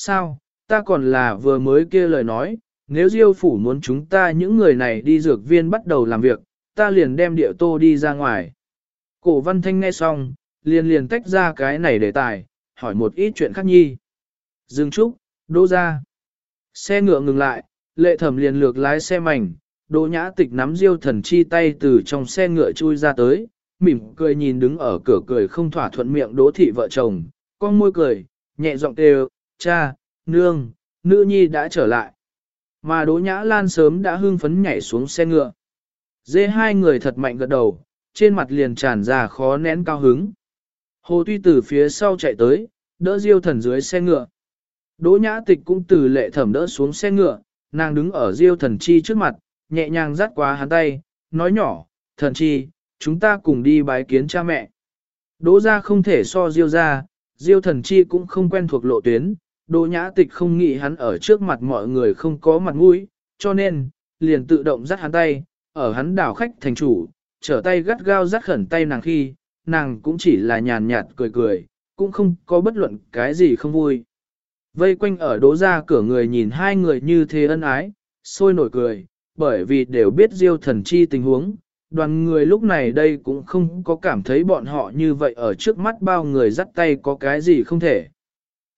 Sao, ta còn là vừa mới kia lời nói, nếu Diêu phủ muốn chúng ta những người này đi dược viên bắt đầu làm việc, ta liền đem địa tô đi ra ngoài. Cổ văn thanh nghe xong, liền liền tách ra cái này đề tài, hỏi một ít chuyện khác nhi. Dương Trúc, đô ra. Xe ngựa ngừng lại, lệ thẩm liền lược lái xe mảnh, đỗ nhã tịch nắm diêu thần chi tay từ trong xe ngựa chui ra tới, mỉm cười nhìn đứng ở cửa cười không thỏa thuận miệng đỗ thị vợ chồng, con môi cười, nhẹ giọng kêu, cha, nương, nữ nhi đã trở lại. Mà đỗ nhã lan sớm đã hưng phấn nhảy xuống xe ngựa. Dê hai người thật mạnh gật đầu, trên mặt liền tràn ra khó nén cao hứng. Hồ Tuy từ phía sau chạy tới, đỡ Diêu thần dưới xe ngựa. Đỗ nhã tịch cũng từ lệ thẩm đỡ xuống xe ngựa, nàng đứng ở Diêu thần chi trước mặt, nhẹ nhàng dắt qua hắn tay, nói nhỏ, thần chi, chúng ta cùng đi bái kiến cha mẹ. Đỗ Gia không thể so Diêu Gia, Diêu thần chi cũng không quen thuộc lộ tuyến, Đỗ nhã tịch không nghĩ hắn ở trước mặt mọi người không có mặt mũi, cho nên, liền tự động dắt hắn tay, ở hắn đảo khách thành chủ, trở tay gắt gao dắt khẩn tay nàng khi, nàng cũng chỉ là nhàn nhạt cười cười, cũng không có bất luận cái gì không vui. Vây quanh ở đỗ ra cửa người nhìn hai người như thế ân ái, sôi nổi cười, bởi vì đều biết diêu thần chi tình huống. Đoàn người lúc này đây cũng không có cảm thấy bọn họ như vậy ở trước mắt bao người dắt tay có cái gì không thể.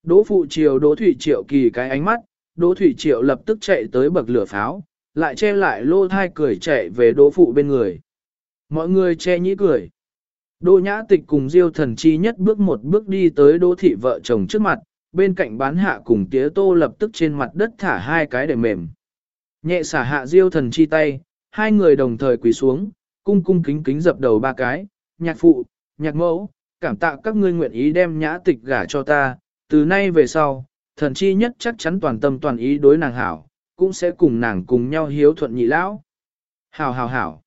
Đỗ phụ triều đỗ thủy triệu kỳ cái ánh mắt, đỗ thủy triệu lập tức chạy tới bậc lửa pháo, lại che lại lô thai cười chạy về đỗ phụ bên người. Mọi người che nhĩ cười. Đỗ nhã tịch cùng diêu thần chi nhất bước một bước đi tới đỗ thị vợ chồng trước mặt, bên cạnh bán hạ cùng tía tô lập tức trên mặt đất thả hai cái để mềm. Nhẹ xả hạ diêu thần chi tay, hai người đồng thời quỳ xuống, cung cung kính kính dập đầu ba cái, nhạc phụ, nhạc mẫu, cảm tạ các ngươi nguyện ý đem nhã tịch gả cho ta, từ nay về sau, thần chi nhất chắc chắn toàn tâm toàn ý đối nàng hảo, cũng sẽ cùng nàng cùng nhau hiếu thuận nhị lão. Hảo hảo hảo.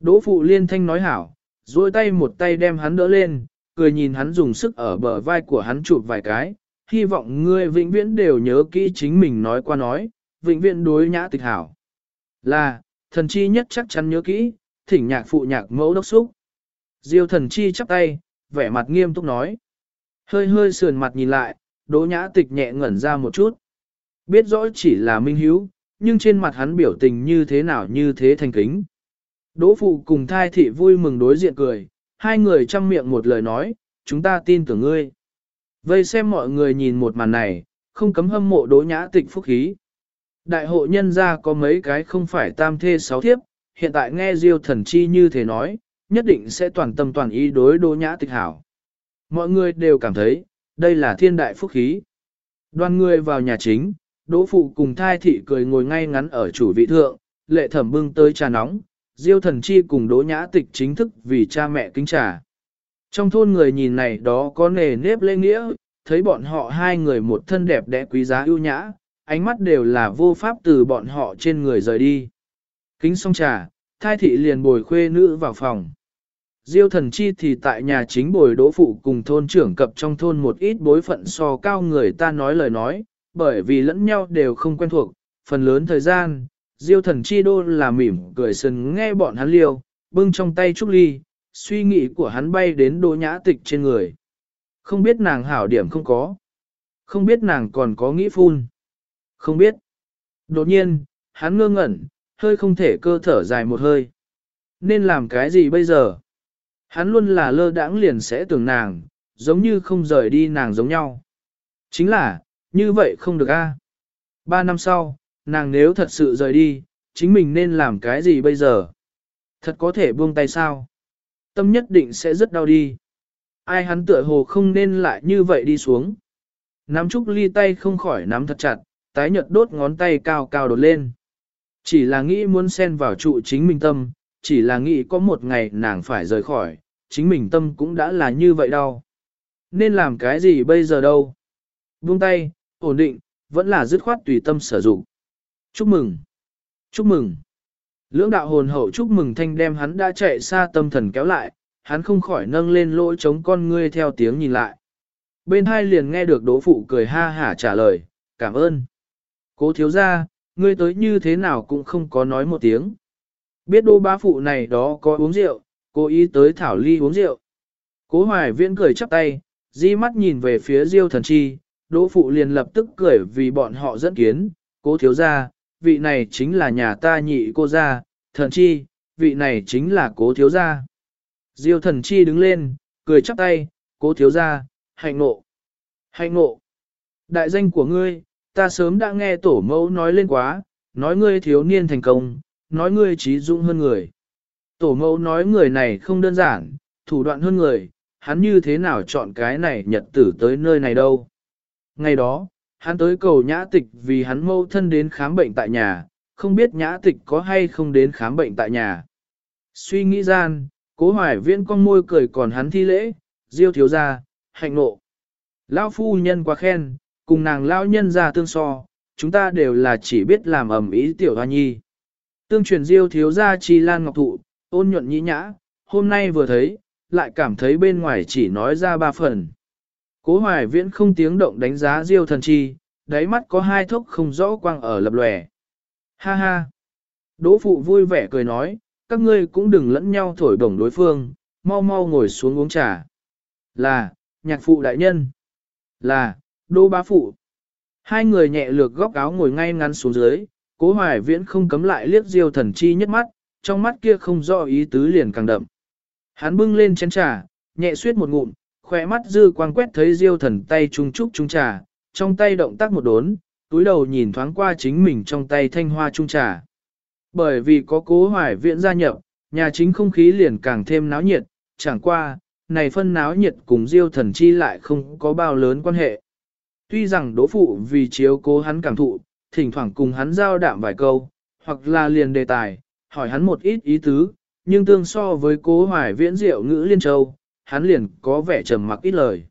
Đỗ phụ liên thanh nói hảo, duỗi tay một tay đem hắn đỡ lên, cười nhìn hắn dùng sức ở bờ vai của hắn chụp vài cái, hy vọng ngươi vĩnh viễn đều nhớ kỹ chính mình nói qua nói, vĩnh viễn đối nhã tịch hảo. Là, thần chi nhất chắc chắn nhớ kỹ, thỉnh nhạc phụ nhạc mẫu đốc xúc. Diêu thần chi chắp tay, vẻ mặt nghiêm túc nói. Hơi hơi sườn mặt nhìn lại, đỗ nhã tịch nhẹ ngẩn ra một chút. Biết rõ chỉ là minh hiếu, nhưng trên mặt hắn biểu tình như thế nào như thế thành kính. Đỗ phụ cùng thai thị vui mừng đối diện cười, hai người chăm miệng một lời nói, chúng ta tin tưởng ngươi. Vây xem mọi người nhìn một màn này, không cấm hâm mộ đỗ nhã tịch phúc khí. Đại hộ nhân gia có mấy cái không phải tam thê sáu thiếp, hiện tại nghe diêu thần chi như thế nói, nhất định sẽ toàn tâm toàn ý đối đỗ nhã tịch hảo. Mọi người đều cảm thấy, đây là thiên đại phúc khí. Đoàn người vào nhà chính, đỗ phụ cùng thai thị cười ngồi ngay ngắn ở chủ vị thượng, lệ thẩm bưng tới trà nóng, diêu thần chi cùng đỗ nhã tịch chính thức vì cha mẹ kính trà. Trong thôn người nhìn này đó có nề nếp lễ nghĩa, thấy bọn họ hai người một thân đẹp đẽ quý giá ưu nhã, ánh mắt đều là vô pháp từ bọn họ trên người rời đi. Kính xong trà, thai thị liền bồi khuê nữ vào phòng. Diêu thần chi thì tại nhà chính bồi đỗ phụ cùng thôn trưởng cập trong thôn một ít bối phận so cao người ta nói lời nói, bởi vì lẫn nhau đều không quen thuộc, phần lớn thời gian, diêu thần chi đô là mỉm cười sừng nghe bọn hắn liêu, bưng trong tay trúc ly, suy nghĩ của hắn bay đến đỗ nhã tịch trên người. Không biết nàng hảo điểm không có. Không biết nàng còn có nghĩ phun. Không biết. Đột nhiên, hắn ngơ ngẩn, hơi không thể cơ thở dài một hơi. Nên làm cái gì bây giờ? Hắn luôn là lơ đãng liền sẽ tưởng nàng, giống như không rời đi nàng giống nhau. Chính là, như vậy không được a. À? Ba năm sau, nàng nếu thật sự rời đi, chính mình nên làm cái gì bây giờ? Thật có thể buông tay sao? Tâm nhất định sẽ rất đau đi. Ai hắn tựa hồ không nên lại như vậy đi xuống. Nắm trúc ly tay không khỏi nắm thật chặt, tái nhợt đốt ngón tay cao cao đột lên. Chỉ là nghĩ muốn xen vào trụ chính mình tâm, chỉ là nghĩ có một ngày nàng phải rời khỏi, chính mình tâm cũng đã là như vậy đâu. Nên làm cái gì bây giờ đâu? Buông tay, ổn định, vẫn là dứt khoát tùy tâm sử dụng. Chúc mừng! Chúc mừng! Lưỡng đạo hồn hậu chúc mừng thanh đem hắn đã chạy xa tâm thần kéo lại, hắn không khỏi nâng lên lỗ chống con ngươi theo tiếng nhìn lại. Bên hai liền nghe được đỗ phụ cười ha hả trả lời, cảm ơn. Cố thiếu ra, ngươi tới như thế nào cũng không có nói một tiếng. Biết đô bá phụ này đó có uống rượu, cố ý tới thảo ly uống rượu. Cố hoài viễn cười chắp tay, di mắt nhìn về phía diêu thần chi, đỗ phụ liền lập tức cười vì bọn họ dẫn kiến, cố thiếu gia, vị này chính là nhà ta nhị cô gia, thần chi, vị này chính là cố thiếu gia. Diêu thần chi đứng lên, cười chắp tay, cố thiếu gia, hạnh nộ. Hạnh nộ. Đại danh của ngươi, ta sớm đã nghe tổ mẫu nói lên quá, nói ngươi thiếu niên thành công, nói ngươi trí dũng hơn người. Tổ mẫu nói người này không đơn giản, thủ đoạn hơn người, hắn như thế nào chọn cái này nhật tử tới nơi này đâu. Ngày đó, hắn tới cầu nhã tịch vì hắn mâu thân đến khám bệnh tại nhà, không biết nhã tịch có hay không đến khám bệnh tại nhà. Suy nghĩ gian, cố hoài viễn con môi cười còn hắn thi lễ, diêu thiếu ra, hạnh nộ. Lão phu nhân quá khen, cùng nàng lão nhân ra tương so, chúng ta đều là chỉ biết làm ẩm ý tiểu hoa nhi. Tương truyền diêu thiếu gia chi lan ngọc thụ, ôn nhuận nhĩ nhã, hôm nay vừa thấy, lại cảm thấy bên ngoài chỉ nói ra ba phần. Cố hoài viễn không tiếng động đánh giá diêu thần chi, đáy mắt có hai thốc không rõ quang ở lập lòe. Ha ha! Đỗ phụ vui vẻ cười nói, các ngươi cũng đừng lẫn nhau thổi bổng đối phương, mau mau ngồi xuống uống trà. Là, nhạc phụ đại nhân. Là, đỗ bá phụ. Hai người nhẹ lược góc áo ngồi ngay ngắn xuống dưới, cố hoài viễn không cấm lại liếc diêu thần chi nhất mắt, trong mắt kia không rõ ý tứ liền càng đậm. Hắn bưng lên chén trà, nhẹ suyết một ngụm, khỏe mắt dư quang quét thấy diêu thần tay trung trúc trung trà, trong tay động tác một đốn, túi đầu nhìn thoáng qua chính mình trong tay thanh hoa trung trà. Bởi vì có cố hoài Viễn gia nhập, nhà chính không khí liền càng thêm náo nhiệt, chẳng qua, này phân náo nhiệt cùng diêu thần chi lại không có bao lớn quan hệ. Tuy rằng đỗ phụ vì chiếu cố hắn cảm thụ, thỉnh thoảng cùng hắn giao đạm vài câu, hoặc là liền đề tài, hỏi hắn một ít ý tứ, nhưng tương so với cố hoài viễn diệu ngữ liên châu, hắn liền có vẻ trầm mặc ít lời.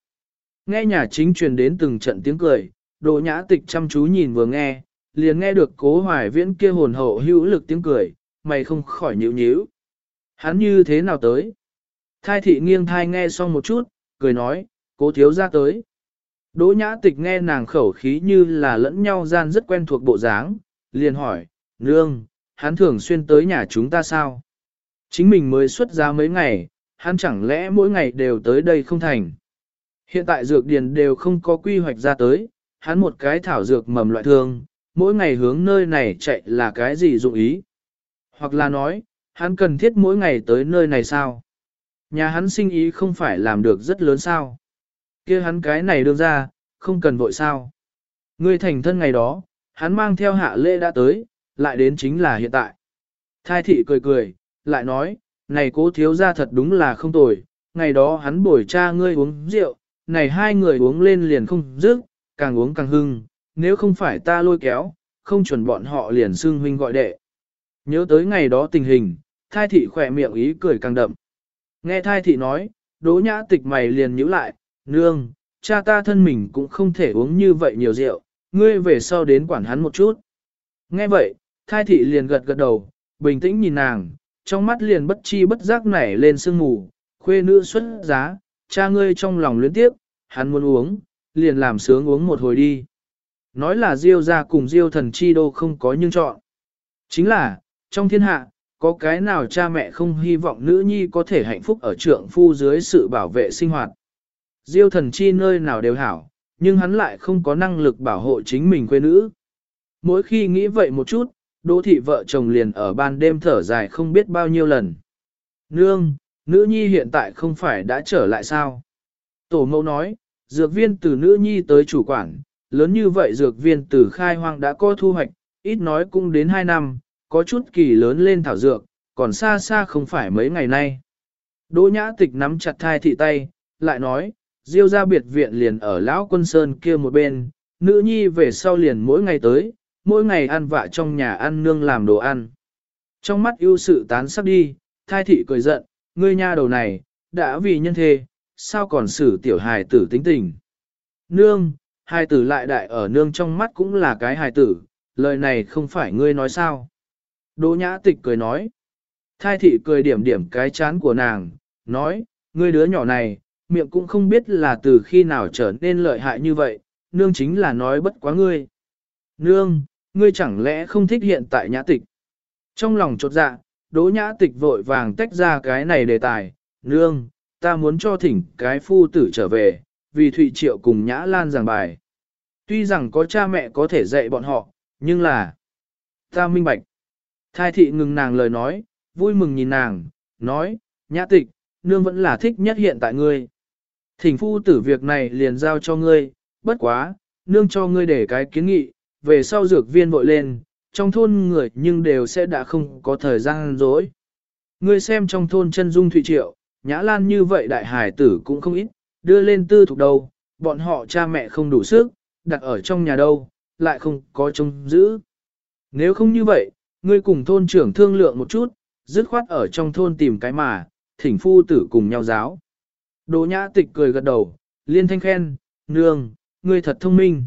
Nghe nhà chính truyền đến từng trận tiếng cười, đồ nhã tịch chăm chú nhìn vừa nghe, liền nghe được cố hoài viễn kia hồn hậu hữu lực tiếng cười, mày không khỏi nhíu nhíu. Hắn như thế nào tới? Thai thị nghiêng thai nghe xong một chút, cười nói, cố thiếu ra tới. Đỗ nhã tịch nghe nàng khẩu khí như là lẫn nhau gian rất quen thuộc bộ dáng, liền hỏi, nương, hắn thường xuyên tới nhà chúng ta sao? Chính mình mới xuất ra mấy ngày, hắn chẳng lẽ mỗi ngày đều tới đây không thành? Hiện tại dược điền đều không có quy hoạch ra tới, hắn một cái thảo dược mầm loại thương, mỗi ngày hướng nơi này chạy là cái gì dụng ý? Hoặc là nói, hắn cần thiết mỗi ngày tới nơi này sao? Nhà hắn sinh ý không phải làm được rất lớn sao? Kia hắn cái này đưa ra, không cần vội sao? Ngươi thành thân ngày đó, hắn mang theo hạ lễ đã tới, lại đến chính là hiện tại. Thai thị cười cười, lại nói, này cố thiếu ra thật đúng là không tồi, ngày đó hắn bồi cha ngươi uống rượu, này hai người uống lên liền không dứt, càng uống càng hưng, nếu không phải ta lôi kéo, không chuẩn bọn họ liền xưng huynh gọi đệ. Nhớ tới ngày đó tình hình, thai thị khỏe miệng ý cười càng đậm. Nghe thai thị nói, đỗ nhã tịch mày liền nhíu lại, nương, cha ta thân mình cũng không thể uống như vậy nhiều rượu, ngươi về sau đến quản hắn một chút. Nghe vậy, thai thị liền gật gật đầu, bình tĩnh nhìn nàng, trong mắt liền bất chi bất giác nảy lên sương mù, khuê nữ xuất giá, cha ngươi trong lòng luyến tiếc, hắn muốn uống, liền làm sướng uống một hồi đi. Nói là diêu ra cùng diêu thần chi đô không có nhưng chọn. Chính là, trong thiên hạ, có cái nào cha mẹ không hy vọng nữ nhi có thể hạnh phúc ở trượng phu dưới sự bảo vệ sinh hoạt. Diêu thần chi nơi nào đều hảo, nhưng hắn lại không có năng lực bảo hộ chính mình quê nữ. Mỗi khi nghĩ vậy một chút, đỗ thị vợ chồng liền ở ban đêm thở dài không biết bao nhiêu lần. Nương, nữ nhi hiện tại không phải đã trở lại sao? Tổ mẫu nói, dược viên từ nữ nhi tới chủ quản, lớn như vậy dược viên từ khai hoang đã có thu hoạch, ít nói cũng đến 2 năm, có chút kỳ lớn lên thảo dược, còn xa xa không phải mấy ngày nay. Đỗ nhã tịch nắm chặt thai thị tay, lại nói, diêu ra biệt viện liền ở lão quân sơn kia một bên, nữ nhi về sau liền mỗi ngày tới, mỗi ngày ăn vạ trong nhà ăn nương làm đồ ăn. Trong mắt ưu sự tán sắp đi, thai thị cười giận, ngươi nha đầu này, đã vì nhân thê, sao còn xử tiểu hài tử tính tình. Nương, hài tử lại đại ở nương trong mắt cũng là cái hài tử, lời này không phải ngươi nói sao. Đỗ nhã tịch cười nói. Thai thị cười điểm điểm cái chán của nàng, nói, ngươi đứa nhỏ này, miệng cũng không biết là từ khi nào trở nên lợi hại như vậy, nương chính là nói bất quá ngươi. Nương, ngươi chẳng lẽ không thích hiện tại nhã tịch? Trong lòng chột dạ, đỗ nhã tịch vội vàng tách ra cái này đề tài, nương, ta muốn cho thỉnh cái phu tử trở về, vì Thụy Triệu cùng Nhã Lan giảng bài. Tuy rằng có cha mẹ có thể dạy bọn họ, nhưng là... Ta minh bạch. Thai thị ngừng nàng lời nói, vui mừng nhìn nàng, nói, nhã tịch, nương vẫn là thích nhất hiện tại ngươi. Thỉnh phu tử việc này liền giao cho ngươi, bất quá, nương cho ngươi để cái kiến nghị, về sau dược viên vội lên, trong thôn người nhưng đều sẽ đã không có thời gian dối. Ngươi xem trong thôn chân dung thụy triệu, nhã lan như vậy đại hải tử cũng không ít, đưa lên tư thuộc đâu, bọn họ cha mẹ không đủ sức, đặt ở trong nhà đâu, lại không có trông giữ. Nếu không như vậy, ngươi cùng thôn trưởng thương lượng một chút, dứt khoát ở trong thôn tìm cái mà, thỉnh phu tử cùng nhau giáo. Đỗ nhã tịch cười gật đầu, liên thanh khen, nương, ngươi thật thông minh.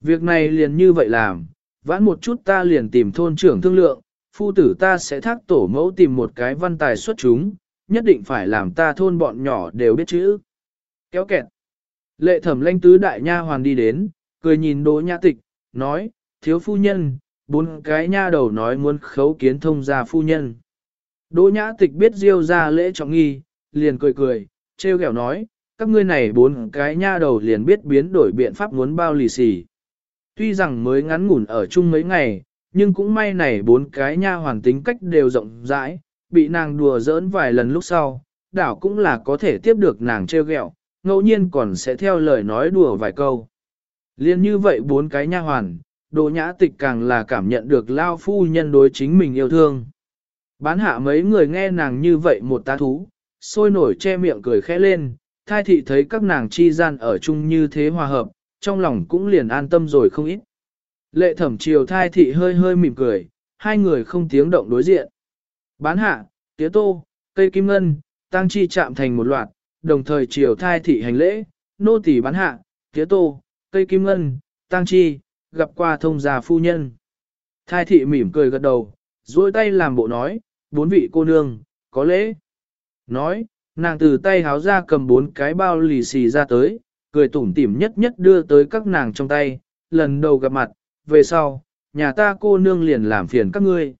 Việc này liền như vậy làm, vãn một chút ta liền tìm thôn trưởng thương lượng, phu tử ta sẽ thác tổ mẫu tìm một cái văn tài xuất chúng, nhất định phải làm ta thôn bọn nhỏ đều biết chữ. Kéo kẹt. Lệ thẩm lanh tứ đại nha hoàn đi đến, cười nhìn đỗ nhã tịch, nói, thiếu phu nhân, bốn cái nha đầu nói muốn khấu kiến thông gia phu nhân. Đỗ nhã tịch biết diêu ra lễ trọng nghi, liền cười cười, treo kẹo nói, các ngươi này bốn cái nha đầu liền biết biến đổi biện pháp muốn bao lì xì. Tuy rằng mới ngắn ngủn ở chung mấy ngày, nhưng cũng may này bốn cái nha hoàn tính cách đều rộng rãi, bị nàng đùa giỡn vài lần lúc sau, đảo cũng là có thể tiếp được nàng treo ghẹo, ngẫu nhiên còn sẽ theo lời nói đùa vài câu. Liên như vậy bốn cái nha hoàn, đồ nhã tịch càng là cảm nhận được lao phu nhân đối chính mình yêu thương. Bán hạ mấy người nghe nàng như vậy một tá thú, sôi nổi che miệng cười khẽ lên, thai thị thấy các nàng chi gian ở chung như thế hòa hợp, trong lòng cũng liền an tâm rồi không ít. Lệ thẩm chiều thai thị hơi hơi mỉm cười, hai người không tiếng động đối diện. Bán hạ, tía tô, cây kim ngân, tăng chi chạm thành một loạt, đồng thời chiều thai thị hành lễ, nô tỳ bán hạ, tía tô, cây kim ngân, tăng chi, gặp qua thông gia phu nhân. Thai thị mỉm cười gật đầu, duỗi tay làm bộ nói, bốn vị cô nương, có lễ. Nói, nàng từ tay háo ra cầm bốn cái bao lì xì ra tới, cười tủm tỉm nhất nhất đưa tới các nàng trong tay, lần đầu gặp mặt, về sau, nhà ta cô nương liền làm phiền các ngươi.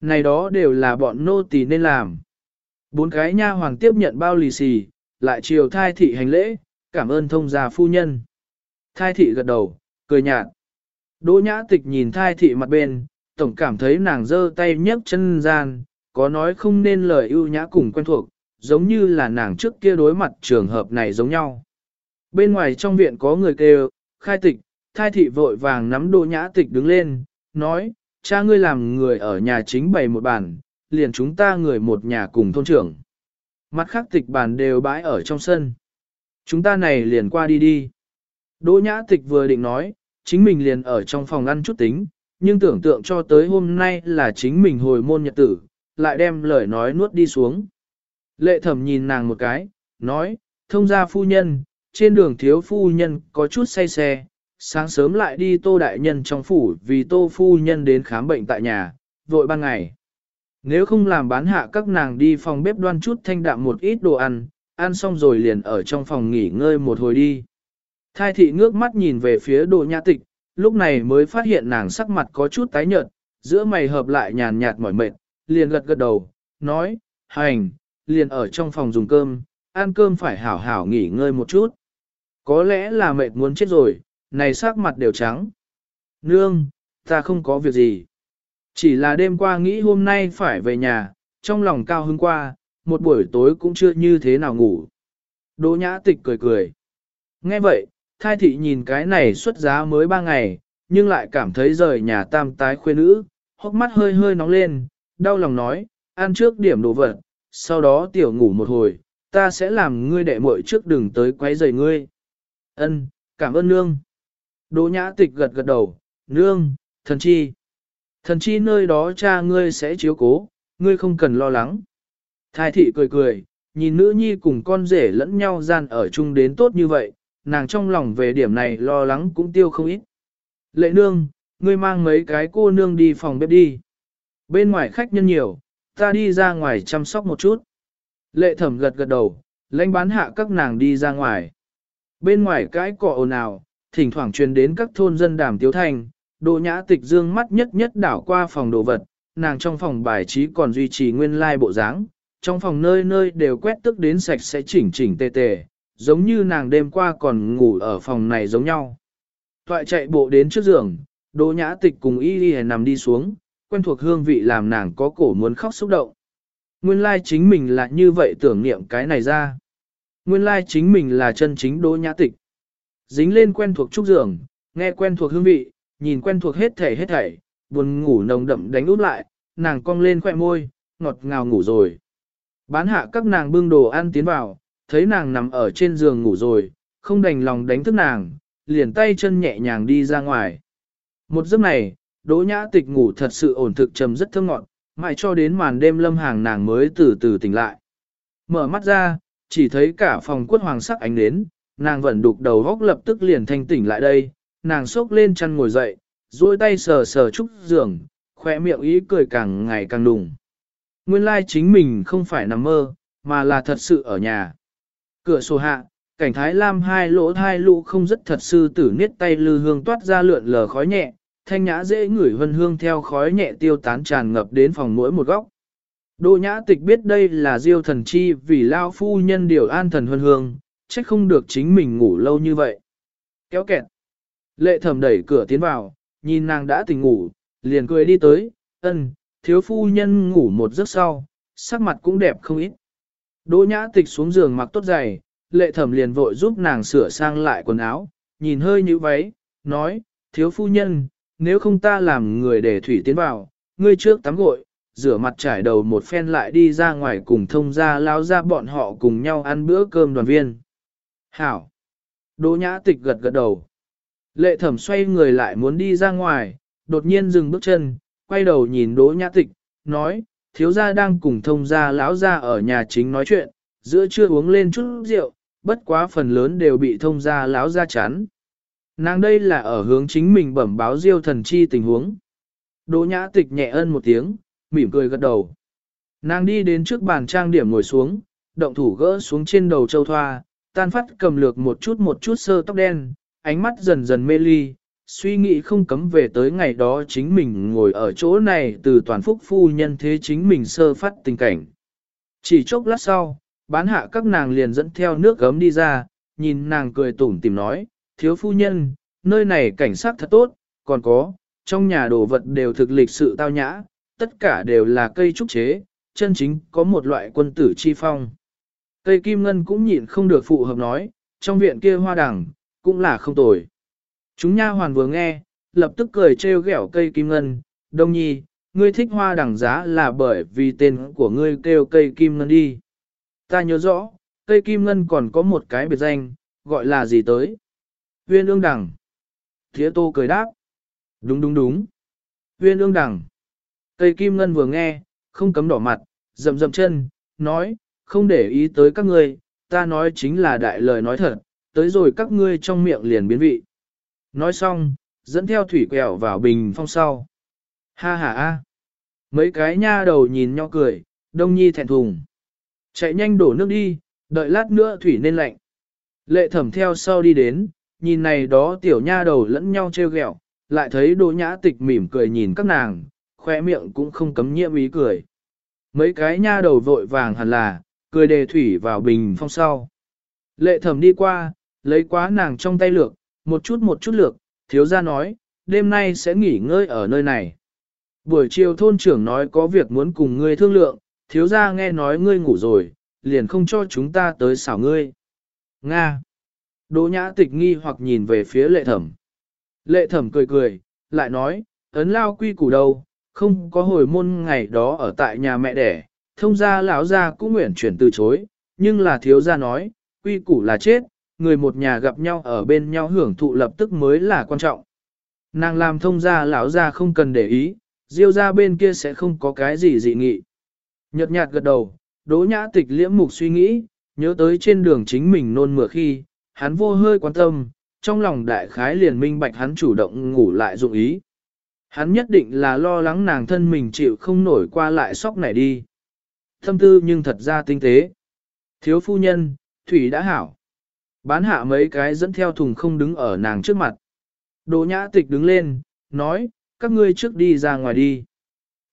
Này đó đều là bọn nô tỳ nên làm. Bốn cái nha hoàng tiếp nhận bao lì xì, lại chiều thai thị hành lễ, cảm ơn thông gia phu nhân. Thai thị gật đầu, cười nhạt. Đỗ nhã tịch nhìn thai thị mặt bên, tổng cảm thấy nàng giơ tay nhấc chân gian, có nói không nên lời ưu nhã cùng quen thuộc, giống như là nàng trước kia đối mặt trường hợp này giống nhau. Bên ngoài trong viện có người kêu, khai tịch, thai thị vội vàng nắm đỗ nhã tịch đứng lên, nói, cha ngươi làm người ở nhà chính bày một bàn, liền chúng ta người một nhà cùng thôn trưởng. Mặt khác tịch bàn đều bãi ở trong sân. Chúng ta này liền qua đi đi. Đỗ nhã tịch vừa định nói, chính mình liền ở trong phòng ăn chút tính, nhưng tưởng tượng cho tới hôm nay là chính mình hồi môn nhật tử, lại đem lời nói nuốt đi xuống. Lệ thẩm nhìn nàng một cái, nói, thông gia phu nhân, trên đường thiếu phu nhân có chút say xe, sáng sớm lại đi tô đại nhân trong phủ vì tô phu nhân đến khám bệnh tại nhà, vội ban ngày. Nếu không làm bán hạ các nàng đi phòng bếp đoan chút thanh đạm một ít đồ ăn, ăn xong rồi liền ở trong phòng nghỉ ngơi một hồi đi. Thai thị ngước mắt nhìn về phía đồ nhã tịch, lúc này mới phát hiện nàng sắc mặt có chút tái nhợt, giữa mày hợp lại nhàn nhạt mỏi mệt, liền gật gật đầu, nói, hành, liền ở trong phòng dùng cơm, ăn cơm phải hảo hảo nghỉ ngơi một chút. Có lẽ là mệt muốn chết rồi, này sắc mặt đều trắng. Nương, ta không có việc gì. Chỉ là đêm qua nghĩ hôm nay phải về nhà, trong lòng cao hứng qua, một buổi tối cũng chưa như thế nào ngủ. Đỗ nhã tịch cười cười. Nghe vậy, thai thị nhìn cái này xuất giá mới ba ngày, nhưng lại cảm thấy rời nhà tam tái khuê nữ, hốc mắt hơi hơi nóng lên, đau lòng nói, ăn trước điểm đồ vật, sau đó tiểu ngủ một hồi, ta sẽ làm ngươi đệ muội trước đừng tới quấy rầy ngươi. Ân, cảm ơn nương. Đỗ nhã tịch gật gật đầu, nương, thần chi. Thần chi nơi đó cha ngươi sẽ chiếu cố, ngươi không cần lo lắng. Thái thị cười cười, nhìn nữ nhi cùng con rể lẫn nhau gian ở chung đến tốt như vậy, nàng trong lòng về điểm này lo lắng cũng tiêu không ít. Lệ nương, ngươi mang mấy cái cô nương đi phòng bếp đi. Bên ngoài khách nhân nhiều, ta đi ra ngoài chăm sóc một chút. Lệ thẩm gật gật đầu, lãnh bán hạ các nàng đi ra ngoài. Bên ngoài cái cọ ồn ào, thỉnh thoảng truyền đến các thôn dân đàm tiếu thành, đồ nhã tịch dương mắt nhất nhất đảo qua phòng đồ vật, nàng trong phòng bài trí còn duy trì nguyên lai bộ dáng, trong phòng nơi nơi đều quét tức đến sạch sẽ chỉnh chỉnh tề tề, giống như nàng đêm qua còn ngủ ở phòng này giống nhau. Toại chạy bộ đến trước giường, Đỗ Nhã Tịch cùng Y Y nằm đi xuống, quen thuộc hương vị làm nàng có cổ muốn khóc xúc động. Nguyên lai chính mình là như vậy tưởng niệm cái này ra. Nguyên lai chính mình là chân chính Đỗ Nhã Tịch. Dính lên quen thuộc trúc giường, nghe quen thuộc hương vị, nhìn quen thuộc hết thảy hết thảy, buồn ngủ nồng đậm đánh út lại, nàng cong lên khỏe môi, ngọt ngào ngủ rồi. Bán hạ các nàng bưng đồ ăn tiến vào, thấy nàng nằm ở trên giường ngủ rồi, không đành lòng đánh thức nàng, liền tay chân nhẹ nhàng đi ra ngoài. Một giấc này, Đỗ Nhã Tịch ngủ thật sự ổn thực trầm rất thơm ngọt, mãi cho đến màn đêm lâm hàng nàng mới từ từ tỉnh lại. Mở mắt ra, chỉ thấy cả phòng quất hoàng sắc ánh đến, nàng vẫn đục đầu góc lập tức liền thanh tỉnh lại đây, nàng sốc lên chăn ngồi dậy, duỗi tay sờ sờ trúc giường, khỏe miệng ý cười càng ngày càng đùng. Nguyên lai chính mình không phải nằm mơ, mà là thật sự ở nhà. Cửa sổ hạ, cảnh thái lam hai lỗ hai lũ không rất thật sư tử niết tay lư hương toát ra lượn lờ khói nhẹ, thanh nhã dễ ngửi hân hương theo khói nhẹ tiêu tán tràn ngập đến phòng mỗi một góc. Đỗ nhã tịch biết đây là diêu thần chi vì lao phu nhân điều an thần hân hương, trách không được chính mình ngủ lâu như vậy. Kéo kẹt. Lệ thẩm đẩy cửa tiến vào, nhìn nàng đã tỉnh ngủ, liền cười đi tới, ân, thiếu phu nhân ngủ một giấc sau, sắc mặt cũng đẹp không ít. Đỗ nhã tịch xuống giường mặc tốt giày, lệ thẩm liền vội giúp nàng sửa sang lại quần áo, nhìn hơi như váy, nói, thiếu phu nhân, nếu không ta làm người để thủy tiến vào, ngươi trước tắm gội, rửa mặt trải đầu một phen lại đi ra ngoài cùng thông gia lao ra bọn họ cùng nhau ăn bữa cơm đoàn viên. Hảo! Đỗ nhã tịch gật gật đầu. Lệ thẩm xoay người lại muốn đi ra ngoài, đột nhiên dừng bước chân, quay đầu nhìn đỗ nhã tịch, nói, thiếu gia đang cùng thông gia lão gia ở nhà chính nói chuyện, giữa trưa uống lên chút rượu, bất quá phần lớn đều bị thông gia lão gia chán. Nàng đây là ở hướng chính mình bẩm báo diêu thần chi tình huống. Đỗ nhã tịch nhẹ ân một tiếng, mỉm cười gật đầu. Nàng đi đến trước bàn trang điểm ngồi xuống, động thủ gỡ xuống trên đầu châu thoa, tan phát cầm lược một chút một chút sơ tóc đen, ánh mắt dần dần mê ly, suy nghĩ không cấm về tới ngày đó chính mình ngồi ở chỗ này từ toàn phúc phu nhân thế chính mình sơ phát tình cảnh. Chỉ chốc lát sau, bán hạ các nàng liền dẫn theo nước gấm đi ra, nhìn nàng cười tủm tìm nói, thiếu phu nhân, nơi này cảnh sát thật tốt, còn có, trong nhà đồ vật đều thực lịch sự tao nhã, tất cả đều là cây trúc chế, chân chính có một loại quân tử chi phong. Cây kim ngân cũng nhịn không được phụ hợp nói, trong viện kia hoa đằng, cũng là không tồi. Chúng nha hoàn vừa nghe, lập tức cười trêu ghẹo cây kim ngân, đông nhi, ngươi thích hoa đằng giá là bởi vì tên của ngươi kêu cây kim ngân đi. Ta nhớ rõ, cây kim ngân còn có một cái biệt danh, gọi là gì tới? Huyên ương đằng. Thía tô cười đáp. Đúng đúng đúng. Huyên ương đằng. Cây kim ngân vừa nghe, không cấm đỏ mặt, rậm rậm chân, nói, không để ý tới các ngươi, ta nói chính là đại lời nói thật, tới rồi các ngươi trong miệng liền biến vị. Nói xong, dẫn theo thủy quẹo vào bình phong sau. Ha ha ha. Mấy cái nha đầu nhìn nhau cười, đông nhi thẹn thùng. Chạy nhanh đổ nước đi, đợi lát nữa thủy nên lạnh. Lệ thẩm theo sau đi đến, nhìn này đó tiểu nha đầu lẫn nhau trêu ghẹo, lại thấy đỗ nhã tịch mỉm cười nhìn các nàng, khoe miệng cũng không cấm nhiễm ý cười. Mấy cái nha đầu vội vàng hẳn là, cười đề thủy vào bình phong sau. Lệ thẩm đi qua, lấy quá nàng trong tay lược, một chút một chút lược, thiếu gia nói, đêm nay sẽ nghỉ ngơi ở nơi này. Buổi chiều thôn trưởng nói có việc muốn cùng ngươi thương lượng, thiếu gia nghe nói ngươi ngủ rồi, liền không cho chúng ta tới xảo ngươi. Nga. Đỗ nhã tịch nghi hoặc nhìn về phía lệ thẩm. Lệ thẩm cười cười, lại nói, ấn lao quy củ đâu, không có hồi môn ngày đó ở tại nhà mẹ đẻ, thông gia lão gia cũng nguyện chuyển từ chối, nhưng là thiếu gia nói, quy củ là chết, người một nhà gặp nhau ở bên nhau hưởng thụ lập tức mới là quan trọng. Nàng làm thông gia lão gia không cần để ý, diêu gia bên kia sẽ không có cái gì dị nghị. Nhật nhạt gật đầu, đỗ nhã tịch liễm mục suy nghĩ, nhớ tới trên đường chính mình nôn mửa khi, hắn vô hơi quan tâm, trong lòng đại khái liền minh bạch hắn chủ động ngủ lại dụng ý. Hắn nhất định là lo lắng nàng thân mình chịu không nổi qua lại sóc này đi. Thâm tư nhưng thật ra tinh tế. Thiếu phu nhân, thủy đã hảo. Bán hạ mấy cái dẫn theo thùng không đứng ở nàng trước mặt. Đỗ nhã tịch đứng lên, nói, các ngươi trước đi ra ngoài đi.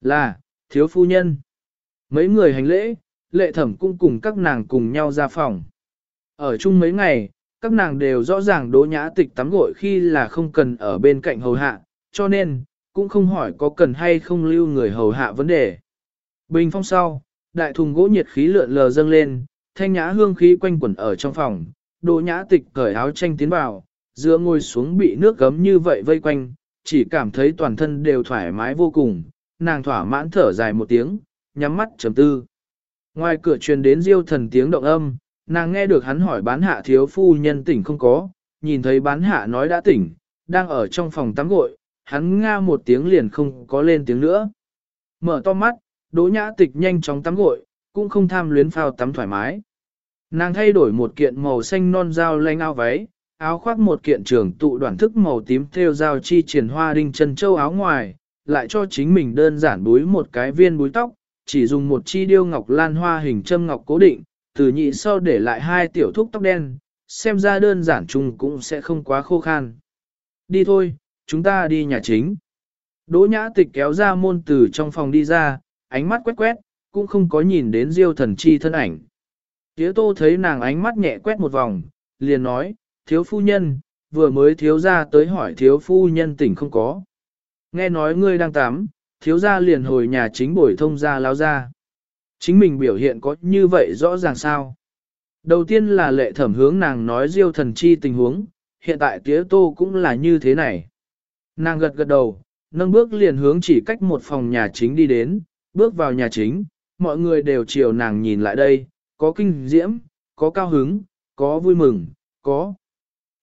Là, thiếu phu nhân. Mấy người hành lễ, lệ thẩm cũng cùng các nàng cùng nhau ra phòng. Ở chung mấy ngày, các nàng đều rõ ràng đỗ nhã tịch tắm gội khi là không cần ở bên cạnh hầu hạ, cho nên, cũng không hỏi có cần hay không lưu người hầu hạ vấn đề. Bình phong sau, đại thùng gỗ nhiệt khí lượn lờ dâng lên, thanh nhã hương khí quanh quẩn ở trong phòng, đỗ nhã tịch cởi áo tranh tiến vào, giữa ngồi xuống bị nước gấm như vậy vây quanh, chỉ cảm thấy toàn thân đều thoải mái vô cùng, nàng thỏa mãn thở dài một tiếng, nhắm mắt chấm tư. Ngoài cửa truyền đến diêu thần tiếng động âm, nàng nghe được hắn hỏi bán hạ thiếu phu nhân tỉnh không có, nhìn thấy bán hạ nói đã tỉnh, đang ở trong phòng tắm gội, hắn nga một tiếng liền không có lên tiếng nữa. Mở to mắt, đỗ nhã tịch nhanh chóng tắm gội, cũng không tham luyến phao tắm thoải mái. Nàng thay đổi một kiện màu xanh non dao lanh ao váy, áo khoác một kiện trường tụ đoạn thức màu tím theo dao chi triển hoa đinh chân châu áo ngoài, lại cho chính mình đơn giản búi một cái viên búi tóc, chỉ dùng một chi điêu ngọc lan hoa hình châm ngọc cố định, từ nhị sau để lại hai tiểu thúc tóc đen, xem ra đơn giản chung cũng sẽ không quá khô khan. Đi thôi, chúng ta đi nhà chính. Đỗ nhã tịch kéo ra môn từ trong phòng đi ra, ánh mắt quét quét, cũng không có nhìn đến diêu thần chi thân ảnh. tiếu tô thấy nàng ánh mắt nhẹ quét một vòng, liền nói, thiếu phu nhân, vừa mới thiếu ra tới hỏi thiếu phu nhân tỉnh không có. Nghe nói ngươi đang tắm, thiếu ra liền hồi nhà chính bồi thông ra lao ra. Chính mình biểu hiện có như vậy rõ ràng sao? Đầu tiên là lệ thẩm hướng nàng nói diêu thần chi tình huống, hiện tại tía tô cũng là như thế này. Nàng gật gật đầu, nâng bước liền hướng chỉ cách một phòng nhà chính đi đến, bước vào nhà chính, mọi người đều chiều nàng nhìn lại đây, có kinh diễm, có cao hứng, có vui mừng, có.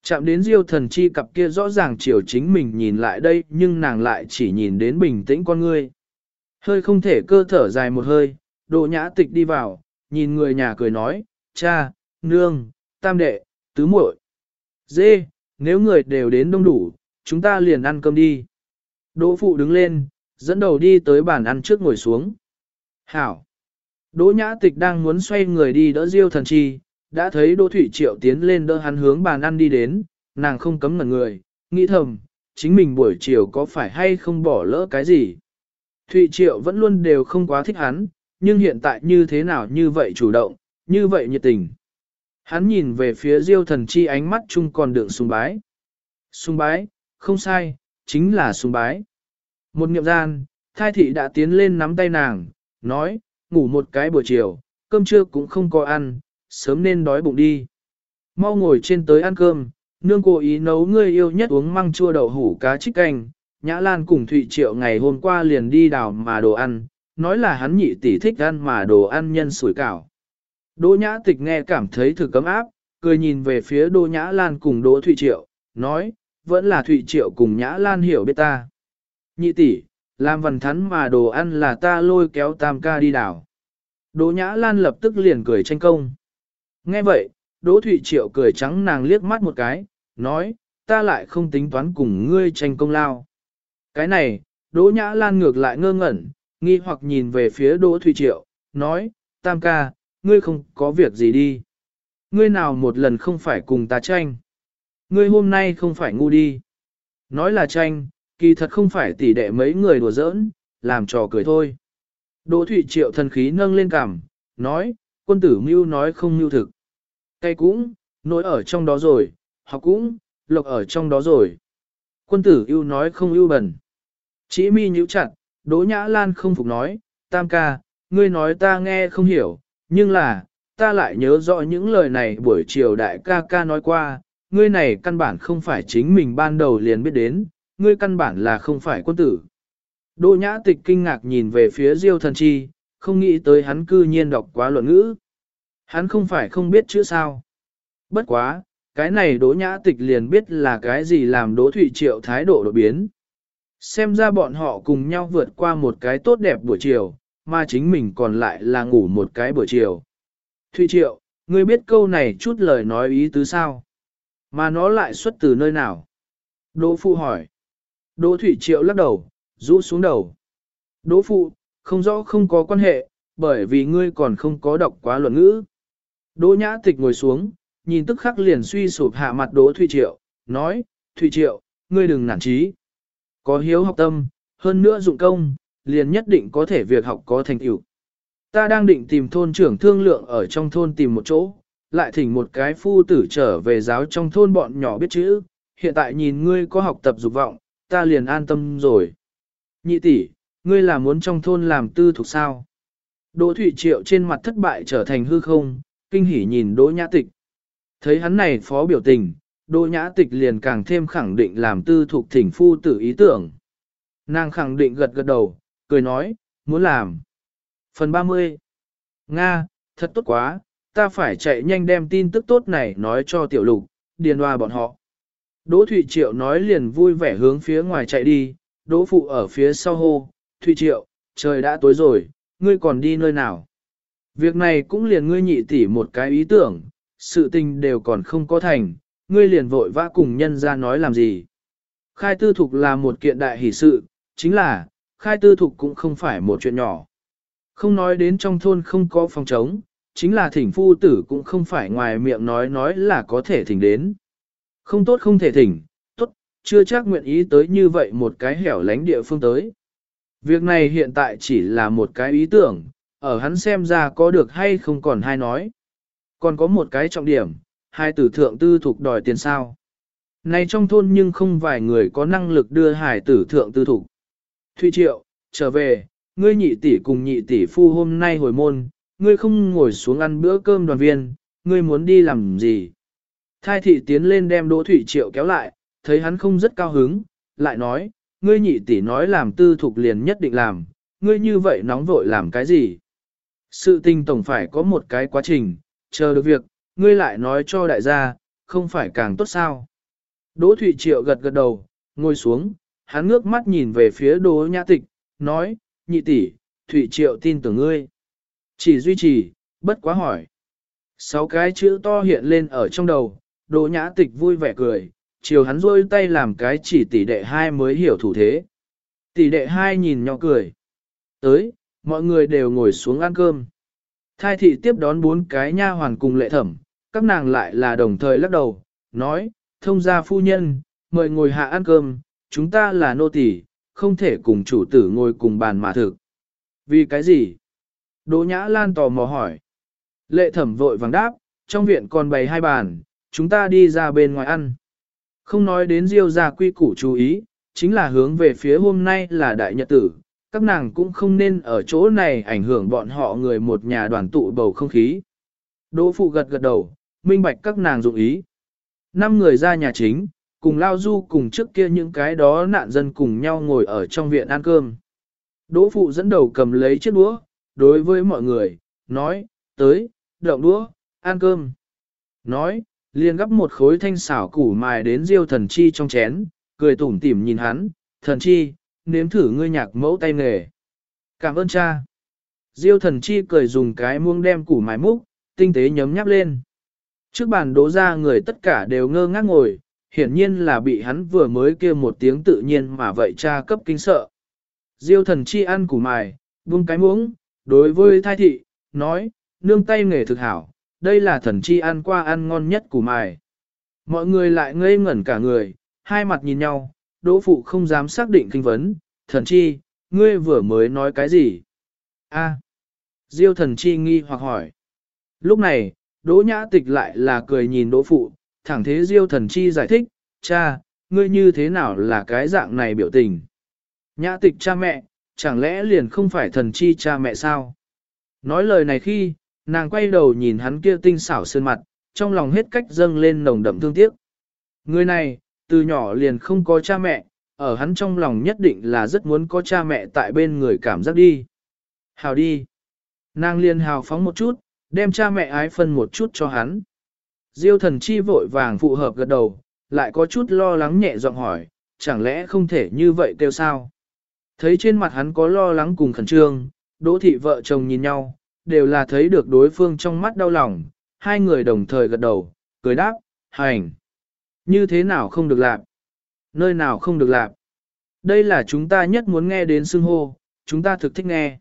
Chạm đến diêu thần chi cặp kia rõ ràng chiều chính mình nhìn lại đây nhưng nàng lại chỉ nhìn đến bình tĩnh con ngươi. Hơi không thể cơ thở dài một hơi, Đỗ nhã tịch đi vào, nhìn người nhà cười nói, cha, nương, tam đệ, tứ muội. Dê, nếu người đều đến đông đủ, chúng ta liền ăn cơm đi. Đỗ phụ đứng lên, dẫn đầu đi tới bàn ăn trước ngồi xuống. Hảo. Đỗ nhã tịch đang muốn xoay người đi đỡ diêu thần chi, đã thấy Đỗ Thủy Triệu tiến lên đỡ hắn hướng bàn ăn đi đến, nàng không cấm ngẩn người, nghĩ thầm, chính mình buổi chiều có phải hay không bỏ lỡ cái gì. Thụy Triệu vẫn luôn đều không quá thích hắn, nhưng hiện tại như thế nào như vậy chủ động, như vậy nhiệt tình. Hắn nhìn về phía Diêu thần chi ánh mắt chung còn đựng sùng bái. Sùng bái, không sai, chính là sùng bái. Một niệm gian, thai thị đã tiến lên nắm tay nàng, nói, ngủ một cái buổi chiều, cơm trưa cũng không có ăn, sớm nên đói bụng đi. Mau ngồi trên tới ăn cơm, nương cố ý nấu ngươi yêu nhất uống măng chua đậu hủ cá trích canh, Nhã Lan cùng Thụy Triệu ngày hôm qua liền đi đào mà đồ ăn, nói là hắn nhị tỷ thích ăn mà đồ ăn nhân sủi cảo. Đỗ Nhã Tịch nghe cảm thấy thử cấm áp, cười nhìn về phía Đỗ Nhã Lan cùng Đỗ Thụy Triệu, nói, vẫn là Thụy Triệu cùng Nhã Lan hiểu biết ta. Nhị tỷ, làm vần thắn mà đồ ăn là ta lôi kéo tam ca đi đảo. Đỗ Nhã Lan lập tức liền cười tranh công. Nghe vậy, Đỗ Thụy Triệu cười trắng nàng liếc mắt một cái, nói, ta lại không tính toán cùng ngươi tranh công lao. Cái này, Đỗ Nhã Lan ngược lại ngơ ngẩn, nghi hoặc nhìn về phía Đỗ Thụy Triệu, nói, tam ca, ngươi không có việc gì đi. Ngươi nào một lần không phải cùng ta tranh. Ngươi hôm nay không phải ngu đi. Nói là tranh, kỳ thật không phải tỉ đệ mấy người đùa giỡn, làm trò cười thôi. Đỗ Thụy Triệu thần khí nâng lên cằm, nói, quân tử mưu nói không mưu thực. Cây cũng, nỗi ở trong đó rồi, học cũng, lộc ở trong đó rồi. Quân tử yêu nói không yêu bẩn. Chỉ mi nhíu chặt, Đỗ Nhã Lan không phục nói, tam ca, ngươi nói ta nghe không hiểu, nhưng là, ta lại nhớ rõ những lời này buổi chiều đại ca ca nói qua, ngươi này căn bản không phải chính mình ban đầu liền biết đến, ngươi căn bản là không phải quân tử. Đỗ Nhã Tịch kinh ngạc nhìn về phía Diêu Thần Chi, không nghĩ tới hắn cư nhiên đọc quá luận ngữ. Hắn không phải không biết chữ sao. Bất quá, cái này Đỗ Nhã Tịch liền biết là cái gì làm Đỗ Thụy Triệu thái độ đổi biến. Xem ra bọn họ cùng nhau vượt qua một cái tốt đẹp buổi chiều, mà chính mình còn lại là ngủ một cái buổi chiều. Thụy Triệu, ngươi biết câu này chút lời nói ý tứ sao? Mà nó lại xuất từ nơi nào? Đỗ Phụ hỏi. Đỗ Thụy Triệu lắc đầu, rũ xuống đầu. Đỗ Phụ, không rõ không có quan hệ, bởi vì ngươi còn không có đọc quá luận ngữ. Đỗ Nhã Tịch ngồi xuống, nhìn tức khắc liền suy sụp hạ mặt Đỗ Thụy Triệu, nói, Thụy Triệu, ngươi đừng nản trí. Có hiếu học tâm, hơn nữa dụng công, liền nhất định có thể việc học có thành tựu. Ta đang định tìm thôn trưởng thương lượng ở trong thôn tìm một chỗ, lại thỉnh một cái phu tử trở về giáo trong thôn bọn nhỏ biết chữ, hiện tại nhìn ngươi có học tập dục vọng, ta liền an tâm rồi. Nhị tỷ, ngươi là muốn trong thôn làm tư thuộc sao? Đỗ Thụy Triệu trên mặt thất bại trở thành hư không, kinh hỉ nhìn Đỗ Nhã Tịch. Thấy hắn này phó biểu tình, Đỗ Nhã Tịch liền càng thêm khẳng định làm tư thuộc thỉnh phu tử ý tưởng. Nàng khẳng định gật gật đầu, cười nói, muốn làm. Phần 30 Nga, thật tốt quá, ta phải chạy nhanh đem tin tức tốt này nói cho tiểu lục, điền hoa bọn họ. Đỗ Thụy Triệu nói liền vui vẻ hướng phía ngoài chạy đi, Đỗ Phụ ở phía sau hô, Thụy Triệu, trời đã tối rồi, ngươi còn đi nơi nào? Việc này cũng liền ngươi nhị tỷ một cái ý tưởng, sự tình đều còn không có thành, ngươi liền vội vã cùng nhân ra nói làm gì. Khai tư thục là một kiện đại hỷ sự, chính là, khai tư thục cũng không phải một chuyện nhỏ. Không nói đến trong thôn không có phòng trống, chính là thỉnh phu tử cũng không phải ngoài miệng nói nói là có thể thỉnh đến. Không tốt không thể thỉnh, tốt, chưa chắc nguyện ý tới như vậy một cái hẻo lánh địa phương tới. Việc này hiện tại chỉ là một cái ý tưởng, ở hắn xem ra có được hay không còn hay nói. Còn có một cái trọng điểm, hai tử thượng tư thuộc đòi tiền sao. Này trong thôn nhưng không vài người có năng lực đưa hải tử thượng tư thục. Thụy Triệu, trở về, ngươi nhị tỷ cùng nhị tỷ phu hôm nay hồi môn, ngươi không ngồi xuống ăn bữa cơm đoàn viên, ngươi muốn đi làm gì? Thai thị tiến lên đem Đỗ Thụy Triệu kéo lại, thấy hắn không rất cao hứng, lại nói, ngươi nhị tỷ nói làm tư thục liền nhất định làm, ngươi như vậy nóng vội làm cái gì? Sự tình tổng phải có một cái quá trình, chờ được việc, ngươi lại nói cho đại gia, không phải càng tốt sao? Đỗ Thụy Triệu gật gật đầu, ngồi xuống, hắn ngước mắt nhìn về phía Đỗ Nhã Tịch, nói, nhị tỷ, Thụy Triệu tin tưởng ngươi. Chỉ duy trì, bất quá hỏi. Sáu cái chữ to hiện lên ở trong đầu, Đỗ Nhã Tịch vui vẻ cười, chiều hắn rôi tay làm cái chỉ tỷ đệ hai mới hiểu thủ thế. Tỷ đệ hai nhìn nhỏ cười. Tới, mọi người đều ngồi xuống ăn cơm. Thai thị tiếp đón bốn cái nha hoàn cùng lệ thẩm, các nàng lại là đồng thời lắc đầu, nói, thông gia phu nhân, mời ngồi hạ ăn cơm, chúng ta là nô tỳ, không thể cùng chủ tử ngồi cùng bàn mà thực. Vì cái gì? Đỗ Nhã Lan tò mò hỏi. Lệ thẩm vội vàng đáp, trong viện còn bày hai bàn, chúng ta đi ra bên ngoài ăn. Không nói đến diêu gia quy củ chú ý, chính là hướng về phía hôm nay là đại nhật tử, các nàng cũng không nên ở chỗ này ảnh hưởng bọn họ người một nhà đoàn tụ bầu không khí. Đỗ phụ gật gật đầu, minh bạch các nàng dụng ý. Năm người ra nhà chính, cùng lao du cùng trước kia những cái đó nạn dân cùng nhau ngồi ở trong viện ăn cơm. Đỗ phụ dẫn đầu cầm lấy chiếc đũa, đối với mọi người, nói, tới, động đũa, ăn cơm. Nói, liền gấp một khối thanh xảo củ mài đến diêu thần chi trong chén, cười tủm tỉm nhìn hắn, thần chi, nếm thử ngươi nhạc mẫu tay nghề. Cảm ơn cha. Diêu thần chi cười dùng cái muông đem củ mài múc, tinh tế nhấm nháp lên. Trước bàn đố ra người tất cả đều ngơ ngác ngồi, hiển nhiên là bị hắn vừa mới kêu một tiếng tự nhiên mà vậy cha cấp kinh sợ. Diêu thần chi ăn củ mài, buông cái muỗng, đối với thai thị, nói, nương tay nghề thực hảo, đây là thần chi ăn qua ăn ngon nhất củ mài. Mọi người lại ngây ngẩn cả người, hai mặt nhìn nhau, đỗ phụ không dám xác định kinh vấn, thần chi, ngươi vừa mới nói cái gì? A. Diêu thần chi nghi hoặc hỏi. Lúc này, đỗ nhã tịch lại là cười nhìn đỗ phụ, thẳng thế diêu thần chi giải thích, cha, ngươi như thế nào là cái dạng này biểu tình? Nhã tịch cha mẹ, chẳng lẽ liền không phải thần chi cha mẹ sao? Nói lời này khi, nàng quay đầu nhìn hắn kia tinh xảo sơn mặt, trong lòng hết cách dâng lên nồng đậm thương tiếc. Người này, từ nhỏ liền không có cha mẹ, ở hắn trong lòng nhất định là rất muốn có cha mẹ tại bên người cảm giác đi. Hào đi. Nàng liền hào phóng một chút, đem cha mẹ ái phân một chút cho hắn. Diêu thần chi vội vàng phụ hợp gật đầu, lại có chút lo lắng nhẹ giọng hỏi, chẳng lẽ không thể như vậy kêu sao? Thấy trên mặt hắn có lo lắng cùng khẩn trương, đỗ thị vợ chồng nhìn nhau, đều là thấy được đối phương trong mắt đau lòng, hai người đồng thời gật đầu, cười đáp, hành. Như thế nào không được làm? Nơi nào không được làm? Đây là chúng ta nhất muốn nghe đến xưng hô, chúng ta thực thích nghe.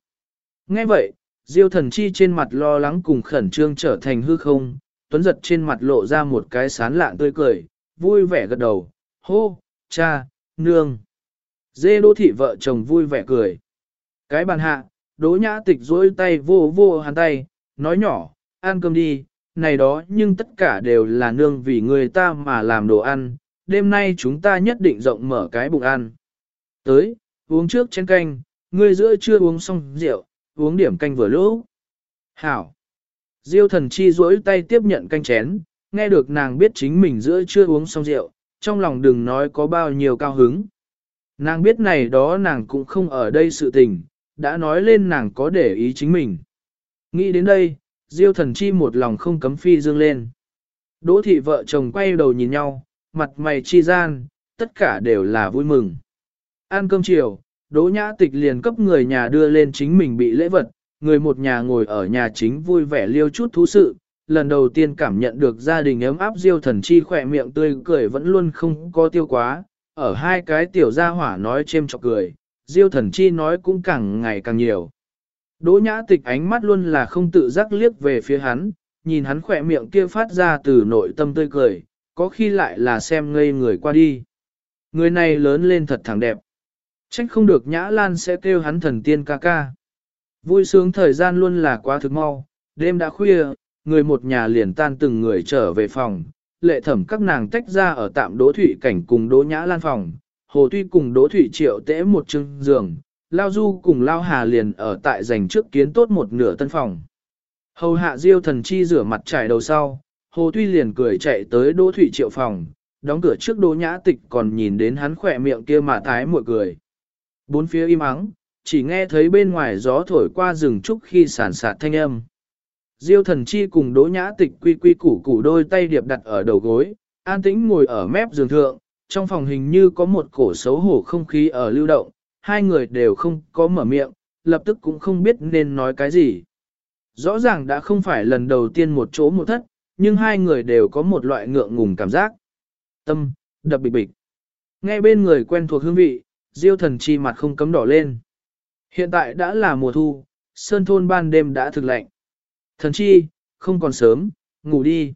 Nghe vậy, Diêu thần chi trên mặt lo lắng cùng khẩn trương trở thành hư không, tuấn giật trên mặt lộ ra một cái sán lạng tươi cười, vui vẻ gật đầu, hô, cha, nương. Dê đô thị vợ chồng vui vẻ cười. Cái bàn hạ, đỗ nhã tịch dối tay vô vô hắn tay, nói nhỏ, ăn cơm đi, này đó nhưng tất cả đều là nương vì người ta mà làm đồ ăn, đêm nay chúng ta nhất định rộng mở cái bụng ăn. Tới, uống trước chén canh, ngươi giữa chưa uống xong rượu, uống điểm canh vừa lỗ. Hảo. Diêu thần chi duỗi tay tiếp nhận canh chén, nghe được nàng biết chính mình giữa chưa uống xong rượu, trong lòng đừng nói có bao nhiêu cao hứng. Nàng biết này đó nàng cũng không ở đây sự tình, đã nói lên nàng có để ý chính mình. Nghĩ đến đây, Diêu thần chi một lòng không cấm phi dương lên. Đỗ thị vợ chồng quay đầu nhìn nhau, mặt mày chi gian, tất cả đều là vui mừng. Ăn cơm chiều, Đỗ nhã tịch liền cấp người nhà đưa lên chính mình bị lễ vật, người một nhà ngồi ở nhà chính vui vẻ liêu chút thú sự, lần đầu tiên cảm nhận được gia đình ấm áp diêu thần chi khỏe miệng tươi cười vẫn luôn không có tiêu quá, ở hai cái tiểu gia hỏa nói chêm chọc cười, diêu thần chi nói cũng càng ngày càng nhiều. Đỗ nhã tịch ánh mắt luôn là không tự giác liếc về phía hắn, nhìn hắn khỏe miệng kia phát ra từ nội tâm tươi cười, có khi lại là xem ngây người qua đi. Người này lớn lên thật thẳng đẹp. Trách không được Nhã Lan sẽ kêu hắn thần tiên ca ca. Vui sướng thời gian luôn là quá thực mau, đêm đã khuya, người một nhà liền tan từng người trở về phòng, lệ thẩm các nàng tách ra ở tạm Đỗ Thụy Cảnh cùng Đỗ Nhã Lan phòng, Hồ Tuy cùng Đỗ Thụy Triệu tễ một chưng giường, Lao Du cùng Lao Hà liền ở tại dành trước kiến tốt một nửa tân phòng. Hầu hạ diêu thần chi rửa mặt trải đầu sau, Hồ Tuy liền cười chạy tới Đỗ Thụy Triệu phòng, đóng cửa trước Đỗ Nhã Tịch còn nhìn đến hắn khỏe miệng kia mà thái mội cười. Bốn phía im ắng, chỉ nghe thấy bên ngoài gió thổi qua rừng trúc khi sản sạt thanh âm. Diêu thần chi cùng đỗ nhã tịch quy quy củ củ đôi tay điệp đặt ở đầu gối, an tĩnh ngồi ở mép giường thượng, trong phòng hình như có một cổ xấu hổ không khí ở lưu động, hai người đều không có mở miệng, lập tức cũng không biết nên nói cái gì. Rõ ràng đã không phải lần đầu tiên một chỗ một thất, nhưng hai người đều có một loại ngượng ngùng cảm giác. Tâm, đập bịch bịch. Nghe bên người quen thuộc hương vị, diêu thần chi mặt không cấm đỏ lên. Hiện tại đã là mùa thu, sơn thôn ban đêm đã thực lạnh. Thần chi, không còn sớm, ngủ đi.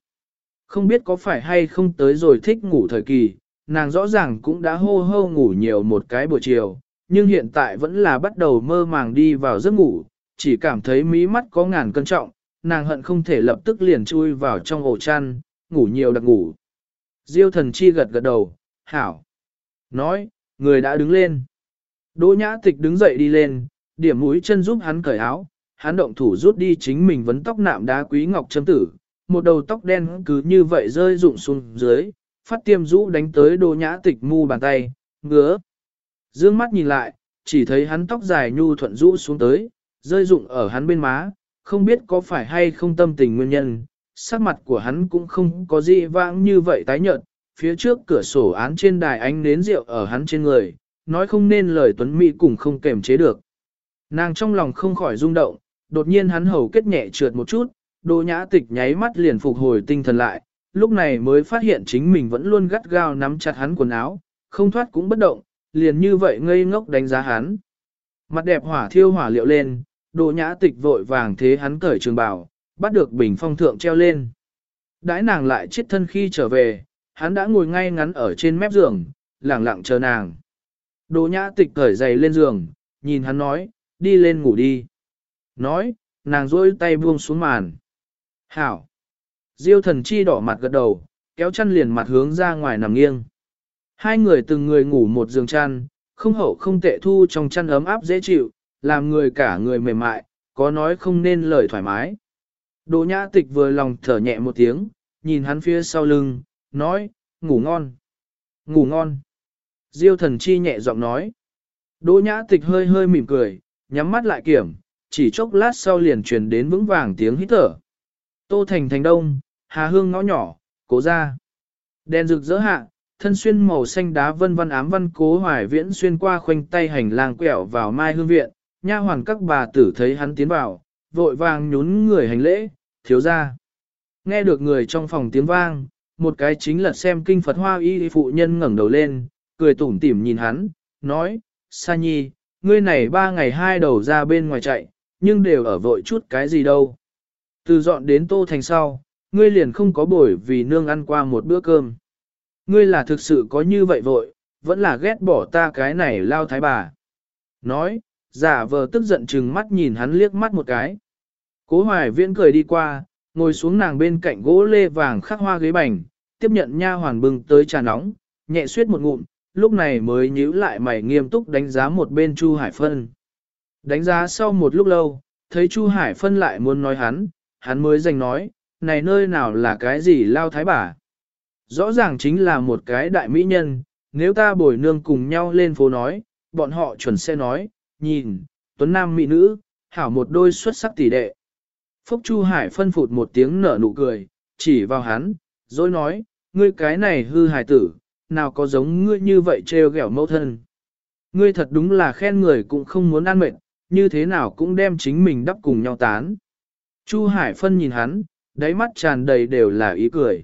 Không biết có phải hay không tới rồi thích ngủ thời kỳ, nàng rõ ràng cũng đã hô hô ngủ nhiều một cái buổi chiều, nhưng hiện tại vẫn là bắt đầu mơ màng đi vào giấc ngủ, chỉ cảm thấy mí mắt có ngàn cân trọng, nàng hận không thể lập tức liền chui vào trong ổ chăn, ngủ nhiều đặc ngủ. Diêu thần chi gật gật đầu, hảo. Nói, người đã đứng lên. Đỗ nhã tịch đứng dậy đi lên, điểm mũi chân giúp hắn cởi áo, hắn động thủ rút đi chính mình vấn tóc nạm đá quý ngọc châm tử, một đầu tóc đen cứ như vậy rơi rụng xuống dưới, phát tiêm rũ đánh tới đỗ nhã tịch mu bàn tay, ngứa. Dương mắt nhìn lại, chỉ thấy hắn tóc dài nhu thuận rũ xuống tới, rơi rụng ở hắn bên má, không biết có phải hay không tâm tình nguyên nhân, sắc mặt của hắn cũng không có gì vãng như vậy tái nhợt, phía trước cửa sổ án trên đài ánh nến rượu ở hắn trên người, nói không nên lời tuấn mỹ cùng không kềm chế được. Nàng trong lòng không khỏi rung động, đột nhiên hắn hầu kết nhẹ trượt một chút, Đỗ Nhã Tịch nháy mắt liền phục hồi tinh thần lại, lúc này mới phát hiện chính mình vẫn luôn gắt gao nắm chặt hắn quần áo, không thoát cũng bất động, liền như vậy ngây ngốc đánh giá hắn. Mặt đẹp hỏa thiêu hỏa liệu lên, Đỗ Nhã Tịch vội vàng thế hắn cởi trường bào, bắt được bình phong thượng treo lên. Đãi nàng lại chết thân khi trở về, hắn đã ngồi ngay ngắn ở trên mép giường, lẳng lặng chờ nàng. Đỗ Nhã Tịch cởi giày lên giường, nhìn hắn nói, đi lên ngủ đi. Nói, nàng rôi tay buông xuống màn. Hảo. Diêu thần chi đỏ mặt gật đầu, kéo chăn liền mặt hướng ra ngoài nằm nghiêng. Hai người từng người ngủ một giường chăn, không hậu không tệ thu trong chăn ấm áp dễ chịu, làm người cả người mềm mại, có nói không nên lời thoải mái. Đỗ nhã tịch vừa lòng thở nhẹ một tiếng, nhìn hắn phía sau lưng, nói, ngủ ngon. Ngủ ngon. Diêu thần chi nhẹ giọng nói. Đỗ nhã tịch hơi hơi mỉm cười, nhắm mắt lại kiểm, chỉ chốc lát sau liền truyền đến vững vàng tiếng hít thở. Tô thành thành đông, hà hương ngõ nhỏ, cố ra. Đèn rực rỡ hạ, thân xuyên màu xanh đá vân văn ám văn cố hoài viễn xuyên qua khoanh tay hành lang quẹo vào mai hương viện, nha hoàn các bà tử thấy hắn tiến vào, vội vàng nhún người hành lễ, thiếu ra. Nghe được người trong phòng tiếng vang, một cái chính là xem kinh Phật hoa y phụ nhân ngẩng đầu lên, cười tủm tỉm nhìn hắn, nói, Sa Nhi, ngươi này ba ngày hai đầu ra bên ngoài chạy, nhưng đều ở vội chút cái gì đâu. Từ dọn đến Tô Thành sau, ngươi liền không có bổi vì nương ăn qua một bữa cơm. Ngươi là thực sự có như vậy vội, vẫn là ghét bỏ ta cái này lao thái bà. Nói, giả vờ tức giận chừng mắt nhìn hắn liếc mắt một cái. Cố hoài viễn cười đi qua, ngồi xuống nàng bên cạnh gỗ lê vàng khắc hoa ghế bành, tiếp nhận nha hoàn bưng tới trà nóng, nhẹ suyết một ngụm, lúc này mới nhíu lại mày nghiêm túc đánh giá một bên Chu Hải Phân. Đánh giá sau một lúc lâu, thấy Chu Hải Phân lại muốn nói hắn, hắn mới dành nói, này nơi nào là cái gì lao thái bà. Rõ ràng chính là một cái đại mỹ nhân, nếu ta bồi nương cùng nhau lên phố nói, bọn họ chuẩn sẽ nói, nhìn, tuấn nam mỹ nữ, hảo một đôi xuất sắc tỷ đệ. Phúc Chu Hải phân phụt một tiếng nở nụ cười, chỉ vào hắn, rồi nói, ngươi cái này hư hài tử, nào có giống ngươi như vậy trêu ghẹo mẫu thân. Ngươi thật đúng là khen người cũng không muốn ăn mệt, như thế nào cũng đem chính mình đắp cùng nhau tán. Chu Hải phân nhìn hắn, đáy mắt tràn đầy đều là ý cười.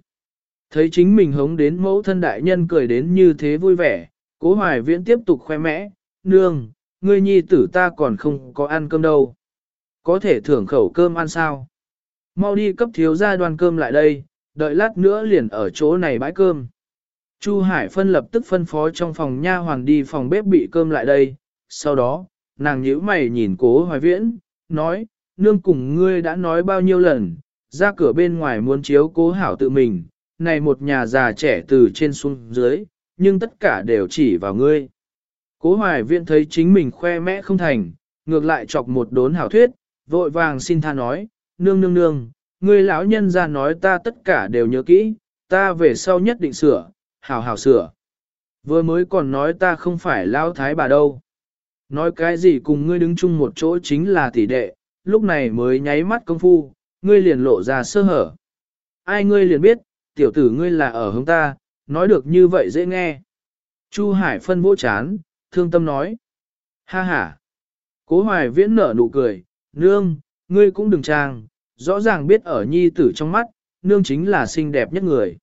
Thấy chính mình hống đến mẫu thân đại nhân cười đến như thế vui vẻ, cố hoài viễn tiếp tục khoe mẽ, nương, ngươi nhi tử ta còn không có ăn cơm đâu. Có thể thưởng khẩu cơm ăn sao? Mau đi cấp thiếu gia đoàn cơm lại đây, đợi lát nữa liền ở chỗ này bãi cơm. Chu Hải phân lập tức phân phó trong phòng nha hoàng đi phòng bếp bị cơm lại đây, sau đó, nàng nhíu mày nhìn cố hoài viễn, nói, nương cùng ngươi đã nói bao nhiêu lần, ra cửa bên ngoài muốn chiếu cố hảo tự mình, này một nhà già trẻ từ trên xuống dưới, nhưng tất cả đều chỉ vào ngươi. Cố hoài viện thấy chính mình khoe mẽ không thành, ngược lại chọc một đốn hảo thuyết, vội vàng xin tha nói, nương nương nương, ngươi lão nhân ra nói ta tất cả đều nhớ kỹ, ta về sau nhất định sửa, hảo hảo sửa. Vừa mới còn nói ta không phải lão thái bà đâu. Nói cái gì cùng ngươi đứng chung một chỗ chính là tỷ đệ, lúc này mới nháy mắt công phu, ngươi liền lộ ra sơ hở. Ai ngươi liền biết, tiểu tử ngươi là ở hướng ta, nói được như vậy dễ nghe. Chu Hải phân vỗ chán, thương tâm nói. Ha ha. Cố hoài viễn nở nụ cười, nương, ngươi cũng đừng trang, rõ ràng biết ở nhi tử trong mắt, nương chính là xinh đẹp nhất người.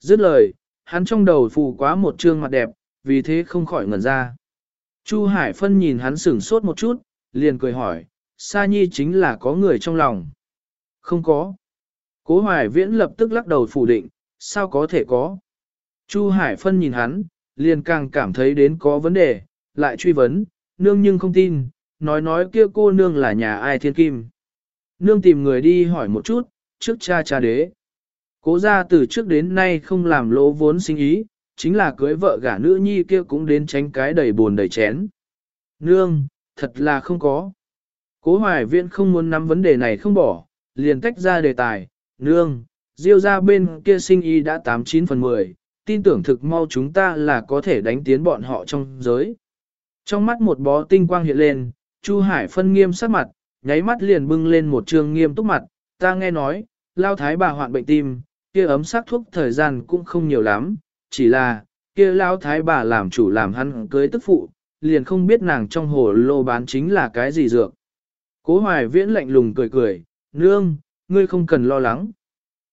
Dứt lời, hắn trong đầu phù quá một trương mặt đẹp, vì thế không khỏi ngẩn ra. Chu Hải phân nhìn hắn sửng sốt một chút, liền cười hỏi, Sa Nhi chính là có người trong lòng. Không có. Cố Hoài Viễn lập tức lắc đầu phủ định, sao có thể có. Chu Hải Phân nhìn hắn, liền càng cảm thấy đến có vấn đề, lại truy vấn, nương nhưng không tin, nói nói kia cô nương là nhà ai thiên kim. Nương tìm người đi hỏi một chút, trước cha cha đế. Cố ra từ trước đến nay không làm lỗ vốn sinh ý, chính là cưới vợ gả nữ nhi kia cũng đến tránh cái đầy buồn đầy chén. Nương, thật là không có. Cố hoài viện không muốn nắm vấn đề này không bỏ, liền tách ra đề tài, nương, diêu ra bên kia sinh y đã 89 phần 10, tin tưởng thực mau chúng ta là có thể đánh tiến bọn họ trong giới. Trong mắt một bó tinh quang hiện lên, Chu Hải phân nghiêm sắc mặt, nháy mắt liền bưng lên một trường nghiêm túc mặt, ta nghe nói, lao thái bà hoạn bệnh tim, kia ấm sắc thuốc thời gian cũng không nhiều lắm, chỉ là, kia lao thái bà làm chủ làm hắn cưới tức phụ, liền không biết nàng trong hồ lô bán chính là cái gì dược. Cố hoài viễn lạnh lùng cười cười, nương, ngươi không cần lo lắng.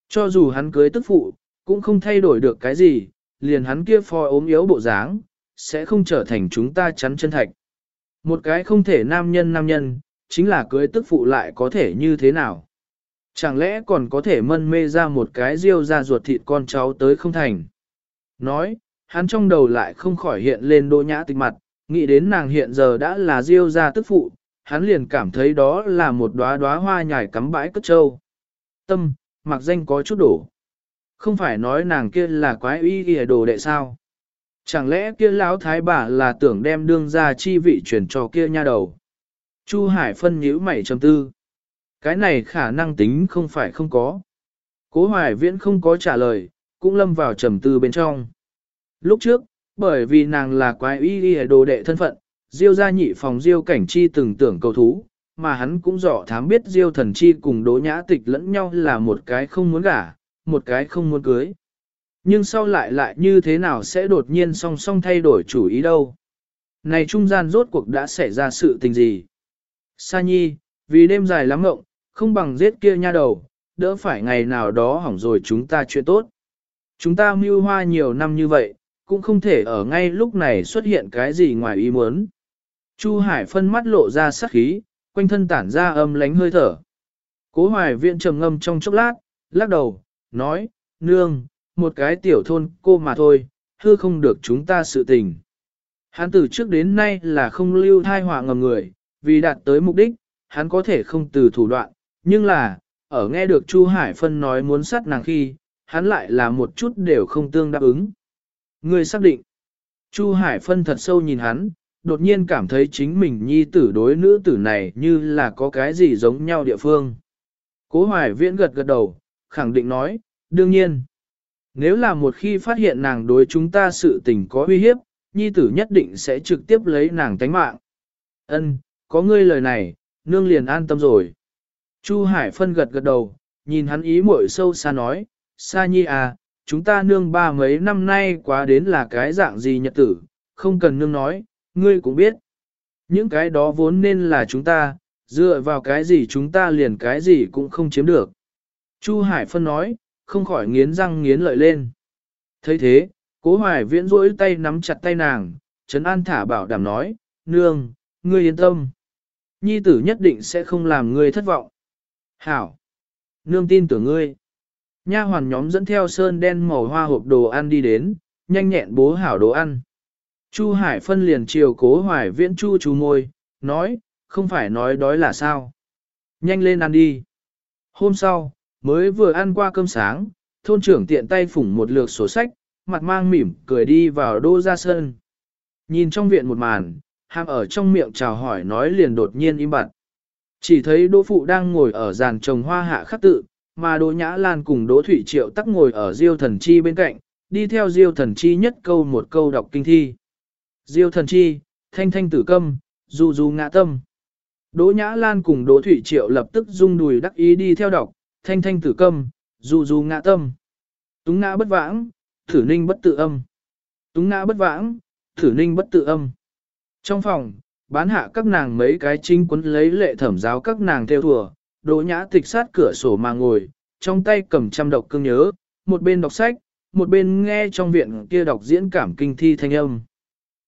Cho dù hắn cưới tức phụ, cũng không thay đổi được cái gì, liền hắn kia phò ốm yếu bộ dáng, sẽ không trở thành chúng ta chắn chân thạch. Một cái không thể nam nhân nam nhân, chính là cưới tức phụ lại có thể như thế nào? Chẳng lẽ còn có thể mân mê ra một cái riêu ra ruột thịt con cháu tới không thành? Nói, hắn trong đầu lại không khỏi hiện lên đô nhã tịch mặt, nghĩ đến nàng hiện giờ đã là riêu ra tức phụ, hắn liền cảm thấy đó là một đóa đóa hoa nhài cắm bãi cất trâu. Tâm, mặc danh có chút đổ. Không phải nói nàng kia là quái uy ghi đồ đệ sao? Chẳng lẽ kia lão thái bà là tưởng đem đương ra chi vị chuyển cho kia nha đầu? Chu Hải phân nhíu mày trầm tư. Cái này khả năng tính không phải không có. Cố Hoài Viễn không có trả lời, cũng lâm vào trầm tư bên trong. Lúc trước, bởi vì nàng là quái y y đồ đệ thân phận, Diêu gia nhị phòng Diêu cảnh chi từng tưởng cầu thú, mà hắn cũng rõ thám biết Diêu thần chi cùng đỗ nhã tịch lẫn nhau là một cái không muốn gả, một cái không muốn cưới. Nhưng sau lại lại như thế nào sẽ đột nhiên song song thay đổi chủ ý đâu? Này trung gian rốt cuộc đã xảy ra sự tình gì? Sa nhi, vì đêm dài lắm ngộng, không bằng giết kia nha đầu, đỡ phải ngày nào đó hỏng rồi chúng ta chuyện tốt. Chúng ta mưu hoa nhiều năm như vậy, cũng không thể ở ngay lúc này xuất hiện cái gì ngoài ý muốn. Chu Hải phân mắt lộ ra sắc khí, quanh thân tản ra âm lánh hơi thở. Cố hoài viện trầm ngâm trong chốc lát, lắc đầu, nói, nương, một cái tiểu thôn cô mà thôi, hư không được chúng ta sự tình. Hắn từ trước đến nay là không lưu thai họa ngầm người, vì đạt tới mục đích, hắn có thể không từ thủ đoạn, nhưng là, ở nghe được Chu Hải Phân nói muốn sát nàng khi, hắn lại là một chút đều không tương đáp ứng. người xác định. Chu Hải Phân thật sâu nhìn hắn, đột nhiên cảm thấy chính mình nhi tử đối nữ tử này như là có cái gì giống nhau địa phương. Cố Hoài Viễn gật gật đầu, khẳng định nói, đương nhiên. Nếu là một khi phát hiện nàng đối chúng ta sự tình có uy hiếp, nhi tử nhất định sẽ trực tiếp lấy nàng tánh mạng. Ân, có ngươi lời này, nương liền an tâm rồi. Chu Hải Phân gật gật đầu, nhìn hắn ý muội sâu xa nói, Sa Nhi à, chúng ta nương ba mấy năm nay quá đến là cái dạng gì nhật tử, không cần nương nói, ngươi cũng biết. Những cái đó vốn nên là chúng ta, dựa vào cái gì chúng ta liền cái gì cũng không chiếm được. Chu Hải Phân nói, không khỏi nghiến răng nghiến lợi lên. thấy thế, cố hoài viễn rỗi tay nắm chặt tay nàng, Trấn An thả bảo đảm nói, nương, ngươi yên tâm. Nhi tử nhất định sẽ không làm ngươi thất vọng. Hảo! Nương tin tưởng ngươi. Nha hoàn nhóm dẫn theo sơn đen màu hoa hộp đồ ăn đi đến, nhanh nhẹn bố hảo đồ ăn. Chu Hải phân liền chiều cố hoài viễn chu chú môi, nói, không phải nói đói là sao. Nhanh lên ăn đi. Hôm sau, mới vừa ăn qua cơm sáng, thôn trưởng tiện tay phủng một lược sổ sách, mặt mang mỉm, cười đi vào đô ra sân. Nhìn trong viện một màn, hàm ở trong miệng chào hỏi nói liền đột nhiên im bặt. Chỉ thấy đỗ phụ đang ngồi ở giàn trồng hoa hạ khắc tự, mà đỗ nhã lan cùng đỗ thủy triệu tắc ngồi ở diêu thần chi bên cạnh, đi theo diêu thần chi nhất câu một câu đọc kinh thi. Diêu thần chi, thanh thanh tử câm, du du ngã tâm. Đỗ Nhã Lan cùng Đỗ Thủy Triệu lập tức rung đùi đắc ý đi theo đọc, thanh thanh tử câm, du du ngã tâm. Túng ngã bất vãng, thử ninh bất tự âm. Túng ngã bất vãng, thử ninh bất tự âm. Trong phòng, bán hạ các nàng mấy cái chính quấn lấy lệ thẩm giáo các nàng theo thùa, Đỗ Nhã tịch sát cửa sổ mà ngồi, trong tay cầm trăm độc cương nhớ, một bên đọc sách, một bên nghe trong viện kia đọc diễn cảm kinh thi thanh âm.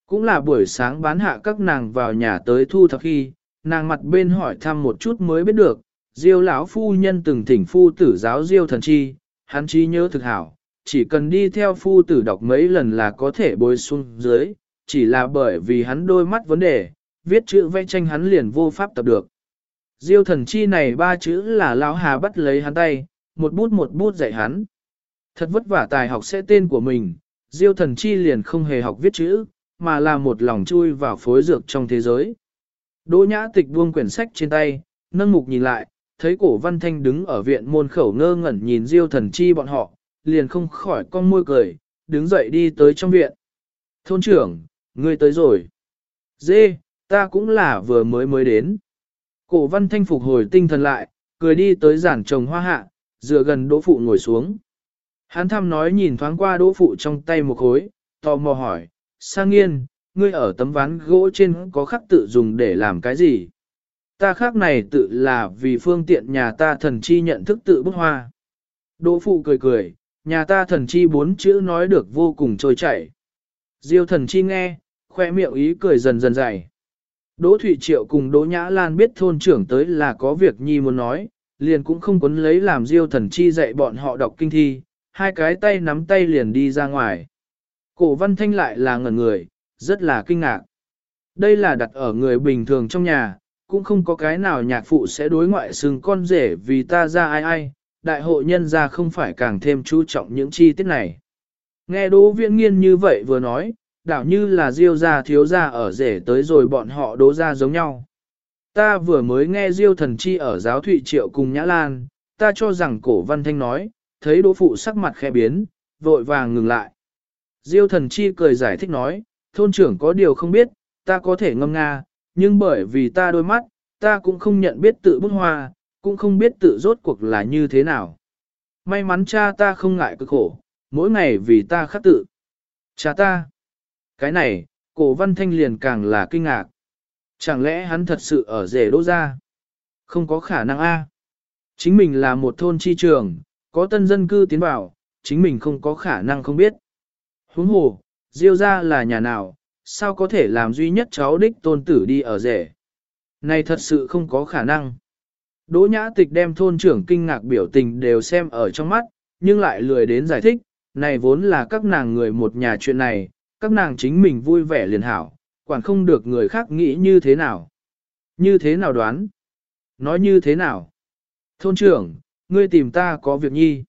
Cũng là buổi sáng bán hạ các nàng vào nhà tới thu thập khi, nàng mặt bên hỏi thăm một chút mới biết được, Diêu lão phu nhân từng thỉnh phu tử giáo Diêu thần chi, hắn chi nhớ thực hảo, chỉ cần đi theo phu tử đọc mấy lần là có thể bôi xuống dưới, chỉ là bởi vì hắn đôi mắt vấn đề, viết chữ vẽ tranh hắn liền vô pháp tập được. Diêu thần chi này ba chữ là lão hà bắt lấy hắn tay, một bút một bút dạy hắn. Thật vất vả tài học sẽ tên của mình, Diêu thần chi liền không hề học viết chữ, mà là một lòng chui vào phối dược trong thế giới. Đỗ nhã tịch buông quyển sách trên tay, nâng mục nhìn lại, thấy cổ văn thanh đứng ở viện môn khẩu ngơ ngẩn nhìn diêu thần chi bọn họ, liền không khỏi con môi cười, đứng dậy đi tới trong viện. Thôn trưởng, ngươi tới rồi. Dê, ta cũng là vừa mới mới đến. Cổ văn thanh phục hồi tinh thần lại, cười đi tới giản trồng hoa hạ, dựa gần đỗ phụ ngồi xuống. Hắn thăm nói nhìn thoáng qua đỗ phụ trong tay một khối, tò mò hỏi, sang nghiên, ngươi ở tấm ván gỗ trên có khắc tự dùng để làm cái gì? Ta khác này tự là vì phương tiện nhà ta thần chi nhận thức tự bút hoa. Đỗ phụ cười cười, nhà ta thần chi bốn chữ nói được vô cùng trôi chảy. Diêu thần chi nghe, khoe miệng ý cười dần dần dày. Đỗ Thụy Triệu cùng Đỗ Nhã Lan biết thôn trưởng tới là có việc nhi muốn nói, liền cũng không quấn lấy làm Diêu thần chi dạy bọn họ đọc kinh thi, hai cái tay nắm tay liền đi ra ngoài. Cổ văn thanh lại là ngẩn người, rất là kinh ngạc. Đây là đặt ở người bình thường trong nhà, cũng không có cái nào nhạc phụ sẽ đối ngoại xưng con rể vì ta ra ai ai, đại hội nhân ra không phải càng thêm chú trọng những chi tiết này. Nghe Đỗ Viễn Nghiên như vậy vừa nói, đảo như là Diêu gia thiếu gia ở rể tới rồi bọn họ đố ra giống nhau. Ta vừa mới nghe Diêu thần chi ở giáo thụy triệu cùng Nhã Lan, ta cho rằng cổ văn thanh nói, thấy đỗ phụ sắc mặt khẽ biến, vội vàng ngừng lại. Diêu thần chi cười giải thích nói, thôn trưởng có điều không biết, ta có thể ngâm nga, nhưng bởi vì ta đôi mắt, ta cũng không nhận biết tự bút hoa, cũng không biết tự rốt cuộc là như thế nào. May mắn cha ta không ngại cực khổ, mỗi ngày vì ta khắc tự. Cha ta, cái này, cổ văn thanh liền càng là kinh ngạc. Chẳng lẽ hắn thật sự ở rể đỗ ra? Không có khả năng a. Chính mình là một thôn chi trường, có tân dân cư tiến vào, chính mình không có khả năng không biết. Huống hồ, Diêu ra là nhà nào, sao có thể làm duy nhất cháu đích tôn tử đi ở rể. Này thật sự không có khả năng. Đỗ nhã tịch đem thôn trưởng kinh ngạc biểu tình đều xem ở trong mắt, nhưng lại lười đến giải thích, này vốn là các nàng người một nhà chuyện này, các nàng chính mình vui vẻ liền hảo, quản không được người khác nghĩ như thế nào. Như thế nào đoán? Nói như thế nào? Thôn trưởng, ngươi tìm ta có việc nhi.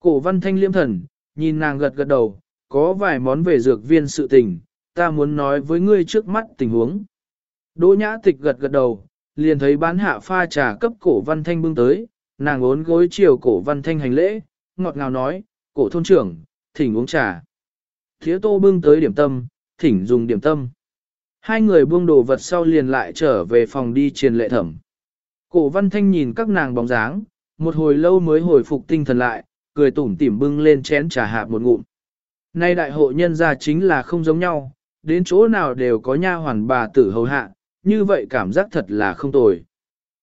Cổ văn thanh liêm thần, nhìn nàng gật gật đầu, có vài món về dược viên sự tình, ta muốn nói với ngươi trước mắt tình huống. Đỗ nhã tịch gật gật đầu, liền thấy bán hạ pha trà cấp cổ văn thanh bưng tới, nàng ốn gối chiều cổ văn thanh hành lễ, ngọt ngào nói, cổ thôn trưởng, thỉnh uống trà. Thía tô bưng tới điểm tâm, thỉnh dùng điểm tâm. Hai người buông đồ vật sau liền lại trở về phòng đi truyền lệ thẩm. Cổ văn thanh nhìn các nàng bóng dáng, một hồi lâu mới hồi phục tinh thần lại, cười tủm tỉm bưng lên chén trà hạ một ngụm. Nay đại hội nhân gia chính là không giống nhau, đến chỗ nào đều có nha hoàn bà tử hầu hạ, như vậy cảm giác thật là không tồi.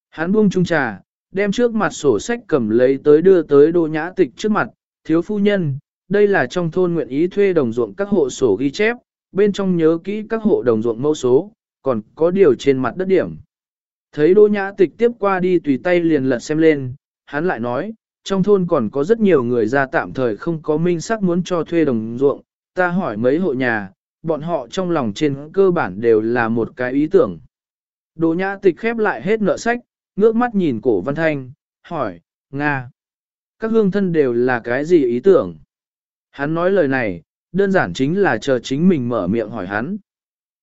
Hắn buông chung trà, đem trước mặt sổ sách cầm lấy tới đưa tới đô nhã tịch trước mặt, thiếu phu nhân, đây là trong thôn nguyện ý thuê đồng ruộng các hộ sổ ghi chép, bên trong nhớ kỹ các hộ đồng ruộng mẫu số, còn có điều trên mặt đất điểm. Thấy đô nhã tịch tiếp qua đi tùy tay liền lật xem lên, hắn lại nói, trong thôn còn có rất nhiều người ra tạm thời không có minh sắc muốn cho thuê đồng ruộng, ta hỏi mấy hộ nhà, bọn họ trong lòng trên cơ bản đều là một cái ý tưởng. Đỗ nhã tịch khép lại hết nợ sách, ngước mắt nhìn cổ văn thanh, hỏi, Nga, các hương thân đều là cái gì ý tưởng? Hắn nói lời này, đơn giản chính là chờ chính mình mở miệng hỏi hắn.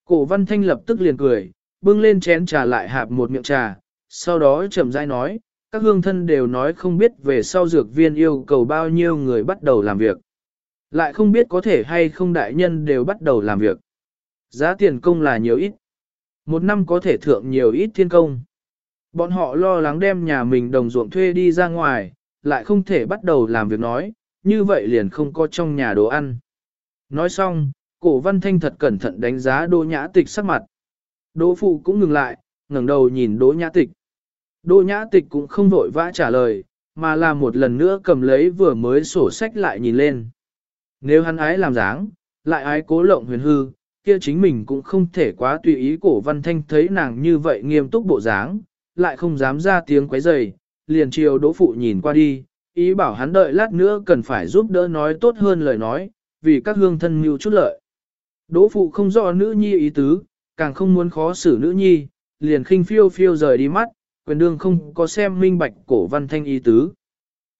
Cổ văn thanh lập tức liền cười, bưng lên chén trà lại hạp một miệng trà, sau đó chậm rãi nói, các hương thân đều nói không biết về sau dược viên yêu cầu bao nhiêu người bắt đầu làm việc. Lại không biết có thể hay không đại nhân đều bắt đầu làm việc. Giá tiền công là nhiều ít. Một năm có thể thượng nhiều ít thiên công. Bọn họ lo lắng đem nhà mình đồng ruộng thuê đi ra ngoài, lại không thể bắt đầu làm việc nói, như vậy liền không có trong nhà đồ ăn. Nói xong, cổ văn thanh thật cẩn thận đánh giá đỗ nhã tịch sắc mặt. Đỗ phụ cũng ngừng lại, ngẩng đầu nhìn đỗ nhã tịch. Đỗ nhã tịch cũng không vội vã trả lời, mà là một lần nữa cầm lấy vừa mới sổ sách lại nhìn lên. Nếu hắn ái làm dáng, lại ái cố lộng huyền hư, kia chính mình cũng không thể quá tùy ý cổ văn thanh thấy nàng như vậy nghiêm túc bộ dáng, lại không dám ra tiếng quấy rầy, liền chiều đỗ phụ nhìn qua đi, ý bảo hắn đợi lát nữa cần phải giúp đỡ nói tốt hơn lời nói, vì các hương thân mưu chút lợi. Đỗ phụ không rõ nữ nhi ý tứ, càng không muốn khó xử nữ nhi, liền khinh phiêu phiêu rời đi mắt, quyền đương không có xem minh bạch cổ văn thanh ý tứ.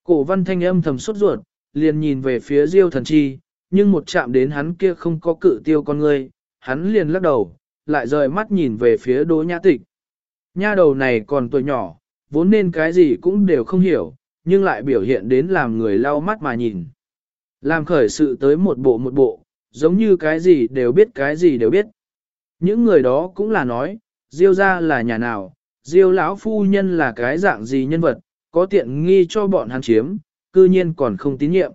Cổ văn thanh âm thầm sốt ruột, liền nhìn về phía diêu thần chi, nhưng một chạm đến hắn kia không có cự tiêu con người, hắn liền lắc đầu, lại rời mắt nhìn về phía đỗ nhã tịch. Nha đầu này còn tuổi nhỏ, vốn nên cái gì cũng đều không hiểu, nhưng lại biểu hiện đến làm người lau mắt mà nhìn. Làm khởi sự tới một bộ một bộ, giống như cái gì đều biết cái gì đều biết. Những người đó cũng là nói, Diêu ra là nhà nào, Diêu lão phu nhân là cái dạng gì nhân vật, có tiện nghi cho bọn hắn chiếm, cư nhiên còn không tín nhiệm.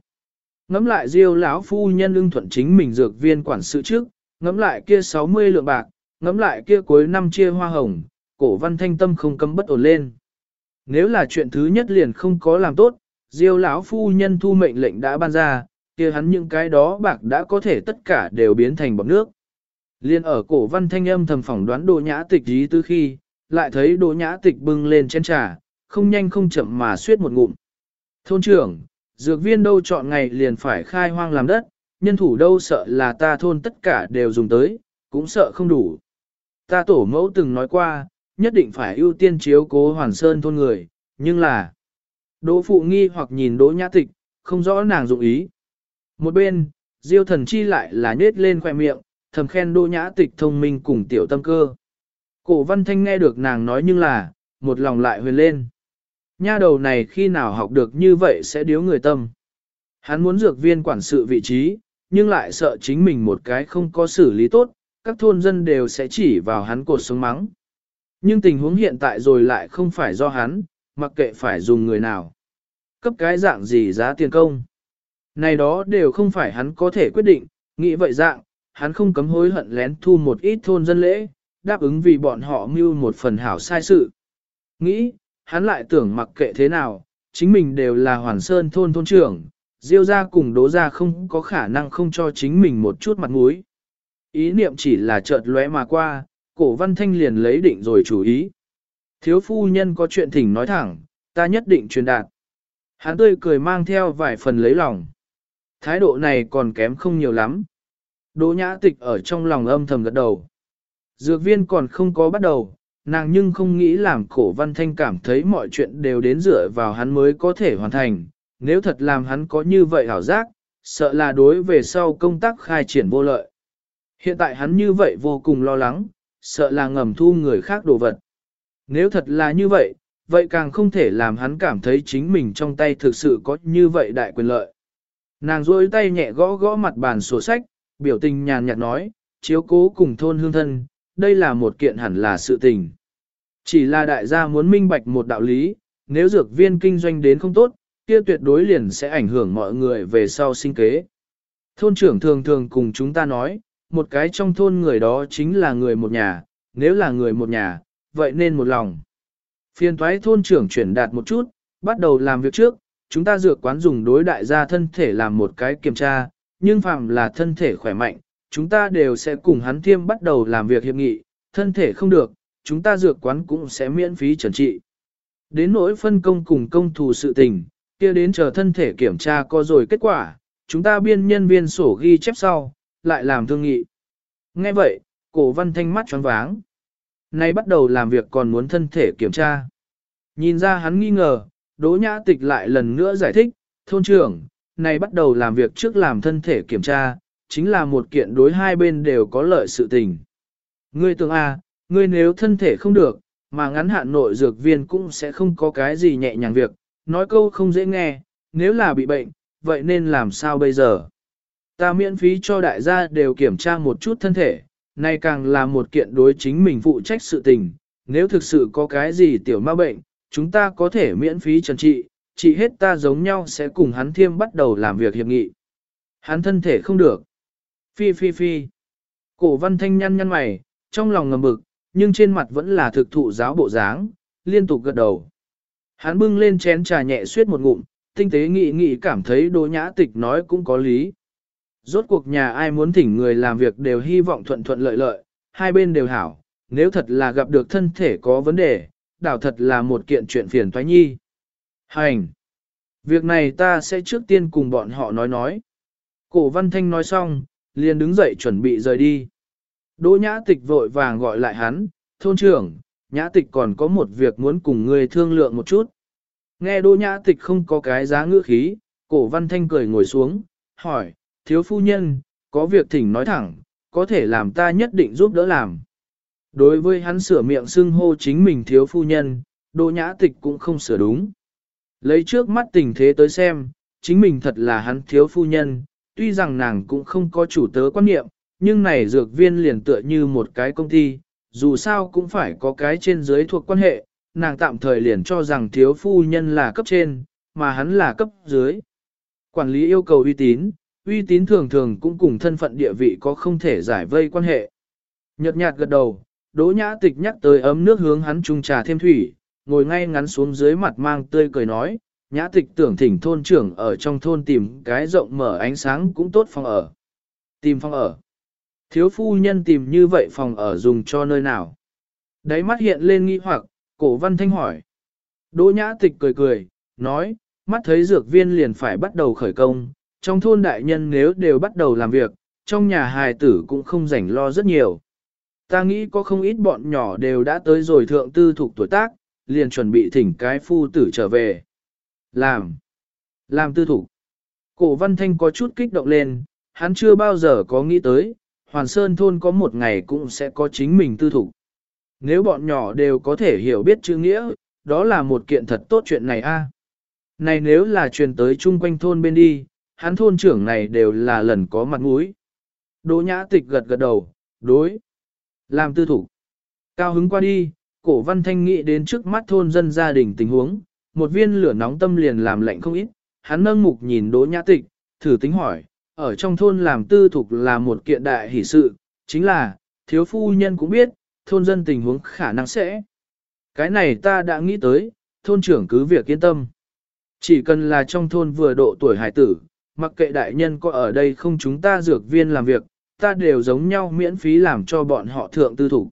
Ngắm lại Diêu lão phu nhân ưng thuận chính mình dược viên quản sự trước, ngắm lại kia 60 lượng bạc, ngắm lại kia cuối năm chia hoa hồng, cổ văn thanh tâm không cấm bất ổn lên. Nếu là chuyện thứ nhất liền không có làm tốt, Diêu lão phu nhân thu mệnh lệnh đã ban ra, kia hắn những cái đó bạc đã có thể tất cả đều biến thành bọt nước. Liên ở cổ văn thanh âm thầm phỏng đoán đồ nhã tịch ý tư khi, lại thấy đồ nhã tịch bưng lên chén trà, không nhanh không chậm mà suyết một ngụm. Thôn trưởng, dược viên đâu chọn ngày liền phải khai hoang làm đất, nhân thủ đâu sợ là ta thôn tất cả đều dùng tới, cũng sợ không đủ. Ta tổ mẫu từng nói qua, nhất định phải ưu tiên chiếu cố hoàn sơn thôn người, nhưng là... Đỗ phụ nghi hoặc nhìn đỗ nhã tịch, không rõ nàng dụng ý. Một bên, diêu thần chi lại là nết lên khoẻ miệng, thầm khen đỗ nhã tịch thông minh cùng tiểu tâm cơ. Cổ văn thanh nghe được nàng nói nhưng là, một lòng lại huyền lên. Nha đầu này khi nào học được như vậy sẽ điếu người tâm. Hắn muốn dược viên quản sự vị trí, nhưng lại sợ chính mình một cái không có xử lý tốt, các thôn dân đều sẽ chỉ vào hắn cột sống mắng. Nhưng tình huống hiện tại rồi lại không phải do hắn, mặc kệ phải dùng người nào. Cấp cái dạng gì giá tiền công. Này đó đều không phải hắn có thể quyết định, nghĩ vậy dạng, hắn không cấm hối hận lén thu một ít thôn dân lễ, đáp ứng vì bọn họ mưu một phần hảo sai sự. Nghĩ, hắn lại tưởng mặc kệ thế nào, chính mình đều là hoàn sơn thôn thôn trưởng, diêu ra cùng đố ra không có khả năng không cho chính mình một chút mặt mũi. Ý niệm chỉ là chợt lóe mà qua, cổ văn thanh liền lấy định rồi chủ ý. Thiếu phu nhân có chuyện thỉnh nói thẳng, ta nhất định truyền đạt. Hắn tươi cười mang theo vài phần lấy lòng. Thái độ này còn kém không nhiều lắm. Đỗ nhã tịch ở trong lòng âm thầm gật đầu. Dược viên còn không có bắt đầu, nàng nhưng không nghĩ làm cổ văn thanh cảm thấy mọi chuyện đều đến dựa vào hắn mới có thể hoàn thành, nếu thật làm hắn có như vậy hảo giác, sợ là đối về sau công tác khai triển vô lợi. Hiện tại hắn như vậy vô cùng lo lắng, sợ là ngầm thu người khác đồ vật. Nếu thật là như vậy, vậy càng không thể làm hắn cảm thấy chính mình trong tay thực sự có như vậy đại quyền lợi. Nàng rôi tay nhẹ gõ gõ mặt bàn sổ sách, biểu tình nhàn nhạt nói, chiếu cố cùng thôn hương thân, đây là một kiện hẳn là sự tình. Chỉ là đại gia muốn minh bạch một đạo lý, nếu dược viên kinh doanh đến không tốt, kia tuyệt đối liền sẽ ảnh hưởng mọi người về sau sinh kế. Thôn trưởng thường thường cùng chúng ta nói, một cái trong thôn người đó chính là người một nhà, nếu là người một nhà, vậy nên một lòng. Phiên thoái thôn trưởng chuyển đạt một chút, bắt đầu làm việc trước, chúng ta dược quán dùng đối đại gia thân thể làm một cái kiểm tra, nhưng phạm là thân thể khỏe mạnh, chúng ta đều sẽ cùng hắn thiêm bắt đầu làm việc hiệp nghị, thân thể không được, chúng ta dược quán cũng sẽ miễn phí trần trị. Đến nỗi phân công cùng công thù sự tình, kia đến chờ thân thể kiểm tra có rồi kết quả, chúng ta biên nhân viên sổ ghi chép sau, lại làm thương nghị. Nghe vậy, cổ văn thanh mắt choáng váng. Nay bắt đầu làm việc còn muốn thân thể kiểm tra. Nhìn ra hắn nghi ngờ, Đỗ Nhã Tịch lại lần nữa giải thích, thôn trưởng, này bắt đầu làm việc trước làm thân thể kiểm tra, chính là một kiện đối hai bên đều có lợi sự tình. Ngươi tưởng a, à, ngươi nếu thân thể không được, mà ngắn hạn nội dược viên cũng sẽ không có cái gì nhẹ nhàng việc, nói câu không dễ nghe, nếu là bị bệnh, vậy nên làm sao bây giờ? Ta miễn phí cho đại gia đều kiểm tra một chút thân thể, nay càng là một kiện đối chính mình phụ trách sự tình, nếu thực sự có cái gì tiểu ma bệnh, chúng ta có thể miễn phí trần trị, trị hết ta giống nhau sẽ cùng hắn thiêm bắt đầu làm việc hiệp nghị. Hắn thân thể không được. Phi phi phi. Cổ văn thanh nhăn nhăn mày, trong lòng ngầm bực, nhưng trên mặt vẫn là thực thụ giáo bộ dáng, liên tục gật đầu. Hắn bưng lên chén trà nhẹ suyết một ngụm, tinh tế nghị nghị cảm thấy đỗ nhã tịch nói cũng có lý. Rốt cuộc nhà ai muốn thỉnh người làm việc đều hy vọng thuận thuận lợi lợi, hai bên đều hảo, nếu thật là gặp được thân thể có vấn đề, đảo thật là một kiện chuyện phiền toái nhi. Hành! Việc này ta sẽ trước tiên cùng bọn họ nói nói. Cổ văn thanh nói xong, liền đứng dậy chuẩn bị rời đi. Đỗ nhã tịch vội vàng gọi lại hắn, thôn trưởng, nhã tịch còn có một việc muốn cùng ngươi thương lượng một chút. Nghe đỗ nhã tịch không có cái giá ngữ khí, cổ văn thanh cười ngồi xuống, hỏi, thiếu phu nhân, có việc thỉnh nói thẳng, có thể làm ta nhất định giúp đỡ làm. Đối với hắn sửa miệng xưng hô chính mình thiếu phu nhân, đỗ nhã tịch cũng không sửa đúng. Lấy trước mắt tình thế tới xem, chính mình thật là hắn thiếu phu nhân, tuy rằng nàng cũng không có chủ tớ quan niệm, nhưng này dược viên liền tựa như một cái công ty, dù sao cũng phải có cái trên dưới thuộc quan hệ, nàng tạm thời liền cho rằng thiếu phu nhân là cấp trên, mà hắn là cấp dưới. Quản lý yêu cầu uy tín, uy tín thường thường cũng cùng thân phận địa vị có không thể giải vây quan hệ. Nhật nhạt gật đầu, đỗ nhã tịch nhắc tới ấm nước hướng hắn trung trà thêm thủy, ngồi ngay ngắn xuống dưới mặt mang tươi cười nói, nhã tịch tưởng thỉnh thôn trưởng ở trong thôn tìm cái rộng mở ánh sáng cũng tốt phòng ở. Tìm phòng ở. Thiếu phu nhân tìm như vậy phòng ở dùng cho nơi nào? Đáy mắt hiện lên nghi hoặc, cổ văn thanh hỏi. Đỗ nhã tịch cười cười, nói, mắt thấy dược viên liền phải bắt đầu khởi công, trong thôn đại nhân nếu đều bắt đầu làm việc, trong nhà hài tử cũng không rảnh lo rất nhiều. Ta nghĩ có không ít bọn nhỏ đều đã tới rồi thượng tư thuộc tuổi tác, liền chuẩn bị thỉnh cái phu tử trở về. Làm. Làm tư thủ. Cổ văn thanh có chút kích động lên, hắn chưa bao giờ có nghĩ tới, Hoàn Sơn thôn có một ngày cũng sẽ có chính mình tư thủ. Nếu bọn nhỏ đều có thể hiểu biết chữ nghĩa, đó là một kiện thật tốt chuyện này a. Này nếu là truyền tới chung quanh thôn bên đi, hắn thôn trưởng này đều là lần có mặt mũi. Đỗ nhã tịch gật gật đầu, đối. Làm tư thủ. Cao hứng qua đi, cổ văn thanh nghĩ đến trước mắt thôn dân gia đình tình huống, một viên lửa nóng tâm liền làm lạnh không ít, hắn nâng mục nhìn đỗ nhã tịch, thử tính hỏi, ở trong thôn làm tư thục là một kiện đại hỷ sự, chính là, thiếu phu nhân cũng biết, thôn dân tình huống khả năng sẽ. Cái này ta đã nghĩ tới, thôn trưởng cứ việc yên tâm. Chỉ cần là trong thôn vừa độ tuổi hải tử, mặc kệ đại nhân có ở đây không chúng ta dược viên làm việc, ta đều giống nhau miễn phí làm cho bọn họ thượng tư thủ.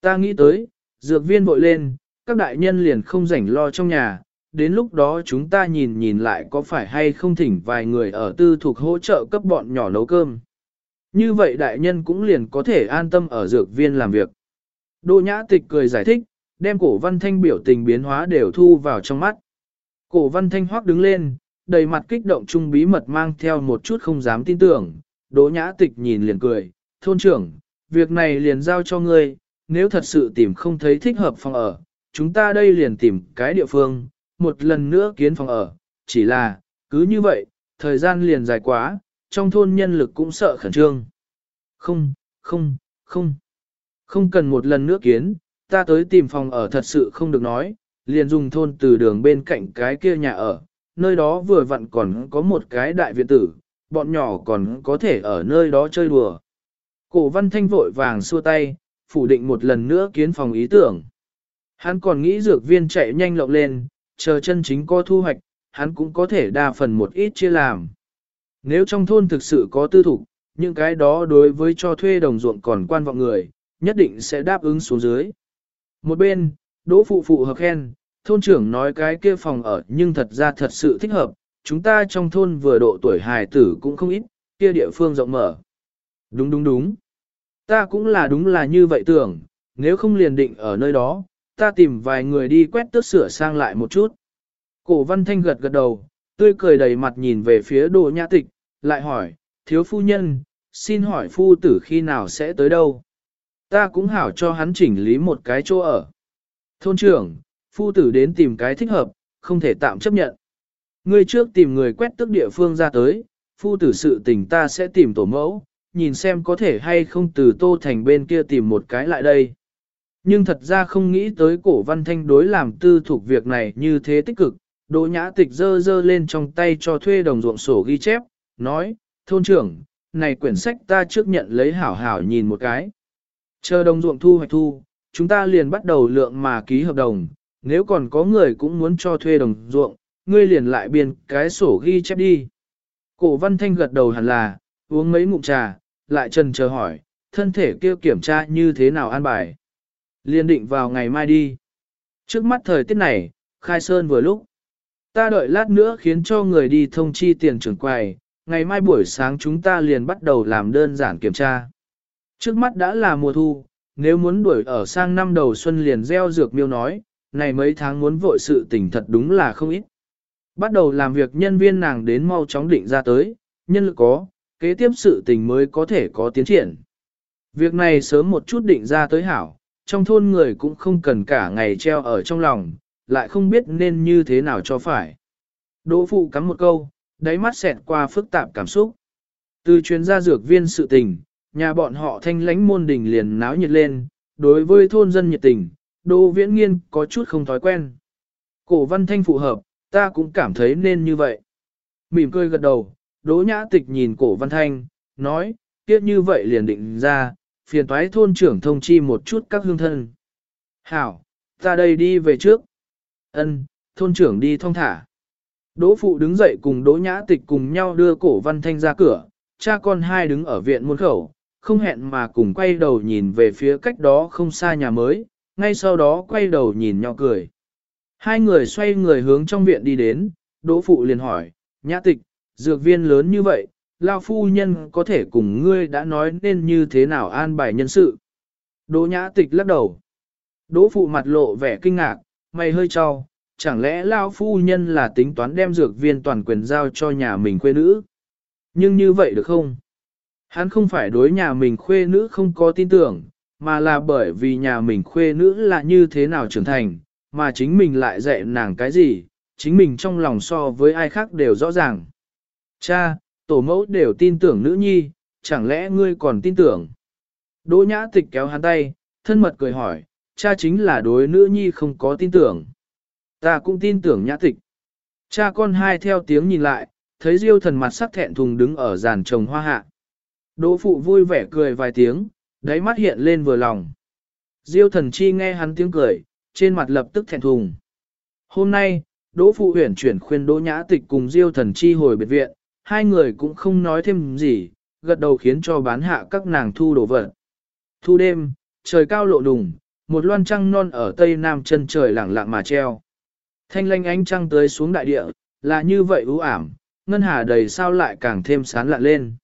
Ta nghĩ tới, dược viên bội lên, các đại nhân liền không rảnh lo trong nhà, đến lúc đó chúng ta nhìn nhìn lại có phải hay không thỉnh vài người ở tư thuộc hỗ trợ cấp bọn nhỏ nấu cơm. Như vậy đại nhân cũng liền có thể an tâm ở dược viên làm việc. Đỗ nhã tịch cười giải thích, đem cổ văn thanh biểu tình biến hóa đều thu vào trong mắt. Cổ văn thanh hoác đứng lên, đầy mặt kích động trung bí mật mang theo một chút không dám tin tưởng. Đỗ nhã tịch nhìn liền cười, thôn trưởng, việc này liền giao cho ngươi, nếu thật sự tìm không thấy thích hợp phòng ở, chúng ta đây liền tìm cái địa phương, một lần nữa kiến phòng ở, chỉ là, cứ như vậy, thời gian liền dài quá, trong thôn nhân lực cũng sợ khẩn trương. Không, không, không, không cần một lần nữa kiến, ta tới tìm phòng ở thật sự không được nói, liền dùng thôn từ đường bên cạnh cái kia nhà ở, nơi đó vừa vặn còn có một cái đại viện tử, bọn nhỏ còn có thể ở nơi đó chơi đùa. Cổ văn thanh vội vàng xua tay, phủ định một lần nữa kiến phòng ý tưởng. Hắn còn nghĩ dược viên chạy nhanh lộng lên, chờ chân chính có thu hoạch, hắn cũng có thể đa phần một ít chia làm. Nếu trong thôn thực sự có tư thục, những cái đó đối với cho thuê đồng ruộng còn quan vọng người, nhất định sẽ đáp ứng xuống dưới. Một bên, đỗ phụ phụ hợp khen, thôn trưởng nói cái kia phòng ở nhưng thật ra thật sự thích hợp, chúng ta trong thôn vừa độ tuổi hài tử cũng không ít, kia địa phương rộng mở. Đúng đúng đúng. Ta cũng là đúng là như vậy tưởng, nếu không liền định ở nơi đó, ta tìm vài người đi quét tước sửa sang lại một chút. Cổ văn thanh gật gật đầu, tươi cười đầy mặt nhìn về phía đồ nhã tịch, lại hỏi, thiếu phu nhân, xin hỏi phu tử khi nào sẽ tới đâu? Ta cũng hảo cho hắn chỉnh lý một cái chỗ ở. Thôn trưởng, phu tử đến tìm cái thích hợp, không thể tạm chấp nhận. Ngươi trước tìm người quét tước địa phương ra tới, phu tử sự tình ta sẽ tìm tổ mẫu, nhìn xem có thể hay không từ tô thành bên kia tìm một cái lại đây. Nhưng thật ra không nghĩ tới cổ văn thanh đối làm tư thuộc việc này như thế tích cực, đỗ nhã tịch dơ dơ lên trong tay cho thuê đồng ruộng sổ ghi chép, nói, thôn trưởng, này quyển sách ta trước nhận lấy hảo hảo nhìn một cái. Chờ đồng ruộng thu hoạch thu, chúng ta liền bắt đầu lượng mà ký hợp đồng, nếu còn có người cũng muốn cho thuê đồng ruộng, ngươi liền lại biên cái sổ ghi chép đi. Cổ văn thanh gật đầu hẳn là, uống mấy ngụm trà, lại trần chờ hỏi, thân thể kia kiểm tra như thế nào an bài. Liên định vào ngày mai đi. Trước mắt thời tiết này, khai sơn vừa lúc. Ta đợi lát nữa khiến cho người đi thông chi tiền trưởng quầy, ngày mai buổi sáng chúng ta liền bắt đầu làm đơn giản kiểm tra. Trước mắt đã là mùa thu, nếu muốn đuổi ở sang năm đầu xuân liền gieo dược miêu nói, này mấy tháng muốn vội sự tình thật đúng là không ít. Bắt đầu làm việc nhân viên nàng đến mau chóng định ra tới, nhân lực có, kế tiếp sự tình mới có thể có tiến triển. Việc này sớm một chút định ra tới hảo, trong thôn người cũng không cần cả ngày treo ở trong lòng, lại không biết nên như thế nào cho phải. Đỗ phụ cắm một câu, đáy mắt xẹt qua phức tạp cảm xúc. Từ chuyên gia dược viên sự tình, nhà bọn họ thanh lánh môn đình liền náo nhiệt lên, đối với thôn dân nhiệt tình, Đỗ viễn nghiên có chút không thói quen. Cổ văn thanh phù hợp, ta cũng cảm thấy nên như vậy. Mỉm cười gật đầu, Đỗ nhã tịch nhìn cổ văn thanh, nói, tiếc như vậy liền định ra, phiền toái thôn trưởng thông chi một chút các hương thân. Hảo, ta đây đi về trước. Ân, thôn trưởng đi thong thả. Đỗ phụ đứng dậy cùng đỗ nhã tịch cùng nhau đưa cổ văn thanh ra cửa, cha con hai đứng ở viện môn khẩu, không hẹn mà cùng quay đầu nhìn về phía cách đó không xa nhà mới, ngay sau đó quay đầu nhìn nhau cười. Hai người xoay người hướng trong viện đi đến, đỗ phụ liền hỏi, nhã tịch, dược viên lớn như vậy, lao phu nhân có thể cùng ngươi đã nói nên như thế nào an bài nhân sự. Đỗ nhã tịch lắc đầu. Đỗ phụ mặt lộ vẻ kinh ngạc, mày hơi cho, chẳng lẽ lao phu nhân là tính toán đem dược viên toàn quyền giao cho nhà mình quê nữ. Nhưng như vậy được không? Hắn không phải đối nhà mình khuê nữ không có tin tưởng, mà là bởi vì nhà mình khuê nữ là như thế nào trưởng thành, mà chính mình lại dạy nàng cái gì, chính mình trong lòng so với ai khác đều rõ ràng. Cha, tổ mẫu đều tin tưởng nữ nhi, chẳng lẽ ngươi còn tin tưởng? Đỗ nhã tịch kéo hắn tay, thân mật cười hỏi, cha chính là đối nữ nhi không có tin tưởng. Ta cũng tin tưởng nhã tịch. Cha con hai theo tiếng nhìn lại, thấy diêu thần mặt sắc thẹn thùng đứng ở giàn trồng hoa hạ. Đỗ phụ vui vẻ cười vài tiếng, đáy mắt hiện lên vừa lòng. Diêu thần chi nghe hắn tiếng cười, trên mặt lập tức thẹn thùng. Hôm nay, Đỗ phụ huyển chuyển khuyên Đỗ nhã tịch cùng Diêu thần chi hồi biệt viện, hai người cũng không nói thêm gì, gật đầu khiến cho bán hạ các nàng thu đồ vật. Thu đêm, trời cao lộ đùng, một loan trăng non ở tây nam chân trời lẳng lặng mà treo. Thanh lanh ánh trăng tới xuống đại địa, là như vậy ưu ảm, ngân hà đầy sao lại càng thêm sán lạ lên.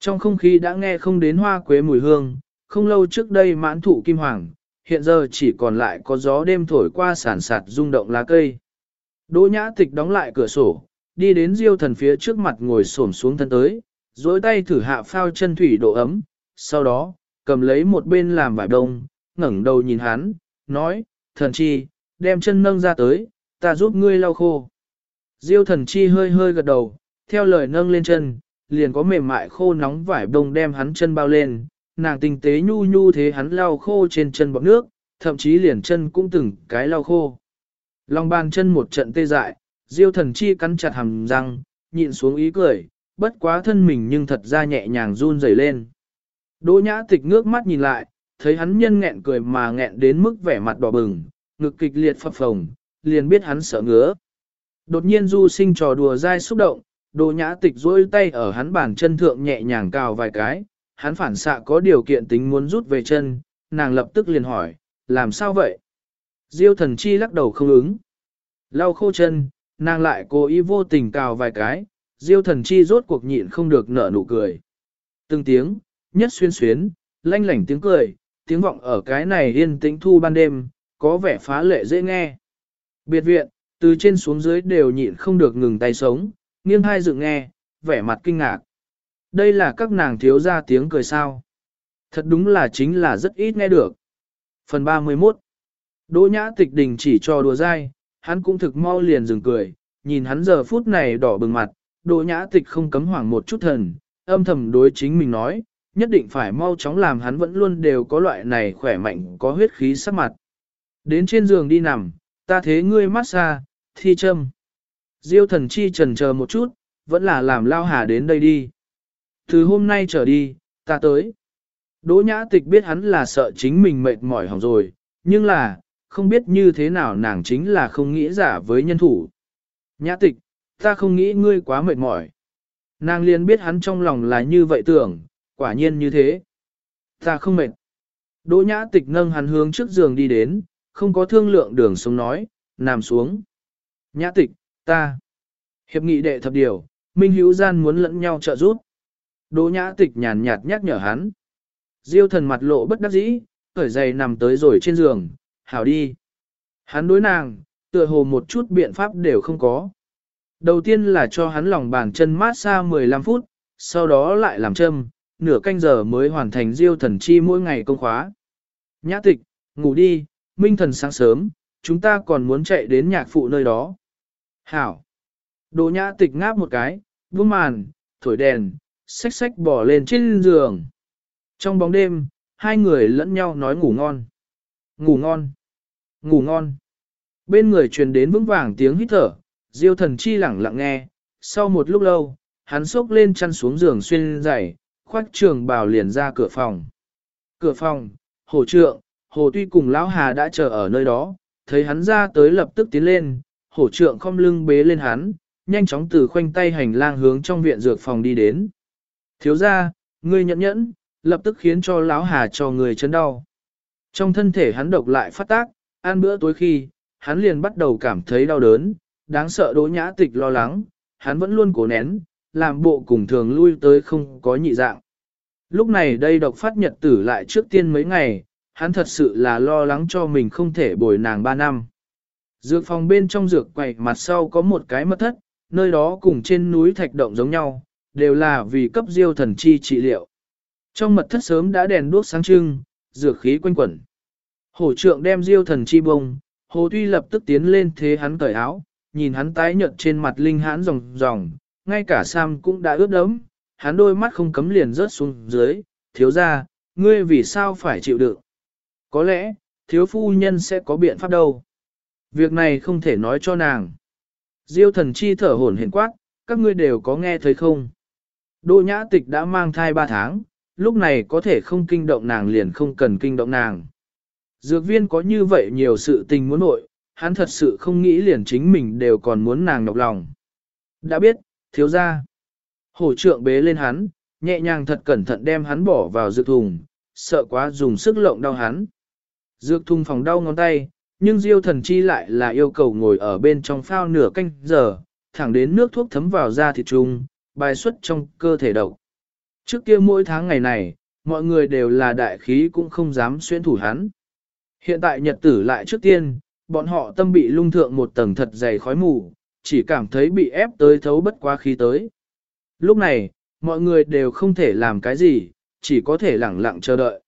Trong không khí đã nghe không đến hoa quế mùi hương, không lâu trước đây mãn thụ kim hoàng, hiện giờ chỉ còn lại có gió đêm thổi qua sản sạt rung động lá cây. Đỗ nhã tịch đóng lại cửa sổ, đi đến diêu thần phía trước mặt ngồi xổm xuống thân tới, dối tay thử hạ phao chân thủy độ ấm, sau đó, cầm lấy một bên làm vải đông, ngẩng đầu nhìn hắn, nói, thần chi, đem chân nâng ra tới, ta giúp ngươi lau khô. Diêu thần chi hơi hơi gật đầu, theo lời nâng lên chân, liền có mềm mại khô nóng vải đông đem hắn chân bao lên, nàng tinh tế nhu nhu thế hắn lau khô trên chân bọc nước, thậm chí liền chân cũng từng cái lau khô. Lòng bàn chân một trận tê dại, diêu thần chi cắn chặt hàm răng, nhịn xuống ý cười, bất quá thân mình nhưng thật ra nhẹ nhàng run rẩy lên. Đỗ nhã tịch ngước mắt nhìn lại, thấy hắn nhân nghẹn cười mà nghẹn đến mức vẻ mặt đỏ bừng, ngực kịch liệt phập phồng, liền biết hắn sợ ngứa. Đột nhiên du sinh trò đùa dai xúc động, Đỗ nhã tịch duỗi tay ở hắn bàn chân thượng nhẹ nhàng cào vài cái, hắn phản xạ có điều kiện tính muốn rút về chân, nàng lập tức liền hỏi, làm sao vậy? Diêu thần chi lắc đầu không ứng. Lau khô chân, nàng lại cố ý vô tình cào vài cái, diêu thần chi rốt cuộc nhịn không được nở nụ cười. Từng tiếng, nhất xuyên xuyến, lanh lảnh tiếng cười, tiếng vọng ở cái này yên tĩnh thu ban đêm, có vẻ phá lệ dễ nghe. Biệt viện, từ trên xuống dưới đều nhịn không được ngừng tay sống, nghiêng hai dựng nghe, vẻ mặt kinh ngạc. Đây là các nàng thiếu ra tiếng cười sao. Thật đúng là chính là rất ít nghe được. Phần 31 Đỗ nhã tịch đình chỉ cho đùa dai, hắn cũng thực mau liền dừng cười, nhìn hắn giờ phút này đỏ bừng mặt, đỗ nhã tịch không cấm hoảng một chút thần, âm thầm đối chính mình nói, nhất định phải mau chóng làm hắn vẫn luôn đều có loại này khỏe mạnh có huyết khí sắc mặt. Đến trên giường đi nằm, ta thế ngươi massage, thi châm. Diêu thần chi trần chờ một chút, vẫn là làm lao hà đến đây đi. Từ hôm nay trở đi, ta tới. Đỗ nhã tịch biết hắn là sợ chính mình mệt mỏi hỏng rồi, nhưng là, không biết như thế nào nàng chính là không nghĩ giả với nhân thủ. Nhã tịch, ta không nghĩ ngươi quá mệt mỏi. Nàng liền biết hắn trong lòng là như vậy tưởng, quả nhiên như thế. Ta không mệt. Đỗ nhã tịch nâng hắn hướng trước giường đi đến, không có thương lượng đường sống nói, nằm xuống. Nhã tịch, ta. Hiệp nghị đệ thập điều, Minh Hữu Gian muốn lẫn nhau trợ giúp. Đỗ nhã tịch nhàn nhạt nhắc nhở hắn. Diêu thần mặt lộ bất đắc dĩ, khởi giày nằm tới rồi trên giường, hảo đi. Hắn đối nàng, tựa hồ một chút biện pháp đều không có. Đầu tiên là cho hắn lòng bàn chân mát xa 15 phút, sau đó lại làm châm, nửa canh giờ mới hoàn thành diêu thần chi mỗi ngày công khóa. Nhã tịch, ngủ đi, minh thần sáng sớm, chúng ta còn muốn chạy đến nhạc phụ nơi đó. Hảo. Đồ nhã tịch ngáp một cái, vương màn, thổi đèn, xách xách bỏ lên trên giường. Trong bóng đêm, hai người lẫn nhau nói ngủ ngon. Ngủ ngon. Ngủ ngon. Bên người truyền đến vững vàng tiếng hít thở, diêu thần chi lẳng lặng nghe. Sau một lúc lâu, hắn xốc lên chăn xuống giường xuyên dày, khoác trường bào liền ra cửa phòng. Cửa phòng, hồ trượng, hồ tuy cùng lão hà đã chờ ở nơi đó, thấy hắn ra tới lập tức tiến lên, hổ trượng không lưng bế lên hắn, nhanh chóng từ khoanh tay hành lang hướng trong viện dược phòng đi đến. Thiếu ra, ngươi nhẫn nhẫn, lập tức khiến cho lão hà cho người chấn đau. Trong thân thể hắn độc lại phát tác, ăn bữa tối khi, hắn liền bắt đầu cảm thấy đau đớn, đáng sợ đỗ nhã tịch lo lắng, hắn vẫn luôn cố nén, làm bộ cùng thường lui tới không có nhị dạng. Lúc này đây độc phát nhật tử lại trước tiên mấy ngày, hắn thật sự là lo lắng cho mình không thể bồi nàng ba năm. Dược phòng bên trong dược quầy mặt sau có một cái mật thất, nơi đó cùng trên núi thạch động giống nhau, đều là vì cấp diêu thần chi trị liệu. Trong mật thất sớm đã đèn đuốc sáng trưng, dược khí quanh quẩn. Hổ trượng đem diêu thần chi bông, hồ tuy lập tức tiến lên thế hắn cởi áo, nhìn hắn tái nhợt trên mặt linh hãn ròng ròng, ngay cả Sam cũng đã ướt đẫm, hắn đôi mắt không cấm liền rớt xuống dưới, thiếu ra, ngươi vì sao phải chịu đựng? Có lẽ, thiếu phu nhân sẽ có biện pháp đâu. Việc này không thể nói cho nàng. Diêu thần chi thở hổn hển quát, các ngươi đều có nghe thấy không? Đỗ nhã tịch đã mang thai 3 tháng, lúc này có thể không kinh động nàng liền không cần kinh động nàng. Dược viên có như vậy nhiều sự tình muốn nội, hắn thật sự không nghĩ liền chính mình đều còn muốn nàng nọc lòng. Đã biết, thiếu ra. Hổ trượng bế lên hắn, nhẹ nhàng thật cẩn thận đem hắn bỏ vào dược thùng, sợ quá dùng sức lộng đau hắn. Dược thùng phòng đau ngón tay, nhưng Diêu thần chi lại là yêu cầu ngồi ở bên trong phao nửa canh giờ, thẳng đến nước thuốc thấm vào da thịt trùng bài xuất trong cơ thể độc. Trước kia mỗi tháng ngày này, mọi người đều là đại khí cũng không dám xuyên thủ hắn. Hiện tại nhật tử lại trước tiên, bọn họ tâm bị lung thượng một tầng thật dày khói mù, chỉ cảm thấy bị ép tới thấu bất quá khí tới. Lúc này, mọi người đều không thể làm cái gì, chỉ có thể lẳng lặng chờ đợi.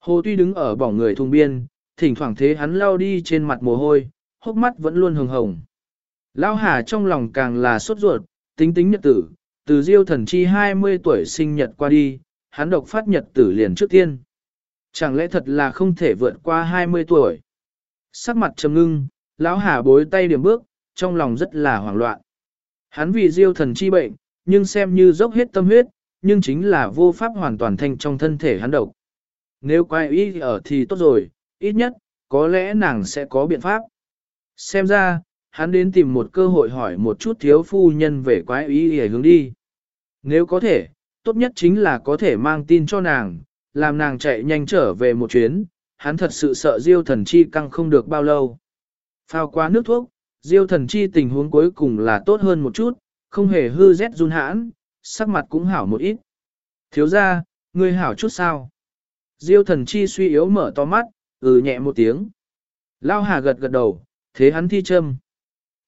Hồ tuy đứng ở bỏng người thùng biên, thỉnh thoảng thế hắn lao đi trên mặt mồ hôi, hốc mắt vẫn luôn hồng hồng. Lao Hà trong lòng càng là sốt ruột, tính tính nhật tử, từ diêu thần chi 20 tuổi sinh nhật qua đi, hắn độc phát nhật tử liền trước tiên. Chẳng lẽ thật là không thể vượt qua 20 tuổi? Sắc mặt trầm ngưng, lão Hà bối tay điểm bước, trong lòng rất là hoảng loạn. Hắn vì diêu thần chi bệnh, nhưng xem như dốc hết tâm huyết, nhưng chính là vô pháp hoàn toàn thanh trong thân thể hắn độc. Nếu quay ý ở thì tốt rồi, ít nhất, có lẽ nàng sẽ có biện pháp. Xem ra, hắn đến tìm một cơ hội hỏi một chút thiếu phu nhân về quái ý để hướng đi. Nếu có thể, tốt nhất chính là có thể mang tin cho nàng, làm nàng chạy nhanh trở về một chuyến, hắn thật sự sợ diêu thần chi căng không được bao lâu. Phao qua nước thuốc, diêu thần chi tình huống cuối cùng là tốt hơn một chút, không hề hư rét run hãn, sắc mặt cũng hảo một ít. Thiếu ra, ngươi hảo chút sao? Diêu thần chi suy yếu mở to mắt, ừ nhẹ một tiếng. Lao hà gật gật đầu, thế hắn thi châm.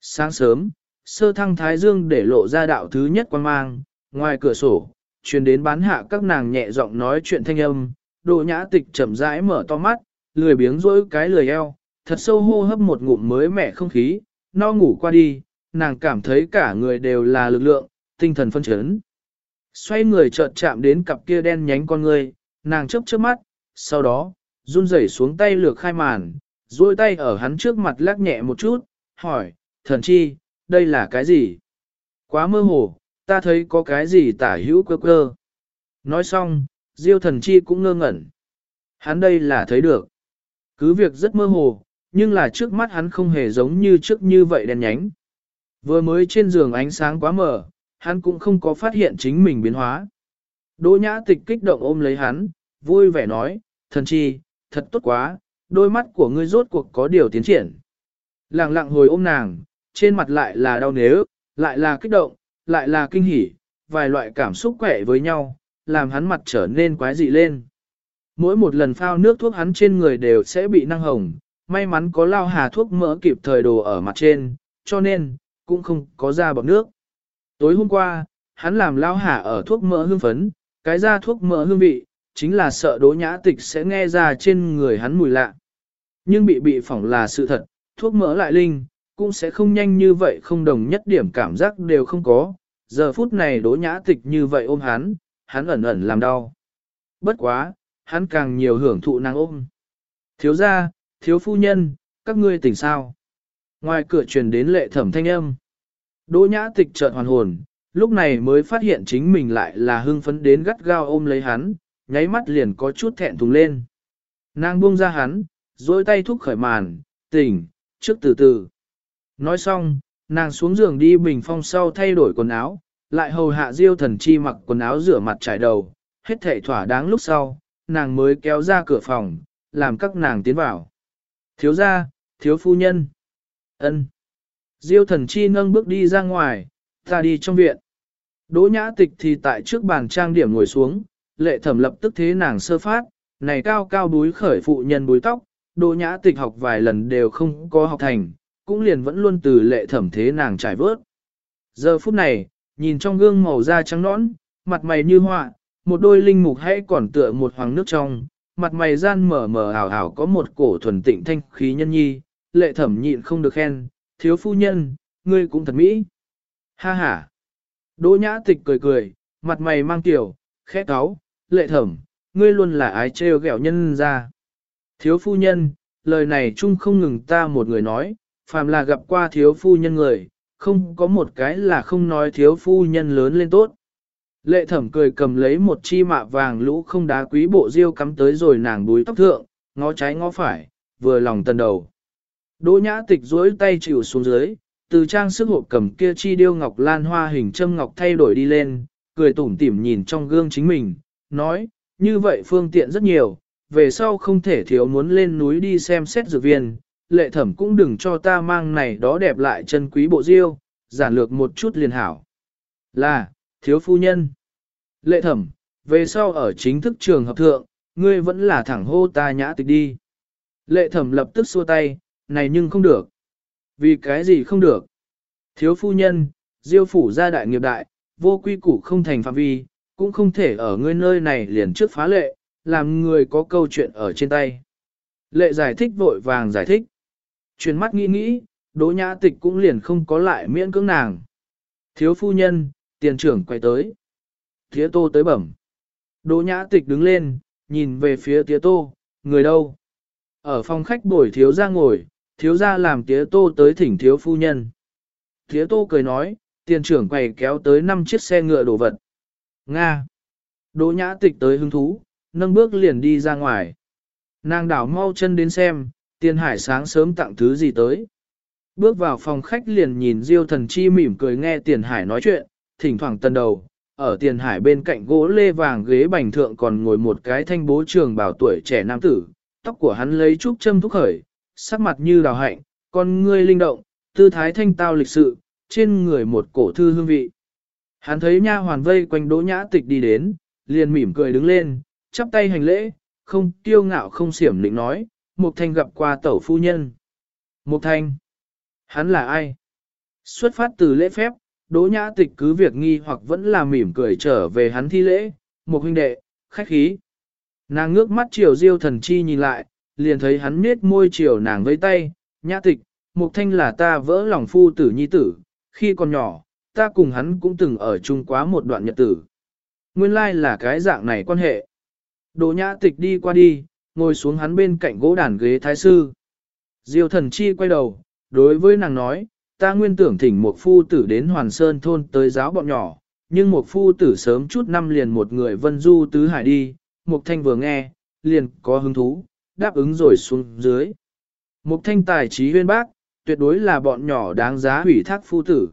Sáng sớm, sơ thăng thái dương để lộ ra đạo thứ nhất quan mang, ngoài cửa sổ, truyền đến bán hạ các nàng nhẹ giọng nói chuyện thanh âm, độ nhã tịch chậm rãi mở to mắt, lười biếng rỗi cái lười eo, thật sâu hô hấp một ngụm mới mẻ không khí, no ngủ qua đi, nàng cảm thấy cả người đều là lực lượng, tinh thần phân chấn. Xoay người chợt chạm đến cặp kia đen nhánh con người, nàng chớp chớp mắt, sau đó, run rẩy xuống tay lược khai màn, duỗi tay ở hắn trước mặt lắc nhẹ một chút, hỏi, thần chi, đây là cái gì? Quá mơ hồ, ta thấy có cái gì tả hữu cơ cơ. Nói xong, diêu thần chi cũng ngơ ngẩn. Hắn đây là thấy được. Cứ việc rất mơ hồ, nhưng là trước mắt hắn không hề giống như trước như vậy đen nhánh. Vừa mới trên giường ánh sáng quá mờ, hắn cũng không có phát hiện chính mình biến hóa. Đỗ nhã tịch kích động ôm lấy hắn, vui vẻ nói, thần chi, thật tốt quá, đôi mắt của ngươi rốt cuộc có điều tiến triển. Lặng lặng hồi ôm nàng, trên mặt lại là đau nếu, lại là kích động, lại là kinh hỉ, vài loại cảm xúc quẻ với nhau, làm hắn mặt trở nên quái dị lên. Mỗi một lần phao nước thuốc hắn trên người đều sẽ bị năng hồng, may mắn có lao hà thuốc mỡ kịp thời đồ ở mặt trên, cho nên, cũng không có ra bọc nước. Tối hôm qua, hắn làm lao hà ở thuốc mỡ hương phấn, cái ra thuốc mỡ hương vị, chính là sợ đỗ nhã tịch sẽ nghe ra trên người hắn mùi lạ. Nhưng bị bị phỏng là sự thật, thuốc mỡ lại linh, cũng sẽ không nhanh như vậy không đồng nhất điểm cảm giác đều không có. Giờ phút này đỗ nhã tịch như vậy ôm hắn, hắn ẩn ẩn làm đau. Bất quá, hắn càng nhiều hưởng thụ nàng ôm. Thiếu gia, thiếu phu nhân, các ngươi tỉnh sao? Ngoài cửa truyền đến lệ thẩm thanh âm. Đỗ nhã tịch chợt hoàn hồn, lúc này mới phát hiện chính mình lại là hưng phấn đến gắt gao ôm lấy hắn, nháy mắt liền có chút thẹn thùng lên. Nàng buông ra hắn, dối tay thúc khởi màn, tỉnh, trước từ từ. Nói xong, nàng xuống giường đi bình phong sau thay đổi quần áo, lại hầu hạ diêu thần chi mặc quần áo rửa mặt trải đầu, hết thể thỏa đáng lúc sau, nàng mới kéo ra cửa phòng, làm các nàng tiến vào. Thiếu gia, thiếu phu nhân. ân. Diêu thần chi nâng bước đi ra ngoài, ta đi trong viện. Đỗ nhã tịch thì tại trước bàn trang điểm ngồi xuống, lệ thẩm lập tức thế nàng sơ phát, này cao cao búi khởi phụ nhân búi tóc, đỗ nhã tịch học vài lần đều không có học thành, cũng liền vẫn luôn từ lệ thẩm thế nàng trải vớt. Giờ phút này, nhìn trong gương màu da trắng nõn, mặt mày như họa, một đôi linh mục hãy còn tựa một hoàng nước trong, mặt mày gian mở mở ảo ảo có một cổ thuần tịnh thanh khí nhân nhi, lệ thẩm nhịn không được khen, thiếu phu nhân, ngươi cũng thật mỹ. Ha ha. Đỗ nhã tịch cười cười, mặt mày mang tiểu, khẽ cáo, lệ thẩm, ngươi luôn là ái trêu ghẹo nhân ra. Thiếu phu nhân, lời này chung không ngừng ta một người nói, phàm là gặp qua thiếu phu nhân người, không có một cái là không nói thiếu phu nhân lớn lên tốt. Lệ thẩm cười cầm lấy một chi mạ vàng lũ không đá quý bộ diêu cắm tới rồi nàng búi tóc thượng, ngó trái ngó phải, vừa lòng tần đầu. Đỗ nhã tịch duỗi tay chịu xuống dưới, từ trang sức hộp cầm kia chi điêu ngọc lan hoa hình châm ngọc thay đổi đi lên, cười tủm tỉm nhìn trong gương chính mình, nói, như vậy phương tiện rất nhiều, về sau không thể thiếu muốn lên núi đi xem xét dược viên, lệ thẩm cũng đừng cho ta mang này đó đẹp lại chân quý bộ diêu, giản lược một chút liền hảo. Là, thiếu phu nhân. Lệ thẩm, về sau ở chính thức trường hợp thượng, ngươi vẫn là thẳng hô ta nhã tịch đi. Lệ thẩm lập tức xua tay, này nhưng không được. Vì cái gì không được? Thiếu phu nhân, diêu phủ gia đại nghiệp đại, vô quy củ không thành phạm vi, cũng không thể ở ngươi nơi này liền trước phá lệ, làm người có câu chuyện ở trên tay. Lệ giải thích vội vàng giải thích. Chuyển mắt nghĩ nghĩ, đỗ nhã tịch cũng liền không có lại miễn cưỡng nàng. Thiếu phu nhân, tiền trưởng quay tới. Thía tô tới bẩm. Đỗ nhã tịch đứng lên, nhìn về phía tía tô, người đâu? Ở phòng khách bồi thiếu ra ngồi, thiếu ra làm tía tô tới thỉnh thiếu phu nhân. Tía tô cười nói, tiền trưởng quầy kéo tới 5 chiếc xe ngựa đồ vật. Nga. Đỗ nhã tịch tới hứng thú, nâng bước liền đi ra ngoài. Nàng đảo mau chân đến xem, tiền hải sáng sớm tặng thứ gì tới. Bước vào phòng khách liền nhìn Diêu thần chi mỉm cười nghe tiền hải nói chuyện, thỉnh thoảng tân đầu, ở tiền hải bên cạnh gỗ lê vàng ghế bành thượng còn ngồi một cái thanh bố trường bảo tuổi trẻ nam tử, tóc của hắn lấy trúc châm thúc khởi, sắc mặt như đào hạnh, con ngươi linh động, tư thái thanh tao lịch sự, trên người một cổ thư hương vị. Hắn thấy nha hoàn vây quanh đỗ nhã tịch đi đến, liền mỉm cười đứng lên, chắp tay hành lễ, không tiêu ngạo không xiểm định nói, Mục Thanh gặp qua tẩu phu nhân. Mục Thanh, hắn là ai? Xuất phát từ lễ phép, đỗ nhã tịch cứ việc nghi hoặc vẫn là mỉm cười trở về hắn thi lễ, một huynh đệ, khách khí. Nàng ngước mắt chiều diêu thần chi nhìn lại, liền thấy hắn nết môi chiều nàng với tay, nhã tịch, Mục Thanh là ta vỡ lòng phu tử nhi tử, khi còn nhỏ, ta cùng hắn cũng từng ở chung quá một đoạn nhật tử. Nguyên lai like là cái dạng này quan hệ. Đỗ nhã tịch đi qua đi, ngồi xuống hắn bên cạnh gỗ đàn ghế thái sư. Diêu thần chi quay đầu, đối với nàng nói, ta nguyên tưởng thỉnh một phu tử đến Hoàn Sơn thôn tới giáo bọn nhỏ, nhưng một phu tử sớm chút năm liền một người vân du tứ hải đi, Mục Thanh vừa nghe, liền có hứng thú, đáp ứng rồi xuống dưới. Mục Thanh tài trí huyên bác, tuyệt đối là bọn nhỏ đáng giá hủy thác phu tử.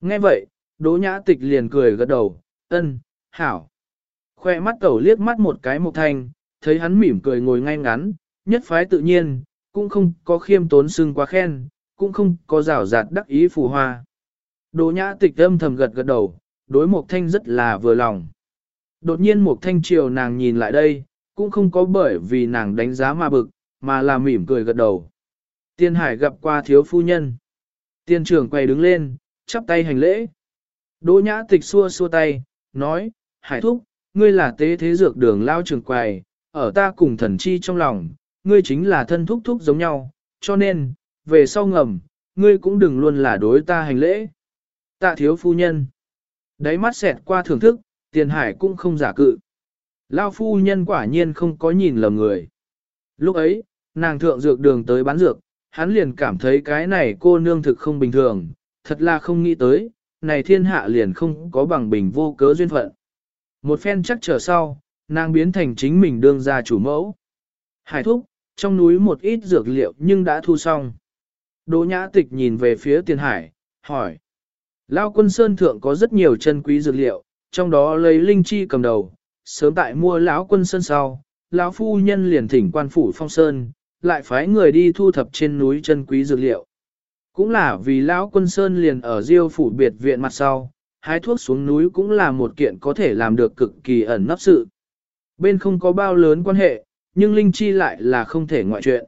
Nghe vậy, Đỗ Nhã Tịch liền cười gật đầu, ân, hảo. Khoe mắt cẩu liếc mắt một cái Mục Thanh, thấy hắn mỉm cười ngồi ngay ngắn, nhất phái tự nhiên, cũng không có khiêm tốn xưng quá khen, cũng không có rào rạt đắc ý phù hoa. Đỗ Nhã Tịch âm thầm gật gật đầu, đối Mục Thanh rất là vừa lòng. Đột nhiên Mục Thanh chiều nàng nhìn lại đây, cũng không có bởi vì nàng đánh giá mà bực, mà là mỉm cười gật đầu. Tiên Hải gặp qua thiếu phu nhân. Tiên trưởng quay đứng lên, chắp tay hành lễ. Đỗ nhã tịch xua xua tay, nói, Hải thúc, ngươi là tế thế dược đường lao trường quầy, ở ta cùng thần chi trong lòng, ngươi chính là thân thúc thúc giống nhau, cho nên, về sau ngầm, ngươi cũng đừng luôn là đối ta hành lễ. Tạ thiếu phu nhân. Đáy mắt xẹt qua thưởng thức, tiền hải cũng không giả cự. Lao phu nhân quả nhiên không có nhìn lầm người. Lúc ấy, nàng thượng dược đường tới bán dược, hắn liền cảm thấy cái này cô nương thực không bình thường, thật là không nghĩ tới, này thiên hạ liền không có bằng bình vô cớ duyên phận. Một phen chắc trở sau, nàng biến thành chính mình đương gia chủ mẫu. Hải thúc, trong núi một ít dược liệu nhưng đã thu xong. Đỗ nhã tịch nhìn về phía tiền hải, hỏi. Lao quân sơn thượng có rất nhiều chân quý dược liệu, trong đó lấy linh chi cầm đầu, sớm tại mua lão quân sơn sau, lão phu nhân liền thỉnh quan phủ phong sơn, lại phái người đi thu thập trên núi chân quý dược liệu. Cũng là vì lão quân sơn liền ở diêu phủ biệt viện mặt sau, hái thuốc xuống núi cũng là một kiện có thể làm được cực kỳ ẩn nấp sự. Bên không có bao lớn quan hệ, nhưng linh chi lại là không thể ngoại chuyện.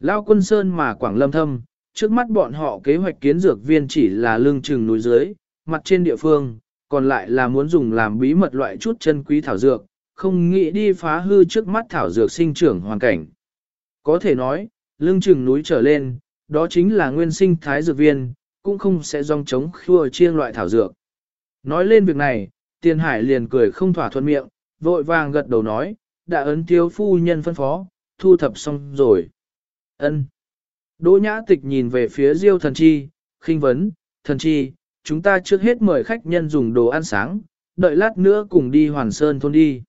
Lao quân sơn mà quảng lâm thâm, trước mắt bọn họ kế hoạch kiến dược viên chỉ là lương chừng núi dưới, mặt trên địa phương, còn lại là muốn dùng làm bí mật loại chút chân quý thảo dược, không nghĩ đi phá hư trước mắt thảo dược sinh trưởng hoàn cảnh. Có thể nói, lương chừng núi trở lên, đó chính là nguyên sinh thái dược viên, cũng không sẽ dòng chống khua chiêng loại thảo dược. Nói lên việc này, tiền hải liền cười không thỏa thuận miệng, vội vàng gật đầu nói, đã ấn thiếu phu nhân phân phó, thu thập xong rồi. ân Đỗ nhã tịch nhìn về phía diêu thần chi, khinh vấn, thần chi, chúng ta trước hết mời khách nhân dùng đồ ăn sáng, đợi lát nữa cùng đi hoàn sơn thôn đi.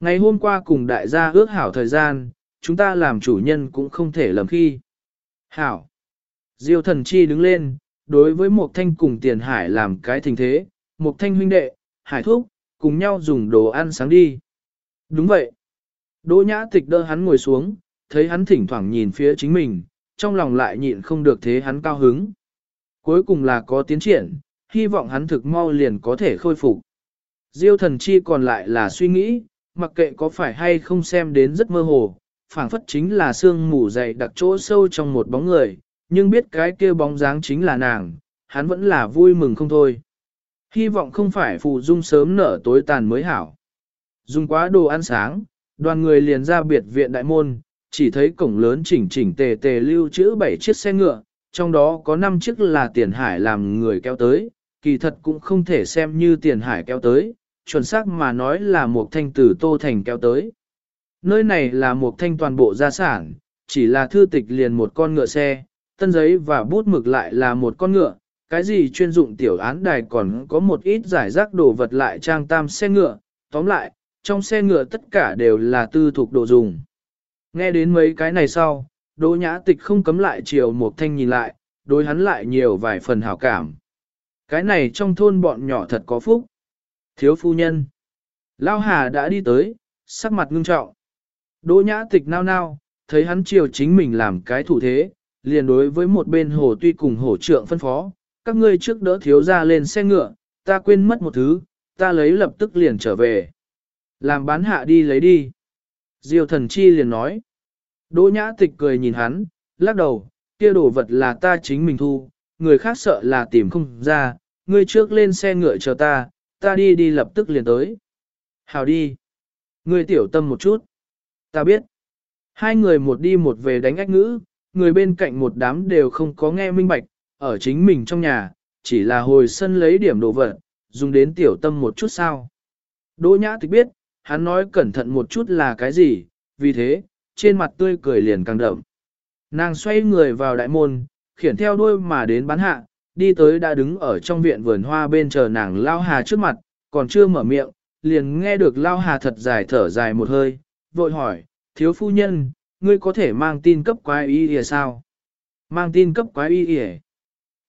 Ngày hôm qua cùng đại gia ước hảo thời gian, chúng ta làm chủ nhân cũng không thể lầm khi. Hảo. Diêu thần chi đứng lên, đối với một thanh cùng tiền hải làm cái tình thế, một thanh huynh đệ, hải thúc, cùng nhau dùng đồ ăn sáng đi. Đúng vậy. Đỗ nhã tịch đỡ hắn ngồi xuống, thấy hắn thỉnh thoảng nhìn phía chính mình, trong lòng lại nhịn không được thế hắn cao hứng. Cuối cùng là có tiến triển, hy vọng hắn thực mau liền có thể khôi phục. Diêu thần chi còn lại là suy nghĩ, mặc kệ có phải hay không xem đến rất mơ hồ, phảng phất chính là sương mù dày đặc chỗ sâu trong một bóng người, nhưng biết cái kia bóng dáng chính là nàng, hắn vẫn là vui mừng không thôi. Hy vọng không phải phù dung sớm nở tối tàn mới hảo. Dùng quá đồ ăn sáng, đoàn người liền ra biệt viện đại môn, chỉ thấy cổng lớn chỉnh chỉnh tề tề lưu trữ 7 chiếc xe ngựa, trong đó có 5 chiếc là tiền hải làm người kéo tới, kỳ thật cũng không thể xem như tiền hải kéo tới, chuẩn xác mà nói là một thanh tử tô thành kéo tới. Nơi này là một thanh toàn bộ gia sản, chỉ là thư tịch liền một con ngựa xe, tân giấy và bút mực lại là một con ngựa, cái gì chuyên dụng tiểu án đài còn có một ít giải rác đồ vật lại trang tam xe ngựa, tóm lại, trong xe ngựa tất cả đều là tư thuộc đồ dùng. Nghe đến mấy cái này sau, Đỗ Nhã Tịch không cấm lại chiều một thanh nhìn lại, đối hắn lại nhiều vài phần hảo cảm. Cái này trong thôn bọn nhỏ thật có phúc. Thiếu phu nhân. Lao Hà đã đi tới, sắc mặt ngưng trọng. Đỗ Nhã Tịch nao nao, thấy hắn chiều chính mình làm cái thủ thế, liền đối với một bên hồ tuy cùng hổ trượng phân phó, các ngươi trước đỡ thiếu ra lên xe ngựa, ta quên mất một thứ, ta lấy lập tức liền trở về. Làm bán hạ đi lấy đi. Diêu thần chi liền nói. Đỗ nhã tịch cười nhìn hắn, lắc đầu, kia đồ vật là ta chính mình thu, người khác sợ là tìm không ra, ngươi trước lên xe ngựa chờ ta, ta đi đi lập tức liền tới. Hào đi. Ngươi tiểu tâm một chút. Ta biết. Hai người một đi một về đánh ách ngữ, người bên cạnh một đám đều không có nghe minh bạch, ở chính mình trong nhà, chỉ là hồi sân lấy điểm đồ vật, dùng đến tiểu tâm một chút sao. Đỗ nhã tịch biết, hắn nói cẩn thận một chút là cái gì, vì thế, trên mặt tươi cười liền càng đậm. Nàng xoay người vào đại môn, khiển theo đuôi mà đến bán hạ, đi tới đã đứng ở trong viện vườn hoa bên chờ nàng lao hà trước mặt, còn chưa mở miệng, liền nghe được lao hà thật dài thở dài một hơi, vội hỏi, thiếu phu nhân, ngươi có thể mang tin cấp quái y thì sao? Mang tin cấp quái y thì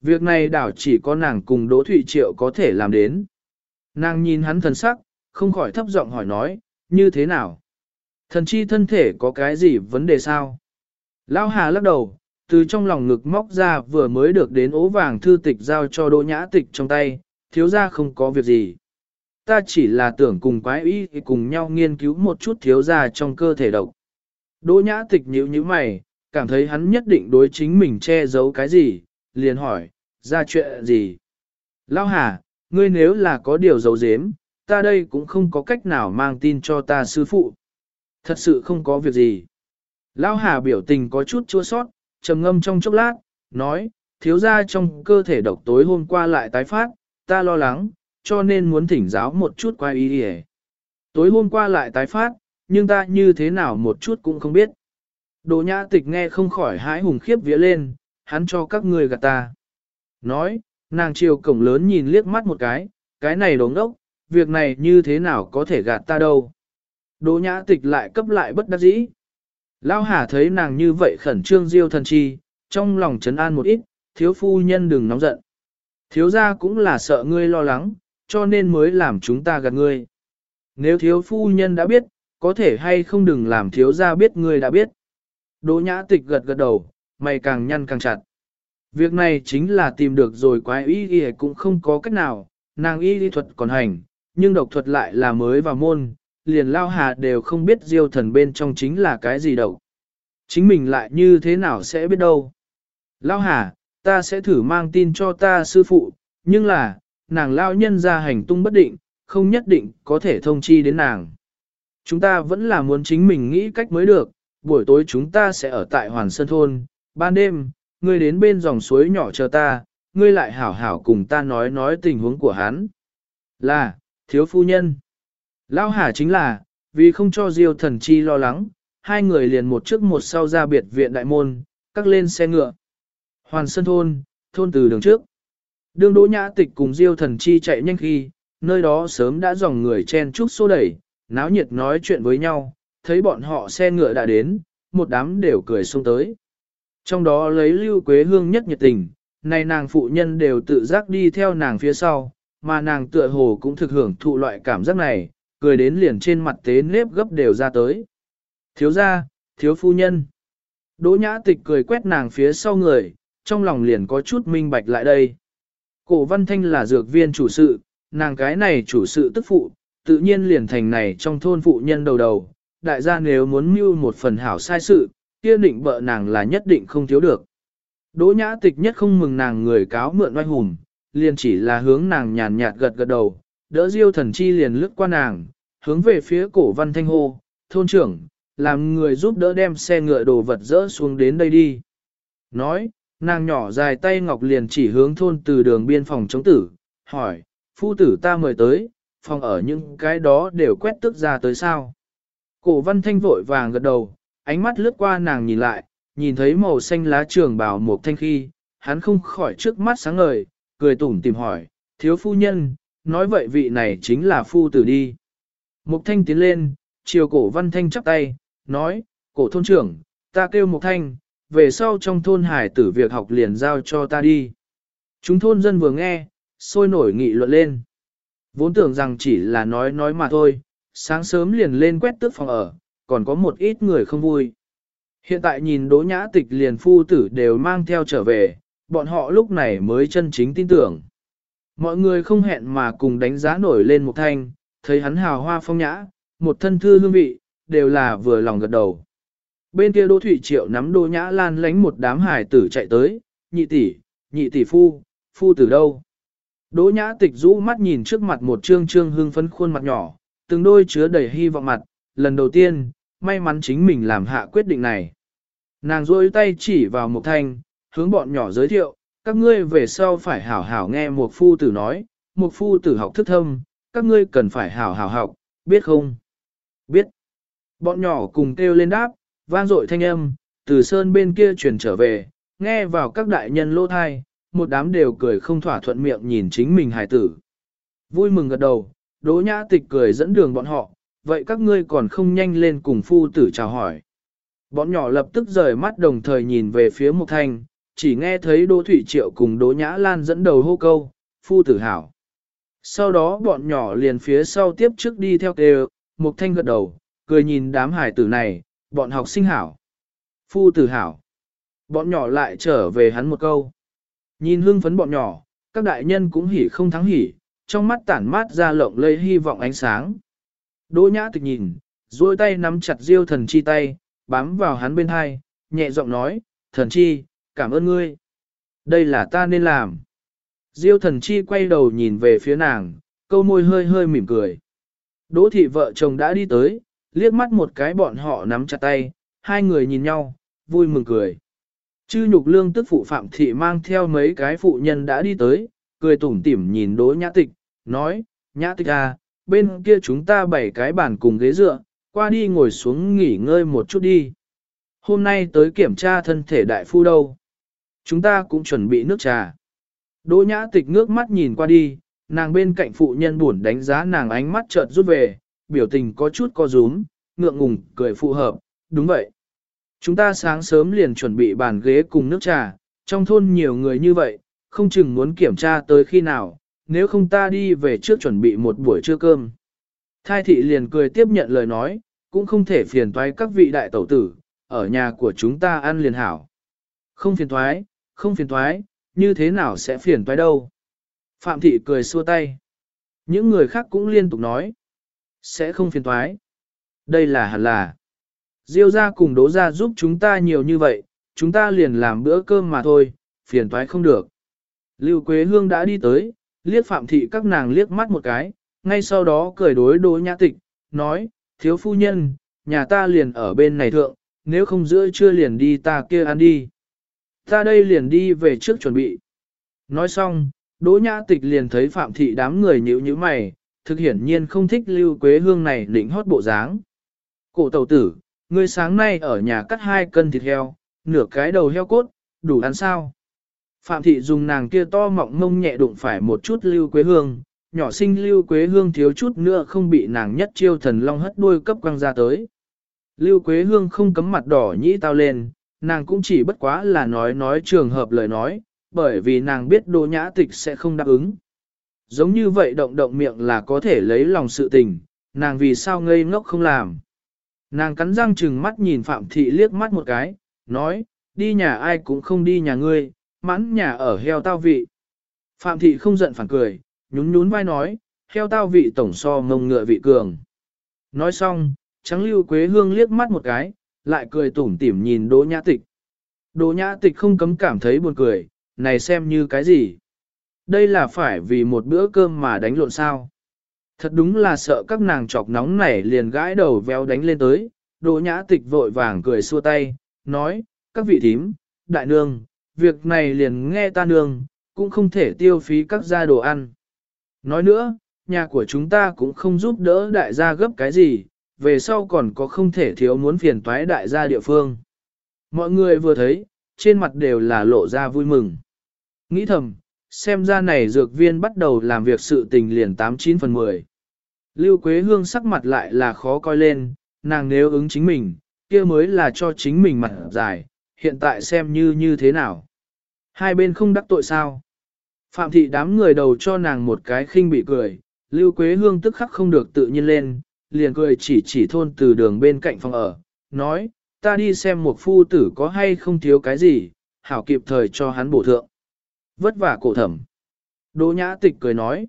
Việc này đảo chỉ có nàng cùng Đỗ Thụy Triệu có thể làm đến. Nàng nhìn hắn thần sắc, không khỏi thấp giọng hỏi nói, như thế nào? Thần chi thân thể có cái gì vấn đề sao? Lão Hà lắc đầu, từ trong lòng ngực móc ra vừa mới được đến ố vàng thư tịch giao cho Đỗ Nhã Tịch trong tay, thiếu ra không có việc gì. Ta chỉ là tưởng cùng quái ý cùng nhau nghiên cứu một chút thiếu ra trong cơ thể độc. Đỗ Nhã Tịch nhíu nhíu mày, cảm thấy hắn nhất định đối chính mình che giấu cái gì, liền hỏi, ra chuyện gì? Lão Hà, ngươi nếu là có điều giấu giếm, ta đây cũng không có cách nào mang tin cho ta sư phụ. Thật sự không có việc gì. Lão Hà biểu tình có chút chua sót, trầm ngâm trong chốc lát, nói, thiếu ra trong cơ thể độc tối hôm qua lại tái phát, ta lo lắng, cho nên muốn thỉnh giáo một chút qua ý đi Tối hôm qua lại tái phát, nhưng ta như thế nào một chút cũng không biết. Đồ nhã tịch nghe không khỏi hái hùng khiếp vía lên, hắn cho các ngươi gạt ta. Nói, nàng chiều cổng lớn nhìn liếc mắt một cái, cái này đống đốc, việc này như thế nào có thể gạt ta đâu. Đỗ nhã tịch lại cấp lại bất đắc dĩ. Lao Hà thấy nàng như vậy khẩn trương diêu thần chi, trong lòng trấn an một ít, thiếu phu nhân đừng nóng giận. Thiếu gia cũng là sợ ngươi lo lắng, cho nên mới làm chúng ta gạt ngươi. Nếu thiếu phu nhân đã biết, có thể hay không đừng làm thiếu gia biết ngươi đã biết. Đỗ nhã tịch gật gật đầu, mày càng nhăn càng chặt. Việc này chính là tìm được rồi quái y y cũng không có cách nào, nàng y y thuật còn hành, nhưng độc thuật lại là mới vào môn, liền lao hà đều không biết diêu thần bên trong chính là cái gì đâu. Chính mình lại như thế nào sẽ biết đâu. Lao hà, ta sẽ thử mang tin cho ta sư phụ, nhưng là, nàng lao nhân ra hành tung bất định, không nhất định có thể thông chi đến nàng. Chúng ta vẫn là muốn chính mình nghĩ cách mới được, buổi tối chúng ta sẽ ở tại Hoàn Sơn Thôn, ban đêm, ngươi đến bên dòng suối nhỏ chờ ta, ngươi lại hảo hảo cùng ta nói nói tình huống của hắn. Là, thiếu phu nhân. Lao Hà chính là, vì không cho Diêu thần chi lo lắng, hai người liền một trước một sau ra biệt viện đại môn, cắt lên xe ngựa. Hoàn Sơn Thôn, thôn từ đường trước. Đường Đỗ Nhã Tịch cùng Diêu thần chi chạy nhanh khi, nơi đó sớm đã dòng người chen chúc xô đẩy, náo nhiệt nói chuyện với nhau, thấy bọn họ xe ngựa đã đến, một đám đều cười xông tới. Trong đó lấy lưu quế hương nhất nhiệt tình, nay nàng phụ nhân đều tự giác đi theo nàng phía sau, mà nàng tựa hồ cũng thực hưởng thụ loại cảm giác này, cười đến liền trên mặt tế nếp gấp đều ra tới. Thiếu gia, thiếu phu nhân. Đỗ nhã tịch cười quét nàng phía sau người, trong lòng liền có chút minh bạch lại đây. Cổ văn thanh là dược viên chủ sự, nàng cái này chủ sự tức phụ, tự nhiên liền thành này trong thôn phụ nhân đầu đầu, đại gia nếu muốn mưu một phần hảo sai sự, kia định bợ nàng là nhất định không thiếu được. Đỗ nhã tịch nhất không mừng nàng người cáo mượn oai hùng, liền chỉ là hướng nàng nhàn nhạt gật gật đầu, đỡ diêu thần chi liền lướt qua nàng, hướng về phía cổ văn thanh hô, thôn trưởng, làm người giúp đỡ đem xe ngựa đồ vật dỡ xuống đến đây đi. Nói, nàng nhỏ dài tay ngọc liền chỉ hướng thôn từ đường biên phòng chống tử, hỏi, phu tử ta mời tới, phòng ở những cái đó đều quét tức ra tới sao. Cổ văn thanh vội vàng gật đầu, ánh mắt lướt qua nàng nhìn lại, nhìn thấy màu xanh lá trường bào một thanh khi, hắn không khỏi trước mắt sáng ngời, cười tủm tìm hỏi, thiếu phu nhân, nói vậy vị này chính là phu tử đi. Mục thanh tiến lên, chiều cổ văn thanh chắp tay, nói, cổ thôn trưởng, ta kêu Mục thanh, về sau trong thôn hải tử việc học liền giao cho ta đi. Chúng thôn dân vừa nghe, sôi nổi nghị luận lên. Vốn tưởng rằng chỉ là nói nói mà thôi, sáng sớm liền lên quét tước phòng ở, còn có một ít người không vui. Hiện tại nhìn đỗ nhã tịch liền phu tử đều mang theo trở về, bọn họ lúc này mới chân chính tin tưởng. Mọi người không hẹn mà cùng đánh giá nổi lên một thanh, thấy hắn hào hoa phong nhã, một thân thư hương vị, đều là vừa lòng gật đầu. Bên kia Đỗ Thủy Triệu nắm Đỗ Nhã Lan lánh một đám hải tử chạy tới, nhị tỷ, nhị tỷ phu, phu tử đâu? Đỗ Nhã Tịch rũ mắt nhìn trước mặt một trương trương hương phấn khuôn mặt nhỏ, từng đôi chứa đầy hy vọng mặt, lần đầu tiên, may mắn chính mình làm hạ quyết định này. Nàng rôi tay chỉ vào một thanh, hướng bọn nhỏ giới thiệu, các ngươi về sau phải hảo hảo nghe một phu tử nói, một phu tử học thức thâm, các ngươi cần phải hảo hảo học, biết không? Biết. Bọn nhỏ cùng kêu lên đáp, vang dội thanh âm, từ sơn bên kia truyền trở về, nghe vào các đại nhân lô thai, một đám đều cười không thỏa thuận miệng nhìn chính mình hài tử. Vui mừng gật đầu, đỗ nhã tịch cười dẫn đường bọn họ, vậy các ngươi còn không nhanh lên cùng phu tử chào hỏi. Bọn nhỏ lập tức rời mắt đồng thời nhìn về phía Mục Thanh, chỉ nghe thấy Đỗ Thủy Triệu cùng Đỗ Nhã Lan dẫn đầu hô câu, phu tử hảo. Sau đó bọn nhỏ liền phía sau tiếp trước đi theo kêu, Mục Thanh gật đầu, cười nhìn đám hải tử này, bọn học sinh hảo. Phu tử hảo. Bọn nhỏ lại trở về hắn một câu. Nhìn hương phấn bọn nhỏ, các đại nhân cũng hỉ không thắng hỉ, trong mắt tản mát ra lộng lây hy vọng ánh sáng. Đỗ nhã tịch nhìn, duỗi tay nắm chặt diêu thần chi tay, bám vào hắn bên hai, nhẹ giọng nói, thần chi, cảm ơn ngươi. Đây là ta nên làm. Diêu thần chi quay đầu nhìn về phía nàng, câu môi hơi hơi mỉm cười. Đỗ thị vợ chồng đã đi tới, liếc mắt một cái bọn họ nắm chặt tay, hai người nhìn nhau, vui mừng cười. Chư nhục lương tức phụ phạm thị mang theo mấy cái phụ nhân đã đi tới, cười tủm tỉm nhìn đỗ nhã tịch, nói, nhã tịch à, bên kia chúng ta bảy cái bàn cùng ghế dựa, qua đi ngồi xuống nghỉ ngơi một chút đi. Hôm nay tới kiểm tra thân thể đại phu đâu. Chúng ta cũng chuẩn bị nước trà. Đỗ nhã tịch ngước mắt nhìn qua đi, nàng bên cạnh phụ nhân buồn đánh giá nàng ánh mắt chợt rút về, biểu tình có chút co rúm, ngượng ngùng, cười phù hợp, đúng vậy. Chúng ta sáng sớm liền chuẩn bị bàn ghế cùng nước trà, trong thôn nhiều người như vậy, không chừng muốn kiểm tra tới khi nào, nếu không ta đi về trước chuẩn bị một buổi trưa cơm. Thai thị liền cười tiếp nhận lời nói, cũng không thể phiền toái các vị đại tẩu tử, ở nhà của chúng ta ăn liền hảo. Không phiền toái, không phiền toái, như thế nào sẽ phiền toái đâu. Phạm thị cười xua tay. Những người khác cũng liên tục nói. Sẽ không phiền toái. Đây là hẳn là. Diêu ra cùng đố ra giúp chúng ta nhiều như vậy, chúng ta liền làm bữa cơm mà thôi, phiền toái không được. Lưu Quế Hương đã đi tới, liếc Phạm Thị các nàng liếc mắt một cái, ngay sau đó cười đối đối nhã tịch, nói, thiếu phu nhân, nhà ta liền ở bên này thượng, nếu không giữa trưa liền đi ta kia ăn đi. Ta đây liền đi về trước chuẩn bị. Nói xong, Đỗ Nhã Tịch liền thấy Phạm Thị đám người nhíu nhíu mày, thực hiển nhiên không thích Lưu Quế Hương này định hót bộ dáng. Cổ tàu tử, ngươi sáng nay ở nhà cắt hai cân thịt heo, nửa cái đầu heo cốt, đủ ăn sao? Phạm Thị dùng nàng kia to mọng mông nhẹ đụng phải một chút Lưu Quế Hương, nhỏ sinh Lưu Quế Hương thiếu chút nữa không bị nàng nhất chiêu thần long hất đuôi cấp quăng ra tới. Lưu Quế Hương không cấm mặt đỏ nhĩ tao lên, nàng cũng chỉ bất quá là nói nói trường hợp lời nói, bởi vì nàng biết đô Nhã Tịch sẽ không đáp ứng. Giống như vậy động động miệng là có thể lấy lòng sự tình, nàng vì sao ngây ngốc không làm. Nàng cắn răng chừng mắt nhìn Phạm Thị liếc mắt một cái, nói, đi nhà ai cũng không đi nhà ngươi, mãn nhà ở heo tao vị. Phạm Thị không giận phản cười, nhún nhún vai nói, heo tao vị tổng so ngông ngựa vị cường. Nói xong, trắng lưu quế hương liếc mắt một cái, lại cười tủm tỉm nhìn đỗ nhã tịch. Đỗ nhã tịch không cấm cảm thấy buồn cười, này xem như cái gì? Đây là phải vì một bữa cơm mà đánh lộn sao? Thật đúng là sợ các nàng chọc nóng này liền gãi đầu véo đánh lên tới, đỗ nhã tịch vội vàng cười xua tay, nói, các vị thím, đại nương, việc này liền nghe ta nương, cũng không thể tiêu phí các gia đồ ăn. Nói nữa, nhà của chúng ta cũng không giúp đỡ đại gia gấp cái gì, về sau còn có không thể thiếu muốn phiền toái đại gia địa phương. Mọi người vừa thấy, trên mặt đều là lộ ra vui mừng. Nghĩ thầm, xem ra này dược viên bắt đầu làm việc sự tình liền 89 phần 10. Lưu Quế Hương sắc mặt lại là khó coi lên, nàng nếu ứng chính mình, kia mới là cho chính mình mặt dài, hiện tại xem như như thế nào. Hai bên không đắc tội sao. Phạm thị đám người đầu cho nàng một cái khinh bị cười, Lưu Quế Hương tức khắc không được tự nhiên lên, liền cười chỉ chỉ thôn từ đường bên cạnh phòng ở, nói, ta đi xem một phu tử có hay không thiếu cái gì, hảo kịp thời cho hắn bổ thượng. Vất vả cổ thẩm. Đỗ nhã tịch cười nói.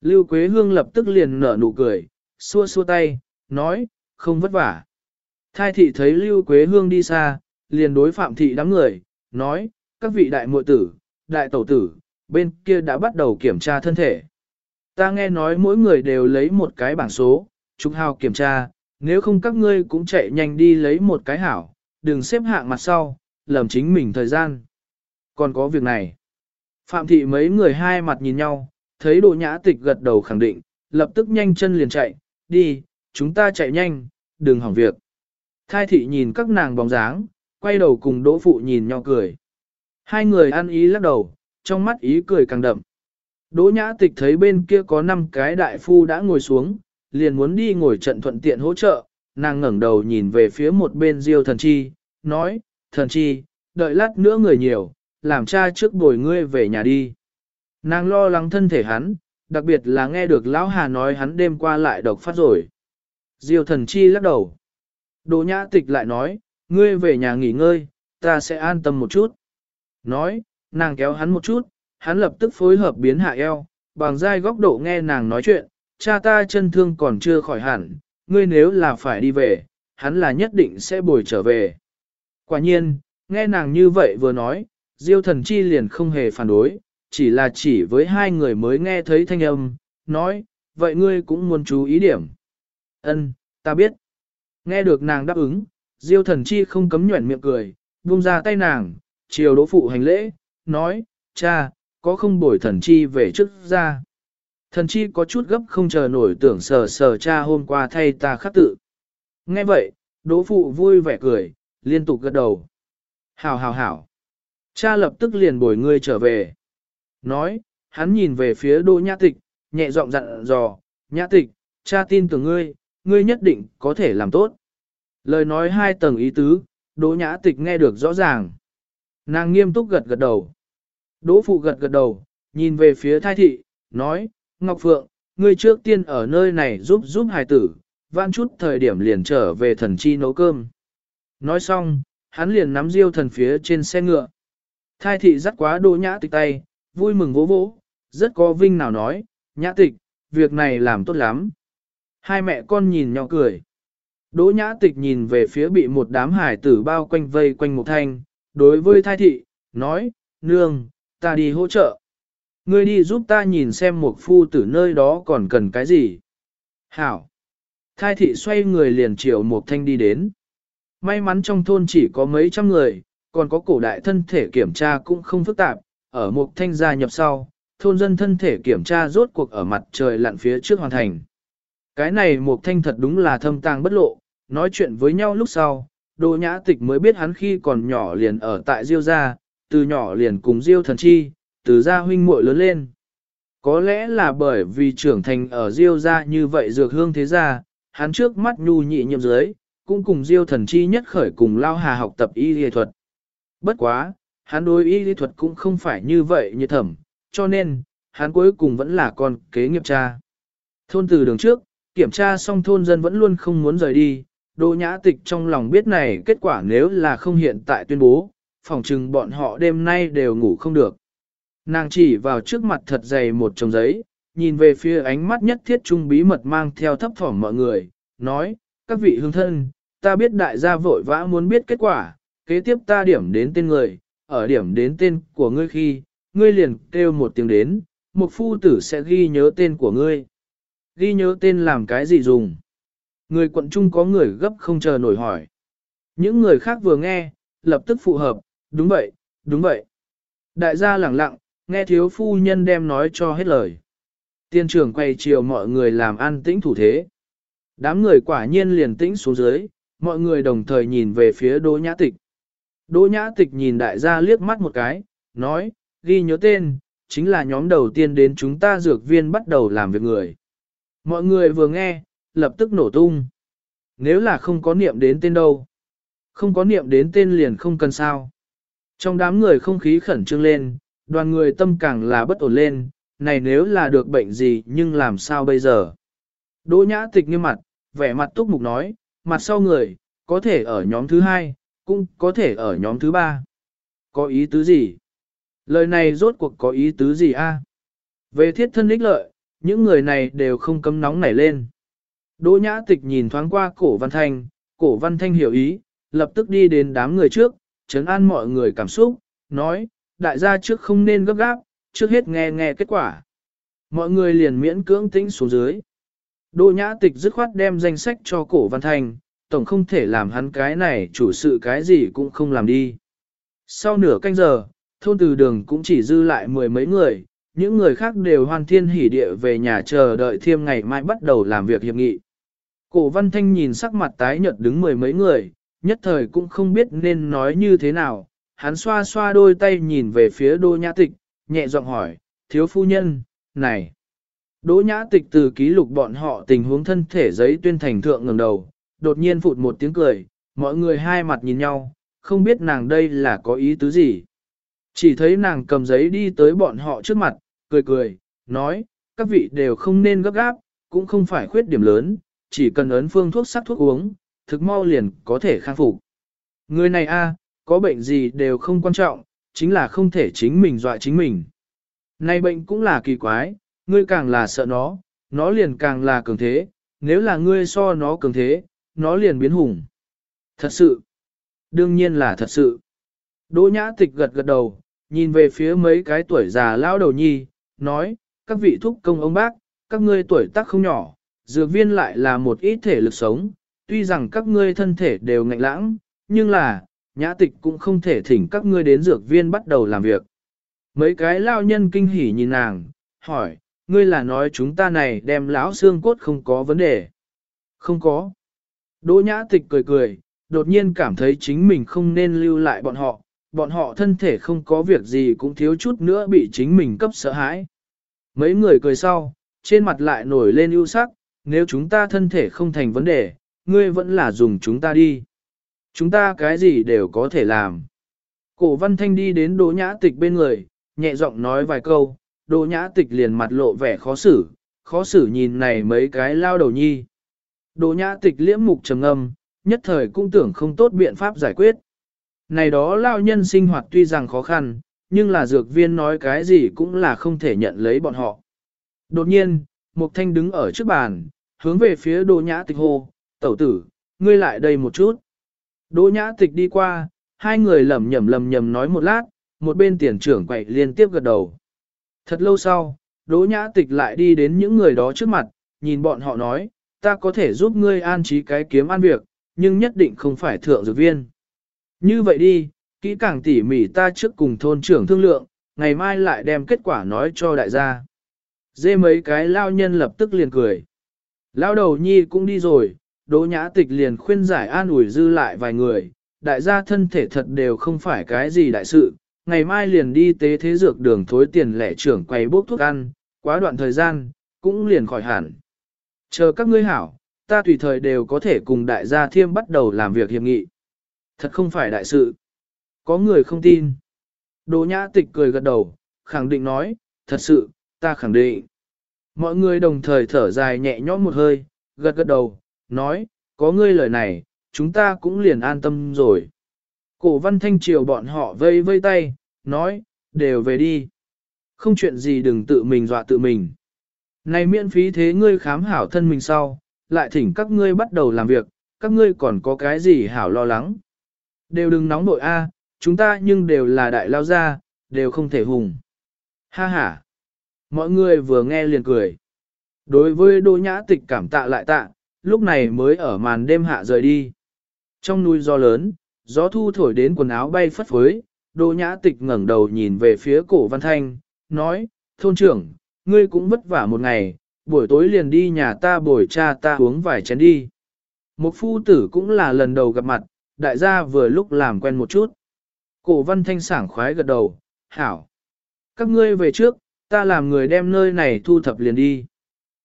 Lưu Quế Hương lập tức liền nở nụ cười, xua xua tay, nói, không vất vả. Thai thị thấy Lưu Quế Hương đi xa, liền đối phạm thị đám người, nói, các vị đại muội tử, đại tẩu tử, bên kia đã bắt đầu kiểm tra thân thể. Ta nghe nói mỗi người đều lấy một cái bảng số, trục hào kiểm tra, nếu không các ngươi cũng chạy nhanh đi lấy một cái hảo, đừng xếp hạng mặt sau, lầm chính mình thời gian. Còn có việc này. Phạm thị mấy người hai mặt nhìn nhau, thấy đồ nhã tịch gật đầu khẳng định, lập tức nhanh chân liền chạy, đi, chúng ta chạy nhanh, đừng hỏng việc. Thai thị nhìn các nàng bóng dáng, quay đầu cùng đỗ phụ nhìn nhau cười. Hai người ăn ý lắc đầu, trong mắt ý cười càng đậm. Đỗ nhã tịch thấy bên kia có năm cái đại phu đã ngồi xuống, liền muốn đi ngồi trận thuận tiện hỗ trợ, nàng ngẩng đầu nhìn về phía một bên diêu thần chi, nói, thần chi, đợi lát nữa người nhiều, làm cha trước bồi ngươi về nhà đi. Nàng lo lắng thân thể hắn, đặc biệt là nghe được lão hà nói hắn đêm qua lại độc phát rồi. Diêu thần chi lắc đầu. Đỗ nhã tịch lại nói, ngươi về nhà nghỉ ngơi, ta sẽ an tâm một chút. Nói, nàng kéo hắn một chút, hắn lập tức phối hợp biến hạ eo, bằng dai góc độ nghe nàng nói chuyện, cha ta chân thương còn chưa khỏi hẳn, ngươi nếu là phải đi về, hắn là nhất định sẽ bồi trở về. Quả nhiên, nghe nàng như vậy vừa nói, Diêu thần chi liền không hề phản đối, chỉ là chỉ với hai người mới nghe thấy thanh âm, nói, vậy ngươi cũng muốn chú ý điểm. Ân, ta biết. Nghe được nàng đáp ứng, Diêu thần chi không cấm nhuẩn miệng cười, buông ra tay nàng, chiều đỗ phụ hành lễ, nói, cha, có không bồi thần chi về trước ra. Thần chi có chút gấp không chờ nổi tưởng sờ sờ cha hôm qua thay ta khắc tự. Nghe vậy, đỗ phụ vui vẻ cười, liên tục gật đầu. Hảo hảo hảo. Cha lập tức liền bồi ngươi trở về. Nói, hắn nhìn về phía đỗ nhã tịch, nhẹ giọng dặn dò, nhã tịch, cha tin tưởng ngươi, ngươi nhất định có thể làm tốt. Lời nói hai tầng ý tứ, đỗ nhã tịch nghe được rõ ràng. Nàng nghiêm túc gật gật đầu. Đỗ phụ gật gật đầu, nhìn về phía thai thị, nói, Ngọc Phượng, ngươi trước tiên ở nơi này giúp giúp hài tử, vãn chút thời điểm liền trở về thần chi nấu cơm. Nói xong, hắn liền nắm diêu thần phía trên xe ngựa. Thai thị dắt quá đỗ nhã tịch tay, vui mừng vỗ vỗ, rất có vinh nào nói, nhã tịch, việc này làm tốt lắm. Hai mẹ con nhìn nhau cười. Đỗ nhã tịch nhìn về phía bị một đám hải tử bao quanh vây quanh một thanh, đối với thai thị, nói, nương, ta đi hỗ trợ. Ngươi đi giúp ta nhìn xem một phu tử nơi đó còn cần cái gì. Hảo. Thai thị xoay người liền chiều một thanh đi đến. May mắn trong thôn chỉ có mấy trăm người, còn có cổ đại thân thể kiểm tra cũng không phức tạp, ở một thanh gia nhập sau, thôn dân thân thể kiểm tra rốt cuộc ở mặt trời lặn phía trước hoàn thành. Cái này một thanh thật đúng là thâm tàng bất lộ, nói chuyện với nhau lúc sau, Đỗ Nhã Tịch mới biết hắn khi còn nhỏ liền ở tại Diêu gia, từ nhỏ liền cùng Diêu thần chi, từ gia huynh muội lớn lên. Có lẽ là bởi vì trưởng thành ở Diêu gia như vậy dược hương thế gia, hắn trước mắt nhu nhị nhiệm dưới, cũng cùng Diêu thần chi nhất khởi cùng lao hà học tập y lý thuật. Bất quá, hắn đối y lý thuật cũng không phải như vậy như thẩm, cho nên, hắn cuối cùng vẫn là con kế nghiệp cha. Thôn từ đường trước, kiểm tra xong thôn dân vẫn luôn không muốn rời đi, Đỗ nhã tịch trong lòng biết này kết quả nếu là không hiện tại tuyên bố, phòng trừng bọn họ đêm nay đều ngủ không được. Nàng chỉ vào trước mặt thật dày một chồng giấy, nhìn về phía ánh mắt nhất thiết trung bí mật mang theo thấp thỏm mọi người, nói, các vị hương thân, ta biết đại gia vội vã muốn biết kết quả, kế tiếp ta điểm đến tên người, ở điểm đến tên của ngươi khi, ngươi liền kêu một tiếng đến, một phu tử sẽ ghi nhớ tên của ngươi. Ghi nhớ tên làm cái gì dùng? Người quận trung có người gấp không chờ nổi hỏi. Những người khác vừa nghe, lập tức phụ hợp, đúng vậy, đúng vậy. Đại gia lẳng lặng, nghe thiếu phu nhân đem nói cho hết lời. Tiên trưởng quay chiều mọi người làm an tĩnh thủ thế. Đám người quả nhiên liền tĩnh xuống dưới, mọi người đồng thời nhìn về phía Đỗ Nhã Tịch. Đỗ Nhã Tịch nhìn đại gia liếc mắt một cái, nói, ghi nhớ tên, chính là nhóm đầu tiên đến chúng ta dược viên bắt đầu làm việc người. Mọi người vừa nghe, lập tức nổ tung. Nếu là không có niệm đến tên đâu. Không có niệm đến tên liền không cần sao. Trong đám người không khí khẩn trương lên, đoàn người tâm càng là bất ổn lên, này nếu là được bệnh gì nhưng làm sao bây giờ. Đỗ nhã tịch như mặt, vẻ mặt túc mục nói, mặt sau người, có thể ở nhóm thứ hai, cũng có thể ở nhóm thứ ba. Có ý tứ gì? Lời này rốt cuộc có ý tứ gì a? Về thiết thân ích lợi, những người này đều không cấm nóng nảy lên. Đỗ nhã tịch nhìn thoáng qua cổ văn thanh, cổ văn thanh hiểu ý, lập tức đi đến đám người trước, chấn an mọi người cảm xúc, nói, đại gia trước không nên gấp gáp, trước hết nghe nghe kết quả. Mọi người liền miễn cưỡng tĩnh xuống dưới. Đỗ nhã tịch dứt khoát đem danh sách cho cổ văn thanh, tổng không thể làm hắn cái này chủ sự cái gì cũng không làm đi. Sau nửa canh giờ, thôn từ đường cũng chỉ dư lại mười mấy người, những người khác đều hoan thiên hỉ địa về nhà chờ đợi thêm ngày mai bắt đầu làm việc hiệp nghị. Cổ văn thanh nhìn sắc mặt tái nhợt đứng mười mấy người, nhất thời cũng không biết nên nói như thế nào, hắn xoa xoa đôi tay nhìn về phía đô nhã tịch, nhẹ giọng hỏi, thiếu phu nhân, này. Đỗ nhã tịch từ ký lục bọn họ tình huống thân thể giấy tuyên thành thượng ngẩng đầu, đột nhiên phụt một tiếng cười, mọi người hai mặt nhìn nhau, không biết nàng đây là có ý tứ gì. Chỉ thấy nàng cầm giấy đi tới bọn họ trước mặt, cười cười, nói, các vị đều không nên gấp gáp, cũng không phải khuyết điểm lớn, chỉ cần ấn phương thuốc sắc thuốc uống, thực mau liền có thể khang phục. Người này a, có bệnh gì đều không quan trọng, chính là không thể chính mình dọa chính mình. Này bệnh cũng là kỳ quái, ngươi càng là sợ nó, nó liền càng là cường thế, nếu là ngươi so nó cường thế, nó liền biến hùng. Thật sự, đương nhiên là thật sự. Đỗ nhã tịch gật gật đầu, nhìn về phía mấy cái tuổi già lão đầu nhi, nói, các vị thúc công ông bác, các ngươi tuổi tác không nhỏ, dược viên lại là một ít thể lực sống, tuy rằng các ngươi thân thể đều ngạnh lãng, nhưng là, nhã tịch cũng không thể thỉnh các ngươi đến dược viên bắt đầu làm việc. Mấy cái lao nhân kinh hỉ nhìn nàng, hỏi, ngươi là nói chúng ta này đem lão xương cốt không có vấn đề. Không có. Đỗ nhã tịch cười cười, đột nhiên cảm thấy chính mình không nên lưu lại bọn họ, bọn họ thân thể không có việc gì cũng thiếu chút nữa bị chính mình cấp sợ hãi. Mấy người cười sau, trên mặt lại nổi lên ưu sắc, nếu chúng ta thân thể không thành vấn đề, ngươi vẫn là dùng chúng ta đi. Chúng ta cái gì đều có thể làm. Cổ văn thanh đi đến đỗ nhã tịch bên người, nhẹ giọng nói vài câu, đỗ nhã tịch liền mặt lộ vẻ khó xử, khó xử nhìn này mấy cái lao đầu nhi. Đỗ nhã tịch liễm mục trầm âm, nhất thời cũng tưởng không tốt biện pháp giải quyết. Này đó lao nhân sinh hoạt tuy rằng khó khăn, nhưng là dược viên nói cái gì cũng là không thể nhận lấy bọn họ. Đột nhiên, Mục Thanh đứng ở trước bàn, hướng về phía Đỗ Nhã Tịch hô, tẩu tử, ngươi lại đây một chút. Đỗ Nhã Tịch đi qua, hai người lẩm nhẩm lẩm nhẩm nói một lát, một bên tiền trưởng quậy liên tiếp gật đầu. Thật lâu sau, Đỗ Nhã Tịch lại đi đến những người đó trước mặt, nhìn bọn họ nói, ta có thể giúp ngươi an trí cái kiếm an việc, nhưng nhất định không phải thượng dược viên. Như vậy đi, kỹ càng tỉ mỉ ta trước cùng thôn trưởng thương lượng, ngày mai lại đem kết quả nói cho đại gia. Dê mấy cái lao nhân lập tức liền cười. Lao đầu nhi cũng đi rồi, đỗ nhã tịch liền khuyên giải an ủi dư lại vài người, đại gia thân thể thật đều không phải cái gì đại sự, ngày mai liền đi tế thế dược đường thối tiền lẻ trưởng quay bốc thuốc ăn, quá đoạn thời gian, cũng liền khỏi hẳn. Chờ các ngươi hảo, ta tùy thời đều có thể cùng đại gia thiêm bắt đầu làm việc hiệp nghị. Thật không phải đại sự. Có người không tin. Đỗ nhã tịch cười gật đầu, khẳng định nói, thật sự, ta khẳng định. Mọi người đồng thời thở dài nhẹ nhõm một hơi, gật gật đầu, nói, có ngươi lời này, chúng ta cũng liền an tâm rồi. Cổ văn thanh triều bọn họ vây vây tay, nói, đều về đi. Không chuyện gì đừng tự mình dọa tự mình. Này miễn phí thế ngươi khám hảo thân mình sau, lại thỉnh các ngươi bắt đầu làm việc, các ngươi còn có cái gì hảo lo lắng. Đều đừng nóng nội a, chúng ta nhưng đều là đại lao gia, đều không thể hùng. Ha ha. Mọi người vừa nghe liền cười. Đối với Đỗ Nhã Tịch cảm tạ lại tạ, lúc này mới ở màn đêm hạ rời đi. Trong núi gió lớn, gió thu thổi đến quần áo bay phất phới, Đỗ Nhã Tịch ngẩng đầu nhìn về phía cổ văn thanh, nói, thôn trưởng, ngươi cũng vất vả một ngày, buổi tối liền đi nhà ta bồi cha ta uống vài chén đi. Một phu tử cũng là lần đầu gặp mặt, đại gia vừa lúc làm quen một chút. Cổ văn thanh sảng khoái gật đầu, hảo. Các ngươi về trước, ta làm người đem nơi này thu thập liền đi.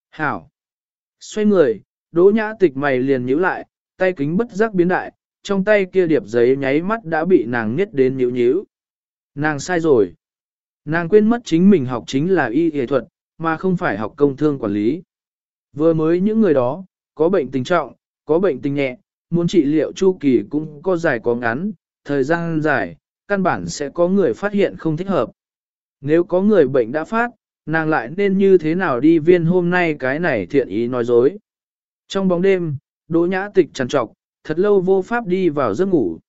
Hảo. Xoay người, đỗ nhã tịch mày liền nhíu lại, tay kính bất giác biến đại, trong tay kia điệp giấy nháy mắt đã bị nàng nhất đến nhíu nhíu. Nàng sai rồi. Nàng quên mất chính mình học chính là y y thuật, mà không phải học công thương quản lý. Vừa mới những người đó, có bệnh tình trọng, có bệnh tình nhẹ, muốn trị liệu chu kỳ cũng có dài có ngắn, thời gian dài, căn bản sẽ có người phát hiện không thích hợp. Nếu có người bệnh đã phát, nàng lại nên như thế nào đi viên hôm nay cái này thiện ý nói dối. Trong bóng đêm, đỗ nhã tịch trằn trọc, thật lâu vô pháp đi vào giấc ngủ.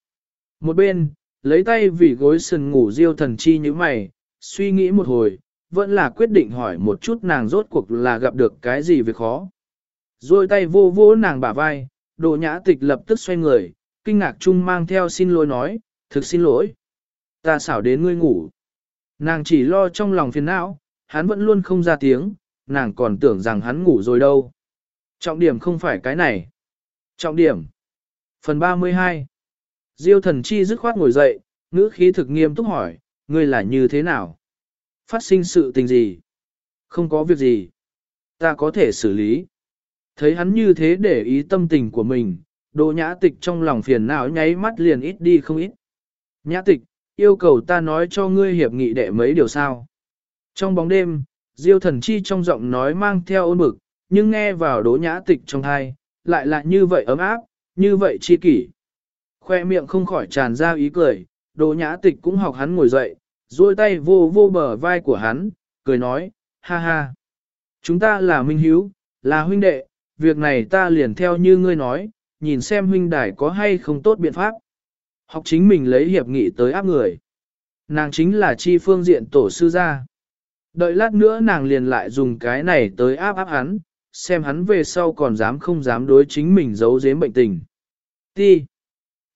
Một bên, lấy tay vì gối sừng ngủ diêu thần chi như mày, suy nghĩ một hồi, vẫn là quyết định hỏi một chút nàng rốt cuộc là gặp được cái gì việc khó. Rồi tay vô vô nàng bả vai, đồ nhã tịch lập tức xoay người, kinh ngạc chung mang theo xin lỗi nói, thực xin lỗi. Ta xảo đến ngươi ngủ. Nàng chỉ lo trong lòng phiền não, hắn vẫn luôn không ra tiếng, nàng còn tưởng rằng hắn ngủ rồi đâu. Trọng điểm không phải cái này. Trọng điểm. Phần 32. Diêu thần chi dứt khoát ngồi dậy, ngữ khí thực nghiêm túc hỏi, ngươi là như thế nào? Phát sinh sự tình gì? Không có việc gì. Ta có thể xử lý. Thấy hắn như thế để ý tâm tình của mình, đồ nhã tịch trong lòng phiền não nháy mắt liền ít đi không ít. Nhã tịch, yêu cầu ta nói cho ngươi hiệp nghị đệ mấy điều sao. Trong bóng đêm, diêu thần chi trong giọng nói mang theo ôn bực, nhưng nghe vào đố nhã tịch trong thai, lại là như vậy ấm áp, như vậy chi kỷ. Khoe miệng không khỏi tràn ra ý cười, đố nhã tịch cũng học hắn ngồi dậy, duỗi tay vô vô bờ vai của hắn, cười nói, ha ha. Chúng ta là minh hiếu, là huynh đệ, việc này ta liền theo như ngươi nói, nhìn xem huynh đài có hay không tốt biện pháp. Học chính mình lấy hiệp nghị tới áp người. Nàng chính là chi phương diện tổ sư gia. Đợi lát nữa nàng liền lại dùng cái này tới áp áp hắn, xem hắn về sau còn dám không dám đối chính mình giấu giếm bệnh tình. Ti.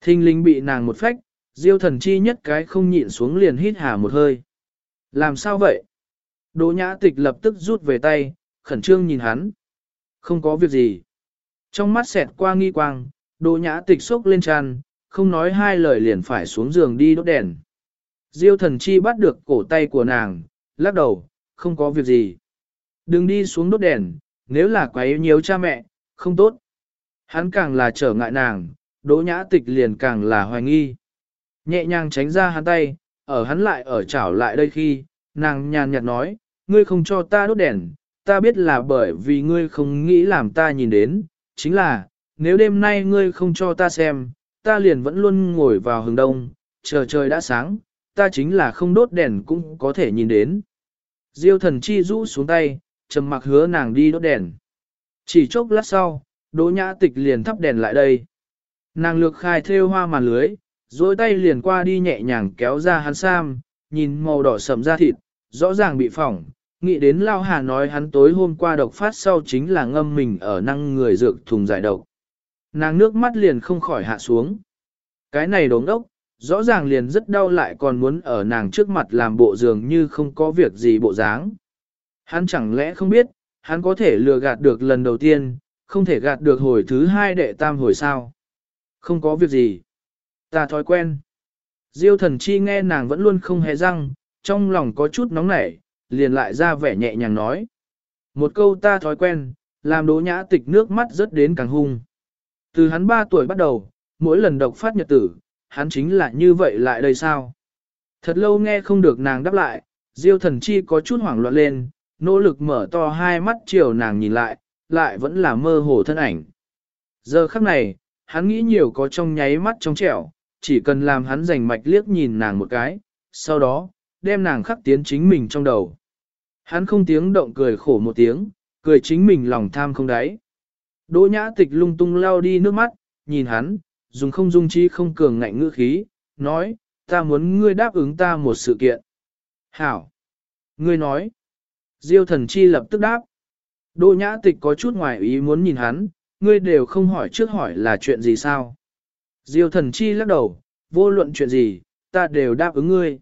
Thinh linh bị nàng một phách, diêu thần chi nhất cái không nhịn xuống liền hít hà một hơi. Làm sao vậy? Đỗ nhã tịch lập tức rút về tay, khẩn trương nhìn hắn. Không có việc gì. Trong mắt xẹt qua nghi quang, đỗ nhã tịch sốc lên tràn, không nói hai lời liền phải xuống giường đi đốt đèn. Diêu thần chi bắt được cổ tay của nàng, lắc đầu, không có việc gì. Đừng đi xuống đốt đèn, nếu là quấy nhiều cha mẹ, không tốt. Hắn càng là trở ngại nàng, đỗ nhã tịch liền càng là hoài nghi. Nhẹ nhàng tránh ra hắn tay, ở hắn lại ở chảo lại đây khi, nàng nhàn nhạt nói, ngươi không cho ta đốt đèn, ta biết là bởi vì ngươi không nghĩ làm ta nhìn đến, chính là, nếu đêm nay ngươi không cho ta xem, ta liền vẫn luôn ngồi vào hướng đông, chờ trời đã sáng, ta chính là không đốt đèn cũng có thể nhìn đến. Diêu thần chi rũ xuống tay, trầm mặc hứa nàng đi đốt đèn. Chỉ chốc lát sau, đỗ nhã tịch liền thắp đèn lại đây. Nàng lược khai thêu hoa màn lưới, dối tay liền qua đi nhẹ nhàng kéo ra hắn sam, nhìn màu đỏ sầm da thịt, rõ ràng bị phỏng. Nghĩ đến Lao Hà nói hắn tối hôm qua độc phát sau chính là ngâm mình ở năng người dược thùng giải độc. Nàng nước mắt liền không khỏi hạ xuống. Cái này đống đốc, rõ ràng liền rất đau lại còn muốn ở nàng trước mặt làm bộ dường như không có việc gì bộ dáng. Hắn chẳng lẽ không biết, hắn có thể lừa gạt được lần đầu tiên, không thể gạt được hồi thứ hai đệ tam hồi sao. Không có việc gì. Ta thói quen. Diêu thần chi nghe nàng vẫn luôn không hề răng, trong lòng có chút nóng nảy, liền lại ra vẻ nhẹ nhàng nói. Một câu ta thói quen, làm đố nhã tịch nước mắt rớt đến càng hung. Từ hắn 3 tuổi bắt đầu, mỗi lần độc phát nhật tử, hắn chính là như vậy lại đây sao? Thật lâu nghe không được nàng đáp lại, Diêu thần chi có chút hoảng loạn lên, nỗ lực mở to hai mắt chiều nàng nhìn lại, lại vẫn là mơ hồ thân ảnh. Giờ khắc này, hắn nghĩ nhiều có trong nháy mắt trong trẻo, chỉ cần làm hắn rành mạch liếc nhìn nàng một cái, sau đó, đem nàng khắc tiến chính mình trong đầu. Hắn không tiếng động cười khổ một tiếng, cười chính mình lòng tham không đáy. Đỗ nhã tịch lung tung lao đi nước mắt, nhìn hắn, dùng không dung trí không cường ngạnh ngữ khí, nói, ta muốn ngươi đáp ứng ta một sự kiện. Hảo! Ngươi nói. Diêu thần chi lập tức đáp. Đỗ nhã tịch có chút ngoài ý muốn nhìn hắn, ngươi đều không hỏi trước hỏi là chuyện gì sao. Diêu thần chi lắc đầu, vô luận chuyện gì, ta đều đáp ứng ngươi.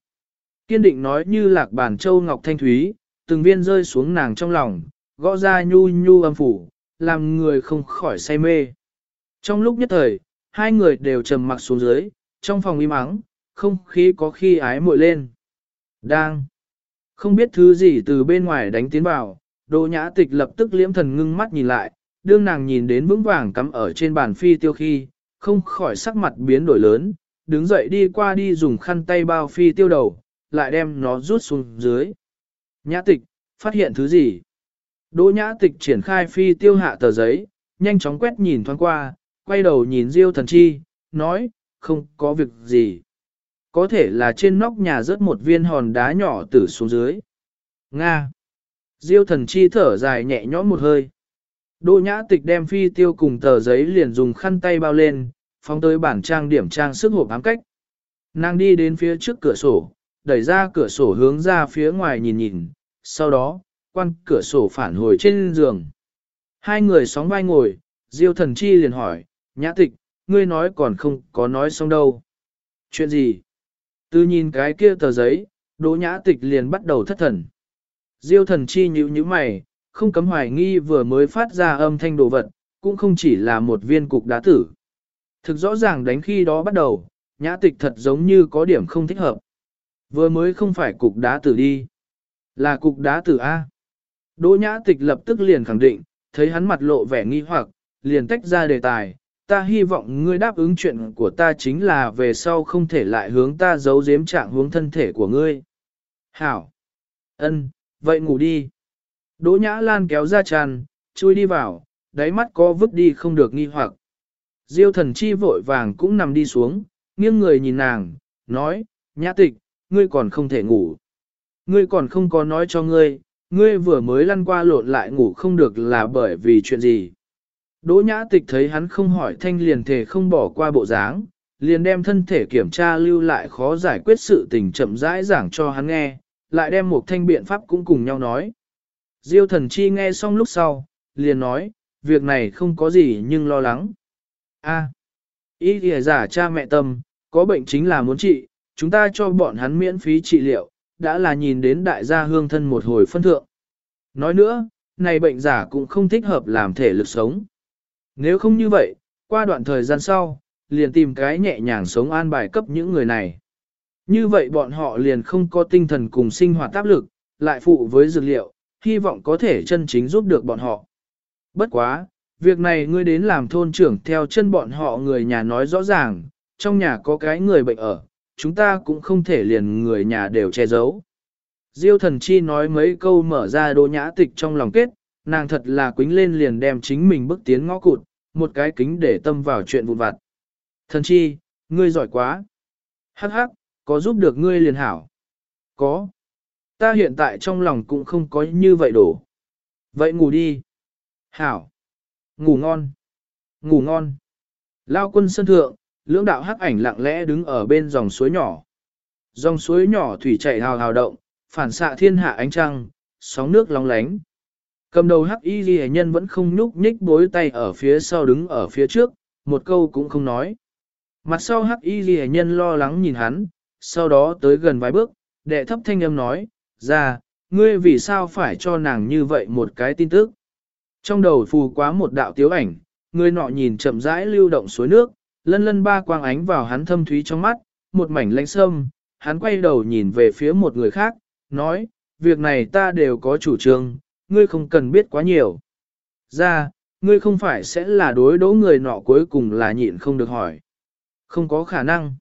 Kiên định nói như lạc bản châu ngọc thanh thúy, từng viên rơi xuống nàng trong lòng, gõ ra nhu nhu âm phủ, làm người không khỏi say mê. Trong lúc nhất thời, hai người đều trầm mặc xuống dưới, trong phòng im ắng, không khí có khi ái muội lên. Đang. Không biết thứ gì từ bên ngoài đánh tiến vào, Đỗ Nhã Tịch lập tức liễm thần ngưng mắt nhìn lại, đương nàng nhìn đến vững vàng cắm ở trên bàn phi tiêu khi, không khỏi sắc mặt biến đổi lớn, đứng dậy đi qua đi dùng khăn tay bao phi tiêu đầu, lại đem nó rút xuống dưới. Nhã Tịch, phát hiện thứ gì? Đỗ Nhã Tịch triển khai phi tiêu hạ tờ giấy, nhanh chóng quét nhìn thoáng qua, quay đầu nhìn Diêu Thần Chi, nói, không có việc gì. Có thể là trên nóc nhà rớt một viên hòn đá nhỏ tử xuống dưới. Nga. Diêu thần chi thở dài nhẹ nhõm một hơi. Đỗ nhã tịch đem phi tiêu cùng tờ giấy liền dùng khăn tay bao lên, phóng tới bản trang điểm trang sức hộp ám cách. Nàng đi đến phía trước cửa sổ, đẩy ra cửa sổ hướng ra phía ngoài nhìn nhìn, sau đó, quan cửa sổ phản hồi trên giường. Hai người sóng vai ngồi, Diêu thần chi liền hỏi, nhã tịch, ngươi nói còn không có nói xong đâu. Chuyện gì? Từ nhìn cái kia tờ giấy, đỗ nhã tịch liền bắt đầu thất thần. Diêu thần chi nhíu nhíu mày, không cấm hoài nghi vừa mới phát ra âm thanh đồ vật, cũng không chỉ là một viên cục đá tử. Thực rõ ràng đánh khi đó bắt đầu, nhã tịch thật giống như có điểm không thích hợp. Vừa mới không phải cục đá tử đi, là cục đá tử A. Đỗ nhã tịch lập tức liền khẳng định, thấy hắn mặt lộ vẻ nghi hoặc, liền tách ra đề tài, ta hy vọng ngươi đáp ứng chuyện của ta chính là về sau không thể lại hướng ta giấu giếm trạng hướng thân thể của ngươi. Hảo! ân, vậy ngủ đi. Đỗ Nhã Lan kéo ra tràn, chui đi vào, đáy mắt có vứt đi không được nghi hoặc. Diêu thần chi vội vàng cũng nằm đi xuống, nghiêng người nhìn nàng, nói, Nhã tịch, ngươi còn không thể ngủ. Ngươi còn không có nói cho ngươi, ngươi vừa mới lăn qua lộn lại ngủ không được là bởi vì chuyện gì. Đỗ nhã tịch thấy hắn không hỏi thanh liền thể không bỏ qua bộ dáng, liền đem thân thể kiểm tra lưu lại khó giải quyết sự tình chậm rãi giảng cho hắn nghe, lại đem một thanh biện pháp cũng cùng nhau nói. Diêu thần chi nghe xong lúc sau, liền nói, việc này không có gì nhưng lo lắng. A, ý thì giả cha mẹ tâm, có bệnh chính là muốn trị, chúng ta cho bọn hắn miễn phí trị liệu, đã là nhìn đến đại gia hương thân một hồi phân thượng. Nói nữa, này bệnh giả cũng không thích hợp làm thể lực sống. Nếu không như vậy, qua đoạn thời gian sau, liền tìm cái nhẹ nhàng sống an bài cấp những người này. Như vậy bọn họ liền không có tinh thần cùng sinh hoạt áp lực, lại phụ với dược liệu, hy vọng có thể chân chính giúp được bọn họ. Bất quá, việc này ngươi đến làm thôn trưởng theo chân bọn họ người nhà nói rõ ràng, trong nhà có cái người bệnh ở, chúng ta cũng không thể liền người nhà đều che giấu. Diêu thần chi nói mấy câu mở ra đô nhã tịch trong lòng kết, nàng thật là quính lên liền đem chính mình bước tiến ngõ cụt, một cái kính để tâm vào chuyện vụn vặt. Thần chi, ngươi giỏi quá. Hắc hắc, có giúp được ngươi liền hảo. Có. Ta hiện tại trong lòng cũng không có như vậy đổ. Vậy ngủ đi. Hảo. Ngủ ngon. Ngủ ngon. Lao quân sân thượng, lưỡng đạo hắc ảnh lặng lẽ đứng ở bên dòng suối nhỏ. Dòng suối nhỏ thủy chảy hào hào động, phản xạ thiên hạ ánh trăng, sóng nước long lánh. Cầm đầu hắc y ghi nhân vẫn không nhúc nhích bối tay ở phía sau đứng ở phía trước, một câu cũng không nói. Mặt sau hắc y ghi nhân lo lắng nhìn hắn, sau đó tới gần vài bước, đệ thấp thanh âm nói, ra, ngươi vì sao phải cho nàng như vậy một cái tin tức. Trong đầu phù quá một đạo tiếu ảnh, người nọ nhìn chậm rãi lưu động suối nước, lân lân ba quang ánh vào hắn thâm thúy trong mắt, một mảnh lãnh sâm, hắn quay đầu nhìn về phía một người khác, nói, việc này ta đều có chủ trương, ngươi không cần biết quá nhiều. Ra, ngươi không phải sẽ là đối đỗ người nọ cuối cùng là nhịn không được hỏi. Không có khả năng.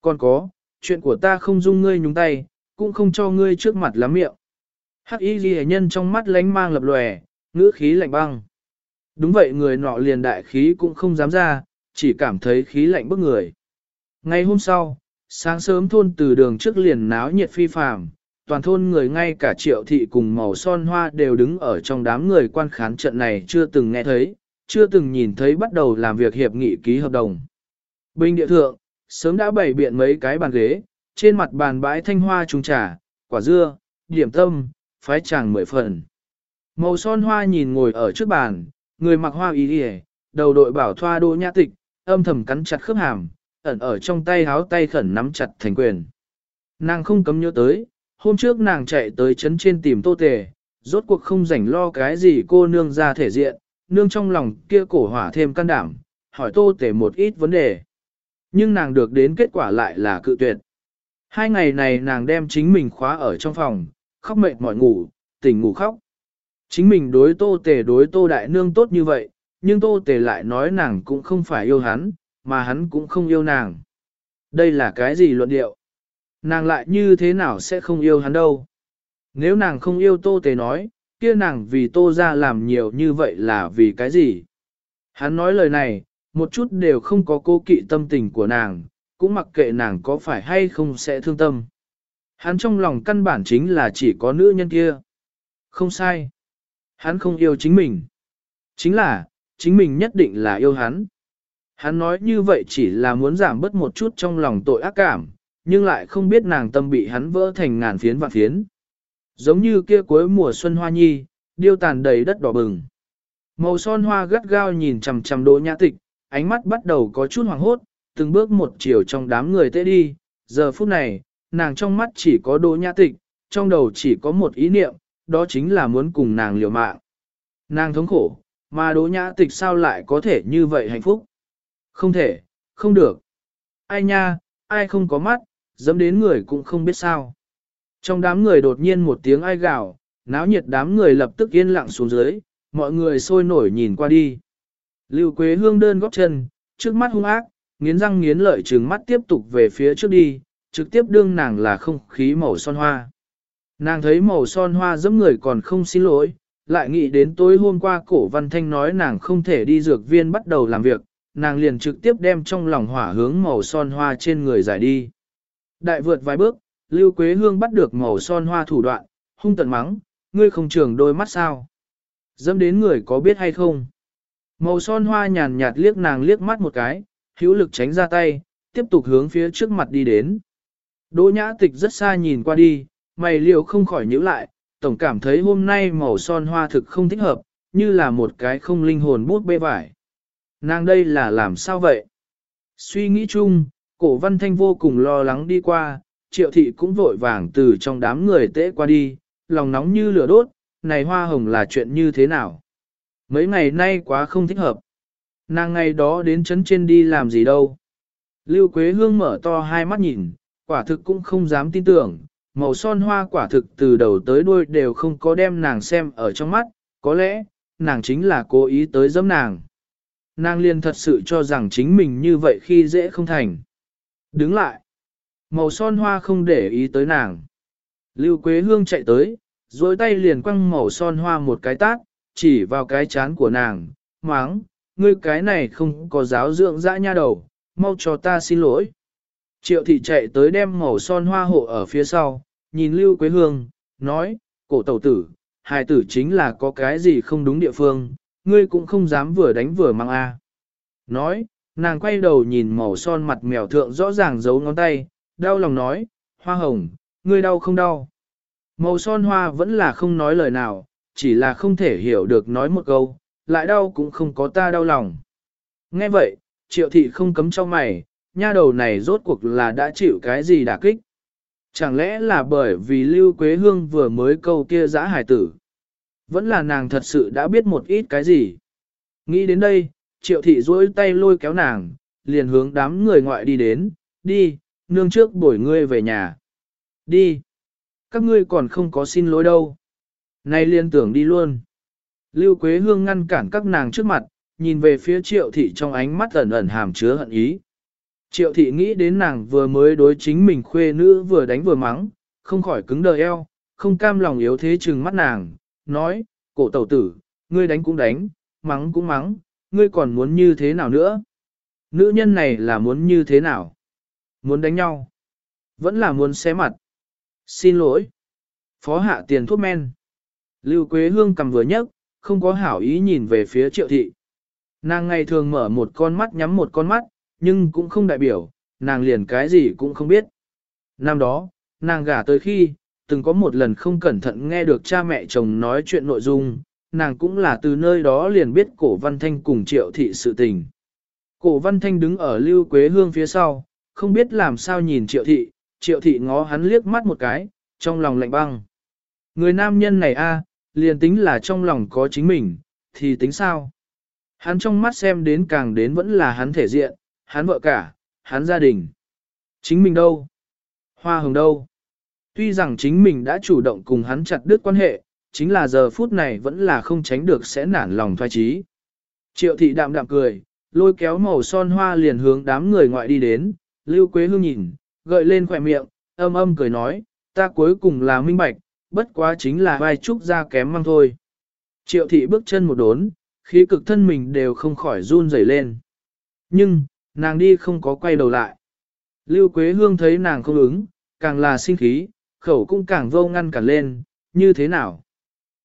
Còn có, chuyện của ta không dung ngươi nhúng tay, cũng không cho ngươi trước mặt lắm miệng. Hắc y ghi nhân trong mắt lánh mang lập lòe, ngữ khí lạnh băng. Đúng vậy người nọ liền đại khí cũng không dám ra, chỉ cảm thấy khí lạnh bức người. Ngày hôm sau, sáng sớm thôn từ đường trước liền náo nhiệt phi phàm, toàn thôn người ngay cả triệu thị cùng màu son hoa đều đứng ở trong đám người quan khán trận này chưa từng nghe thấy, chưa từng nhìn thấy bắt đầu làm việc hiệp nghị ký hợp đồng. Bình địa thượng, sớm đã bày biện mấy cái bàn ghế, trên mặt bàn bãi thanh hoa trùng trà, quả dưa, điểm tâm, phái tràng mười phần. Màu son hoa nhìn ngồi ở trước bàn, người mặc hoa ý đi đầu đội bảo thoa đô nhã tịch, âm thầm cắn chặt khớp hàm, ẩn ở trong tay háo tay khẩn nắm chặt thành quyền. Nàng không cấm nhớ tới, hôm trước nàng chạy tới chấn trên tìm tô tề, rốt cuộc không rảnh lo cái gì cô nương ra thể diện, nương trong lòng kia cổ hỏa thêm can đảm, hỏi tô tề một ít vấn đề. Nhưng nàng được đến kết quả lại là cự tuyệt. Hai ngày này nàng đem chính mình khóa ở trong phòng, khóc mệt mỏi ngủ, tỉnh ngủ khóc. Chính mình đối tô tề đối tô đại nương tốt như vậy, nhưng tô tề lại nói nàng cũng không phải yêu hắn, mà hắn cũng không yêu nàng. Đây là cái gì luận điệu? Nàng lại như thế nào sẽ không yêu hắn đâu? Nếu nàng không yêu tô tề nói, kia nàng vì tô ra làm nhiều như vậy là vì cái gì? Hắn nói lời này, một chút đều không có cô kỵ tâm tình của nàng, cũng mặc kệ nàng có phải hay không sẽ thương tâm. Hắn trong lòng căn bản chính là chỉ có nữ nhân kia. Không sai. Hắn không yêu chính mình. Chính là, chính mình nhất định là yêu hắn. Hắn nói như vậy chỉ là muốn giảm bớt một chút trong lòng tội ác cảm, nhưng lại không biết nàng tâm bị hắn vỡ thành ngàn phiến vạn phiến. Giống như kia cuối mùa xuân hoa nhi, điêu tàn đầy đất đỏ bừng. Màu son hoa gắt gao nhìn chằm chằm đỗ nhã tịch, ánh mắt bắt đầu có chút hoảng hốt, từng bước một chiều trong đám người tê đi. Giờ phút này, nàng trong mắt chỉ có đỗ nhã tịch, trong đầu chỉ có một ý niệm, đó chính là muốn cùng nàng liều mạng. Nàng thống khổ, mà đỗ nhã tịch sao lại có thể như vậy hạnh phúc? Không thể, không được. Ai nha, ai không có mắt, dẫm đến người cũng không biết sao. Trong đám người đột nhiên một tiếng ai gào, náo nhiệt đám người lập tức yên lặng xuống dưới, mọi người sôi nổi nhìn qua đi. Lưu Quế Hương đơn góp chân, trước mắt hung ác, nghiến răng nghiến lợi trừng mắt tiếp tục về phía trước đi, trực tiếp đương nàng là không khí màu son hoa. Nàng thấy màu son hoa giẫm người còn không xin lỗi, lại nghĩ đến tối hôm qua cổ văn thanh nói nàng không thể đi dược viên bắt đầu làm việc, nàng liền trực tiếp đem trong lòng hỏa hướng màu son hoa trên người giải đi. Đại vượt vài bước, Lưu Quế Hương bắt được màu son hoa thủ đoạn, hung tận mắng, ngươi không trường đôi mắt sao? Dẫm đến người có biết hay không? Màu son hoa nhàn nhạt liếc nàng liếc mắt một cái, hữu lực tránh ra tay, tiếp tục hướng phía trước mặt đi đến. Đỗ nhã tịch rất xa nhìn qua đi, mày liều không khỏi nhíu lại, tổng cảm thấy hôm nay màu son hoa thực không thích hợp, như là một cái không linh hồn bút bê vải. Nàng đây là làm sao vậy? Suy nghĩ chung, cổ văn thanh vô cùng lo lắng đi qua, triệu thị cũng vội vàng từ trong đám người tễ qua đi, lòng nóng như lửa đốt, này hoa hồng là chuyện như thế nào? Mấy ngày nay quá không thích hợp. Nàng ngày đó đến chấn trên đi làm gì đâu. Lưu Quế Hương mở to hai mắt nhìn, quả thực cũng không dám tin tưởng, màu son hoa quả thực từ đầu tới đuôi đều không có đem nàng xem ở trong mắt, có lẽ, nàng chính là cố ý tới dâm nàng. Nàng liền thật sự cho rằng chính mình như vậy khi dễ không thành. Đứng lại. Màu son hoa không để ý tới nàng. Lưu Quế Hương chạy tới, dối tay liền quăng màu son hoa một cái tát, chỉ vào cái chán của nàng, máng, ngươi cái này không có giáo dưỡng dã nha đầu, mau cho ta xin lỗi. Triệu thị chạy tới đem màu son hoa hộ ở phía sau, nhìn Lưu Quế Hương, nói, cổ tẩu tử, hài tử chính là có cái gì không đúng địa phương, ngươi cũng không dám vừa đánh vừa mang a. Nói, nàng quay đầu nhìn màu son mặt mèo thượng rõ ràng giấu ngón tay, đau lòng nói, hoa hồng, ngươi đau không đau. Màu son hoa vẫn là không nói lời nào, chỉ là không thể hiểu được nói một câu, lại đau cũng không có ta đau lòng. Nghe vậy, triệu thị không cấm cho mày, nha đầu này rốt cuộc là đã chịu cái gì đả kích. Chẳng lẽ là bởi vì Lưu Quế Hương vừa mới câu kia giã hải tử. Vẫn là nàng thật sự đã biết một ít cái gì. Nghĩ đến đây, triệu thị duỗi tay lôi kéo nàng, liền hướng đám người ngoại đi đến, đi, nương trước bổi ngươi về nhà. Đi. Các ngươi còn không có xin lỗi đâu. Nay liên tưởng đi luôn. Lưu Quế Hương ngăn cản các nàng trước mặt, nhìn về phía triệu thị trong ánh mắt ẩn ẩn hàm chứa hận ý. Triệu thị nghĩ đến nàng vừa mới đối chính mình khuê nữ vừa đánh vừa mắng, không khỏi cứng đờ eo, không cam lòng yếu thế chừng mắt nàng, nói, cổ tẩu tử, ngươi đánh cũng đánh, mắng cũng mắng, ngươi còn muốn như thế nào nữa? Nữ nhân này là muốn như thế nào? Muốn đánh nhau? Vẫn là muốn xé mặt? Xin lỗi. Phó hạ tiền thuốc men. Lưu Quế Hương cầm vừa nhấc, không có hảo ý nhìn về phía triệu thị. Nàng ngày thường mở một con mắt nhắm một con mắt, nhưng cũng không đại biểu, nàng liền cái gì cũng không biết. Năm đó, nàng gả tới khi, từng có một lần không cẩn thận nghe được cha mẹ chồng nói chuyện nội dung, nàng cũng là từ nơi đó liền biết cổ văn thanh cùng triệu thị sự tình. Cổ văn thanh đứng ở lưu quế hương phía sau, không biết làm sao nhìn triệu thị, triệu thị ngó hắn liếc mắt một cái, trong lòng lạnh băng. Người nam nhân này a, liền tính là trong lòng có chính mình, thì tính sao? Hắn trong mắt xem đến càng đến vẫn là hắn thể diện, hắn vợ cả, hắn gia đình. Chính mình đâu? Hoa hồng đâu? Tuy rằng chính mình đã chủ động cùng hắn chặt đứt quan hệ, chính là giờ phút này vẫn là không tránh được sẽ nản lòng thoái trí. Triệu thị đạm đạm cười, lôi kéo màu son hoa liền hướng đám người ngoại đi đến, Lưu Quế Hương nhìn, gợi lên khỏe miệng, âm âm cười nói, ta cuối cùng là minh bạch, bất quá chính là vai trúc ra kém mang thôi. Triệu thị bước chân một đốn, khí cực thân mình đều không khỏi run rẩy lên. Nhưng, nàng đi không có quay đầu lại. Lưu Quế Hương thấy nàng không ứng, càng là sinh khí, khẩu cũng càng vô ngăn cản lên, như thế nào?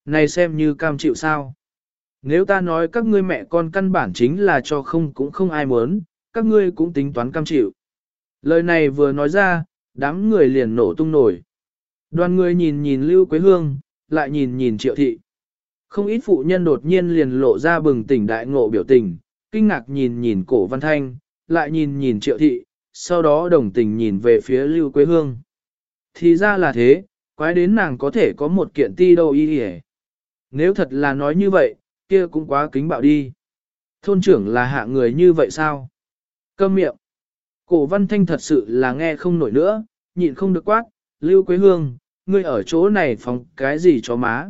Này xem như cam chịu sao? Nếu ta nói các ngươi mẹ con căn bản chính là cho không cũng không ai muốn, các ngươi cũng tính toán cam chịu. Lời này vừa nói ra, đám người liền nổ tung nổi. Đoàn người nhìn nhìn Lưu Quế Hương, lại nhìn nhìn Triệu Thị. Không ít phụ nhân đột nhiên liền lộ ra bừng tỉnh đại ngộ biểu tình, kinh ngạc nhìn nhìn cổ văn thanh, lại nhìn nhìn Triệu Thị, sau đó đồng tình nhìn về phía Lưu Quế Hương. Thì ra là thế, quái đến nàng có thể có một kiện ti đâu y hề. Nếu thật là nói như vậy, kia cũng quá kính bạo đi. Thôn trưởng là hạ người như vậy sao? Câm miệng. Cổ văn thanh thật sự là nghe không nổi nữa, nhịn không được quát, Lưu Quế Hương, ngươi ở chỗ này phòng cái gì cho má?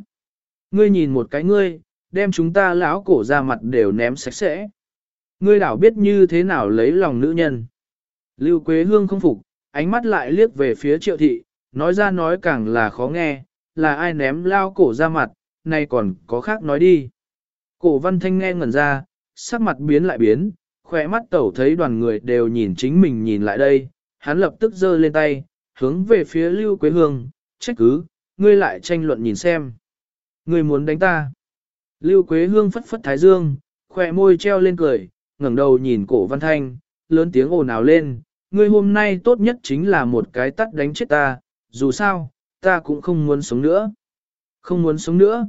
Ngươi nhìn một cái ngươi, đem chúng ta lão cổ ra mặt đều ném sạch sẽ. Ngươi đảo biết như thế nào lấy lòng nữ nhân. Lưu Quế Hương không phục, ánh mắt lại liếc về phía triệu thị, nói ra nói càng là khó nghe, là ai ném lao cổ ra mặt, nay còn có khác nói đi. Cổ văn thanh nghe ngẩn ra, sắc mặt biến lại biến, khỏe mắt tẩu thấy đoàn người đều nhìn chính mình nhìn lại đây, hắn lập tức giơ lên tay, hướng về phía Lưu Quế Hương, trách cứ, ngươi lại tranh luận nhìn xem. Ngươi muốn đánh ta. Lưu Quế Hương phất phất thái dương, khỏe môi treo lên cười, ngẩng đầu nhìn cổ văn thanh, lớn tiếng ồn ào lên, ngươi hôm nay tốt nhất chính là một cái tắt đánh chết ta, dù sao, ta cũng không muốn sống nữa. Không muốn sống nữa.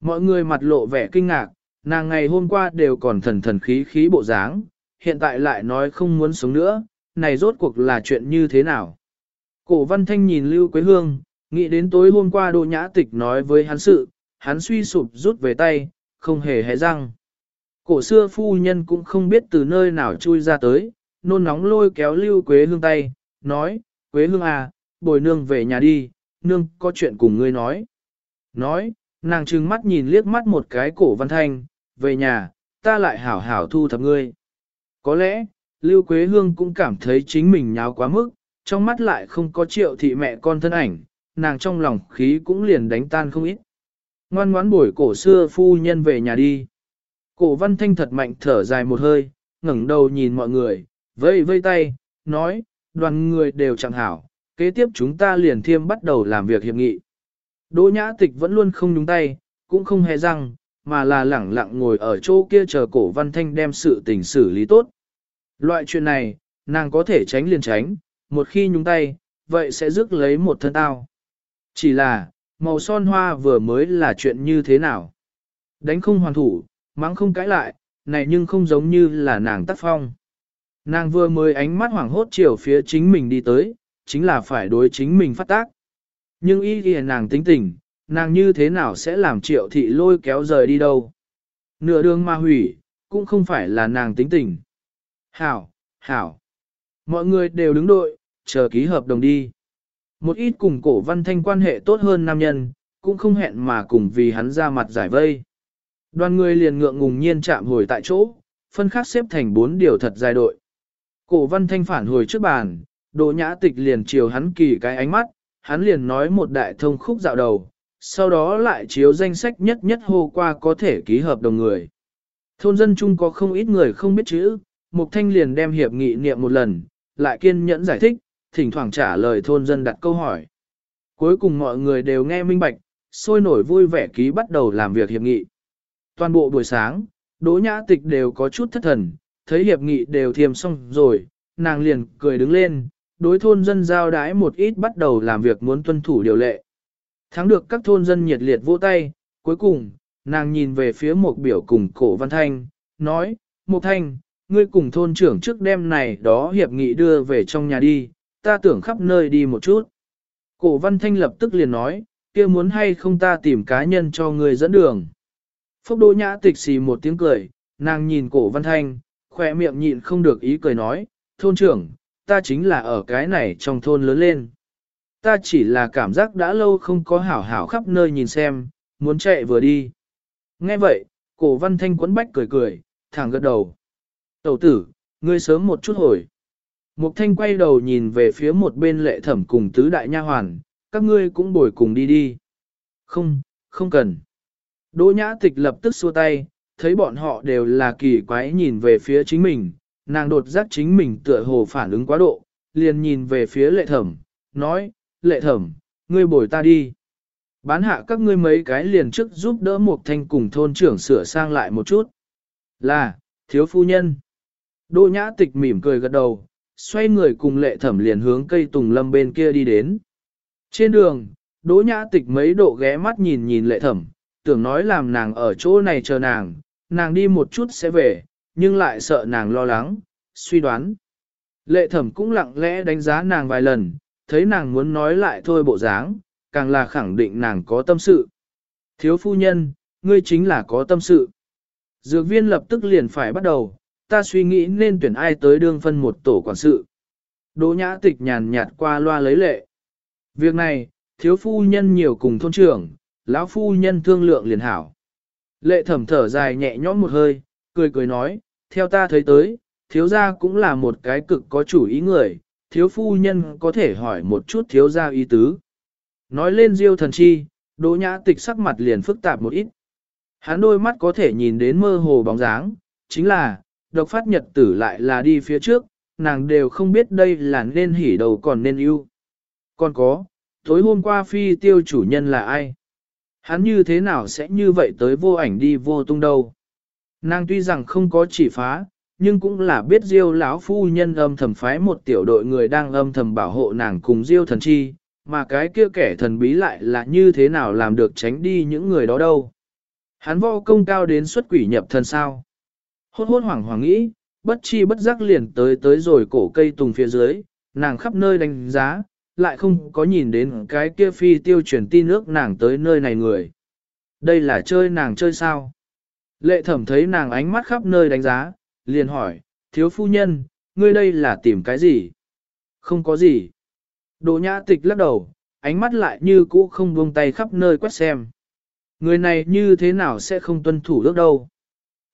Mọi người mặt lộ vẻ kinh ngạc, nàng ngày hôm qua đều còn thần thần khí khí bộ dáng, hiện tại lại nói không muốn sống nữa, này rốt cuộc là chuyện như thế nào? Cổ văn thanh nhìn Lưu Quế Hương, nghĩ đến tối hôm qua Đỗ Nhã Tịch nói với hắn sự, hắn suy sụp rút về tay, không hề hé răng. Cổ xưa phu nhân cũng không biết từ nơi nào chui ra tới, nôn nóng lôi kéo Lưu Quế Hương tay, nói, Quế Hương à, bồi nương về nhà đi, nương có chuyện cùng ngươi nói. Nói, nàng trừng mắt nhìn liếc mắt một cái cổ văn thanh, về nhà, ta lại hảo hảo thu thập ngươi. Có lẽ, Lưu Quế Hương cũng cảm thấy chính mình nháo quá mức, trong mắt lại không có triệu thị mẹ con thân ảnh, nàng trong lòng khí cũng liền đánh tan không ít. Ngoan ngoãn buổi cổ xưa phu nhân về nhà đi. Cổ văn thanh thật mạnh thở dài một hơi, ngẩng đầu nhìn mọi người, vây vây tay, nói, đoàn người đều chẳng hảo, kế tiếp chúng ta liền thiêm bắt đầu làm việc hiệp nghị. Đỗ nhã tịch vẫn luôn không nhúng tay, cũng không hề răng, mà là lẳng lặng ngồi ở chỗ kia chờ cổ văn thanh đem sự tình xử lý tốt. Loại chuyện này, nàng có thể tránh liền tránh, một khi nhúng tay, vậy sẽ rước lấy một thân tao. Chỉ là, màu son hoa vừa mới là chuyện như thế nào. Đánh không hoàn thủ, mắng không cãi lại, này nhưng không giống như là nàng tác phong. Nàng vừa mới ánh mắt hoảng hốt chiều phía chính mình đi tới, chính là phải đối chính mình phát tác. Nhưng ý kìa nàng tính tình, nàng như thế nào sẽ làm triệu thị lôi kéo rời đi đâu. Nửa đường ma hủy, cũng không phải là nàng tính tình. Hảo, hảo. Mọi người đều đứng đội, chờ ký hợp đồng đi. Một ít cùng cổ văn thanh quan hệ tốt hơn nam nhân, cũng không hẹn mà cùng vì hắn ra mặt giải vây. Đoàn người liền ngượng ngùng nhiên chạm hồi tại chỗ, phân khác xếp thành bốn điều thật dài đội. Cổ văn thanh phản hồi trước bàn, đồ nhã tịch liền chiều hắn kỳ cái ánh mắt, hắn liền nói một đại thông khúc dạo đầu, sau đó lại chiếu danh sách nhất nhất hô qua có thể ký hợp đồng người. Thôn dân chung có không ít người không biết chữ, Mục Thanh liền đem hiệp nghị niệm một lần, lại kiên nhẫn giải thích, thỉnh thoảng trả lời thôn dân đặt câu hỏi. Cuối cùng mọi người đều nghe minh bạch, sôi nổi vui vẻ ký bắt đầu làm việc hiệp nghị. Toàn bộ buổi sáng, Đỗ nhã tịch đều có chút thất thần, thấy hiệp nghị đều thiềm xong rồi, nàng liền cười đứng lên, đối thôn dân giao đái một ít bắt đầu làm việc muốn tuân thủ điều lệ. Thắng được các thôn dân nhiệt liệt vỗ tay, cuối cùng, nàng nhìn về phía một biểu cùng cổ văn thanh, nói, một thanh, ngươi cùng thôn trưởng trước đêm này đó hiệp nghị đưa về trong nhà đi, ta tưởng khắp nơi đi một chút. Cổ văn thanh lập tức liền nói, kia muốn hay không ta tìm cá nhân cho ngươi dẫn đường. Phúc đô nhã tịch xì một tiếng cười, nàng nhìn cổ văn thanh, khỏe miệng nhịn không được ý cười nói, thôn trưởng, ta chính là ở cái này trong thôn lớn lên. Ta chỉ là cảm giác đã lâu không có hảo hảo khắp nơi nhìn xem, muốn chạy vừa đi. Nghe vậy, cổ văn thanh quấn bách cười cười, thẳng gật đầu. Tẩu tử, ngươi sớm một chút hồi. Mục thanh quay đầu nhìn về phía một bên lệ thẩm cùng tứ đại nha hoàn, các ngươi cũng bồi cùng đi đi. Không, không cần. Đỗ nhã tịch lập tức xua tay, thấy bọn họ đều là kỳ quái nhìn về phía chính mình, nàng đột giác chính mình tựa hồ phản ứng quá độ, liền nhìn về phía lệ thẩm, nói, lệ thẩm, ngươi bồi ta đi. Bán hạ các ngươi mấy cái liền trước giúp đỡ một thanh cùng thôn trưởng sửa sang lại một chút. Là, thiếu phu nhân. Đỗ nhã tịch mỉm cười gật đầu, xoay người cùng lệ thẩm liền hướng cây tùng lâm bên kia đi đến. Trên đường, đỗ nhã tịch mấy độ ghé mắt nhìn nhìn lệ thẩm, tưởng nói làm nàng ở chỗ này chờ nàng, nàng đi một chút sẽ về, nhưng lại sợ nàng lo lắng, suy đoán. Lệ thẩm cũng lặng lẽ đánh giá nàng vài lần, thấy nàng muốn nói lại thôi bộ dáng, càng là khẳng định nàng có tâm sự. Thiếu phu nhân, ngươi chính là có tâm sự. Dược viên lập tức liền phải bắt đầu, ta suy nghĩ nên tuyển ai tới đương phân một tổ quản sự. Đỗ nhã tịch nhàn nhạt qua loa lấy lệ. Việc này, thiếu phu nhân nhiều cùng thôn trưởng, lão phu nhân thương lượng liền hảo. Lệ thẩm thở dài nhẹ nhõm một hơi, cười cười nói, theo ta thấy tới, thiếu gia cũng là một cái cực có chủ ý người, thiếu phu nhân có thể hỏi một chút thiếu gia ý tứ. Nói lên diêu thần chi, đỗ nhã tịch sắc mặt liền phức tạp một ít. Hắn đôi mắt có thể nhìn đến mơ hồ bóng dáng, chính là, độc phát nhật tử lại là đi phía trước, nàng đều không biết đây là nên hỉ đầu còn nên yêu Còn có, tối hôm qua phi tiêu chủ nhân là ai? Hắn như thế nào sẽ như vậy tới vô ảnh đi vô tung đâu? Nàng tuy rằng không có chỉ phá, nhưng cũng là biết Diêu lão phu nhân âm thầm phái một tiểu đội người đang âm thầm bảo hộ nàng cùng Diêu thần chi, mà cái kia kẻ thần bí lại là như thế nào làm được tránh đi những người đó đâu. Hắn vô công cao đến xuất quỷ nhập thần sao. Hốt hốt hoảng hoảng nghĩ, bất chi bất giác liền tới tới rồi cổ cây tùng phía dưới, nàng khắp nơi đánh giá, lại không có nhìn đến cái kia phi tiêu truyền tin nước nàng tới nơi này người. Đây là chơi nàng chơi sao? Lệ thẩm thấy nàng ánh mắt khắp nơi đánh giá, liền hỏi, thiếu phu nhân, ngươi đây là tìm cái gì? Không có gì. đỗ nhã tịch lắc đầu, ánh mắt lại như cũ không buông tay khắp nơi quét xem. Người này như thế nào sẽ không tuân thủ ước đâu?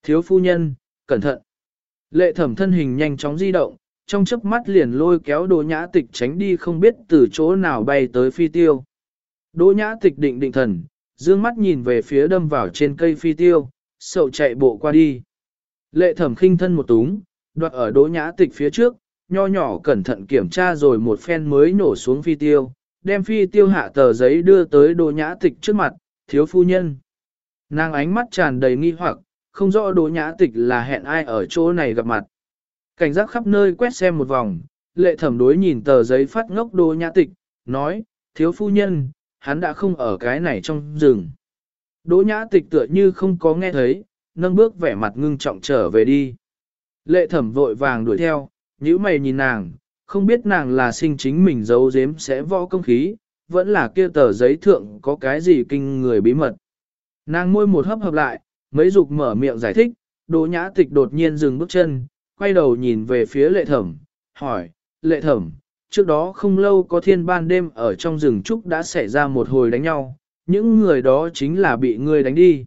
Thiếu phu nhân, cẩn thận. Lệ thẩm thân hình nhanh chóng di động, trong chớp mắt liền lôi kéo Đỗ nhã tịch tránh đi không biết từ chỗ nào bay tới phi tiêu. Đỗ nhã tịch định định thần, dương mắt nhìn về phía đâm vào trên cây phi tiêu, sậu chạy bộ qua đi. Lệ thẩm khinh thân một túng, đoạt ở đỗ nhã tịch phía trước, nho nhỏ cẩn thận kiểm tra rồi một phen mới nổ xuống phi tiêu, đem phi tiêu hạ tờ giấy đưa tới đỗ nhã tịch trước mặt, thiếu phu nhân. Nàng ánh mắt tràn đầy nghi hoặc, không rõ đỗ nhã tịch là hẹn ai ở chỗ này gặp mặt. Cảnh giác khắp nơi quét xem một vòng, lệ thẩm đối nhìn tờ giấy phát ngốc đỗ nhã tịch, nói, thiếu phu nhân, hắn đã không ở cái này trong rừng. Đỗ nhã tịch tựa như không có nghe thấy, nâng bước vẻ mặt ngưng trọng trở về đi. Lệ thẩm vội vàng đuổi theo, nhíu mày nhìn nàng, không biết nàng là sinh chính mình giấu giếm sẽ võ công khí, vẫn là kia tờ giấy thượng có cái gì kinh người bí mật. Nàng môi một hấp hợp lại, mấy dục mở miệng giải thích, đỗ nhã tịch đột nhiên dừng bước chân, quay đầu nhìn về phía lệ thẩm, hỏi, lệ thẩm, trước đó không lâu có thiên ban đêm ở trong rừng trúc đã xảy ra một hồi đánh nhau, những người đó chính là bị ngươi đánh đi.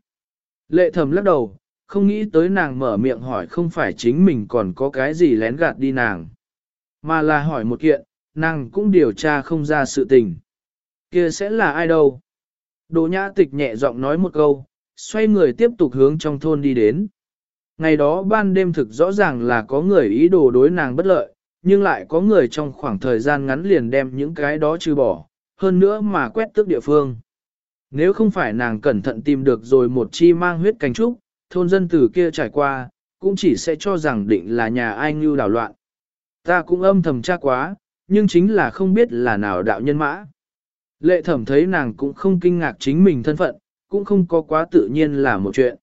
Lệ thẩm lắc đầu, không nghĩ tới nàng mở miệng hỏi không phải chính mình còn có cái gì lén gạt đi nàng. Mà là hỏi một kiện, nàng cũng điều tra không ra sự tình. kia sẽ là ai đâu? Đỗ nhã tịch nhẹ giọng nói một câu, xoay người tiếp tục hướng trong thôn đi đến. Ngày đó ban đêm thực rõ ràng là có người ý đồ đối nàng bất lợi, nhưng lại có người trong khoảng thời gian ngắn liền đem những cái đó trừ bỏ, hơn nữa mà quét tước địa phương. Nếu không phải nàng cẩn thận tìm được rồi một chi mang huyết cánh trúc, thôn dân từ kia trải qua, cũng chỉ sẽ cho rằng định là nhà ai ngưu đảo loạn. Ta cũng âm thầm tra quá, nhưng chính là không biết là nào đạo nhân mã. Lệ thẩm thấy nàng cũng không kinh ngạc chính mình thân phận, cũng không có quá tự nhiên là một chuyện.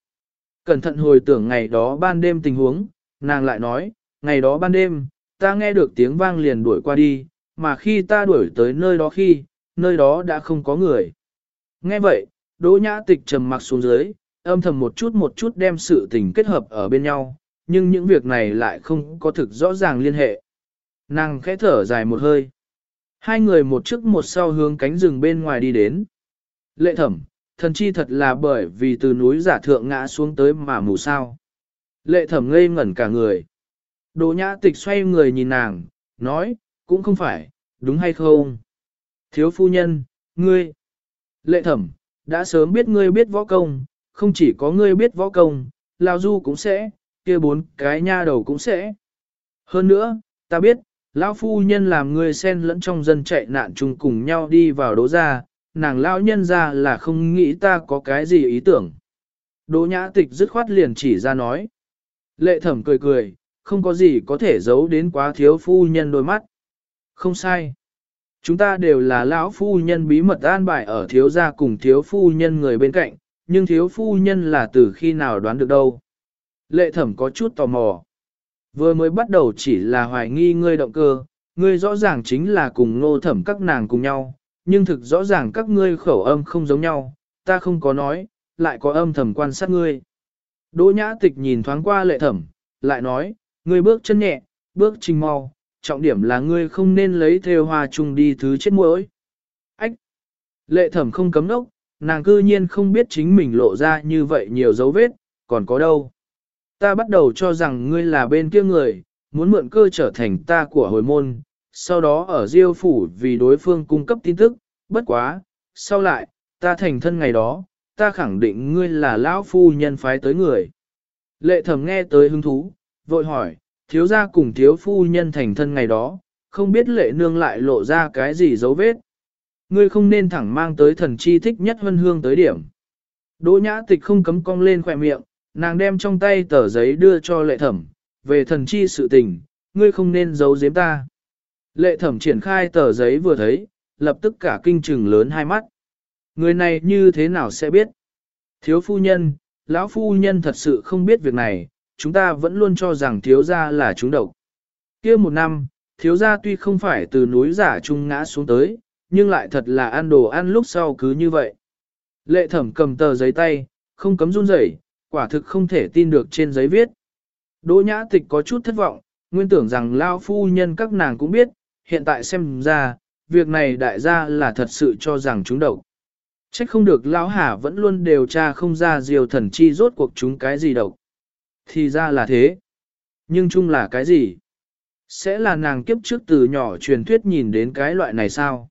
Cẩn thận hồi tưởng ngày đó ban đêm tình huống, nàng lại nói, ngày đó ban đêm, ta nghe được tiếng vang liền đuổi qua đi, mà khi ta đuổi tới nơi đó khi, nơi đó đã không có người. Nghe vậy, Đỗ Nhã Tịch trầm mặc xuống dưới, âm thầm một chút một chút đem sự tình kết hợp ở bên nhau, nhưng những việc này lại không có thực rõ ràng liên hệ. Nàng khẽ thở dài một hơi. Hai người một trước một sau hướng cánh rừng bên ngoài đi đến. Lệ thẩm, thần chi thật là bởi vì từ núi giả thượng ngã xuống tới mà mù sao. Lệ thẩm ngây ngẩn cả người. Đỗ nhã tịch xoay người nhìn nàng, nói, cũng không phải, đúng hay không? Thiếu phu nhân, ngươi. Lệ thẩm, đã sớm biết ngươi biết võ công, không chỉ có ngươi biết võ công, Lao Du cũng sẽ, kia bốn cái nha đầu cũng sẽ. Hơn nữa, ta biết, lão phu nhân làm ngươi xen lẫn trong dân chạy nạn chung cùng nhau đi vào đỗ ra, nàng lão nhân ra là không nghĩ ta có cái gì ý tưởng. Đỗ nhã tịch dứt khoát liền chỉ ra nói. Lệ thẩm cười cười, không có gì có thể giấu đến quá thiếu phu nhân đôi mắt. Không sai. Chúng ta đều là lão phu nhân bí mật an bài ở thiếu gia cùng thiếu phu nhân người bên cạnh, nhưng thiếu phu nhân là từ khi nào đoán được đâu. Lệ thẩm có chút tò mò. Vừa mới bắt đầu chỉ là hoài nghi ngươi động cơ, ngươi rõ ràng chính là cùng ngô thẩm các nàng cùng nhau, nhưng thực rõ ràng các ngươi khẩu âm không giống nhau, ta không có nói, lại có âm thầm quan sát ngươi. Đỗ nhã tịch nhìn thoáng qua lệ thẩm, lại nói, ngươi bước chân nhẹ, bước trình mau, trọng điểm là ngươi không nên lấy theo hoa chung đi thứ chết mũi. Ách! Lệ thẩm không cấm nốc, nàng cư nhiên không biết chính mình lộ ra như vậy nhiều dấu vết, còn có đâu. Ta bắt đầu cho rằng ngươi là bên kia người, muốn mượn cơ trở thành ta của hồi môn, sau đó ở Diêu phủ vì đối phương cung cấp tin tức, bất quá, sau lại, ta thành thân ngày đó, ta khẳng định ngươi là lão phu nhân phái tới người. Lệ thẩm nghe tới hứng thú, vội hỏi, thiếu gia cùng thiếu phu nhân thành thân ngày đó, không biết lệ nương lại lộ ra cái gì dấu vết. Ngươi không nên thẳng mang tới thần chi thích nhất hân hương tới điểm. Đỗ nhã tịch không cấm cong lên khỏe miệng, nàng đem trong tay tờ giấy đưa cho lệ thẩm, về thần chi sự tình, ngươi không nên giấu giếm ta. Lệ thẩm triển khai tờ giấy vừa thấy, lập tức cả kinh trừng lớn hai mắt. Người này như thế nào sẽ biết? Thiếu phu nhân, lão phu nhân thật sự không biết việc này, chúng ta vẫn luôn cho rằng thiếu gia là chúng độc. kia một năm, thiếu gia tuy không phải từ núi giả trung ngã xuống tới, nhưng lại thật là ăn đồ ăn lúc sau cứ như vậy. Lệ thẩm cầm tờ giấy tay, không cấm run rẩy, quả thực không thể tin được trên giấy viết. Đỗ nhã tịch có chút thất vọng, nguyên tưởng rằng lao phu nhân các nàng cũng biết, hiện tại xem ra, việc này đại gia là thật sự cho rằng chúng độc. Trách không được lão hà vẫn luôn điều tra không ra diều thần chi rốt cuộc chúng cái gì độc. Thì ra là thế. Nhưng chung là cái gì? Sẽ là nàng kiếp trước từ nhỏ truyền thuyết nhìn đến cái loại này sao?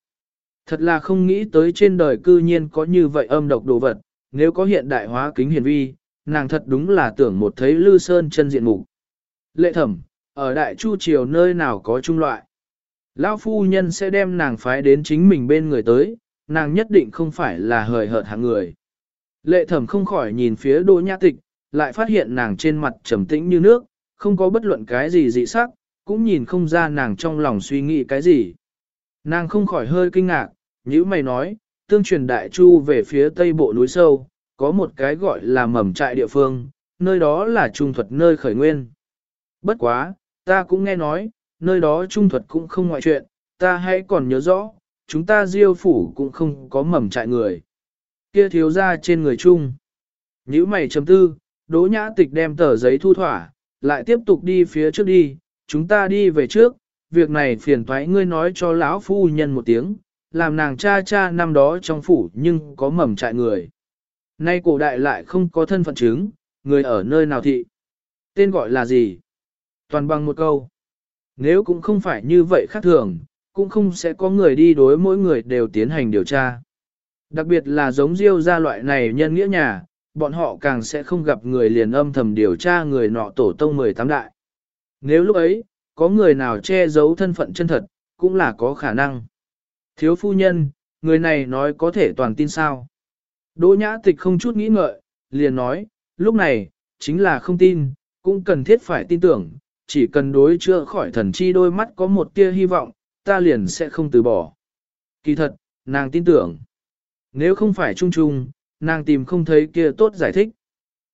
Thật là không nghĩ tới trên đời cư nhiên có như vậy âm độc đồ vật, nếu có hiện đại hóa kính hiển vi, nàng thật đúng là tưởng một thấy lư sơn chân diện mục. Lệ thẩm, ở đại chu triều nơi nào có trung loại. Lão phu nhân sẽ đem nàng phái đến chính mình bên người tới, nàng nhất định không phải là hời hợt hạng người. Lệ thẩm không khỏi nhìn phía đỗ nhã tịch, lại phát hiện nàng trên mặt trầm tĩnh như nước, không có bất luận cái gì dị sắc, cũng nhìn không ra nàng trong lòng suy nghĩ cái gì. Nàng không khỏi hơi kinh ngạc, như mày nói, tương truyền đại chu về phía tây bộ núi sâu, có một cái gọi là mầm trại địa phương, nơi đó là trung thuật nơi khởi nguyên. Bất quá, ta cũng nghe nói, nơi đó trung thuật cũng không ngoại chuyện, ta hãy còn nhớ rõ, chúng ta diêu phủ cũng không có mầm trại người. Kia thiếu ra trên người chung. Nhữ mày chấm tư, đỗ nhã tịch đem tờ giấy thu thỏa, lại tiếp tục đi phía trước đi, chúng ta đi về trước, việc này phiền thoái ngươi nói cho lão phu nhân một tiếng, làm nàng cha cha năm đó trong phủ nhưng có mầm trại người. Nay cổ đại lại không có thân phận chứng, người ở nơi nào thị. Tên gọi là gì? Toàn bằng một câu. Nếu cũng không phải như vậy khác thường, cũng không sẽ có người đi đối mỗi người đều tiến hành điều tra. Đặc biệt là giống diêu gia loại này nhân nghĩa nhà, bọn họ càng sẽ không gặp người liền âm thầm điều tra người nọ tổ tông 18 đại. Nếu lúc ấy, có người nào che giấu thân phận chân thật, cũng là có khả năng. Thiếu phu nhân, người này nói có thể toàn tin sao. Đỗ nhã tịch không chút nghĩ ngợi, liền nói, lúc này, chính là không tin, cũng cần thiết phải tin tưởng, chỉ cần đối chữa khỏi thần chi đôi mắt có một tia hy vọng, ta liền sẽ không từ bỏ. Kỳ thật, nàng tin tưởng. Nếu không phải chung chung, nàng tìm không thấy kia tốt giải thích.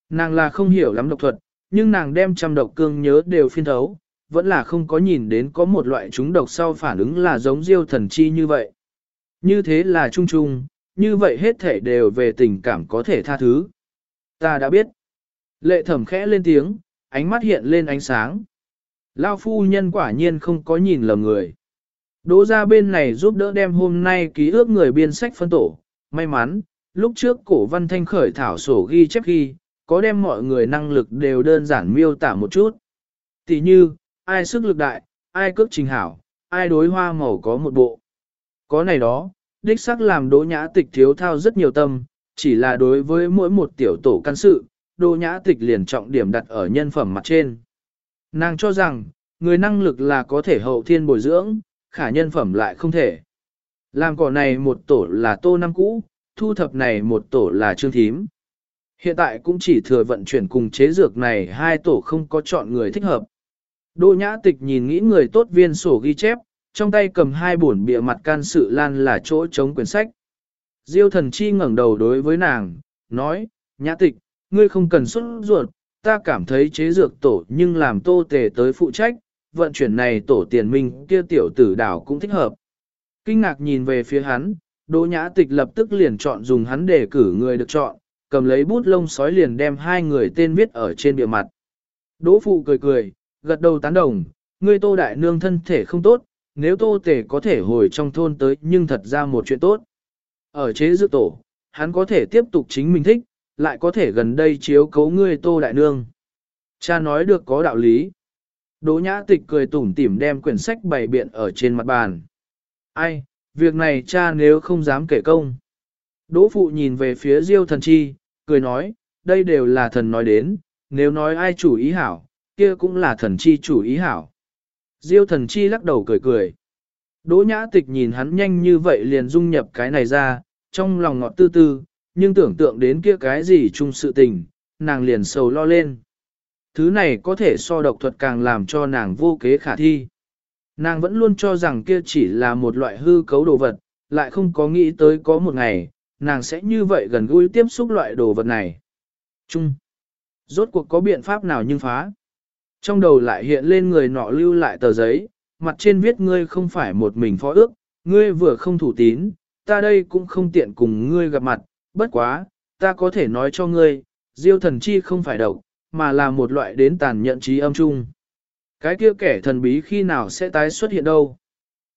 Nàng là không hiểu lắm độc thuật, nhưng nàng đem trăm độc cương nhớ đều phiên thấu, vẫn là không có nhìn đến có một loại chúng độc sau phản ứng là giống diêu thần chi như vậy. Như thế là chung chung, như vậy hết thể đều về tình cảm có thể tha thứ. Ta đã biết. Lệ thẩm khẽ lên tiếng, ánh mắt hiện lên ánh sáng. Lao phu nhân quả nhiên không có nhìn lầm người. Đỗ ra bên này giúp đỡ đem hôm nay ký ước người biên sách phân tổ. May mắn, lúc trước cổ văn thanh khởi thảo sổ ghi chép ghi, có đem mọi người năng lực đều đơn giản miêu tả một chút. Tỷ như, ai sức lực đại, ai cước trình hảo, ai đối hoa màu có một bộ. Có này đó, đích xác làm đỗ nhã tịch thiếu thao rất nhiều tâm, chỉ là đối với mỗi một tiểu tổ căn sự, đỗ nhã tịch liền trọng điểm đặt ở nhân phẩm mặt trên. Nàng cho rằng, người năng lực là có thể hậu thiên bồi dưỡng, khả nhân phẩm lại không thể. Làm cỏ này một tổ là tô năm cũ, thu thập này một tổ là trương thím. Hiện tại cũng chỉ thừa vận chuyển cùng chế dược này hai tổ không có chọn người thích hợp. Đô nhã tịch nhìn nghĩ người tốt viên sổ ghi chép, trong tay cầm hai bổn bịa mặt can sự lan là chỗ chống quyển sách. Diêu thần chi ngẩng đầu đối với nàng, nói, nhã tịch, ngươi không cần xuất ruột, ta cảm thấy chế dược tổ nhưng làm tô tề tới phụ trách, vận chuyển này tổ tiền minh kia tiểu tử đảo cũng thích hợp. Kinh ngạc nhìn về phía hắn, Đỗ Nhã Tịch lập tức liền chọn dùng hắn để cử người được chọn, cầm lấy bút lông sói liền đem hai người tên viết ở trên bìa mặt. Đỗ Phụ cười cười, gật đầu tán đồng, ngươi tô đại nương thân thể không tốt, nếu tô tề có thể hồi trong thôn tới nhưng thật ra một chuyện tốt. Ở chế dược tổ, hắn có thể tiếp tục chính mình thích, lại có thể gần đây chiếu cấu ngươi tô đại nương. Cha nói được có đạo lý. Đỗ nhã tịch cười tủm tỉm đem quyển sách bày biện ở trên mặt bàn. Ai, việc này cha nếu không dám kể công. Đỗ phụ nhìn về phía diêu thần chi, cười nói, đây đều là thần nói đến, nếu nói ai chủ ý hảo, kia cũng là thần chi chủ ý hảo. Diêu thần chi lắc đầu cười cười. Đỗ nhã tịch nhìn hắn nhanh như vậy liền dung nhập cái này ra, trong lòng ngọt tư tư, nhưng tưởng tượng đến kia cái gì chung sự tình, nàng liền sầu lo lên. Thứ này có thể so độc thuật càng làm cho nàng vô kế khả thi. Nàng vẫn luôn cho rằng kia chỉ là một loại hư cấu đồ vật, lại không có nghĩ tới có một ngày, nàng sẽ như vậy gần gũi tiếp xúc loại đồ vật này. Chung. Rốt cuộc có biện pháp nào nhưng phá. Trong đầu lại hiện lên người nọ lưu lại tờ giấy, mặt trên viết ngươi không phải một mình phó ước, ngươi vừa không thủ tín, ta đây cũng không tiện cùng ngươi gặp mặt, bất quá, ta có thể nói cho ngươi, diêu thần chi không phải độc, mà là một loại đến tàn nhận trí âm chung. Cái kia kẻ thần bí khi nào sẽ tái xuất hiện đâu?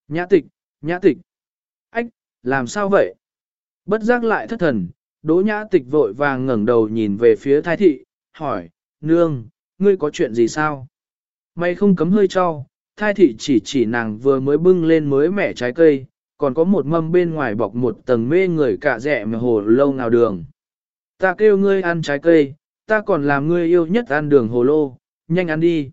Nhã tịch, nhã tịch. Ách, làm sao vậy? Bất giác lại thất thần, đỗ nhã tịch vội vàng ngẩng đầu nhìn về phía thái thị, hỏi, nương, ngươi có chuyện gì sao? Mày không cấm hơi cho, thái thị chỉ chỉ nàng vừa mới bưng lên mới mẻ trái cây, còn có một mâm bên ngoài bọc một tầng mê người cả rẻ mà hồ lâu nào đường. Ta kêu ngươi ăn trái cây, ta còn làm ngươi yêu nhất ăn đường hồ lô, nhanh ăn đi.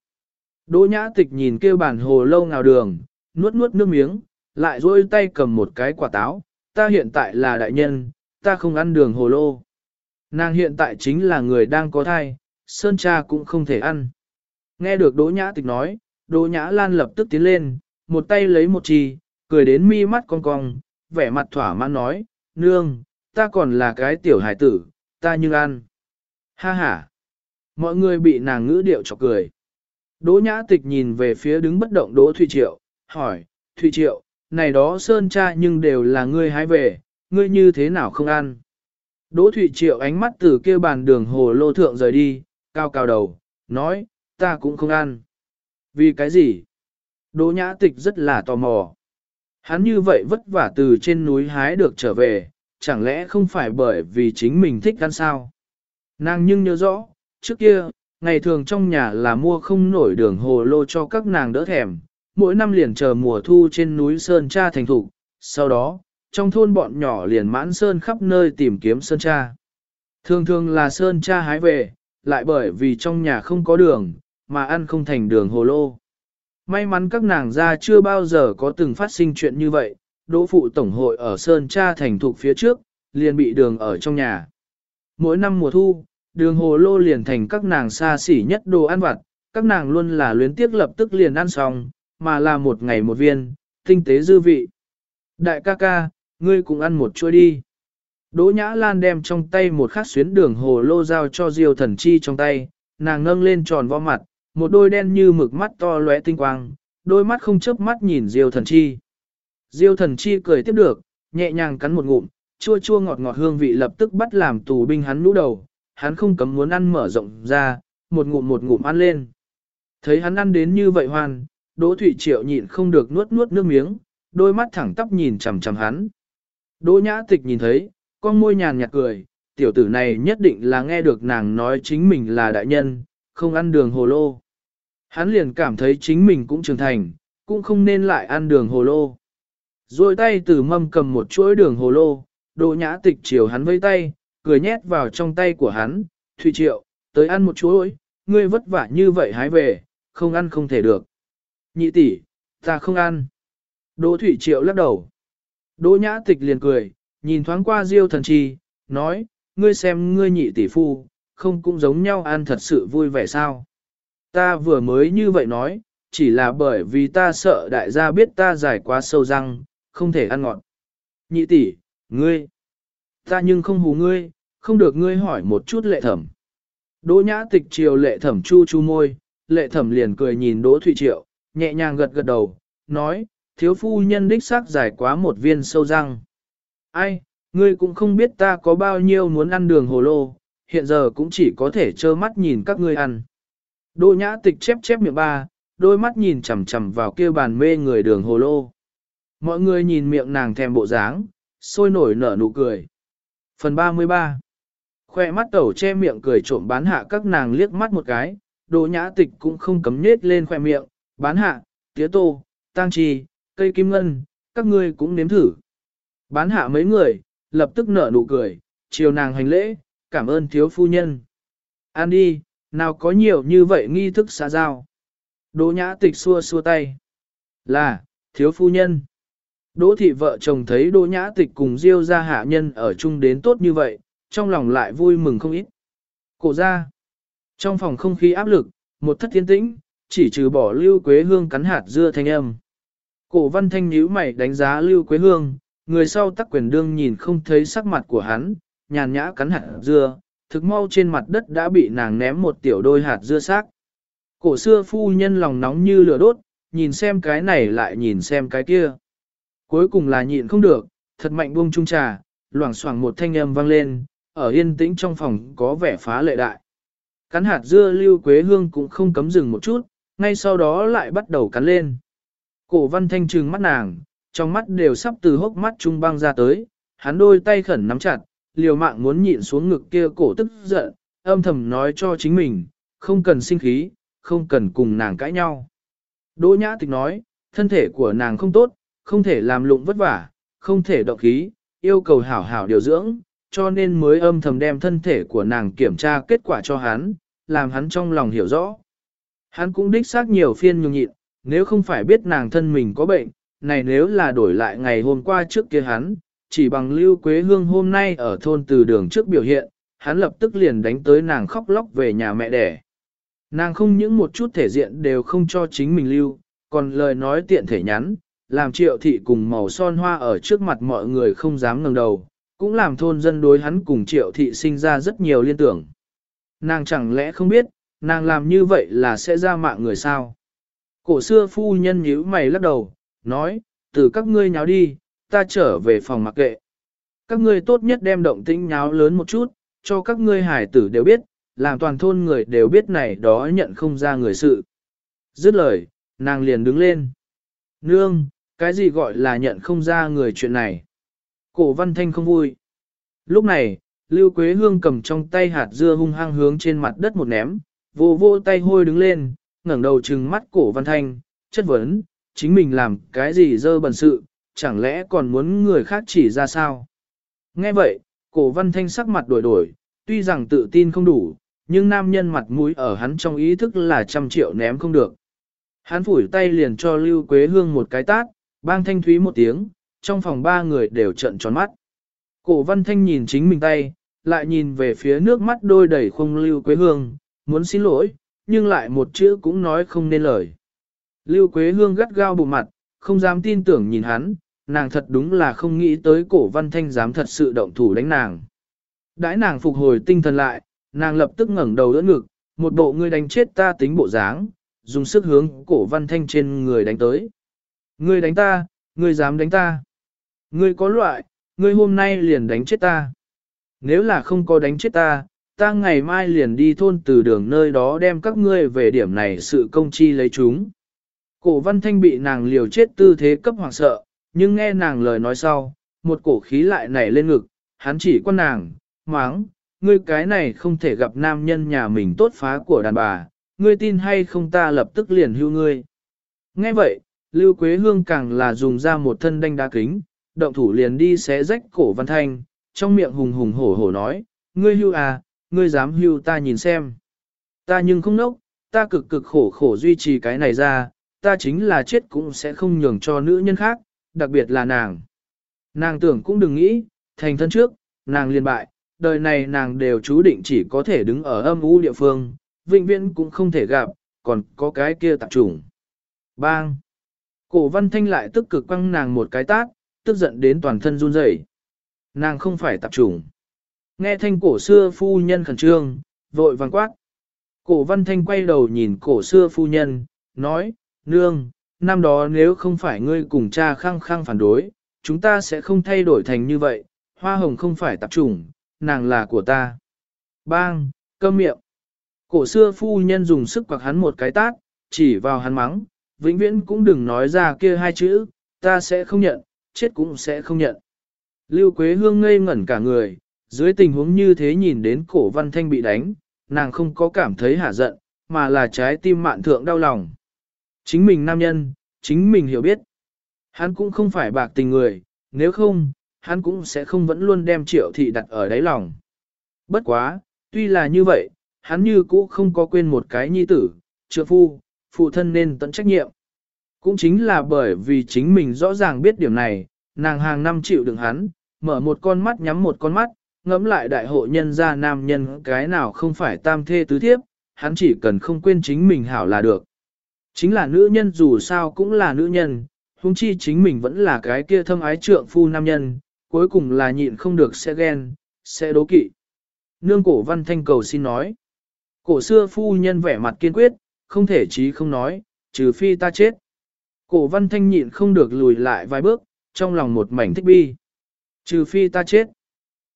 Đỗ nhã tịch nhìn kêu bản hồ lâu nào đường, nuốt nuốt nước miếng, lại dôi tay cầm một cái quả táo, ta hiện tại là đại nhân, ta không ăn đường hồ lô. Nàng hiện tại chính là người đang có thai, sơn cha cũng không thể ăn. Nghe được Đỗ Nhã Tịch nói, Đỗ Nhã Lan lập tức tiến lên, một tay lấy một chi, cười đến mi mắt cong cong, vẻ mặt thỏa mãn nói, nương, ta còn là cái tiểu hải tử, ta nhưng ăn. Ha ha. Mọi người bị nàng ngữ điệu chọc cười. Đỗ Nhã Tịch nhìn về phía đứng bất động Đỗ Thụy Triệu, hỏi, Thụy Triệu, này đó sơn cha nhưng đều là ngươi hái về, ngươi như thế nào không ăn? Đỗ Thụy Triệu ánh mắt từ kia bàn đường hồ lô thượng rời đi, cao cao đầu, nói, ta cũng không ăn. Vì cái gì? Đỗ nhã tịch rất là tò mò. Hắn như vậy vất vả từ trên núi hái được trở về, chẳng lẽ không phải bởi vì chính mình thích ăn sao? Nàng nhưng nhớ rõ, trước kia, ngày thường trong nhà là mua không nổi đường hồ lô cho các nàng đỡ thèm, mỗi năm liền chờ mùa thu trên núi Sơn Cha thành thủ, sau đó, trong thôn bọn nhỏ liền mãn Sơn khắp nơi tìm kiếm Sơn Cha. Thường thường là Sơn Cha hái về, lại bởi vì trong nhà không có đường, mà ăn không thành đường hồ lô. May mắn các nàng ra chưa bao giờ có từng phát sinh chuyện như vậy, đỗ phụ tổng hội ở Sơn Cha thành thuộc phía trước, liền bị đường ở trong nhà. Mỗi năm mùa thu, đường hồ lô liền thành các nàng xa xỉ nhất đồ ăn vặt, các nàng luôn là luyến tiếc lập tức liền ăn xong, mà là một ngày một viên, tinh tế dư vị. Đại ca ca, ngươi cũng ăn một chuỗi đi. Đỗ Nhã Lan đem trong tay một khát xuyến đường hồ lô giao cho Diêu thần chi trong tay, nàng nâng lên tròn vo mặt, một đôi đen như mực mắt to lóe tinh quang, đôi mắt không chớp mắt nhìn Diêu thần chi. Diêu thần chi cười tiếp được, nhẹ nhàng cắn một ngụm, chua chua ngọt ngọt hương vị lập tức bắt làm tù binh hắn lũ đầu, hắn không cấm muốn ăn mở rộng ra, một ngụm một ngụm ăn lên. Thấy hắn ăn đến như vậy hoan, Đỗ Thụy Triệu nhịn không được nuốt nuốt nước miếng, đôi mắt thẳng tắp nhìn chằm chằm hắn. Đỗ Nhã Tịch nhìn thấy, con môi nhàn nhạt cười, tiểu tử này nhất định là nghe được nàng nói chính mình là đại nhân, không ăn đường hồ lô. Hắn liền cảm thấy chính mình cũng trưởng thành, cũng không nên lại ăn đường hồ lô. Rồi tay từ mâm cầm một chuỗi đường hồ lô, Đỗ Nhã Tịch chiều hắn vây tay, cười nhét vào trong tay của hắn, thủy Triệu, tới ăn một chuỗi, ngươi vất vả như vậy hái về, không ăn không thể được. Nhị tỷ, ta không ăn. Đỗ Thủy Triệu lắc đầu. Đỗ Nhã Tịch liền cười, nhìn thoáng qua Diêu thần chi, nói, ngươi xem ngươi nhị tỷ phu, không cũng giống nhau ăn thật sự vui vẻ sao. Ta vừa mới như vậy nói, chỉ là bởi vì ta sợ đại gia biết ta giải quá sâu răng, không thể ăn ngọt. Nhị tỷ, ngươi, ta nhưng không hù ngươi, không được ngươi hỏi một chút lệ thẩm. Đỗ nhã tịch chiều lệ thẩm chu chu môi, lệ thẩm liền cười nhìn Đỗ Thụy Triệu, nhẹ nhàng gật gật đầu, nói, thiếu phu nhân đích xác giải quá một viên sâu răng. Ai, ngươi cũng không biết ta có bao nhiêu muốn ăn đường hồ lô, hiện giờ cũng chỉ có thể trơ mắt nhìn các ngươi ăn. Đỗ nhã tịch chép chép miệng ba, đôi mắt nhìn chằm chằm vào kia bàn mê người đường hồ lô. Mọi người nhìn miệng nàng thèm bộ dáng, sôi nổi nở nụ cười. Phần 33 Khoe mắt tẩu che miệng cười trộm bán hạ các nàng liếc mắt một cái, đỗ nhã tịch cũng không cấm nết lên khoe miệng, bán hạ, tía tô, tang trì, cây kim ngân, các ngươi cũng nếm thử. Bán hạ mấy người, lập tức nở nụ cười, chiều nàng hành lễ, cảm ơn thiếu phu nhân. Ăn đi, nào có nhiều như vậy nghi thức xã giao. Đỗ nhã tịch xua xua tay. Là, thiếu phu nhân. Đỗ thị vợ chồng thấy đỗ nhã tịch cùng diêu ra hạ nhân ở chung đến tốt như vậy, trong lòng lại vui mừng không ít. Cổ ra. Trong phòng không khí áp lực, một thất thiên tĩnh, chỉ trừ bỏ lưu quế hương cắn hạt dưa thanh âm. Cổ văn thanh nhíu mày đánh giá lưu quế hương, người sau tắc quyền đương nhìn không thấy sắc mặt của hắn, nhàn nhã cắn hạt dưa, thực mau trên mặt đất đã bị nàng ném một tiểu đôi hạt dưa xác. Cổ xưa phu nhân lòng nóng như lửa đốt, nhìn xem cái này lại nhìn xem cái kia. Cuối cùng là nhịn không được, thật mạnh buông trung trà, loảng xoảng một thanh âm vang lên, ở yên tĩnh trong phòng có vẻ phá lệ đại. Cắn hạt dưa lưu quế hương cũng không cấm dừng một chút, ngay sau đó lại bắt đầu cắn lên. Cổ văn thanh trừng mắt nàng, trong mắt đều sắp từ hốc mắt trung băng ra tới, hắn đôi tay khẩn nắm chặt, liều mạng muốn nhịn xuống ngực kia cổ tức giận, âm thầm nói cho chính mình, không cần sinh khí, không cần cùng nàng cãi nhau. Đỗ nhã tịch nói, thân thể của nàng không tốt, không thể làm lụng vất vả, không thể động khí, yêu cầu hảo hảo điều dưỡng, cho nên mới âm thầm đem thân thể của nàng kiểm tra kết quả cho hắn, làm hắn trong lòng hiểu rõ. Hắn cũng đích xác nhiều phiên nhường nhịn, nếu không phải biết nàng thân mình có bệnh, này nếu là đổi lại ngày hôm qua trước kia hắn, chỉ bằng lưu quế hương hôm nay ở thôn từ đường trước biểu hiện, hắn lập tức liền đánh tới nàng khóc lóc về nhà mẹ đẻ. Nàng không những một chút thể diện đều không cho chính mình lưu, còn lời nói tiện thể nhắn, làm triệu thị cùng màu son hoa ở trước mặt mọi người không dám ngẩng đầu, cũng làm thôn dân đối hắn cùng triệu thị sinh ra rất nhiều liên tưởng. Nàng chẳng lẽ không biết, nàng làm như vậy là sẽ ra mạng người sao? Cổ xưa phu nhân nhíu mày lắc đầu, nói, từ các ngươi nháo đi, ta trở về phòng mặc kệ. Các ngươi tốt nhất đem động tĩnh nháo lớn một chút, cho các ngươi hải tử đều biết, làm toàn thôn người đều biết này đó nhận không ra người sự. Dứt lời, nàng liền đứng lên. Nương, cái gì gọi là nhận không ra người chuyện này? Cổ văn thanh không vui. Lúc này, Lưu Quế Hương cầm trong tay hạt dưa hung hăng hướng trên mặt đất một ném, vô vô tay hôi đứng lên, ngẩng đầu trừng mắt cổ văn thanh, chất vấn, chính mình làm cái gì dơ bẩn sự, chẳng lẽ còn muốn người khác chỉ ra sao? Nghe vậy, cổ văn thanh sắc mặt đổi đổi, tuy rằng tự tin không đủ, nhưng nam nhân mặt mũi ở hắn trong ý thức là trăm triệu ném không được. Hắn phủi tay liền cho Lưu Quế Hương một cái tát, bang thanh thúy một tiếng, trong phòng ba người đều trận tròn mắt. Cổ văn thanh nhìn chính mình tay, lại nhìn về phía nước mắt đôi đầy không Lưu Quế Hương, muốn xin lỗi, nhưng lại một chữ cũng nói không nên lời. Lưu Quế Hương gắt gao bụng mặt, không dám tin tưởng nhìn hắn, nàng thật đúng là không nghĩ tới cổ văn thanh dám thật sự động thủ đánh nàng. Đãi nàng phục hồi tinh thần lại, nàng lập tức ngẩng đầu đỡ ngực, một bộ ngươi đánh chết ta tính bộ dáng, dùng sức hướng cổ văn thanh trên người đánh tới. Ngươi đánh ta, ngươi dám đánh ta. Ngươi có loại, ngươi hôm nay liền đánh chết ta. Nếu là không có đánh chết ta, ta ngày mai liền đi thôn từ đường nơi đó đem các ngươi về điểm này sự công chi lấy chúng. Cổ văn thanh bị nàng liều chết tư thế cấp hoàng sợ, nhưng nghe nàng lời nói sau, một cổ khí lại nảy lên ngực, hắn chỉ quan nàng, máng, ngươi cái này không thể gặp nam nhân nhà mình tốt phá của đàn bà, ngươi tin hay không ta lập tức liền hưu ngươi. Nghe vậy, Lưu Quế Hương càng là dùng ra một thân đanh đá kính, động thủ liền đi xé rách cổ văn thanh, trong miệng hùng hùng hổ hổ nói, ngươi hưu à, ngươi dám hưu ta nhìn xem. Ta nhưng không nốc, ta cực cực khổ khổ duy trì cái này ra, ta chính là chết cũng sẽ không nhường cho nữ nhân khác, đặc biệt là nàng. Nàng tưởng cũng đừng nghĩ, thành thân trước, nàng liền bại, đời này nàng đều chú định chỉ có thể đứng ở âm u địa phương, vĩnh viễn cũng không thể gặp, còn có cái kia tạp trùng. Bang! Cổ văn thanh lại tức cực quăng nàng một cái tát, tức giận đến toàn thân run rẩy. Nàng không phải tạp trùng. Nghe thanh cổ xưa phu nhân khẩn trương, vội vàng quát. Cổ văn thanh quay đầu nhìn cổ xưa phu nhân, nói, nương, năm đó nếu không phải ngươi cùng cha khăng khăng phản đối, chúng ta sẽ không thay đổi thành như vậy, hoa hồng không phải tạp trùng, nàng là của ta. Bang, cơm miệng. Cổ xưa phu nhân dùng sức quạc hắn một cái tát, chỉ vào hắn mắng, vĩnh viễn cũng đừng nói ra kia hai chữ, ta sẽ không nhận, chết cũng sẽ không nhận. Lưu Quế Hương ngây ngẩn cả người, dưới tình huống như thế nhìn đến cổ văn thanh bị đánh, nàng không có cảm thấy hả giận, mà là trái tim mạn thượng đau lòng. Chính mình nam nhân, chính mình hiểu biết. Hắn cũng không phải bạc tình người, nếu không, hắn cũng sẽ không vẫn luôn đem triệu thị đặt ở đáy lòng. Bất quá, tuy là như vậy, hắn như cũ không có quên một cái nhi tử, trượng phu, phụ thân nên tận trách nhiệm. Cũng chính là bởi vì chính mình rõ ràng biết điểm này, nàng hàng năm chịu đựng hắn, mở một con mắt nhắm một con mắt, ngẫm lại đại hộ nhân gia nam nhân cái nào không phải tam thê tứ thiếp, hắn chỉ cần không quên chính mình hảo là được. Chính là nữ nhân dù sao cũng là nữ nhân, huống chi chính mình vẫn là cái kia thâm ái trượng phu nam nhân, cuối cùng là nhịn không được sẽ ghen, sẽ đố kỵ. Nương cổ văn thanh cầu xin nói. Cổ xưa phu nhân vẻ mặt kiên quyết, không thể chí không nói, trừ phi ta chết. Cổ văn thanh nhịn không được lùi lại vài bước, trong lòng một mảnh thích bi. Trừ phi ta chết.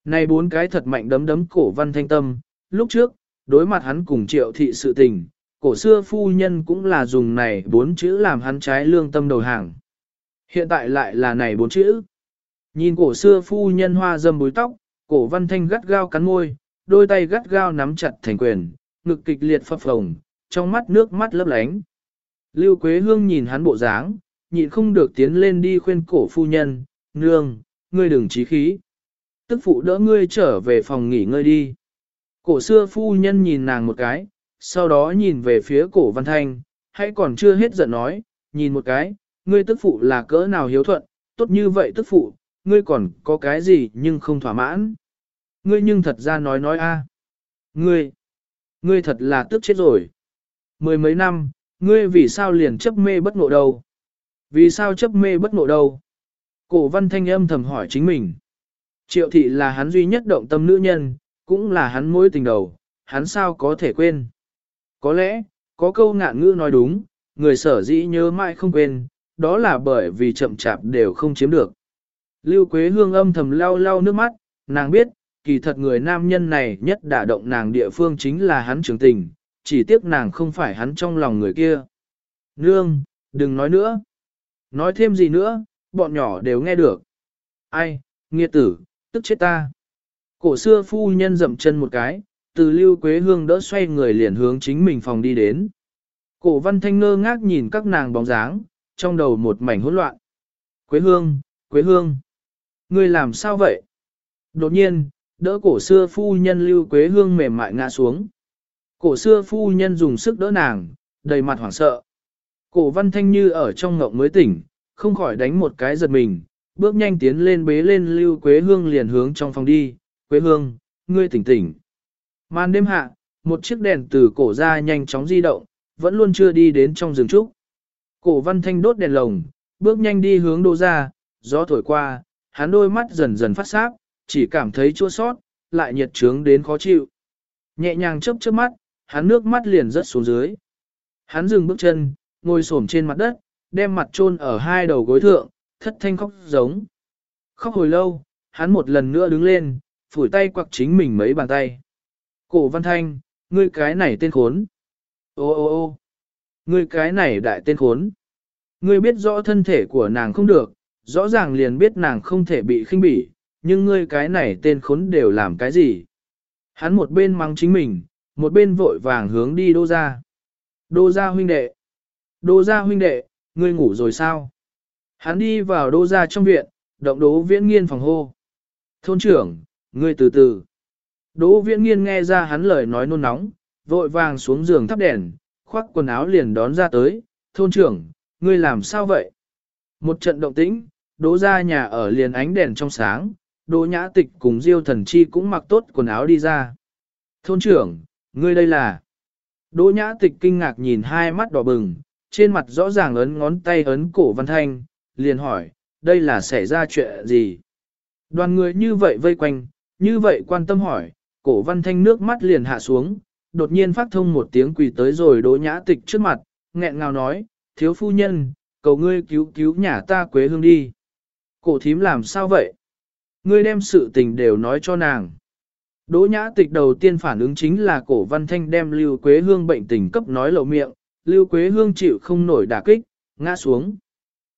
Này bốn cái thật mạnh đấm đấm cổ văn thanh tâm, lúc trước, đối mặt hắn cùng triệu thị sự tình, cổ xưa phu nhân cũng là dùng này bốn chữ làm hắn trái lương tâm đầu hàng. Hiện tại lại là này bốn chữ. Nhìn cổ xưa phu nhân hoa dâm búi tóc, cổ văn thanh gắt gao cắn môi, đôi tay gắt gao nắm chặt thành quyền, ngực kịch liệt phập phồng, trong mắt nước mắt lấp lánh. Lưu Quế Hương nhìn hắn bộ dáng, nhịn không được tiến lên đi khuyên cổ phu nhân, nương, ngươi đừng trí khí. Tức phụ đỡ ngươi trở về phòng nghỉ ngơi đi. Cổ xưa phu nhân nhìn nàng một cái, sau đó nhìn về phía cổ văn thanh, hãy còn chưa hết giận nói, nhìn một cái, ngươi tức phụ là cỡ nào hiếu thuận, tốt như vậy tức phụ, ngươi còn có cái gì nhưng không thỏa mãn. Ngươi nhưng thật ra nói nói a, Ngươi, ngươi thật là tức chết rồi. Mười mấy năm, ngươi vì sao liền chấp mê bất ngộ đâu? Vì sao chấp mê bất ngộ đâu? Cổ văn thanh âm thầm hỏi chính mình. Triệu thị là hắn duy nhất động tâm nữ nhân, cũng là hắn mối tình đầu, hắn sao có thể quên. Có lẽ, có câu ngạn ngữ nói đúng, người sở dĩ nhớ mãi không quên, đó là bởi vì chậm chạp đều không chiếm được. Lưu Quế Hương âm thầm lau lau nước mắt, nàng biết, kỳ thật người nam nhân này nhất đả động nàng địa phương chính là hắn trưởng tình, chỉ tiếc nàng không phải hắn trong lòng người kia. Nương, đừng nói nữa. Nói thêm gì nữa, bọn nhỏ đều nghe được. Ai, nghiệt tử, tức chết ta. Cổ xưa phu nhân dậm chân một cái, từ lưu quế hương đỡ xoay người liền hướng chính mình phòng đi đến. Cổ văn thanh ngơ ngác nhìn các nàng bóng dáng, trong đầu một mảnh hỗn loạn. Quế hương, quế hương. Ngươi làm sao vậy? Đột nhiên, đỡ cổ xưa phu nhân lưu quế hương mềm mại ngã xuống. Cổ xưa phu nhân dùng sức đỡ nàng, đầy mặt hoảng sợ. Cổ văn thanh như ở trong ngộng mới tỉnh, không khỏi đánh một cái giật mình, bước nhanh tiến lên bế lên lưu quế hương liền hướng trong phòng đi. Quế hương, ngươi tỉnh tỉnh. Màn đêm hạ, một chiếc đèn từ cổ ra nhanh chóng di động, vẫn luôn chưa đi đến trong rừng trúc. Cổ văn thanh đốt đèn lồng, bước nhanh đi hướng đô ra, gió thổi qua, hắn đôi mắt dần dần phát sáp, chỉ cảm thấy chua sót, lại nhiệt trướng đến khó chịu. Nhẹ nhàng chớp chớp mắt, hắn nước mắt liền rớt xuống dưới. Hắn dừng bước chân, ngồi xổm trên mặt đất, đem mặt chôn ở hai đầu gối thượng, thất thanh khóc giống. Khóc hồi lâu, hắn một lần nữa đứng lên, phủi tay quặc chính mình mấy bàn tay. Cổ văn thanh, ngươi cái này tên khốn. Ô ô ô ngươi cái này đại tên khốn. Ngươi biết rõ thân thể của nàng không được, rõ ràng liền biết nàng không thể bị khinh bỉ, nhưng ngươi cái này tên khốn đều làm cái gì. Hắn một bên mắng chính mình, một bên vội vàng hướng đi đô ra. Đô ra huynh đệ. Đô ra huynh đệ, ngươi ngủ rồi sao? Hắn đi vào đô ra trong viện, động đố viễn nghiên phòng hô. Thôn trưởng, ngươi từ từ. Đỗ viễn nghiên nghe ra hắn lời nói nôn nóng, vội vàng xuống giường thắp đèn, khoác quần áo liền đón ra tới. Thôn trưởng, ngươi làm sao vậy? Một trận động tĩnh, đỗ ra nhà ở liền ánh đèn trong sáng, đỗ nhã tịch cùng diêu thần chi cũng mặc tốt quần áo đi ra. Thôn trưởng, ngươi đây là... Đỗ nhã tịch kinh ngạc nhìn hai mắt đỏ bừng, trên mặt rõ ràng ấn ngón tay ấn cổ văn thanh, liền hỏi, đây là xảy ra chuyện gì? Đoàn người như vậy vây quanh, như vậy quan tâm hỏi, cổ văn thanh nước mắt liền hạ xuống, đột nhiên phát thông một tiếng quỳ tới rồi đỗ nhã tịch trước mặt, nghẹn ngào nói, thiếu phu nhân, cầu ngươi cứu cứu nhà ta quế hương đi. Cổ thím làm sao vậy? Ngươi đem sự tình đều nói cho nàng. Đỗ nhã tịch đầu tiên phản ứng chính là cổ văn thanh đem Lưu Quế Hương bệnh tình cấp nói lộ miệng, Lưu Quế Hương chịu không nổi đả kích, ngã xuống.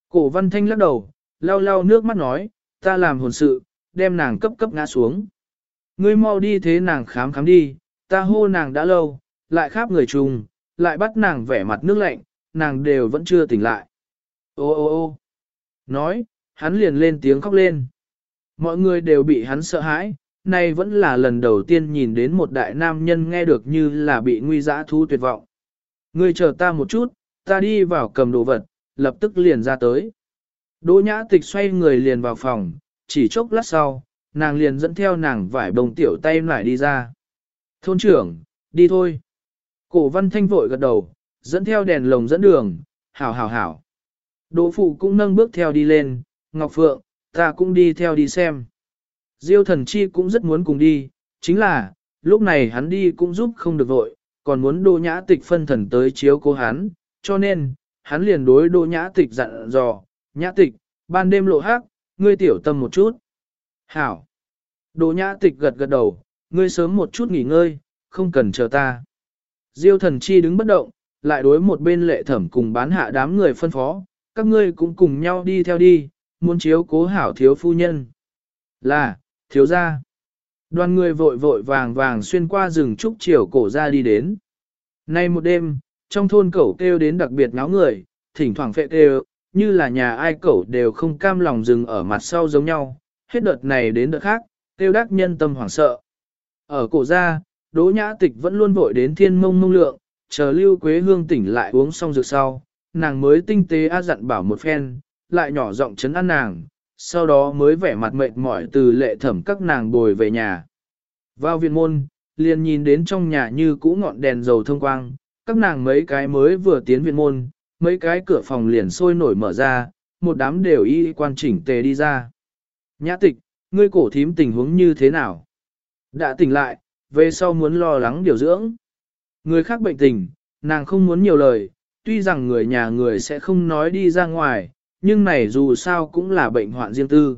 Cổ văn thanh lắc đầu, lau lau nước mắt nói, ta làm hồn sự, đem nàng cấp cấp ngã xuống. Ngươi mau đi thế nàng khám khám đi, ta hô nàng đã lâu, lại khắp người trùng, lại bắt nàng vẻ mặt nước lạnh, nàng đều vẫn chưa tỉnh lại. Ô ô ô nói, hắn liền lên tiếng khóc lên. Mọi người đều bị hắn sợ hãi, nay vẫn là lần đầu tiên nhìn đến một đại nam nhân nghe được như là bị nguy giã thu tuyệt vọng. Ngươi chờ ta một chút, ta đi vào cầm đồ vật, lập tức liền ra tới. Đỗ nhã tịch xoay người liền vào phòng, chỉ chốc lát sau, nàng liền dẫn theo nàng vải bông tiểu tay lại đi ra. Thôn trưởng, đi thôi. Cổ văn thanh vội gật đầu, dẫn theo đèn lồng dẫn đường, hảo hảo hảo. Đỗ phụ cũng nâng bước theo đi lên, Ngọc Phượng, ta cũng đi theo đi xem. Diêu thần chi cũng rất muốn cùng đi, chính là, lúc này hắn đi cũng giúp không được vội, còn muốn đô nhã tịch phân thần tới chiếu cố hắn, cho nên, hắn liền đối đô nhã tịch dặn dò, nhã tịch, ban đêm lộ hát, ngươi tiểu tâm một chút. Hảo. Đỗ nhã tịch gật gật đầu, ngươi sớm một chút nghỉ ngơi, không cần chờ ta. Diêu thần chi đứng bất động, lại đối một bên lệ thẩm cùng bán hạ đám người phân phó, các ngươi cũng cùng nhau đi theo đi, muốn chiếu cố hảo thiếu phu nhân. Là, thiếu gia. Đoàn người vội vội vàng vàng xuyên qua rừng trúc chiều cổ ra đi đến. Nay một đêm, trong thôn cẩu kêu đến đặc biệt ngáo người, thỉnh thoảng phệ kêu, như là nhà ai cẩu đều không cam lòng dừng ở mặt sau giống nhau, hết đợt này đến đợt khác, Tiêu đắc nhân tâm hoảng sợ. Ở cổ gia, Đỗ Nhã Tịch vẫn luôn vội đến thiên mông mông lượng, chờ Lưu Quế Hương tỉnh lại uống xong rượu sau, nàng mới tinh tế a dặn bảo một phen, lại nhỏ giọng chấn an nàng, sau đó mới vẻ mặt mệt mỏi từ lệ thẩm các nàng bồi về nhà. Vào viện môn, liền nhìn đến trong nhà như cũ ngọn đèn dầu thông quang, các nàng mấy cái mới vừa tiến viện môn, mấy cái cửa phòng liền sôi nổi mở ra, một đám đều y quan chỉnh tề đi ra. Nhã tịch, ngươi cổ thím tình huống như thế nào? Đã tỉnh lại, về sau muốn lo lắng điều dưỡng. Người khác bệnh tình, nàng không muốn nhiều lời, tuy rằng người nhà người sẽ không nói đi ra ngoài, nhưng này dù sao cũng là bệnh hoạn riêng tư.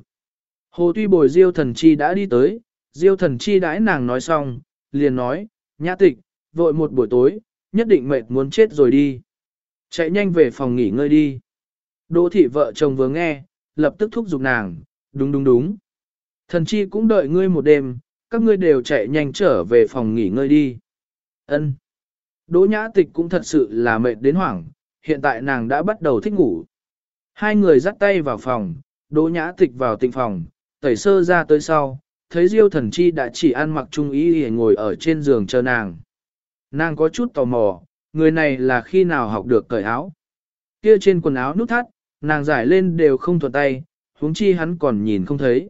Hồ tuy bồi diêu thần chi đã đi tới, diêu thần chi đãi nàng nói xong, liền nói, nhã tịch, vội một buổi tối, nhất định mệt muốn chết rồi đi. Chạy nhanh về phòng nghỉ ngơi đi. Đỗ thị vợ chồng vừa nghe, lập tức thúc giục nàng, đúng đúng đúng. Thần chi cũng đợi ngươi một đêm, các ngươi đều chạy nhanh trở về phòng nghỉ ngơi đi. Ân. Đỗ nhã tịch cũng thật sự là mệt đến hoảng, hiện tại nàng đã bắt đầu thích ngủ. Hai người dắt tay vào phòng, đỗ nhã tịch vào tịnh phòng, tẩy sơ ra tới sau, thấy diêu thần chi đã chỉ ăn mặc trung ý để ngồi ở trên giường chờ nàng. Nàng có chút tò mò, người này là khi nào học được cởi áo. Kia trên quần áo nút thắt, nàng giải lên đều không thuận tay, huống chi hắn còn nhìn không thấy.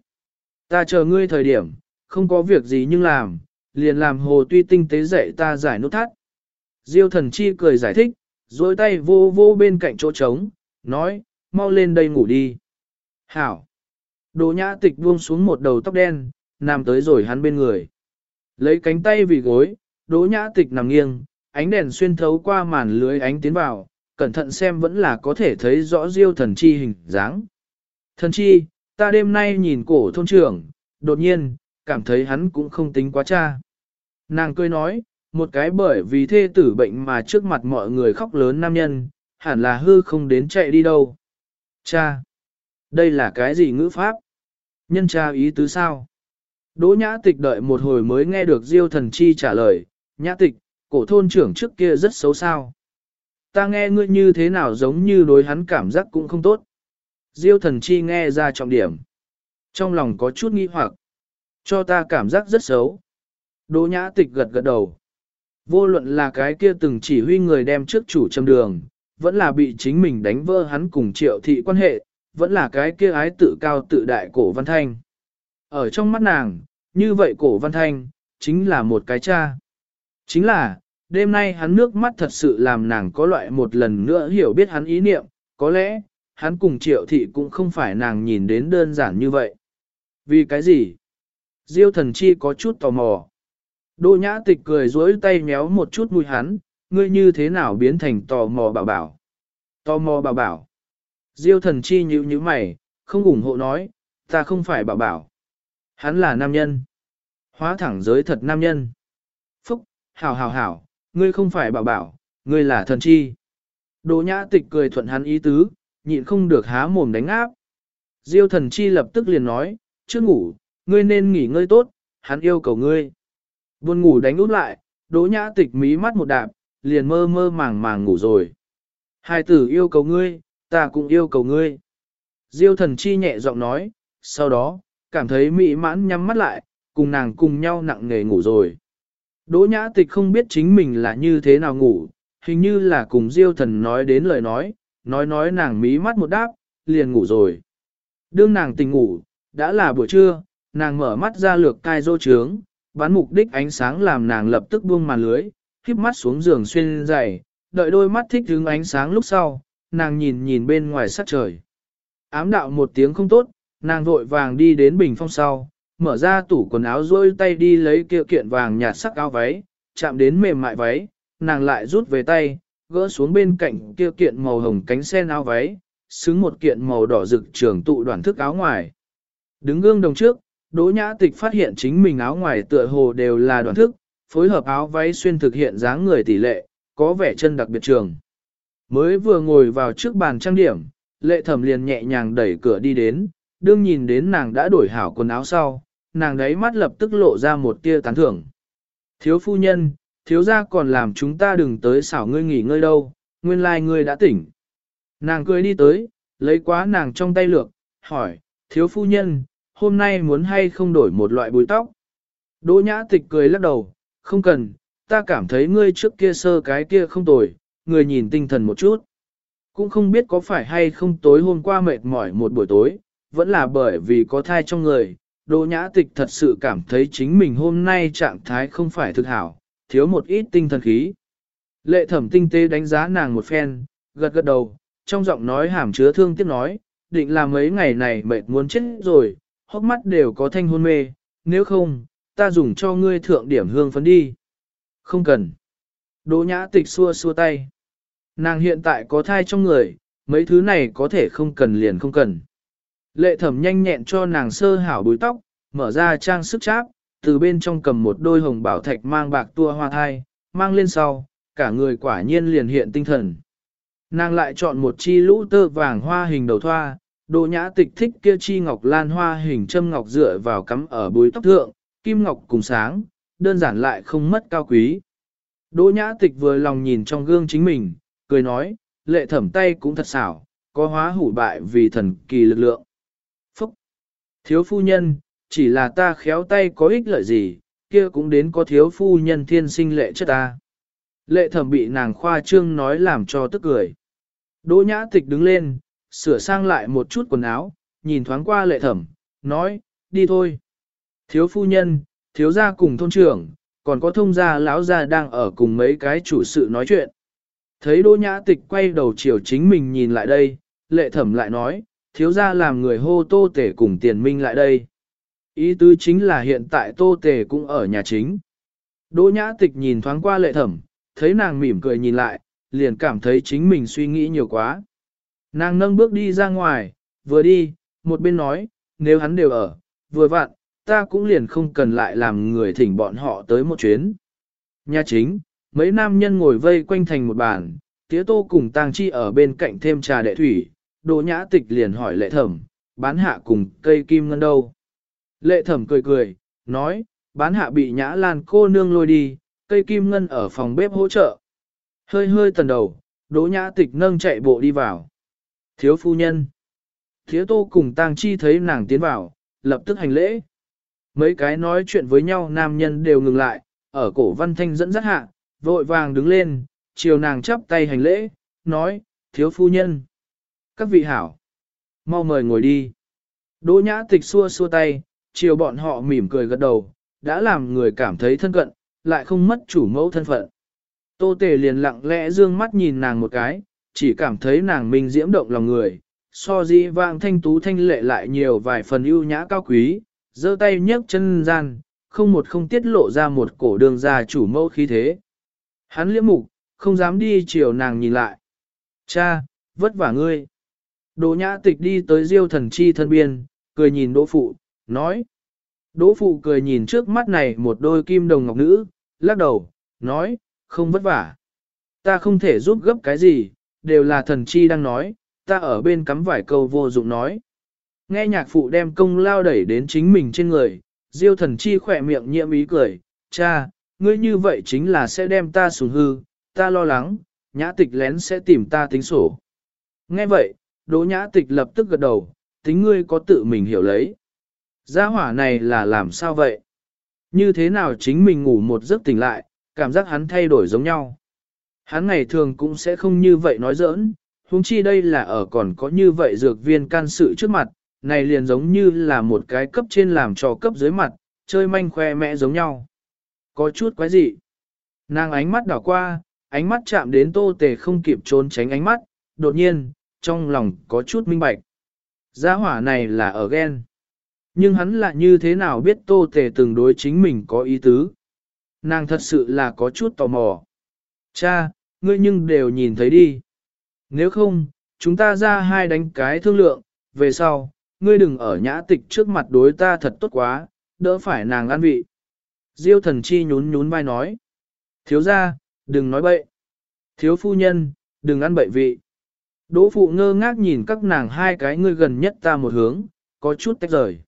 Ta chờ ngươi thời điểm, không có việc gì nhưng làm, liền làm hồ tuy tinh tế dạy ta giải nút thắt. Diêu thần chi cười giải thích, dối tay vô vô bên cạnh chỗ trống, nói, mau lên đây ngủ đi. Hảo! Đồ nhã tịch buông xuống một đầu tóc đen, nằm tới rồi hắn bên người. Lấy cánh tay vì gối, đỗ nhã tịch nằm nghiêng, ánh đèn xuyên thấu qua màn lưới ánh tiến vào, cẩn thận xem vẫn là có thể thấy rõ diêu thần chi hình dáng. Thần chi, ta đêm nay nhìn cổ thôn trưởng, đột nhiên, cảm thấy hắn cũng không tính quá cha. Nàng cười nói, một cái bởi vì thê tử bệnh mà trước mặt mọi người khóc lớn nam nhân, hẳn là hư không đến chạy đi đâu. Cha! Đây là cái gì ngữ pháp? Nhân cha ý tứ sao? Đỗ nhã tịch đợi một hồi mới nghe được Diêu thần chi trả lời, nhã tịch, cổ thôn trưởng trước kia rất xấu sao. Ta nghe ngươi như thế nào giống như đối hắn cảm giác cũng không tốt. Diêu thần chi nghe ra trọng điểm. Trong lòng có chút nghi hoặc. Cho ta cảm giác rất xấu. Đỗ nhã tịch gật gật đầu. Vô luận là cái kia từng chỉ huy người đem trước chủ châm đường, vẫn là bị chính mình đánh vỡ hắn cùng triệu thị quan hệ, vẫn là cái kia ái tự cao tự đại cổ văn thanh. Ở trong mắt nàng, như vậy cổ văn thanh, chính là một cái cha. Chính là, đêm nay hắn nước mắt thật sự làm nàng có loại một lần nữa hiểu biết hắn ý niệm, có lẽ, hắn cùng triệu thị cũng không phải nàng nhìn đến đơn giản như vậy. Vì cái gì? Diêu thần chi có chút tò mò. Đỗ nhã tịch cười dối tay méo một chút mùi hắn, ngươi như thế nào biến thành tò mò bảo bảo. Tò mò bảo bảo. Diêu thần chi nhíu nhíu mày, không ủng hộ nói, ta không phải bảo bảo. Hắn là nam nhân. Hóa thẳng giới thật nam nhân. Phúc, hảo hảo hảo, ngươi không phải bảo bảo, ngươi là thần chi. Đỗ nhã tịch cười thuận hắn ý tứ, nhịn không được há mồm đánh áp. Diêu thần chi lập tức liền nói, chưa ngủ, ngươi nên nghỉ ngơi tốt, hắn yêu cầu ngươi. Buồn ngủ đánh út lại, đỗ nhã tịch mí mắt một đạp, liền mơ mơ màng màng ngủ rồi. Hai tử yêu cầu ngươi, ta cũng yêu cầu ngươi. Diêu thần chi nhẹ giọng nói, sau đó, cảm thấy mỹ mãn nhắm mắt lại, cùng nàng cùng nhau nặng nề ngủ rồi. Đỗ nhã tịch không biết chính mình là như thế nào ngủ, hình như là cùng diêu thần nói đến lời nói, nói nói nàng mí mắt một đáp, liền ngủ rồi. Đương nàng tỉnh ngủ, đã là buổi trưa, nàng mở mắt ra lược cai dô trướng, bắn mục đích ánh sáng làm nàng lập tức buông màn lưới, khiếp mắt xuống giường xuyên dày, đợi đôi mắt thích hứng ánh sáng lúc sau, nàng nhìn nhìn bên ngoài sắc trời. Ám đạo một tiếng không tốt, nàng vội vàng đi đến bình phong sau, mở ra tủ quần áo rôi tay đi lấy kia kiện vàng nhạt sắc áo váy, chạm đến mềm mại váy, nàng lại rút về tay, gỡ xuống bên cạnh kia kiện màu hồng cánh sen áo váy, xứng một kiện màu đỏ rực trường tụ đoàn thức áo ngoài. Đứng gương đồng trước, Đỗ Nhã Tịch phát hiện chính mình áo ngoài tựa hồ đều là đoàn thức, phối hợp áo váy xuyên thực hiện dáng người tỷ lệ, có vẻ chân đặc biệt trường. Mới vừa ngồi vào trước bàn trang điểm, lệ thẩm liền nhẹ nhàng đẩy cửa đi đến, đương nhìn đến nàng đã đổi hảo quần áo sau, nàng đấy mắt lập tức lộ ra một tia tán thưởng. Thiếu phu nhân, thiếu gia còn làm chúng ta đừng tới xảo ngươi nghỉ ngơi đâu, nguyên lai like ngươi đã tỉnh. Nàng cười đi tới, lấy quá nàng trong tay lược, hỏi, thiếu phu nhân, hôm nay muốn hay không đổi một loại búi tóc? Đỗ nhã tịch cười lắc đầu, không cần, ta cảm thấy ngươi trước kia sơ cái kia không tồi, người nhìn tinh thần một chút. Cũng không biết có phải hay không tối hôm qua mệt mỏi một buổi tối, vẫn là bởi vì có thai trong người, Đỗ Nhã Tịch thật sự cảm thấy chính mình hôm nay trạng thái không phải thực hảo, thiếu một ít tinh thần khí. Lệ thẩm tinh tế đánh giá nàng một phen, gật gật đầu, trong giọng nói hàm chứa thương tiếc nói, định là mấy ngày này mệt muốn chết rồi, hốc mắt đều có thanh hôn mê, nếu không, ta dùng cho ngươi thượng điểm hương phấn đi. Không cần. Đỗ nhã tịch xua xua tay. Nàng hiện tại có thai trong người, mấy thứ này có thể không cần liền không cần. Lệ thẩm nhanh nhẹn cho nàng sơ hảo búi tóc, mở ra trang sức cháp, từ bên trong cầm một đôi hồng bảo thạch mang bạc tua hoa thai, mang lên sau, cả người quả nhiên liền hiện tinh thần. Nàng lại chọn một chi lũ tơ vàng hoa hình đầu thoa, đồ nhã tịch thích kia chi ngọc lan hoa hình châm ngọc dựa vào cắm ở búi tóc thượng, kim ngọc cùng sáng, đơn giản lại không mất cao quý. Đỗ nhã tịch vừa lòng nhìn trong gương chính mình, cười nói, lệ thẩm tay cũng thật xảo, có hóa hủ bại vì thần kỳ lực lượng. Phúc! Thiếu phu nhân, chỉ là ta khéo tay có ích lợi gì, kia cũng đến có thiếu phu nhân thiên sinh lệ chất ta. Lệ thẩm bị nàng khoa trương nói làm cho tức cười. Đỗ nhã tịch đứng lên, sửa sang lại một chút quần áo, nhìn thoáng qua lệ thẩm, nói, đi thôi. Thiếu phu nhân, thiếu gia cùng thôn trưởng, còn có thông gia lão gia đang ở cùng mấy cái chủ sự nói chuyện. Thấy Đỗ Nhã Tịch quay đầu chiều chính mình nhìn lại đây, lệ thẩm lại nói, thiếu gia làm người hô tô tể cùng tiền minh lại đây. Ý tứ chính là hiện tại tô tề cũng ở nhà chính. Đỗ Nhã Tịch nhìn thoáng qua lệ thẩm, thấy nàng mỉm cười nhìn lại, liền cảm thấy chính mình suy nghĩ nhiều quá. Nàng nâng bước đi ra ngoài, vừa đi, một bên nói, nếu hắn đều ở, vừa vặn, ta cũng liền không cần lại làm người thỉnh bọn họ tới một chuyến. Nhà chính, mấy nam nhân ngồi vây quanh thành một bàn, tía tô cùng tang chi ở bên cạnh thêm trà đệ thủy, Đỗ nhã tịch liền hỏi lệ thẩm, bán hạ cùng cây kim ngân đâu. Lệ thẩm cười cười, nói, bán hạ bị nhã lan cô nương lôi đi, cây kim ngân ở phòng bếp hỗ trợ. Hơi hơi tần đầu, đỗ nhã tịch nâng chạy bộ đi vào. Thiếu phu nhân. Thiếu tô cùng tang chi thấy nàng tiến vào, lập tức hành lễ. Mấy cái nói chuyện với nhau nam nhân đều ngừng lại, ở cổ văn thanh dẫn dắt hạ, vội vàng đứng lên, chiều nàng chắp tay hành lễ, nói, thiếu phu nhân. Các vị hảo, mau mời ngồi đi. Đỗ nhã tịch xua xua tay, chiều bọn họ mỉm cười gật đầu, đã làm người cảm thấy thân cận, lại không mất chủ mẫu thân phận. Tô tề liền lặng lẽ dương mắt nhìn nàng một cái, chỉ cảm thấy nàng minh diễm động lòng người, so di vang thanh tú thanh lệ lại nhiều vài phần ưu nhã cao quý, giơ tay nhấc chân gian, không một không tiết lộ ra một cổ đường ra chủ mẫu khí thế. Hắn liễm mục, không dám đi chiều nàng nhìn lại. Cha, vất vả ngươi. Đỗ nhã tịch đi tới diêu thần chi thân biên, cười nhìn đỗ phụ, nói. Đỗ phụ cười nhìn trước mắt này một đôi kim đồng ngọc nữ, lắc đầu, nói, không vất vả. Ta không thể giúp gấp cái gì, đều là thần chi đang nói, ta ở bên cắm vải câu vô dụng nói. Nghe nhạc phụ đem công lao đẩy đến chính mình trên người, diêu thần chi khỏe miệng nhiễm ý cười, cha, ngươi như vậy chính là sẽ đem ta xuống hư, ta lo lắng, nhã tịch lén sẽ tìm ta tính sổ. Nghe vậy, đỗ nhã tịch lập tức gật đầu, tính ngươi có tự mình hiểu lấy. Gia hỏa này là làm sao vậy? Như thế nào chính mình ngủ một giấc tỉnh lại, cảm giác hắn thay đổi giống nhau. Hắn ngày thường cũng sẽ không như vậy nói giỡn, huống chi đây là ở còn có như vậy dược viên can sự trước mặt, này liền giống như là một cái cấp trên làm cho cấp dưới mặt, chơi manh khoe mẽ giống nhau. Có chút quái gì? Nàng ánh mắt đảo qua, ánh mắt chạm đến tô tề không kịp trốn tránh ánh mắt, đột nhiên, trong lòng có chút minh bạch. Gia hỏa này là ở ghen. Nhưng hắn lại như thế nào biết tô tề từng đối chính mình có ý tứ? Nàng thật sự là có chút tò mò. Cha, ngươi nhưng đều nhìn thấy đi. Nếu không, chúng ta ra hai đánh cái thương lượng, về sau, ngươi đừng ở nhã tịch trước mặt đối ta thật tốt quá, đỡ phải nàng ăn vị. Diêu thần chi nhún nhún vai nói. Thiếu ra, đừng nói bậy. Thiếu phu nhân, đừng ăn bậy vị. Đỗ phụ ngơ ngác nhìn các nàng hai cái ngươi gần nhất ta một hướng, có chút tách rời.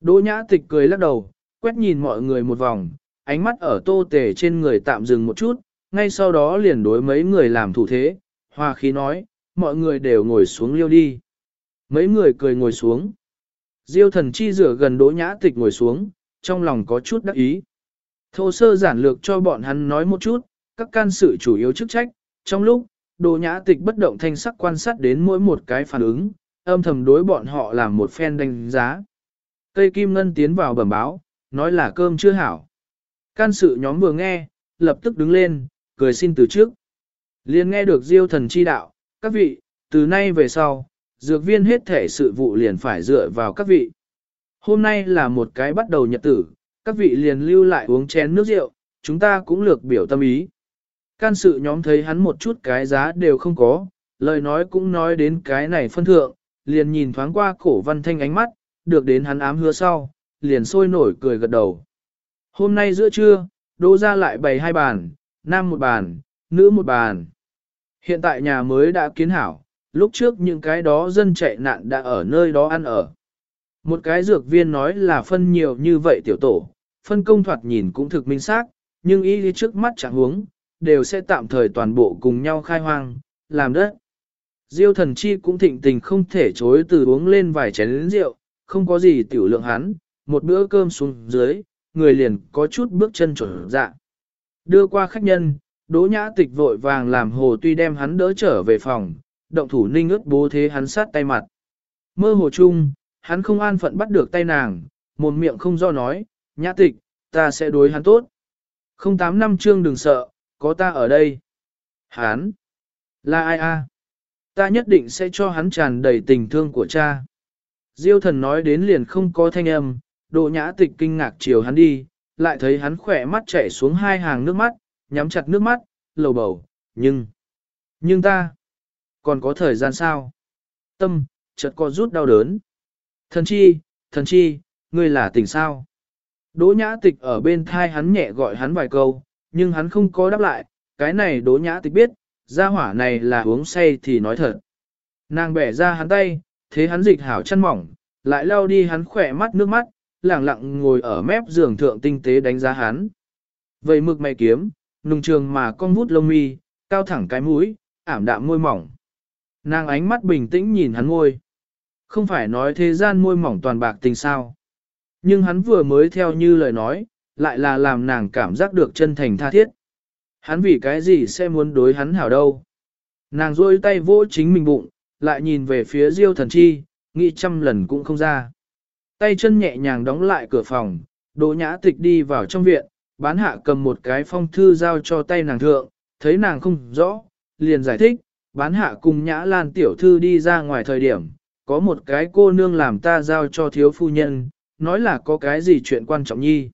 Đỗ nhã tịch cười lắc đầu, quét nhìn mọi người một vòng, ánh mắt ở tô tề trên người tạm dừng một chút, ngay sau đó liền đối mấy người làm thủ thế, hoa khí nói, mọi người đều ngồi xuống liêu đi. Mấy người cười ngồi xuống. Diêu thần chi rửa gần đỗ nhã tịch ngồi xuống, trong lòng có chút đắc ý. Thô sơ giản lược cho bọn hắn nói một chút, các can sự chủ yếu chức trách, trong lúc, đỗ nhã tịch bất động thanh sắc quan sát đến mỗi một cái phản ứng, âm thầm đối bọn họ làm một phen đánh giá. Tây kim ngân tiến vào bẩm báo, nói là cơm chưa hảo. Can sự nhóm vừa nghe, lập tức đứng lên, cười xin từ trước. Liên nghe được diêu thần chi đạo, các vị, từ nay về sau, dược viên hết thể sự vụ liền phải dựa vào các vị. Hôm nay là một cái bắt đầu nhật tử, các vị liền lưu lại uống chén nước rượu, chúng ta cũng lược biểu tâm ý. Can sự nhóm thấy hắn một chút cái giá đều không có, lời nói cũng nói đến cái này phân thượng, liền nhìn thoáng qua cổ văn thanh ánh mắt, được đến hắn ám hứa sau, liền sôi nổi cười gật đầu. Hôm nay giữa trưa, đô ra lại bày hai bàn, nam một bàn, nữ một bàn. Hiện tại nhà mới đã kiến hảo, lúc trước những cái đó dân chạy nạn đã ở nơi đó ăn ở. Một cái dược viên nói là phân nhiều như vậy tiểu tổ, phân công thoạt nhìn cũng thực minh xác, nhưng ý lý trước mắt chẳng huống, đều sẽ tạm thời toàn bộ cùng nhau khai hoang, làm đất. Diêu thần chi cũng thịnh tình không thể chối từ uống lên vài chén rượu, không có gì tiểu lượng hắn, một bữa cơm xuống dưới, người liền có chút bước chân chuẩn dạ. Đưa qua khách nhân, đỗ nhã tịch vội vàng làm hồ tuy đem hắn đỡ trở về phòng, động thủ ninh ướt bố thế hắn sát tay mặt. Mơ hồ chung, hắn không an phận bắt được tay nàng, một miệng không do nói, nhã tịch, ta sẽ đối hắn tốt. Không tám năm chương đừng sợ, có ta ở đây. Hắn, là ai a? Ta nhất định sẽ cho hắn tràn đầy tình thương của cha. Diêu thần nói đến liền không có thanh âm, độ nhã tịch kinh ngạc chiều hắn đi, lại thấy hắn khỏe mắt chảy xuống hai hàng nước mắt, nhắm chặt nước mắt, lầu bầu, nhưng, nhưng ta, còn có thời gian sao? Tâm, chợt có rút đau đớn. Thần chi, thần chi, ngươi là tỉnh sao? Đỗ nhã tịch ở bên thai hắn nhẹ gọi hắn vài câu, nhưng hắn không có đáp lại, cái này đỗ nhã tịch biết, gia hỏa này là uống say thì nói thật. Nàng bẻ ra hắn tay, thế hắn dịch hảo chăn mỏng, lại lau đi hắn khỏe mắt nước mắt, lẳng lặng ngồi ở mép giường thượng tinh tế đánh giá hắn. Vậy mực mày kiếm, nùng trường mà con vút lông mi, cao thẳng cái mũi, ảm đạm môi mỏng. Nàng ánh mắt bình tĩnh nhìn hắn ngôi. Không phải nói thế gian môi mỏng toàn bạc tình sao. Nhưng hắn vừa mới theo như lời nói, lại là làm nàng cảm giác được chân thành tha thiết. Hắn vì cái gì sẽ muốn đối hắn hảo đâu. Nàng rôi tay vỗ chính mình bụng, lại nhìn về phía diêu thần chi, nghĩ trăm lần cũng không ra. Tay chân nhẹ nhàng đóng lại cửa phòng, đỗ nhã tịch đi vào trong viện, bán hạ cầm một cái phong thư giao cho tay nàng thượng, thấy nàng không rõ, liền giải thích, bán hạ cùng nhã lan tiểu thư đi ra ngoài thời điểm, có một cái cô nương làm ta giao cho thiếu phu nhân, nói là có cái gì chuyện quan trọng nhi.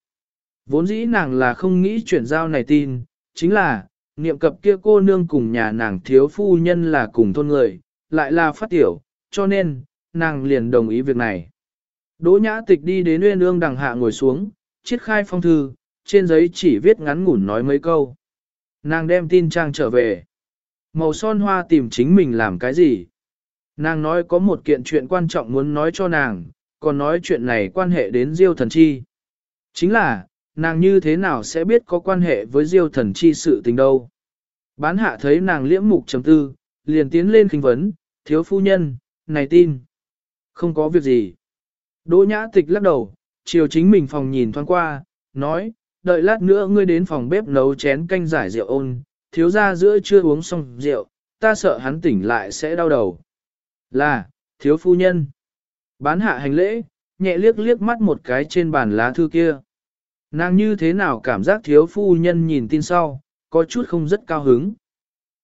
Vốn dĩ nàng là không nghĩ chuyển giao này tin, chính là, niệm cập kia cô nương cùng nhà nàng thiếu phu nhân là cùng thôn người, lại là phát tiểu, cho nên, nàng liền đồng ý việc này. Đỗ nhã tịch đi đến nguyên ương đằng hạ ngồi xuống, chiết khai phong thư, trên giấy chỉ viết ngắn ngủn nói mấy câu. Nàng đem tin trang trở về. Màu son hoa tìm chính mình làm cái gì? Nàng nói có một kiện chuyện quan trọng muốn nói cho nàng, còn nói chuyện này quan hệ đến Diêu thần chi. Chính là, nàng như thế nào sẽ biết có quan hệ với Diêu thần chi sự tình đâu. Bán hạ thấy nàng liễm mục chấm tư, liền tiến lên khinh vấn, thiếu phu nhân, này tin. Không có việc gì. Đỗ nhã tịch lắc đầu, chiều chính mình phòng nhìn thoáng qua, nói, đợi lát nữa ngươi đến phòng bếp nấu chén canh giải rượu ôn, thiếu ra giữa chưa uống xong rượu, ta sợ hắn tỉnh lại sẽ đau đầu. Là, thiếu phu nhân. Bán hạ hành lễ, nhẹ liếc liếc mắt một cái trên bàn lá thư kia. Nàng như thế nào cảm giác thiếu phu nhân nhìn tin sau, có chút không rất cao hứng.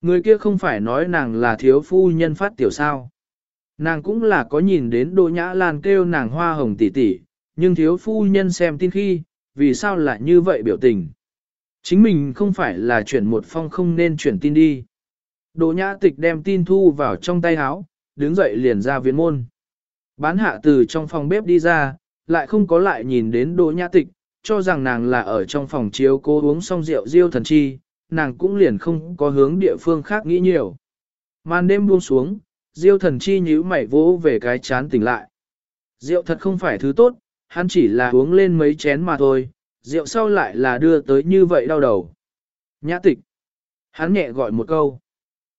Người kia không phải nói nàng là thiếu phu nhân phát tiểu sao. Nàng cũng là có nhìn đến Đỗ Nhã Lan kêu nàng hoa hồng tỷ tỷ, nhưng thiếu phu nhân xem tin khi, vì sao lại như vậy biểu tình. Chính mình không phải là chuyển một phong không nên chuyển tin đi. Đỗ Nhã Tịch đem tin thu vào trong tay áo, đứng dậy liền ra viện môn. Bán hạ từ trong phòng bếp đi ra, lại không có lại nhìn đến Đỗ Nhã Tịch, cho rằng nàng là ở trong phòng chiếu cố uống xong rượu diêu thần chi, nàng cũng liền không có hướng địa phương khác nghĩ nhiều. Màn đêm buông xuống, diêu thần chi nhíu mày vỗ về cái chán tỉnh lại. Rượu thật không phải thứ tốt, hắn chỉ là uống lên mấy chén mà thôi, rượu sau lại là đưa tới như vậy đau đầu. Nhã tịch. Hắn nhẹ gọi một câu.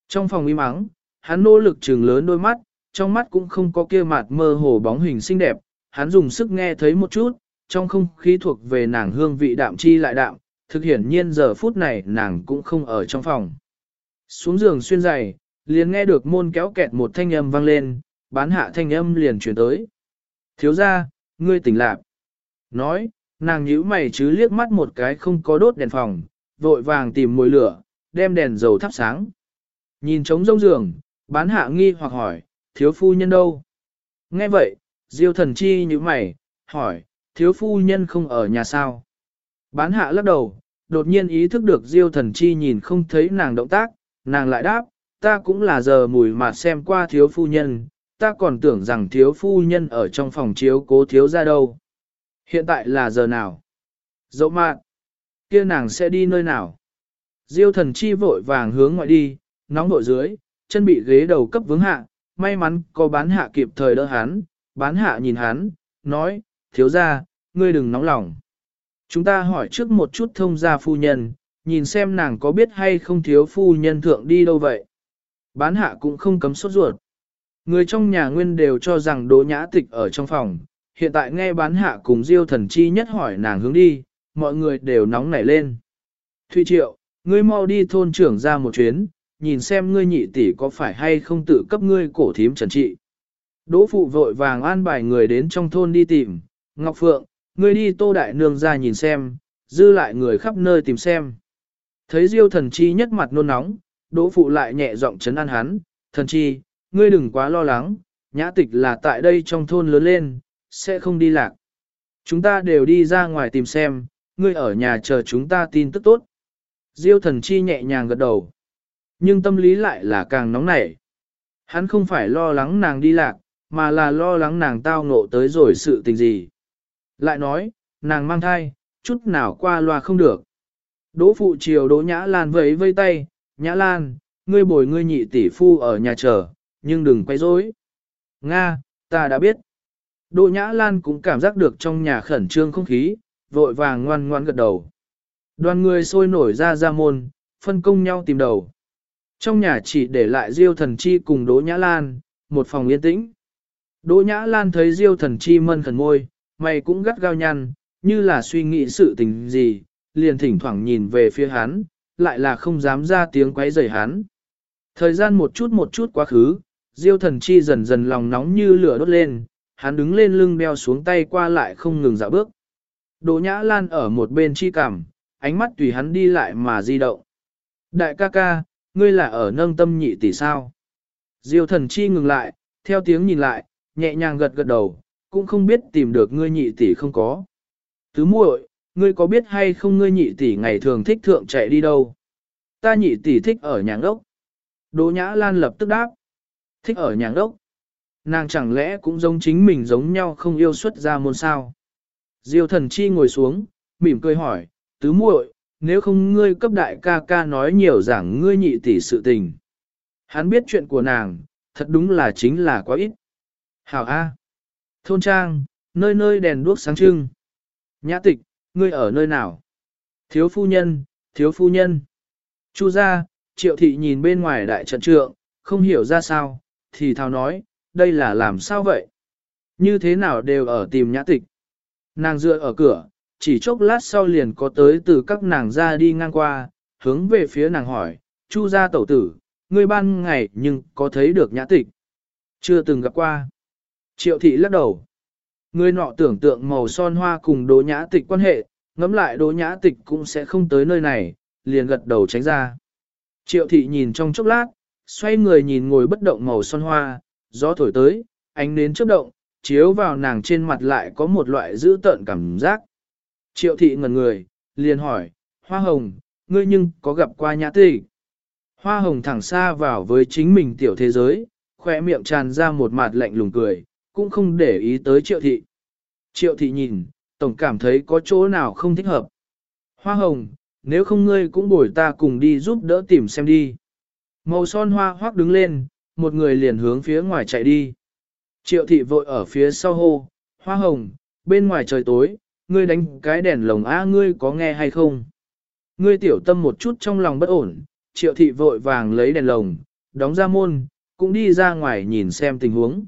Trong phòng im mắng, hắn nỗ lực trừng lớn đôi mắt, trong mắt cũng không có kia mặt mơ hồ bóng hình xinh đẹp, hắn dùng sức nghe thấy một chút, trong không khí thuộc về nàng hương vị đạm chi lại đạm, thực hiển nhiên giờ phút này nàng cũng không ở trong phòng. Xuống giường xuyên giày, liền nghe được môn kéo kẹt một thanh âm vang lên, bán hạ thanh âm liền chuyển tới. Thiếu ra, ngươi tỉnh lạc. Nói, nàng nhíu mày chứ liếc mắt một cái không có đốt đèn phòng, vội vàng tìm mồi lửa, đem đèn dầu thắp sáng. Nhìn trống rông giường, bán hạ nghi hoặc hỏi, thiếu phu nhân đâu? Nghe vậy, diêu thần chi như mày, hỏi, thiếu phu nhân không ở nhà sao? Bán hạ lắc đầu, đột nhiên ý thức được diêu thần chi nhìn không thấy nàng động tác, nàng lại đáp, ta cũng là giờ mùi mà xem qua thiếu phu nhân, ta còn tưởng rằng thiếu phu nhân ở trong phòng chiếu cố thiếu ra đâu. Hiện tại là giờ nào? Dẫu mạn, kia nàng sẽ đi nơi nào? Diêu thần chi vội vàng hướng ngoại đi, nóng nội dưới, chân bị ghế đầu cấp vướng hạ, may mắn có bán hạ kịp thời đỡ hắn, bán hạ nhìn hắn, nói, thiếu ra, ngươi đừng nóng lòng. Chúng ta hỏi trước một chút thông gia phu nhân, nhìn xem nàng có biết hay không thiếu phu nhân thượng đi đâu vậy. Bán hạ cũng không cấm sốt ruột. Người trong nhà nguyên đều cho rằng đỗ nhã tịch ở trong phòng, hiện tại nghe bán hạ cùng diêu thần chi nhất hỏi nàng hướng đi, mọi người đều nóng nảy lên. Thụy triệu, ngươi mau đi thôn trưởng ra một chuyến, nhìn xem ngươi nhị tỷ có phải hay không tự cấp ngươi cổ thím trần trị. Đỗ phụ vội vàng an bài người đến trong thôn đi tìm, Ngọc Phượng, ngươi đi tô đại nương ra nhìn xem, dư lại người khắp nơi tìm xem. Thấy diêu thần chi nhất mặt nôn nóng, đỗ phụ lại nhẹ giọng chấn an hắn, thần chi, ngươi đừng quá lo lắng, nhã tịch là tại đây trong thôn lớn lên, sẽ không đi lạc. Chúng ta đều đi ra ngoài tìm xem, ngươi ở nhà chờ chúng ta tin tức tốt. Diêu thần chi nhẹ nhàng gật đầu. Nhưng tâm lý lại là càng nóng nảy. Hắn không phải lo lắng nàng đi lạc, mà là lo lắng nàng tao ngộ tới rồi sự tình gì. Lại nói, nàng mang thai, chút nào qua loa không được. Đỗ phụ chiều đỗ nhã lan vẫy vây tay, nhã lan, ngươi bồi ngươi nhị tỷ phu ở nhà chờ, nhưng đừng quay rối. Nga, ta đã biết. Đỗ nhã lan cũng cảm giác được trong nhà khẩn trương không khí, vội vàng ngoan ngoan gật đầu. Đoàn người sôi nổi ra ra môn, phân công nhau tìm đầu. Trong nhà chỉ để lại Diêu Thần Chi cùng Đỗ Nhã Lan, một phòng yên tĩnh. Đỗ Nhã Lan thấy Diêu Thần Chi mân khẩn môi, mày cũng gắt gao nhăn, như là suy nghĩ sự tình gì, liền thỉnh thoảng nhìn về phía hắn, lại là không dám ra tiếng quấy rầy hắn. Thời gian một chút một chút quá khứ, Diêu Thần Chi dần dần lòng nóng như lửa đốt lên, hắn đứng lên lưng đeo xuống tay qua lại không ngừng dạo bước. Đỗ Nhã Lan ở một bên chi cảm, ánh mắt tùy hắn đi lại mà di động. Đại ca ca, ngươi là ở nâng tâm nhị tỷ sao? Diêu thần chi ngừng lại, theo tiếng nhìn lại, nhẹ nhàng gật gật đầu, cũng không biết tìm được ngươi nhị tỷ không có. Tứ muội, ngươi có biết hay không ngươi nhị tỷ ngày thường thích thượng chạy đi đâu? Ta nhị tỷ thích ở nhà ốc. Đỗ Nhã Lan lập tức đáp. Thích ở nhà ốc. Nàng chẳng lẽ cũng giống chính mình giống nhau không yêu xuất ra môn sao? Diêu thần chi ngồi xuống, mỉm cười hỏi, tứ muội, nếu không ngươi cấp đại ca ca nói nhiều giảng ngươi nhị tỷ sự tình. Hắn biết chuyện của nàng, thật đúng là chính là quá ít. Hảo A. Thôn trang, nơi nơi đèn đuốc sáng trưng. Nhã tịch, ngươi ở nơi nào? Thiếu phu nhân, thiếu phu nhân. Chu ra, triệu thị nhìn bên ngoài đại trận trượng, không hiểu ra sao, thì thào nói, đây là làm sao vậy? Như thế nào đều ở tìm nhã tịch? Nàng dựa ở cửa, chỉ chốc lát sau liền có tới từ các nàng ra đi ngang qua, hướng về phía nàng hỏi, chu gia tẩu tử, ngươi ban ngày nhưng có thấy được nhã tịch? Chưa từng gặp qua. Triệu thị lắc đầu. Người nọ tưởng tượng màu son hoa cùng đố nhã tịch quan hệ, ngẫm lại đố nhã tịch cũng sẽ không tới nơi này, liền gật đầu tránh ra. Triệu thị nhìn trong chốc lát, xoay người nhìn ngồi bất động màu son hoa, gió thổi tới, ánh nến chớp động, chiếu vào nàng trên mặt lại có một loại dữ tợn cảm giác. Triệu thị ngẩn người, liền hỏi, Hoa Hồng, ngươi nhưng có gặp qua nhã tịch? Hoa Hồng thẳng xa vào với chính mình tiểu thế giới, khỏe miệng tràn ra một mặt lạnh lùng cười, cũng không để ý tới triệu thị. Triệu thị nhìn, tổng cảm thấy có chỗ nào không thích hợp. Hoa Hồng, nếu không ngươi cũng bồi ta cùng đi giúp đỡ tìm xem đi. Màu son hoa hoác đứng lên, một người liền hướng phía ngoài chạy đi. Triệu thị vội ở phía sau hô, hoa hồng, bên ngoài trời tối, ngươi đánh cái đèn lồng a ngươi có nghe hay không? Ngươi tiểu tâm một chút trong lòng bất ổn, triệu thị vội vàng lấy đèn lồng, đóng ra môn, cũng đi ra ngoài nhìn xem tình huống.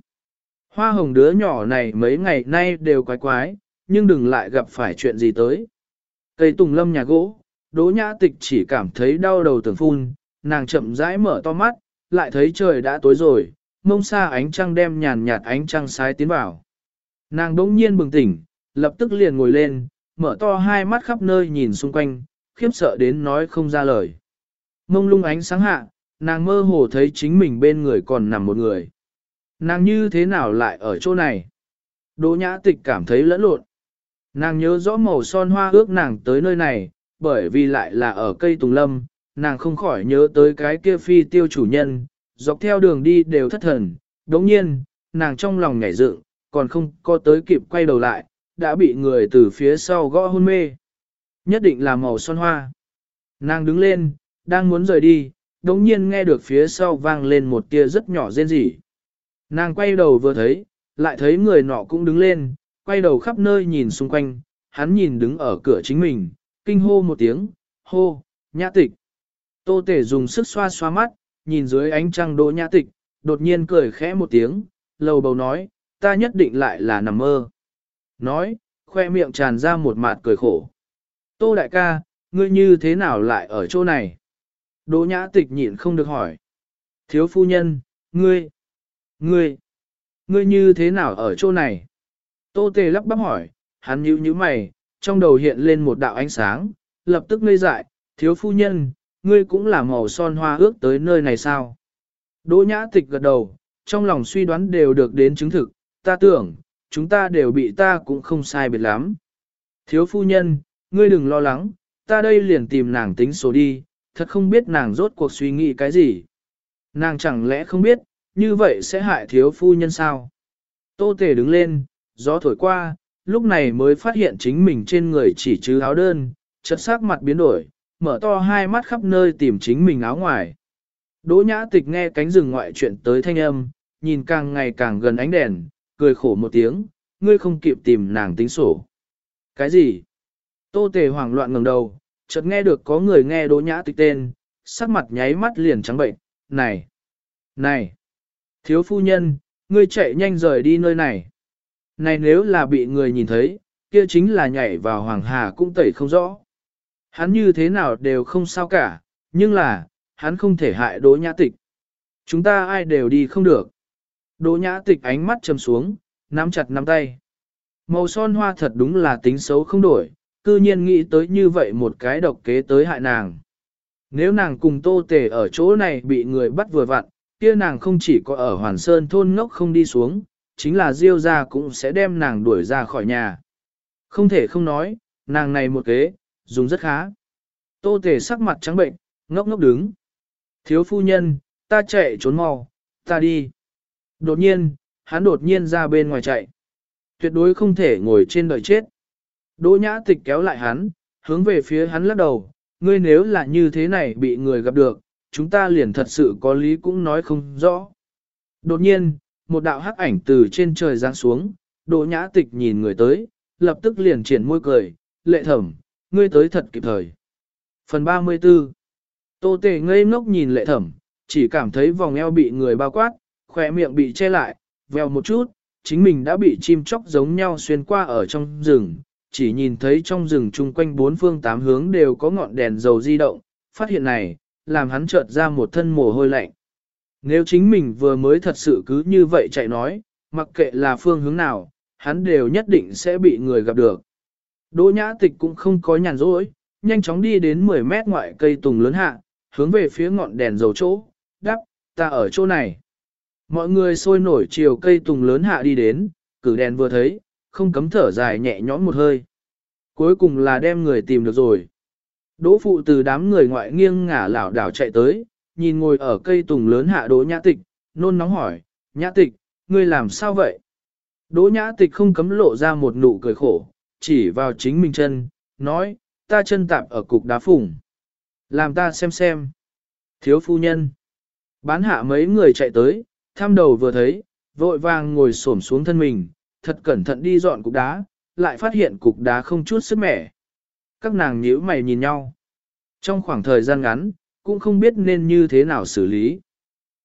Hoa hồng đứa nhỏ này mấy ngày nay đều quái quái, nhưng đừng lại gặp phải chuyện gì tới. Cây tùng lâm nhà gỗ, đỗ nhã tịch chỉ cảm thấy đau đầu tưởng phun, nàng chậm rãi mở to mắt, lại thấy trời đã tối rồi, mông xa ánh trăng đem nhàn nhạt ánh trăng sái tiến vào. Nàng đỗng nhiên bừng tỉnh, lập tức liền ngồi lên, mở to hai mắt khắp nơi nhìn xung quanh, khiếp sợ đến nói không ra lời. Mông lung ánh sáng hạ, nàng mơ hồ thấy chính mình bên người còn nằm một người. Nàng như thế nào lại ở chỗ này? Đỗ nhã tịch cảm thấy lẫn lộn. Nàng nhớ rõ màu son hoa ước nàng tới nơi này, bởi vì lại là ở cây tùng lâm, nàng không khỏi nhớ tới cái kia phi tiêu chủ nhân, dọc theo đường đi đều thất thần. Đồng nhiên, nàng trong lòng nhảy dựng, còn không có tới kịp quay đầu lại, đã bị người từ phía sau gõ hôn mê. Nhất định là màu son hoa. Nàng đứng lên, đang muốn rời đi, đống nhiên nghe được phía sau vang lên một tia rất nhỏ rên rỉ. Nàng quay đầu vừa thấy, lại thấy người nọ cũng đứng lên, quay đầu khắp nơi nhìn xung quanh, hắn nhìn đứng ở cửa chính mình, kinh hô một tiếng, hô, nhã tịch. Tô tể dùng sức xoa xoa mắt, nhìn dưới ánh trăng đỗ nhã tịch, đột nhiên cười khẽ một tiếng, lầu bầu nói, ta nhất định lại là nằm mơ. Nói, khoe miệng tràn ra một mạt cười khổ. Tô đại ca, ngươi như thế nào lại ở chỗ này? Đỗ nhã tịch nhịn không được hỏi. Thiếu phu nhân, ngươi, ngươi, ngươi như thế nào ở chỗ này? Tô tề lắp bắp hỏi, hắn nhíu nhíu mày, trong đầu hiện lên một đạo ánh sáng, lập tức ngây dại, thiếu phu nhân, ngươi cũng là màu son hoa ước tới nơi này sao? Đỗ nhã tịch gật đầu, trong lòng suy đoán đều được đến chứng thực, ta tưởng, chúng ta đều bị ta cũng không sai biệt lắm. Thiếu phu nhân, ngươi đừng lo lắng, ta đây liền tìm nàng tính số đi, thật không biết nàng rốt cuộc suy nghĩ cái gì. Nàng chẳng lẽ không biết, như vậy sẽ hại thiếu phu nhân sao? Tô tề đứng lên, gió thổi qua, lúc này mới phát hiện chính mình trên người chỉ chứ áo đơn, chợt sắc mặt biến đổi, mở to hai mắt khắp nơi tìm chính mình áo ngoài. Đỗ nhã tịch nghe cánh rừng ngoại chuyện tới thanh âm, nhìn càng ngày càng gần ánh đèn, cười khổ một tiếng, ngươi không kịp tìm nàng tính sổ. Cái gì? Tô tề hoảng loạn ngẩng đầu, chợt nghe được có người nghe đỗ nhã tịch tên, sắc mặt nháy mắt liền trắng bệnh, này, này, thiếu phu nhân, ngươi chạy nhanh rời đi nơi này. Này nếu là bị người nhìn thấy, kia chính là nhảy vào hoàng hà cũng tẩy không rõ. Hắn như thế nào đều không sao cả, nhưng là, hắn không thể hại đỗ nhã tịch. Chúng ta ai đều đi không được. Đỗ nhã tịch ánh mắt trầm xuống, nắm chặt nắm tay. Màu son hoa thật đúng là tính xấu không đổi, cư nhiên nghĩ tới như vậy một cái độc kế tới hại nàng. Nếu nàng cùng tô tề ở chỗ này bị người bắt vừa vặn, kia nàng không chỉ có ở Hoàn Sơn thôn ngốc không đi xuống, chính là Diêu ra cũng sẽ đem nàng đuổi ra khỏi nhà. Không thể không nói, nàng này một kế, dùng rất khá. Tô tề sắc mặt trắng bệnh, ngốc ngốc đứng. Thiếu phu nhân, ta chạy trốn mau, ta đi. Đột nhiên, hắn đột nhiên ra bên ngoài chạy. Tuyệt đối không thể ngồi trên đời chết. Đỗ nhã tịch kéo lại hắn, hướng về phía hắn lắc đầu, ngươi nếu là như thế này bị người gặp được, chúng ta liền thật sự có lý cũng nói không rõ. Đột nhiên, một đạo hắc ảnh từ trên trời giáng xuống, đỗ nhã tịch nhìn người tới, lập tức liền triển môi cười, lệ thẩm, ngươi tới thật kịp thời. Phần 34 Tô tề ngây ngốc nhìn lệ thẩm, chỉ cảm thấy vòng eo bị người bao quát, khóe miệng bị che lại, veo một chút, chính mình đã bị chim chóc giống nhau xuyên qua ở trong rừng, chỉ nhìn thấy trong rừng chung quanh bốn phương tám hướng đều có ngọn đèn dầu di động, phát hiện này, làm hắn chợt ra một thân mồ hôi lạnh. Nếu chính mình vừa mới thật sự cứ như vậy chạy nói, mặc kệ là phương hướng nào, hắn đều nhất định sẽ bị người gặp được. Đỗ nhã tịch cũng không có nhàn rỗi, nhanh chóng đi đến 10 mét ngoại cây tùng lớn hạ, hướng về phía ngọn đèn dầu chỗ, đắp, ta ở chỗ này. Mọi người sôi nổi chiều cây tùng lớn hạ đi đến, cử đèn vừa thấy, không cấm thở dài nhẹ nhõm một hơi. Cuối cùng là đem người tìm được rồi. Đỗ phụ từ đám người ngoại nghiêng ngả lảo đảo chạy tới, nhìn ngồi ở cây tùng lớn hạ đỗ nhã tịch, nôn nóng hỏi, nhã tịch, ngươi làm sao vậy? Đỗ nhã tịch không cấm lộ ra một nụ cười khổ, chỉ vào chính mình chân, nói, ta chân tạp ở cục đá phủng. Làm ta xem xem. Thiếu phu nhân. Bán hạ mấy người chạy tới, thăm đầu vừa thấy, vội vàng ngồi xổm xuống thân mình, thật cẩn thận đi dọn cục đá, lại phát hiện cục đá không chút sức mẻ. Các nàng nhíu mày nhìn nhau. Trong khoảng thời gian ngắn, cũng không biết nên như thế nào xử lý.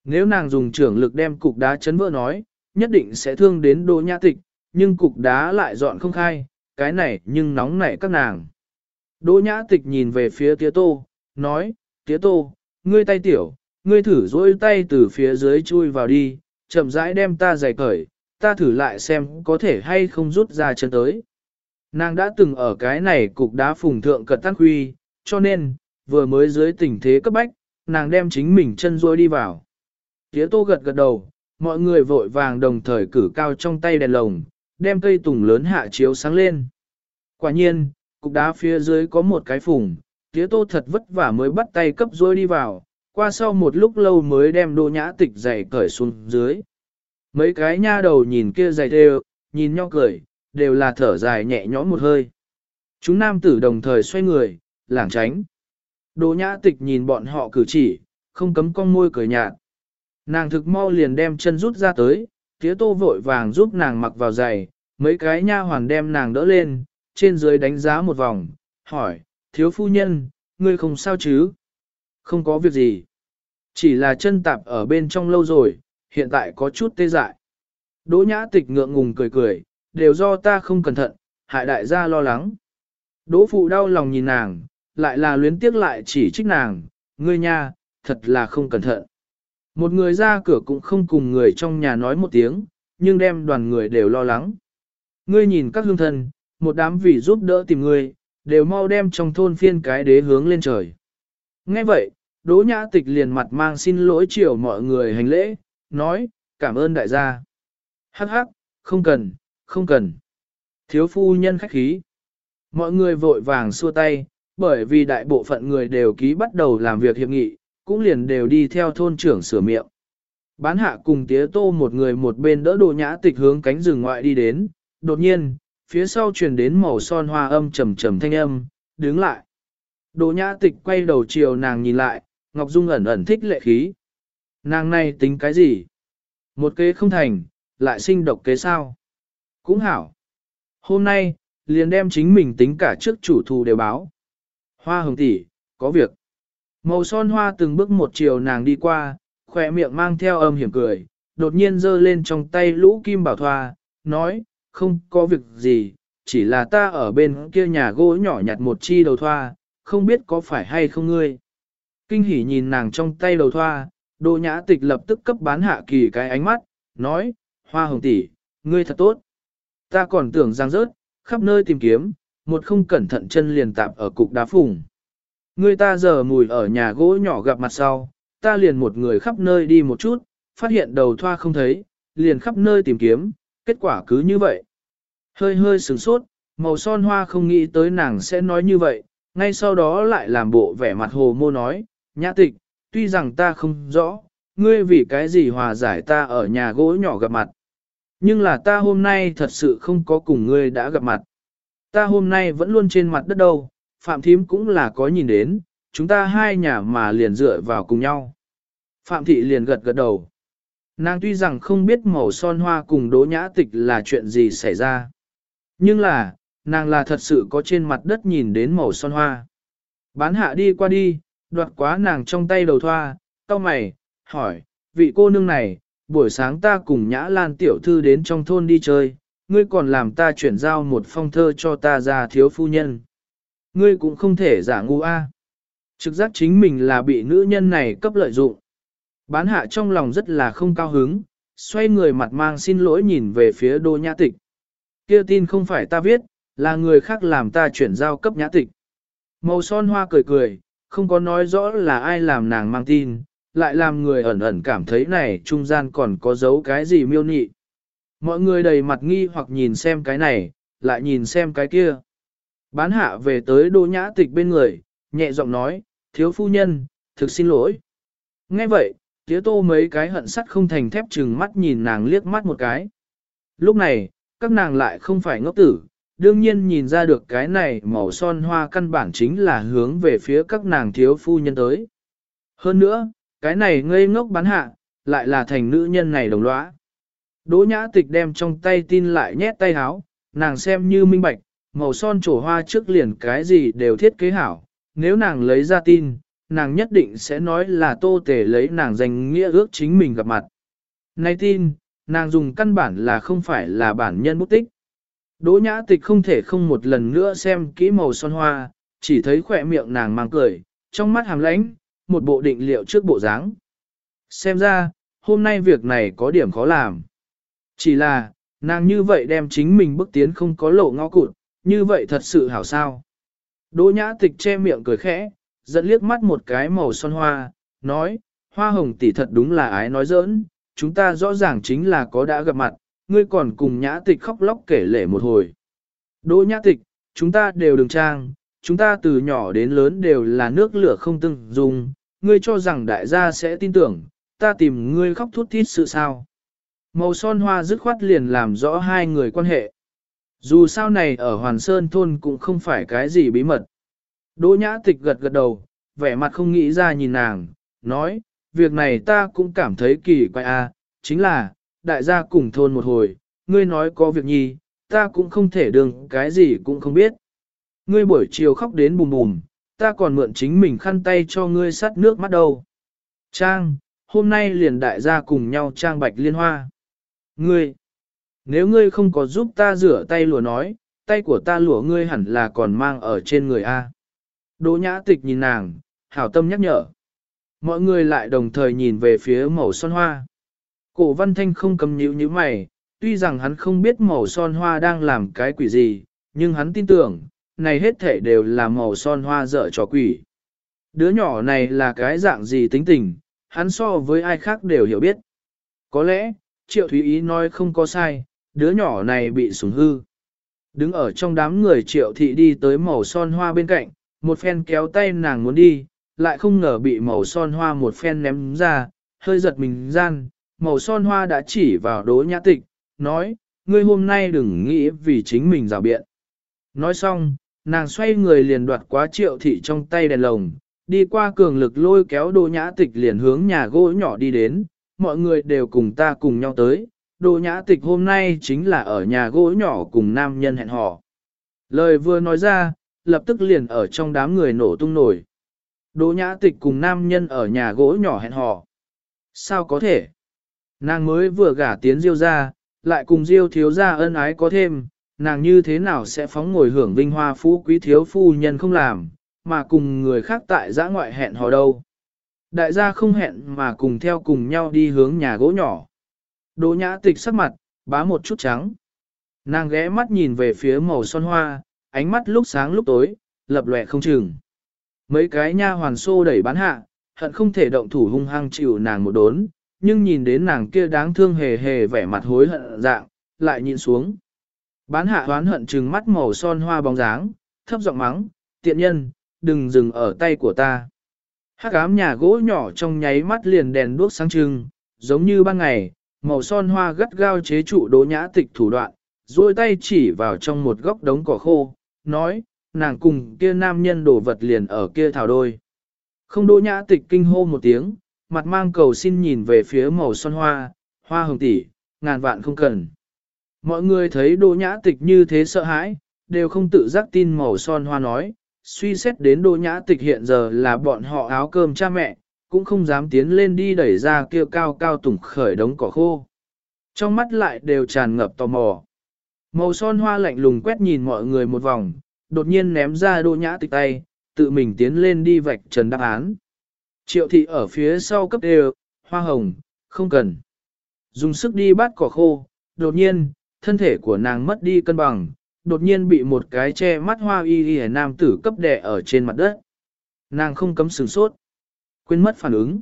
Nếu nàng dùng trưởng lực đem cục đá chấn vỡ nói, nhất định sẽ thương đến đô nhã tịch, nhưng cục đá lại dọn không khai, cái này nhưng nóng nảy các nàng. Đỗ nhã tịch nhìn về phía tía tô, nói, tía tô, ngươi tay tiểu, ngươi thử dỗi tay từ phía dưới chui vào đi, chậm rãi đem ta giày cởi, ta thử lại xem có thể hay không rút ra chân tới. Nàng đã từng ở cái này cục đá phùng thượng cật tắc huy, cho nên, vừa mới dưới tình thế cấp bách, nàng đem chính mình chân rôi đi vào. Tía tô gật gật đầu, mọi người vội vàng đồng thời cử cao trong tay đèn lồng, đem cây tùng lớn hạ chiếu sáng lên. Quả nhiên, cục đá phía dưới có một cái phùng, tía tô thật vất vả mới bắt tay cấp rôi đi vào, qua sau một lúc lâu mới đem đô nhã tịch giày cởi xuống dưới. Mấy cái nha đầu nhìn kia giày đều, nhìn nhau cười, đều là thở dài nhẹ nhõm một hơi. Chúng nam tử đồng thời xoay người, lảng tránh. Đỗ nhã tịch nhìn bọn họ cử chỉ, không cấm con môi cười nhạt. Nàng thực mau liền đem chân rút ra tới, tía tô vội vàng giúp nàng mặc vào giày, mấy cái nha hoàn đem nàng đỡ lên, trên dưới đánh giá một vòng, hỏi, thiếu phu nhân, ngươi không sao chứ? Không có việc gì. Chỉ là chân tạp ở bên trong lâu rồi, hiện tại có chút tê dại. Đỗ nhã tịch ngượng ngùng cười cười, đều do ta không cẩn thận, hại đại gia lo lắng. Đỗ phụ đau lòng nhìn nàng, lại là luyến tiếc lại chỉ trích nàng, ngươi nha, thật là không cẩn thận. Một người ra cửa cũng không cùng người trong nhà nói một tiếng, nhưng đem đoàn người đều lo lắng. Ngươi nhìn các hương thân, một đám vì giúp đỡ tìm người, đều mau đem trong thôn phiên cái đế hướng lên trời. Nghe vậy, Đỗ Nhã Tịch liền mặt mang xin lỗi chiều mọi người hành lễ, nói, cảm ơn đại gia. Hắc hắc, không cần, không cần. Thiếu phu nhân khách khí. Mọi người vội vàng xua tay, bởi vì đại bộ phận người đều ký bắt đầu làm việc hiệp nghị, cũng liền đều đi theo thôn trưởng sửa miệng. Bán hạ cùng tía tô một người một bên đỡ đồ nhã tịch hướng cánh rừng ngoại đi đến, đột nhiên, phía sau truyền đến màu son hoa âm trầm trầm thanh âm, đứng lại. Đồ nhã tịch quay đầu chiều nàng nhìn lại, Ngọc Dung ẩn ẩn thích lệ khí. Nàng này tính cái gì? Một kế không thành, lại sinh độc kế sao? Cũng hảo. Hôm nay, liền đem chính mình tính cả trước chủ thù đều báo. Hoa hồng tỷ, có việc. Màu son hoa từng bước một chiều nàng đi qua, khỏe miệng mang theo âm hiểm cười, đột nhiên giơ lên trong tay lũ kim bảo thoa, nói, không có việc gì, chỉ là ta ở bên kia nhà gỗ nhỏ nhặt một chi đầu thoa, không biết có phải hay không ngươi. Kinh hỉ nhìn nàng trong tay đầu thoa, đồ nhã tịch lập tức cấp bán hạ kỳ cái ánh mắt, nói, hoa hồng tỷ, ngươi thật tốt. Ta còn tưởng giang rớt, khắp nơi tìm kiếm, một không cẩn thận chân liền tạp ở cục đá phùng. Người ta giờ mùi ở nhà gỗ nhỏ gặp mặt sau, ta liền một người khắp nơi đi một chút, phát hiện đầu thoa không thấy, liền khắp nơi tìm kiếm, kết quả cứ như vậy. Hơi hơi sửng sốt, màu son hoa không nghĩ tới nàng sẽ nói như vậy, ngay sau đó lại làm bộ vẻ mặt hồ mô nói, nhã tịch, tuy rằng ta không rõ, ngươi vì cái gì hòa giải ta ở nhà gỗ nhỏ gặp mặt. Nhưng là ta hôm nay thật sự không có cùng ngươi đã gặp mặt. Ta hôm nay vẫn luôn trên mặt đất đâu, Phạm Thím cũng là có nhìn đến, chúng ta hai nhà mà liền dựa vào cùng nhau. Phạm Thị liền gật gật đầu. Nàng tuy rằng không biết màu son hoa cùng đỗ nhã tịch là chuyện gì xảy ra. Nhưng là, nàng là thật sự có trên mặt đất nhìn đến màu son hoa. Bán hạ đi qua đi, đoạt quá nàng trong tay đầu thoa, tao mày, hỏi, vị cô nương này, buổi sáng ta cùng nhã lan tiểu thư đến trong thôn đi chơi, ngươi còn làm ta chuyển giao một phong thơ cho ta ra thiếu phu nhân. Ngươi cũng không thể giả ngu a. Trực giác chính mình là bị nữ nhân này cấp lợi dụng. Bán hạ trong lòng rất là không cao hứng, xoay người mặt mang xin lỗi nhìn về phía đô nhã tịch. Kia tin không phải ta viết, là người khác làm ta chuyển giao cấp nhã tịch. Màu son hoa cười cười, không có nói rõ là ai làm nàng mang tin, lại làm người ẩn ẩn cảm thấy này trung gian còn có dấu cái gì miêu nị. Mọi người đầy mặt nghi hoặc nhìn xem cái này, lại nhìn xem cái kia. Bán hạ về tới đô nhã tịch bên người, nhẹ giọng nói, thiếu phu nhân, thực xin lỗi. Nghe vậy, tía tô mấy cái hận sắt không thành thép chừng mắt nhìn nàng liếc mắt một cái. Lúc này, các nàng lại không phải ngốc tử, đương nhiên nhìn ra được cái này màu son hoa căn bản chính là hướng về phía các nàng thiếu phu nhân tới. Hơn nữa, cái này ngây ngốc bán hạ, lại là thành nữ nhân này đồng lõa. Đỗ nhã tịch đem trong tay tin lại nhét tay háo, nàng xem như minh bạch, màu son trổ hoa trước liền cái gì đều thiết kế hảo, nếu nàng lấy ra tin, nàng nhất định sẽ nói là tô tể lấy nàng danh nghĩa ước chính mình gặp mặt. Này tin, nàng dùng căn bản là không phải là bản nhân bút tích. Đỗ nhã tịch không thể không một lần nữa xem kỹ màu son hoa, chỉ thấy khỏe miệng nàng mang cười, trong mắt hàm lãnh, một bộ định liệu trước bộ dáng. Xem ra, hôm nay việc này có điểm khó làm. Chỉ là, nàng như vậy đem chính mình bước tiến không có lộ ngõ cụt, như vậy thật sự hảo sao. Đỗ nhã tịch che miệng cười khẽ, dẫn liếc mắt một cái màu son hoa, nói, hoa hồng tỷ thật đúng là ái nói giỡn, chúng ta rõ ràng chính là có đã gặp mặt, ngươi còn cùng nhã tịch khóc lóc kể lể một hồi. Đỗ nhã tịch, chúng ta đều đừng trang, chúng ta từ nhỏ đến lớn đều là nước lửa không từng dùng, ngươi cho rằng đại gia sẽ tin tưởng, ta tìm ngươi khóc thút thít sự sao. Màu son hoa dứt khoát liền làm rõ hai người quan hệ. Dù sao này ở Hoàn Sơn thôn cũng không phải cái gì bí mật. Đỗ nhã tịch gật gật đầu, vẻ mặt không nghĩ ra nhìn nàng, nói, việc này ta cũng cảm thấy kỳ quái a, chính là, đại gia cùng thôn một hồi, ngươi nói có việc nhi, ta cũng không thể đừng cái gì cũng không biết. Ngươi buổi chiều khóc đến bùm bùm, ta còn mượn chính mình khăn tay cho ngươi sắt nước mắt đâu. Trang, hôm nay liền đại gia cùng nhau trang bạch liên hoa. Ngươi, nếu ngươi không có giúp ta rửa tay lùa nói, tay của ta lùa ngươi hẳn là còn mang ở trên người A. Đỗ nhã tịch nhìn nàng, hảo tâm nhắc nhở. Mọi người lại đồng thời nhìn về phía màu son hoa. Cổ văn thanh không cầm nhíu như mày, tuy rằng hắn không biết màu son hoa đang làm cái quỷ gì, nhưng hắn tin tưởng, này hết thể đều là màu son hoa dở trò quỷ. Đứa nhỏ này là cái dạng gì tính tình, hắn so với ai khác đều hiểu biết. Có lẽ, Triệu Thúy Ý nói không có sai, đứa nhỏ này bị sủng hư. Đứng ở trong đám người Triệu Thị đi tới màu son hoa bên cạnh, một phen kéo tay nàng muốn đi, lại không ngờ bị màu son hoa một phen ném ra, hơi giật mình gian, màu son hoa đã chỉ vào đố nhã tịch, nói, ngươi hôm nay đừng nghĩ vì chính mình rào biện. Nói xong, nàng xoay người liền đoạt quá triệu thị trong tay đèn lồng, đi qua cường lực lôi kéo đỗ nhã tịch liền hướng nhà gỗ nhỏ đi đến, mọi người đều cùng ta cùng nhau tới, đỗ nhã tịch hôm nay chính là ở nhà gỗ nhỏ cùng nam nhân hẹn hò. Lời vừa nói ra, lập tức liền ở trong đám người nổ tung nổi. Đỗ nhã tịch cùng nam nhân ở nhà gỗ nhỏ hẹn hò. Sao có thể? Nàng mới vừa gả tiến diêu ra, lại cùng diêu thiếu ra ân ái có thêm, nàng như thế nào sẽ phóng ngồi hưởng vinh hoa phú quý thiếu phu nhân không làm, mà cùng người khác tại giã ngoại hẹn hò đâu. Đại gia không hẹn mà cùng theo cùng nhau đi hướng nhà gỗ nhỏ. Đỗ nhã tịch sắc mặt, bá một chút trắng. Nàng ghé mắt nhìn về phía màu son hoa, ánh mắt lúc sáng lúc tối, lập lòe không chừng. Mấy cái nha hoàn xô đẩy bán hạ, hận không thể động thủ hung hăng chịu nàng một đốn, nhưng nhìn đến nàng kia đáng thương hề hề vẻ mặt hối hận dạng, lại nhìn xuống. Bán hạ hoán hận trừng mắt màu son hoa bóng dáng, thấp giọng mắng, tiện nhân, đừng dừng ở tay của ta. Hắc ám nhà gỗ nhỏ trong nháy mắt liền đèn đuốc sáng trưng, giống như ban ngày, màu son hoa gắt gao chế trụ đỗ nhã tịch thủ đoạn, duỗi tay chỉ vào trong một góc đống cỏ khô, nói, nàng cùng kia nam nhân đổ vật liền ở kia thảo đôi. Không đỗ nhã tịch kinh hô một tiếng, mặt mang cầu xin nhìn về phía màu son hoa, hoa hồng tỷ, ngàn vạn không cần. Mọi người thấy đỗ nhã tịch như thế sợ hãi, đều không tự giác tin màu son hoa nói, suy xét đến đỗ nhã tịch hiện giờ là bọn họ áo cơm cha mẹ, cũng không dám tiến lên đi đẩy ra kia cao cao tùng khởi đống cỏ khô. Trong mắt lại đều tràn ngập tò mò. Màu son hoa lạnh lùng quét nhìn mọi người một vòng, đột nhiên ném ra đỗ nhã tịch tay, tự mình tiến lên đi vạch trần đáp án. Triệu thị ở phía sau cấp đều, hoa hồng, không cần. Dùng sức đi bắt cỏ khô, đột nhiên, thân thể của nàng mất đi cân bằng, đột nhiên bị một cái che mắt hoa y y nam tử cấp đè ở trên mặt đất. Nàng không cấm sửng sốt, quên mất phản ứng.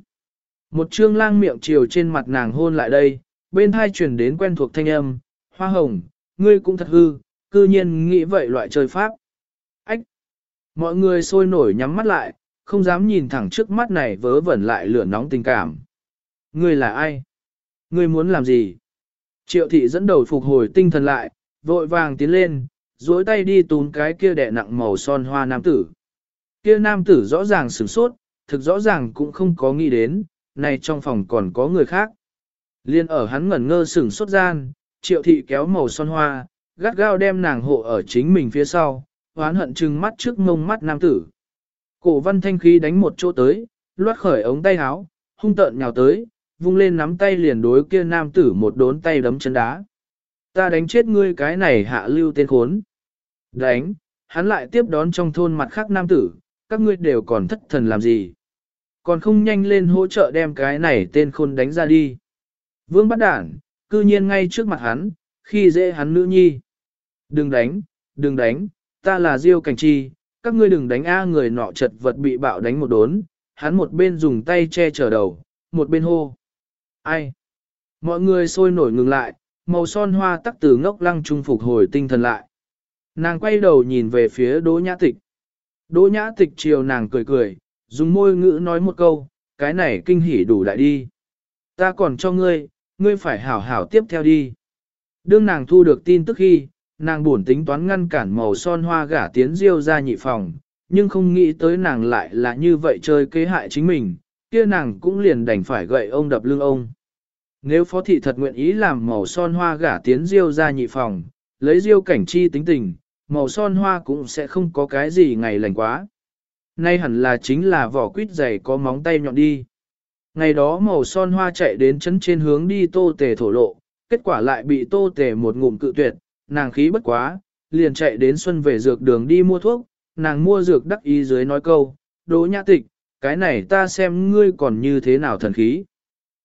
Một trương lang miệng chiều trên mặt nàng hôn lại đây, bên hai truyền đến quen thuộc thanh âm, hoa hồng, ngươi cũng thật hư, cư nhiên nghĩ vậy loại chơi pháp. Ách! Mọi người sôi nổi nhắm mắt lại, không dám nhìn thẳng trước mắt này vớ vẩn lại lửa nóng tình cảm. Ngươi là ai? Ngươi muốn làm gì? Triệu thị dẫn đầu phục hồi tinh thần lại, vội vàng tiến lên, duỗi tay đi tún cái kia đẻ nặng màu son hoa nam tử. Kia nam tử rõ ràng sửng sốt, thực rõ ràng cũng không có nghĩ đến, này trong phòng còn có người khác. Liên ở hắn ngẩn ngơ sửng sốt gian, triệu thị kéo màu son hoa, gắt gao đem nàng hộ ở chính mình phía sau, hoán hận trừng mắt trước ngông mắt nam tử. Cổ văn thanh khí đánh một chỗ tới, loát khởi ống tay áo, hung tợn nhào tới, vung lên nắm tay liền đối kia nam tử một đốn tay đấm chân đá. Ta đánh chết ngươi cái này hạ lưu tên khốn. Đánh, hắn lại tiếp đón trong thôn mặt khác nam tử, các ngươi đều còn thất thần làm gì. Còn không nhanh lên hỗ trợ đem cái này tên khôn đánh ra đi. Vương bắt đản, cư nhiên ngay trước mặt hắn, khi dễ hắn nữ nhi. Đừng đánh, đừng đánh, ta là Diêu Cảnh Chi, các ngươi đừng đánh A người nọ chật vật bị bạo đánh một đốn, hắn một bên dùng tay che chở đầu, một bên hô. Ai? Mọi người sôi nổi ngừng lại, màu son hoa tắc từ ngốc lăng trung phục hồi tinh thần lại. Nàng quay đầu nhìn về phía Đỗ Nhã Tịch. Đỗ Nhã Tịch chiều nàng cười cười, dùng môi ngữ nói một câu, cái này kinh hỉ đủ đại đi. Ta còn cho ngươi, ngươi phải hảo hảo tiếp theo đi. Đương nàng thu được tin tức khi, nàng buồn tính toán ngăn cản màu son hoa gả tiến diêu ra nhị phòng, nhưng không nghĩ tới nàng lại là như vậy chơi kế hại chính mình, kia nàng cũng liền đành phải gậy ông đập lưng ông. Nếu phó thị thật nguyện ý làm màu son hoa gả tiến diêu ra nhị phòng, lấy diêu cảnh chi tính tình, màu son hoa cũng sẽ không có cái gì ngày lành quá. Nay hẳn là chính là vỏ quýt dày có móng tay nhọn đi. Ngày đó màu son hoa chạy đến chấn trên hướng đi tô tề thổ lộ, kết quả lại bị tô tề một ngụm cự tuyệt, nàng khí bất quá, liền chạy đến xuân về dược đường đi mua thuốc, nàng mua dược đắc ý dưới nói câu, đỗ nhã tịch, cái này ta xem ngươi còn như thế nào thần khí.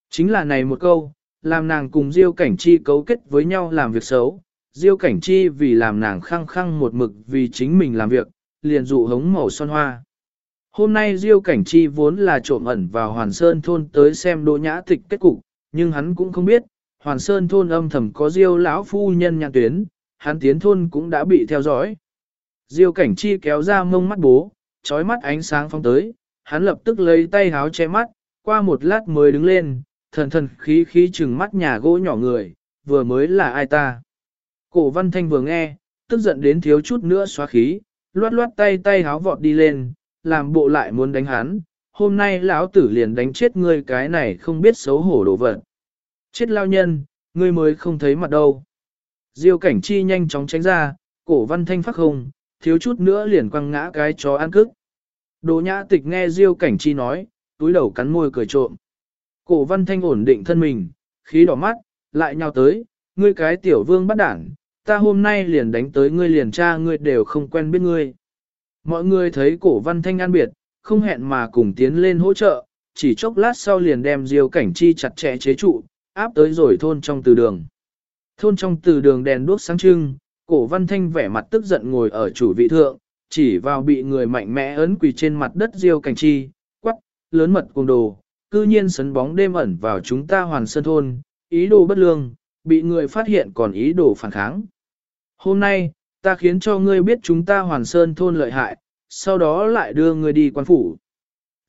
Chính là này một câu, làm nàng cùng diêu cảnh chi cấu kết với nhau làm việc xấu, Diêu cảnh chi vì làm nàng khăng khăng một mực vì chính mình làm việc, liền dụ hống màu son hoa. Hôm nay Diêu cảnh chi vốn là trộm ẩn vào Hoàn Sơn thôn tới xem đỗ nhã tịch kết cục, nhưng hắn cũng không biết, Hoàn Sơn thôn âm thầm có Diêu lão phu nhân nhãn tuyến, hắn tiến thôn cũng đã bị theo dõi. Diêu cảnh chi kéo ra mông mắt bố, trói mắt ánh sáng phong tới, hắn lập tức lấy tay háo che mắt, qua một lát mới đứng lên, thần thần khí khí chừng mắt nhà gỗ nhỏ người, vừa mới là ai ta. Cổ văn thanh vừa nghe, tức giận đến thiếu chút nữa xóa khí, loát loát tay tay háo vọt đi lên, làm bộ lại muốn đánh hắn, hôm nay lão tử liền đánh chết ngươi cái này không biết xấu hổ đồ vật. Chết lao nhân, ngươi mới không thấy mặt đâu. Diêu cảnh chi nhanh chóng tránh ra, cổ văn thanh phát hùng, thiếu chút nữa liền quăng ngã cái chó ăn cức. Đồ nhã tịch nghe Diêu cảnh chi nói, túi đầu cắn môi cười trộm. Cổ văn thanh ổn định thân mình, khí đỏ mắt, lại nhau tới, ngươi cái tiểu vương bắt đảng, ta hôm nay liền đánh tới ngươi liền cha ngươi đều không quen biết ngươi. Mọi người thấy cổ văn thanh an biệt, không hẹn mà cùng tiến lên hỗ trợ, chỉ chốc lát sau liền đem diêu cảnh chi chặt chẽ chế trụ, áp tới rồi thôn trong từ đường. Thôn trong từ đường đèn đuốc sáng trưng, cổ văn thanh vẻ mặt tức giận ngồi ở chủ vị thượng, chỉ vào bị người mạnh mẽ ấn quỳ trên mặt đất diêu cảnh chi, quắc, lớn mật cùng đồ, cư nhiên sấn bóng đêm ẩn vào chúng ta hoàn sơn thôn, ý đồ bất lương, bị người phát hiện còn ý đồ phản kháng. Hôm nay, ta khiến cho ngươi biết chúng ta hoàn sơn thôn lợi hại, sau đó lại đưa ngươi đi quan phủ.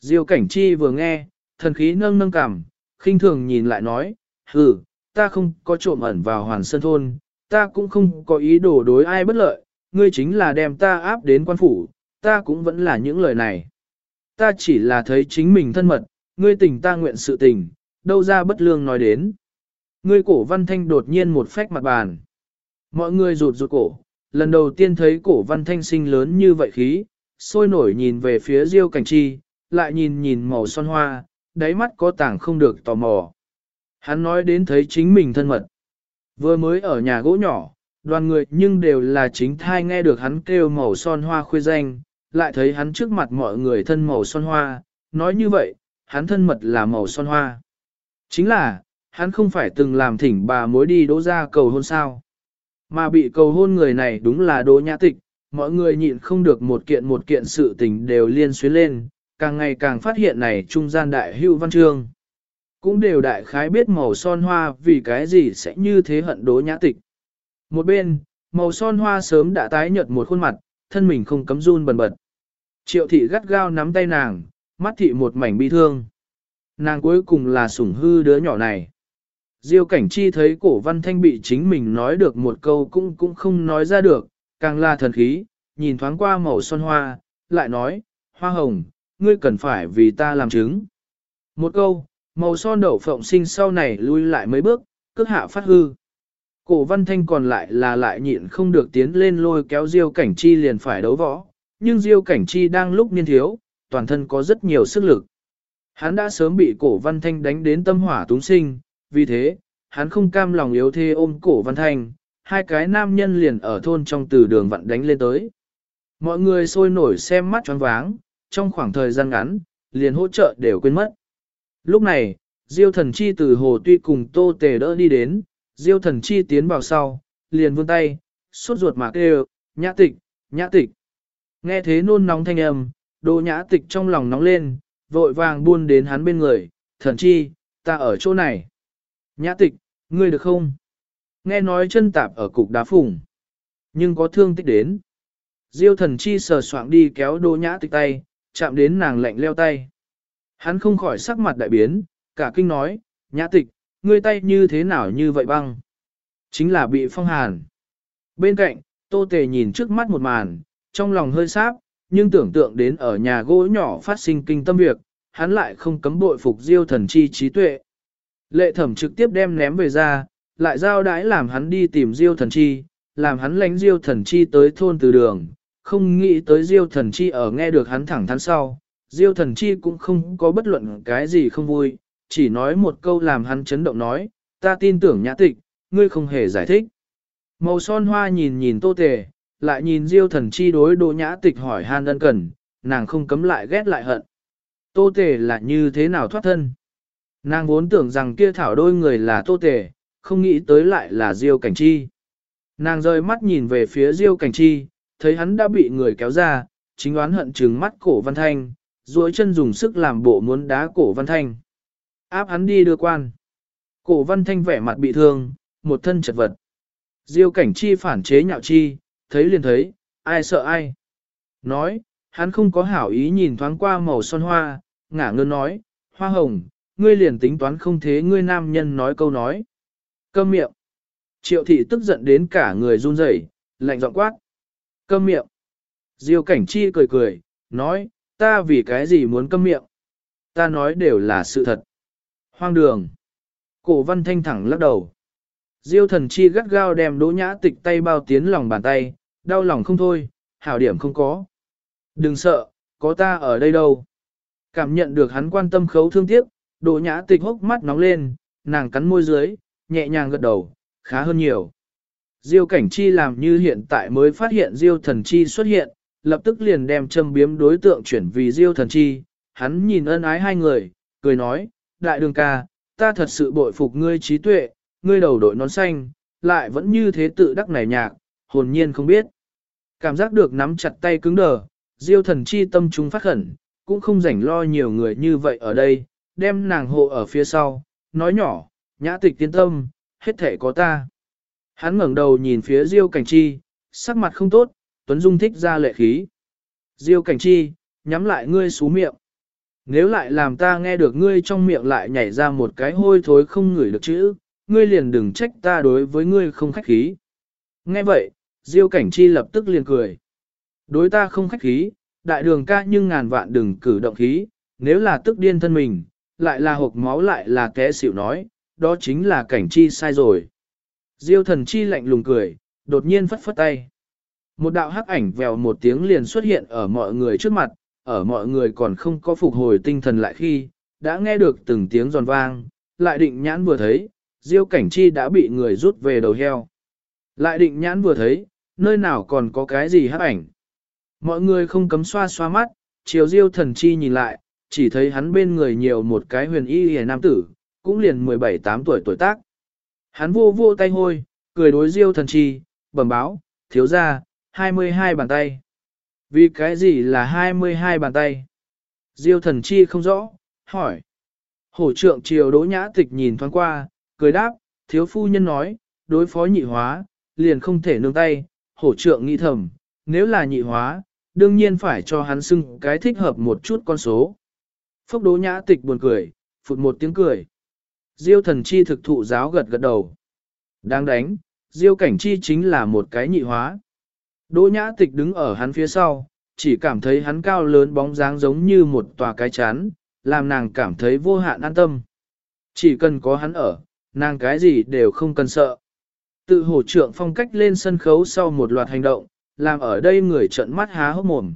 Diêu cảnh chi vừa nghe, thần khí nâng nâng cảm, khinh thường nhìn lại nói, hừ, ta không có trộm ẩn vào hoàn sơn thôn, ta cũng không có ý đồ đối ai bất lợi, ngươi chính là đem ta áp đến quan phủ, ta cũng vẫn là những lời này. Ta chỉ là thấy chính mình thân mật, ngươi tình ta nguyện sự tình, đâu ra bất lương nói đến. Ngươi cổ văn thanh đột nhiên một phách mặt bàn. Mọi người rụt rụt cổ, lần đầu tiên thấy cổ văn thanh sinh lớn như vậy khí, sôi nổi nhìn về phía diêu cảnh chi, lại nhìn nhìn màu son hoa, đáy mắt có tảng không được tò mò. Hắn nói đến thấy chính mình thân mật. Vừa mới ở nhà gỗ nhỏ, đoàn người nhưng đều là chính thai nghe được hắn kêu màu son hoa khuê danh, lại thấy hắn trước mặt mọi người thân màu son hoa, nói như vậy, hắn thân mật là màu son hoa. Chính là, hắn không phải từng làm thỉnh bà mối đi đỗ ra cầu hôn sao. Mà bị cầu hôn người này đúng là đỗ nhã tịch, mọi người nhịn không được một kiện một kiện sự tình đều liên xuyến lên, càng ngày càng phát hiện này trung gian đại hưu văn chương. Cũng đều đại khái biết màu son hoa vì cái gì sẽ như thế hận đỗ nhã tịch. Một bên, màu son hoa sớm đã tái nhợt một khuôn mặt, thân mình không cấm run bần bật. Triệu thị gắt gao nắm tay nàng, mắt thị một mảnh bi thương. Nàng cuối cùng là sủng hư đứa nhỏ này. Diêu cảnh chi thấy cổ văn thanh bị chính mình nói được một câu cũng cũng không nói ra được, càng là thần khí, nhìn thoáng qua màu son hoa, lại nói, hoa hồng, ngươi cần phải vì ta làm chứng. Một câu, màu son đậu phộng sinh sau này lui lại mấy bước, cước hạ phát hư. Cổ văn thanh còn lại là lại nhịn không được tiến lên lôi kéo diêu cảnh chi liền phải đấu võ, nhưng diêu cảnh chi đang lúc niên thiếu, toàn thân có rất nhiều sức lực. Hắn đã sớm bị cổ văn thanh đánh đến tâm hỏa túng sinh, vì thế, hắn không cam lòng yếu thế ôm cổ văn thanh, hai cái nam nhân liền ở thôn trong từ đường vặn đánh lên tới. Mọi người sôi nổi xem mắt choáng váng, trong khoảng thời gian ngắn, liền hỗ trợ đều quên mất. Lúc này, Diêu thần chi từ hồ tuy cùng tô tề đỡ đi đến, Diêu thần chi tiến vào sau, liền vươn tay, suốt ruột mà kêu, nhã tịch, nhã tịch. Nghe thế nôn nóng thanh âm, đồ nhã tịch trong lòng nóng lên, vội vàng buôn đến hắn bên người, thần chi, ta ở chỗ này. Nhã tịch, ngươi được không? Nghe nói chân tạp ở cục đá phủng, nhưng có thương tích đến. Diêu thần chi sờ soạng đi kéo đô nhã tịch tay, chạm đến nàng lạnh leo tay. Hắn không khỏi sắc mặt đại biến, cả kinh nói, nhã tịch, ngươi tay như thế nào như vậy băng? Chính là bị phong hàn. Bên cạnh, tô tề nhìn trước mắt một màn, trong lòng hơi sáp, nhưng tưởng tượng đến ở nhà gỗ nhỏ phát sinh kinh tâm việc, hắn lại không cấm bội phục diêu thần chi trí tuệ. Lệ thẩm trực tiếp đem ném về ra, lại giao đãi làm hắn đi tìm diêu thần chi, làm hắn lánh diêu thần chi tới thôn từ đường, không nghĩ tới diêu thần chi ở nghe được hắn thẳng thắn sau. Diêu thần chi cũng không có bất luận cái gì không vui, chỉ nói một câu làm hắn chấn động nói, ta tin tưởng nhã tịch, ngươi không hề giải thích. Màu son hoa nhìn nhìn tô tề, lại nhìn diêu thần chi đối đỗ nhã tịch hỏi han ân cần, nàng không cấm lại ghét lại hận. Tô tề là như thế nào thoát thân? Nàng vốn tưởng rằng kia thảo đôi người là tô tề, không nghĩ tới lại là diêu cảnh chi. Nàng rơi mắt nhìn về phía Diêu Cảnh Chi, thấy hắn đã bị người kéo ra, chính oán hận trừng mắt cổ Văn Thanh, duỗi chân dùng sức làm bộ muốn đá cổ Văn Thanh. Áp hắn đi đưa quan. Cổ Văn Thanh vẻ mặt bị thương, một thân chật vật. Diêu Cảnh Chi phản chế nhạo chi, thấy liền thấy, ai sợ ai. Nói, hắn không có hảo ý nhìn thoáng qua màu son hoa, ngả ngơn nói, hoa hồng, ngươi liền tính toán không thế ngươi nam nhân nói câu nói. Câm miệng. Triệu thị tức giận đến cả người run rẩy, lạnh giọng quát. Câm miệng. Diêu cảnh chi cười cười, nói, ta vì cái gì muốn câm miệng. Ta nói đều là sự thật. Hoang đường. Cổ văn thanh thẳng lắc đầu. Diêu thần chi gắt gao đem đỗ nhã tịch tay bao tiến lòng bàn tay, đau lòng không thôi, hảo điểm không có. Đừng sợ, có ta ở đây đâu. Cảm nhận được hắn quan tâm khấu thương tiếc, đỗ nhã tịch hốc mắt nóng lên, nàng cắn môi dưới, nhẹ nhàng gật đầu, khá hơn nhiều. Diêu cảnh chi làm như hiện tại mới phát hiện diêu thần chi xuất hiện, lập tức liền đem châm biếm đối tượng chuyển vì diêu thần chi, hắn nhìn ân ái hai người, cười nói, đại đường ca, ta thật sự bội phục ngươi trí tuệ, ngươi đầu đội nón xanh, lại vẫn như thế tự đắc nảy nhạc, hồn nhiên không biết. Cảm giác được nắm chặt tay cứng đờ, diêu thần chi tâm trung phát khẩn, cũng không rảnh lo nhiều người như vậy ở đây, đem nàng hộ ở phía sau, nói nhỏ, nhã tịch tiến tâm, hết thể có ta. Hắn ngẩng đầu nhìn phía diêu cảnh chi, sắc mặt không tốt, Tuấn Dung thích ra lệ khí. Diêu cảnh chi, nhắm lại ngươi xú miệng. Nếu lại làm ta nghe được ngươi trong miệng lại nhảy ra một cái hôi thối không ngửi được chữ, ngươi liền đừng trách ta đối với ngươi không khách khí. Nghe vậy, Diêu cảnh chi lập tức liền cười. Đối ta không khách khí, đại đường ca nhưng ngàn vạn đừng cử động khí, nếu là tức điên thân mình, lại là hộp máu lại là té xỉu nói, đó chính là cảnh chi sai rồi. Diêu thần chi lạnh lùng cười, đột nhiên phất phất tay. Một đạo hắc ảnh vèo một tiếng liền xuất hiện ở mọi người trước mặt, ở mọi người còn không có phục hồi tinh thần lại khi, đã nghe được từng tiếng giòn vang, lại định nhãn vừa thấy, diêu cảnh chi đã bị người rút về đầu heo. Lại định nhãn vừa thấy, nơi nào còn có cái gì hấp ảnh. Mọi người không cấm xoa xoa mắt, chiều diêu thần chi nhìn lại, chỉ thấy hắn bên người nhiều một cái huyền y hề nam tử, cũng liền 17-8 tuổi tuổi tác. Hắn vô vô tay hôi, cười đối diêu thần chi, bẩm báo, thiếu ra, 22 bàn tay. Vì cái gì là 22 bàn tay? Diêu thần chi không rõ, hỏi. Hổ trượng triều đỗ nhã tịch nhìn thoáng qua, cười đáp, thiếu phu nhân nói, đối phó nhị hóa, liền không thể nương tay, hổ trượng nghĩ thầm, nếu là nhị hóa, đương nhiên phải cho hắn xưng cái thích hợp một chút con số. Phốc đỗ nhã tịch buồn cười, phụt một tiếng cười. Diêu thần chi thực thụ giáo gật gật đầu. Đang đánh, diêu cảnh chi chính là một cái nhị hóa. Đỗ nhã tịch đứng ở hắn phía sau, chỉ cảm thấy hắn cao lớn bóng dáng giống như một tòa cái chán, làm nàng cảm thấy vô hạn an tâm. Chỉ cần có hắn ở, nàng cái gì đều không cần sợ. Tự hổ trượng phong cách lên sân khấu sau một loạt hành động, làm ở đây người trợn mắt há hốc mồm.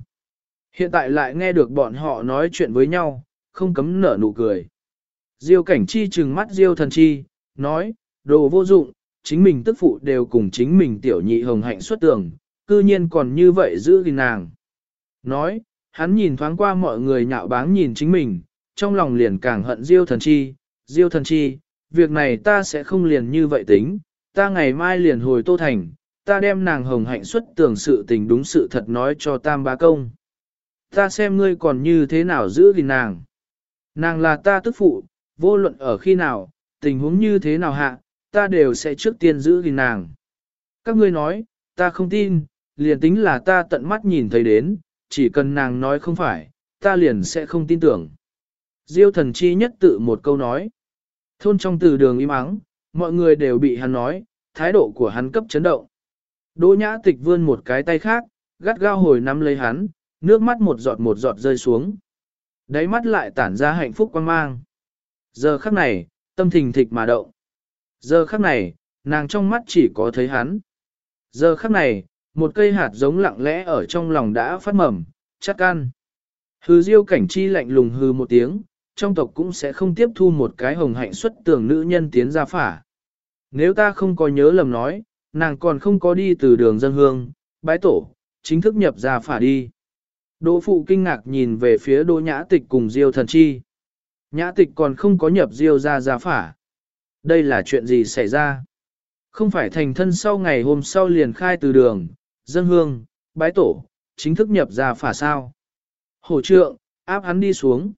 Hiện tại lại nghe được bọn họ nói chuyện với nhau, không cấm nở nụ cười. Diêu cảnh chi trừng mắt diêu thần chi, nói, đồ vô dụng, chính mình tức phụ đều cùng chính mình tiểu nhị hồng hạnh xuất tường, cư nhiên còn như vậy giữ gìn nàng. Nói, hắn nhìn thoáng qua mọi người nhạo báng nhìn chính mình, trong lòng liền càng hận diêu thần chi, diêu thần chi, việc này ta sẽ không liền như vậy tính, ta ngày mai liền hồi tô thành, ta đem nàng hồng hạnh xuất tưởng sự tình đúng sự thật nói cho tam bá công. Ta xem ngươi còn như thế nào giữ gìn nàng. Nàng là ta tức phụ, vô luận ở khi nào, tình huống như thế nào hạ, ta đều sẽ trước tiên giữ gìn nàng. Các ngươi nói, ta không tin, liền tính là ta tận mắt nhìn thấy đến, chỉ cần nàng nói không phải, ta liền sẽ không tin tưởng. Diêu thần chi nhất tự một câu nói. Thôn trong từ đường im ắng, mọi người đều bị hắn nói, thái độ của hắn cấp chấn động. Đỗ nhã tịch vươn một cái tay khác, gắt gao hồi nắm lấy hắn, nước mắt một giọt một giọt rơi xuống. Đáy mắt lại tản ra hạnh phúc quang mang. Giờ khắc này, tâm thình thịch mà động. Giờ khắc này, nàng trong mắt chỉ có thấy hắn. Giờ khắc này, một cây hạt giống lặng lẽ ở trong lòng đã phát mầm, chắc ăn. Hư diêu cảnh chi lạnh lùng hư một tiếng, trong tộc cũng sẽ không tiếp thu một cái hồng hạnh xuất tưởng nữ nhân tiến ra phả. Nếu ta không có nhớ lầm nói, nàng còn không có đi từ đường dân hương, bái tổ, chính thức nhập ra phả đi. Đỗ phụ kinh ngạc nhìn về phía đỗ nhã tịch cùng diêu thần chi. Nhã tịch còn không có nhập diêu ra ra phả. Đây là chuyện gì xảy ra? Không phải thành thân sau ngày hôm sau liền khai từ đường, dân hương, bái tổ, chính thức nhập ra phả sao. Hổ trượng, áp hắn đi xuống.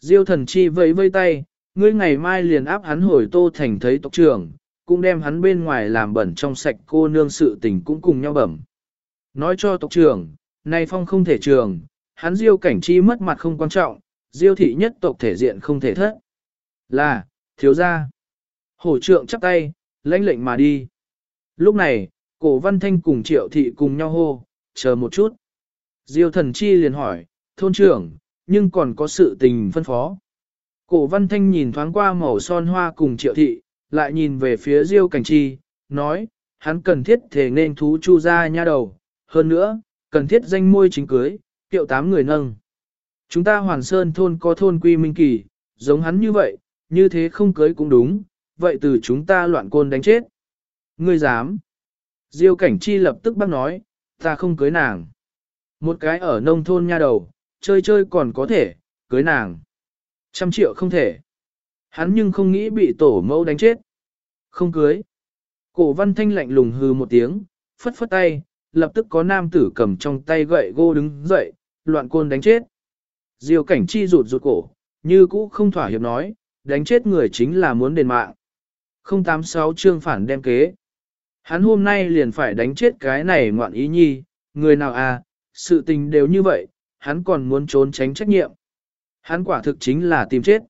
Diêu thần chi vẫy vây tay, ngươi ngày mai liền áp hắn hồi tô thành thấy tộc trưởng, cũng đem hắn bên ngoài làm bẩn trong sạch cô nương sự tình cũng cùng nhau bẩm. Nói cho tộc trưởng, nay phong không thể trường, hắn diêu cảnh chi mất mặt không quan trọng, diêu thị nhất tộc thể diện không thể thất. Là, thiếu gia. Hổ trượng chắp tay, lãnh lệnh mà đi. Lúc này, cổ văn thanh cùng triệu thị cùng nhau hô, chờ một chút. Diêu thần chi liền hỏi, thôn trưởng, nhưng còn có sự tình phân phó. Cổ văn thanh nhìn thoáng qua màu son hoa cùng triệu thị, lại nhìn về phía diêu cảnh chi, nói, hắn cần thiết thể nên thú chu ra nha đầu, hơn nữa, cần thiết danh môi chính cưới, kiệu tám người nâng. Chúng ta hoàn sơn thôn có thôn quy minh kỳ, giống hắn như vậy, như thế không cưới cũng đúng, vậy từ chúng ta loạn côn đánh chết. Ngươi dám. Diêu cảnh chi lập tức bác nói, ta không cưới nàng. Một cái ở nông thôn nha đầu, chơi chơi còn có thể, cưới nàng. Trăm triệu không thể. Hắn nhưng không nghĩ bị tổ mẫu đánh chết. Không cưới. Cổ văn thanh lạnh lùng hư một tiếng, phất phất tay, lập tức có nam tử cầm trong tay gậy gô đứng dậy, loạn côn đánh chết. Diêu cảnh chi rụt rụt cổ, như cũ không thỏa hiệp nói, đánh chết người chính là muốn đền mạng. 086 chương phản đem kế. Hắn hôm nay liền phải đánh chết cái này ngoạn ý nhi, người nào à, sự tình đều như vậy, hắn còn muốn trốn tránh trách nhiệm. Hắn quả thực chính là tìm chết.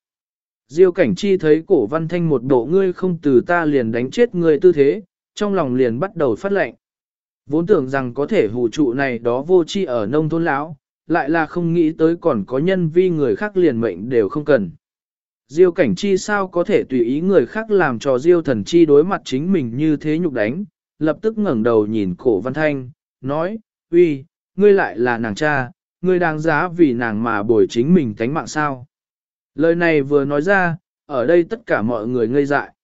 Diêu cảnh chi thấy cổ văn thanh một bộ ngươi không từ ta liền đánh chết người tư thế, trong lòng liền bắt đầu phát lệnh. Vốn tưởng rằng có thể hù trụ này đó vô chi ở nông thôn lão, lại là không nghĩ tới còn có nhân vi người khác liền mệnh đều không cần. Diêu cảnh chi sao có thể tùy ý người khác làm cho diêu thần chi đối mặt chính mình như thế nhục đánh, lập tức ngẩng đầu nhìn cổ văn thanh, nói, uy, ngươi lại là nàng cha, ngươi đáng giá vì nàng mà bồi chính mình tánh mạng sao. Lời này vừa nói ra, ở đây tất cả mọi người ngây dại.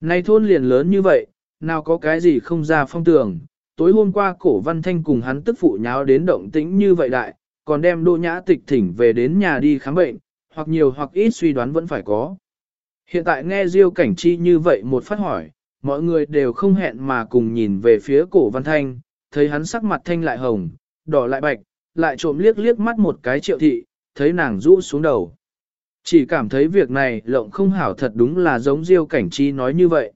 Này thôn liền lớn như vậy, nào có cái gì không ra phong tường, tối hôm qua cổ văn thanh cùng hắn tức phụ nháo đến động tĩnh như vậy đại, còn đem đô nhã tịch thỉnh về đến nhà đi khám bệnh, hoặc nhiều hoặc ít suy đoán vẫn phải có. Hiện tại nghe Diêu Cảnh Chi như vậy một phát hỏi, mọi người đều không hẹn mà cùng nhìn về phía cổ văn thanh, thấy hắn sắc mặt thanh lại hồng, đỏ lại bạch, lại trộm liếc liếc mắt một cái triệu thị, thấy nàng rũ xuống đầu. Chỉ cảm thấy việc này lộng không hảo thật đúng là giống Diêu Cảnh Chi nói như vậy.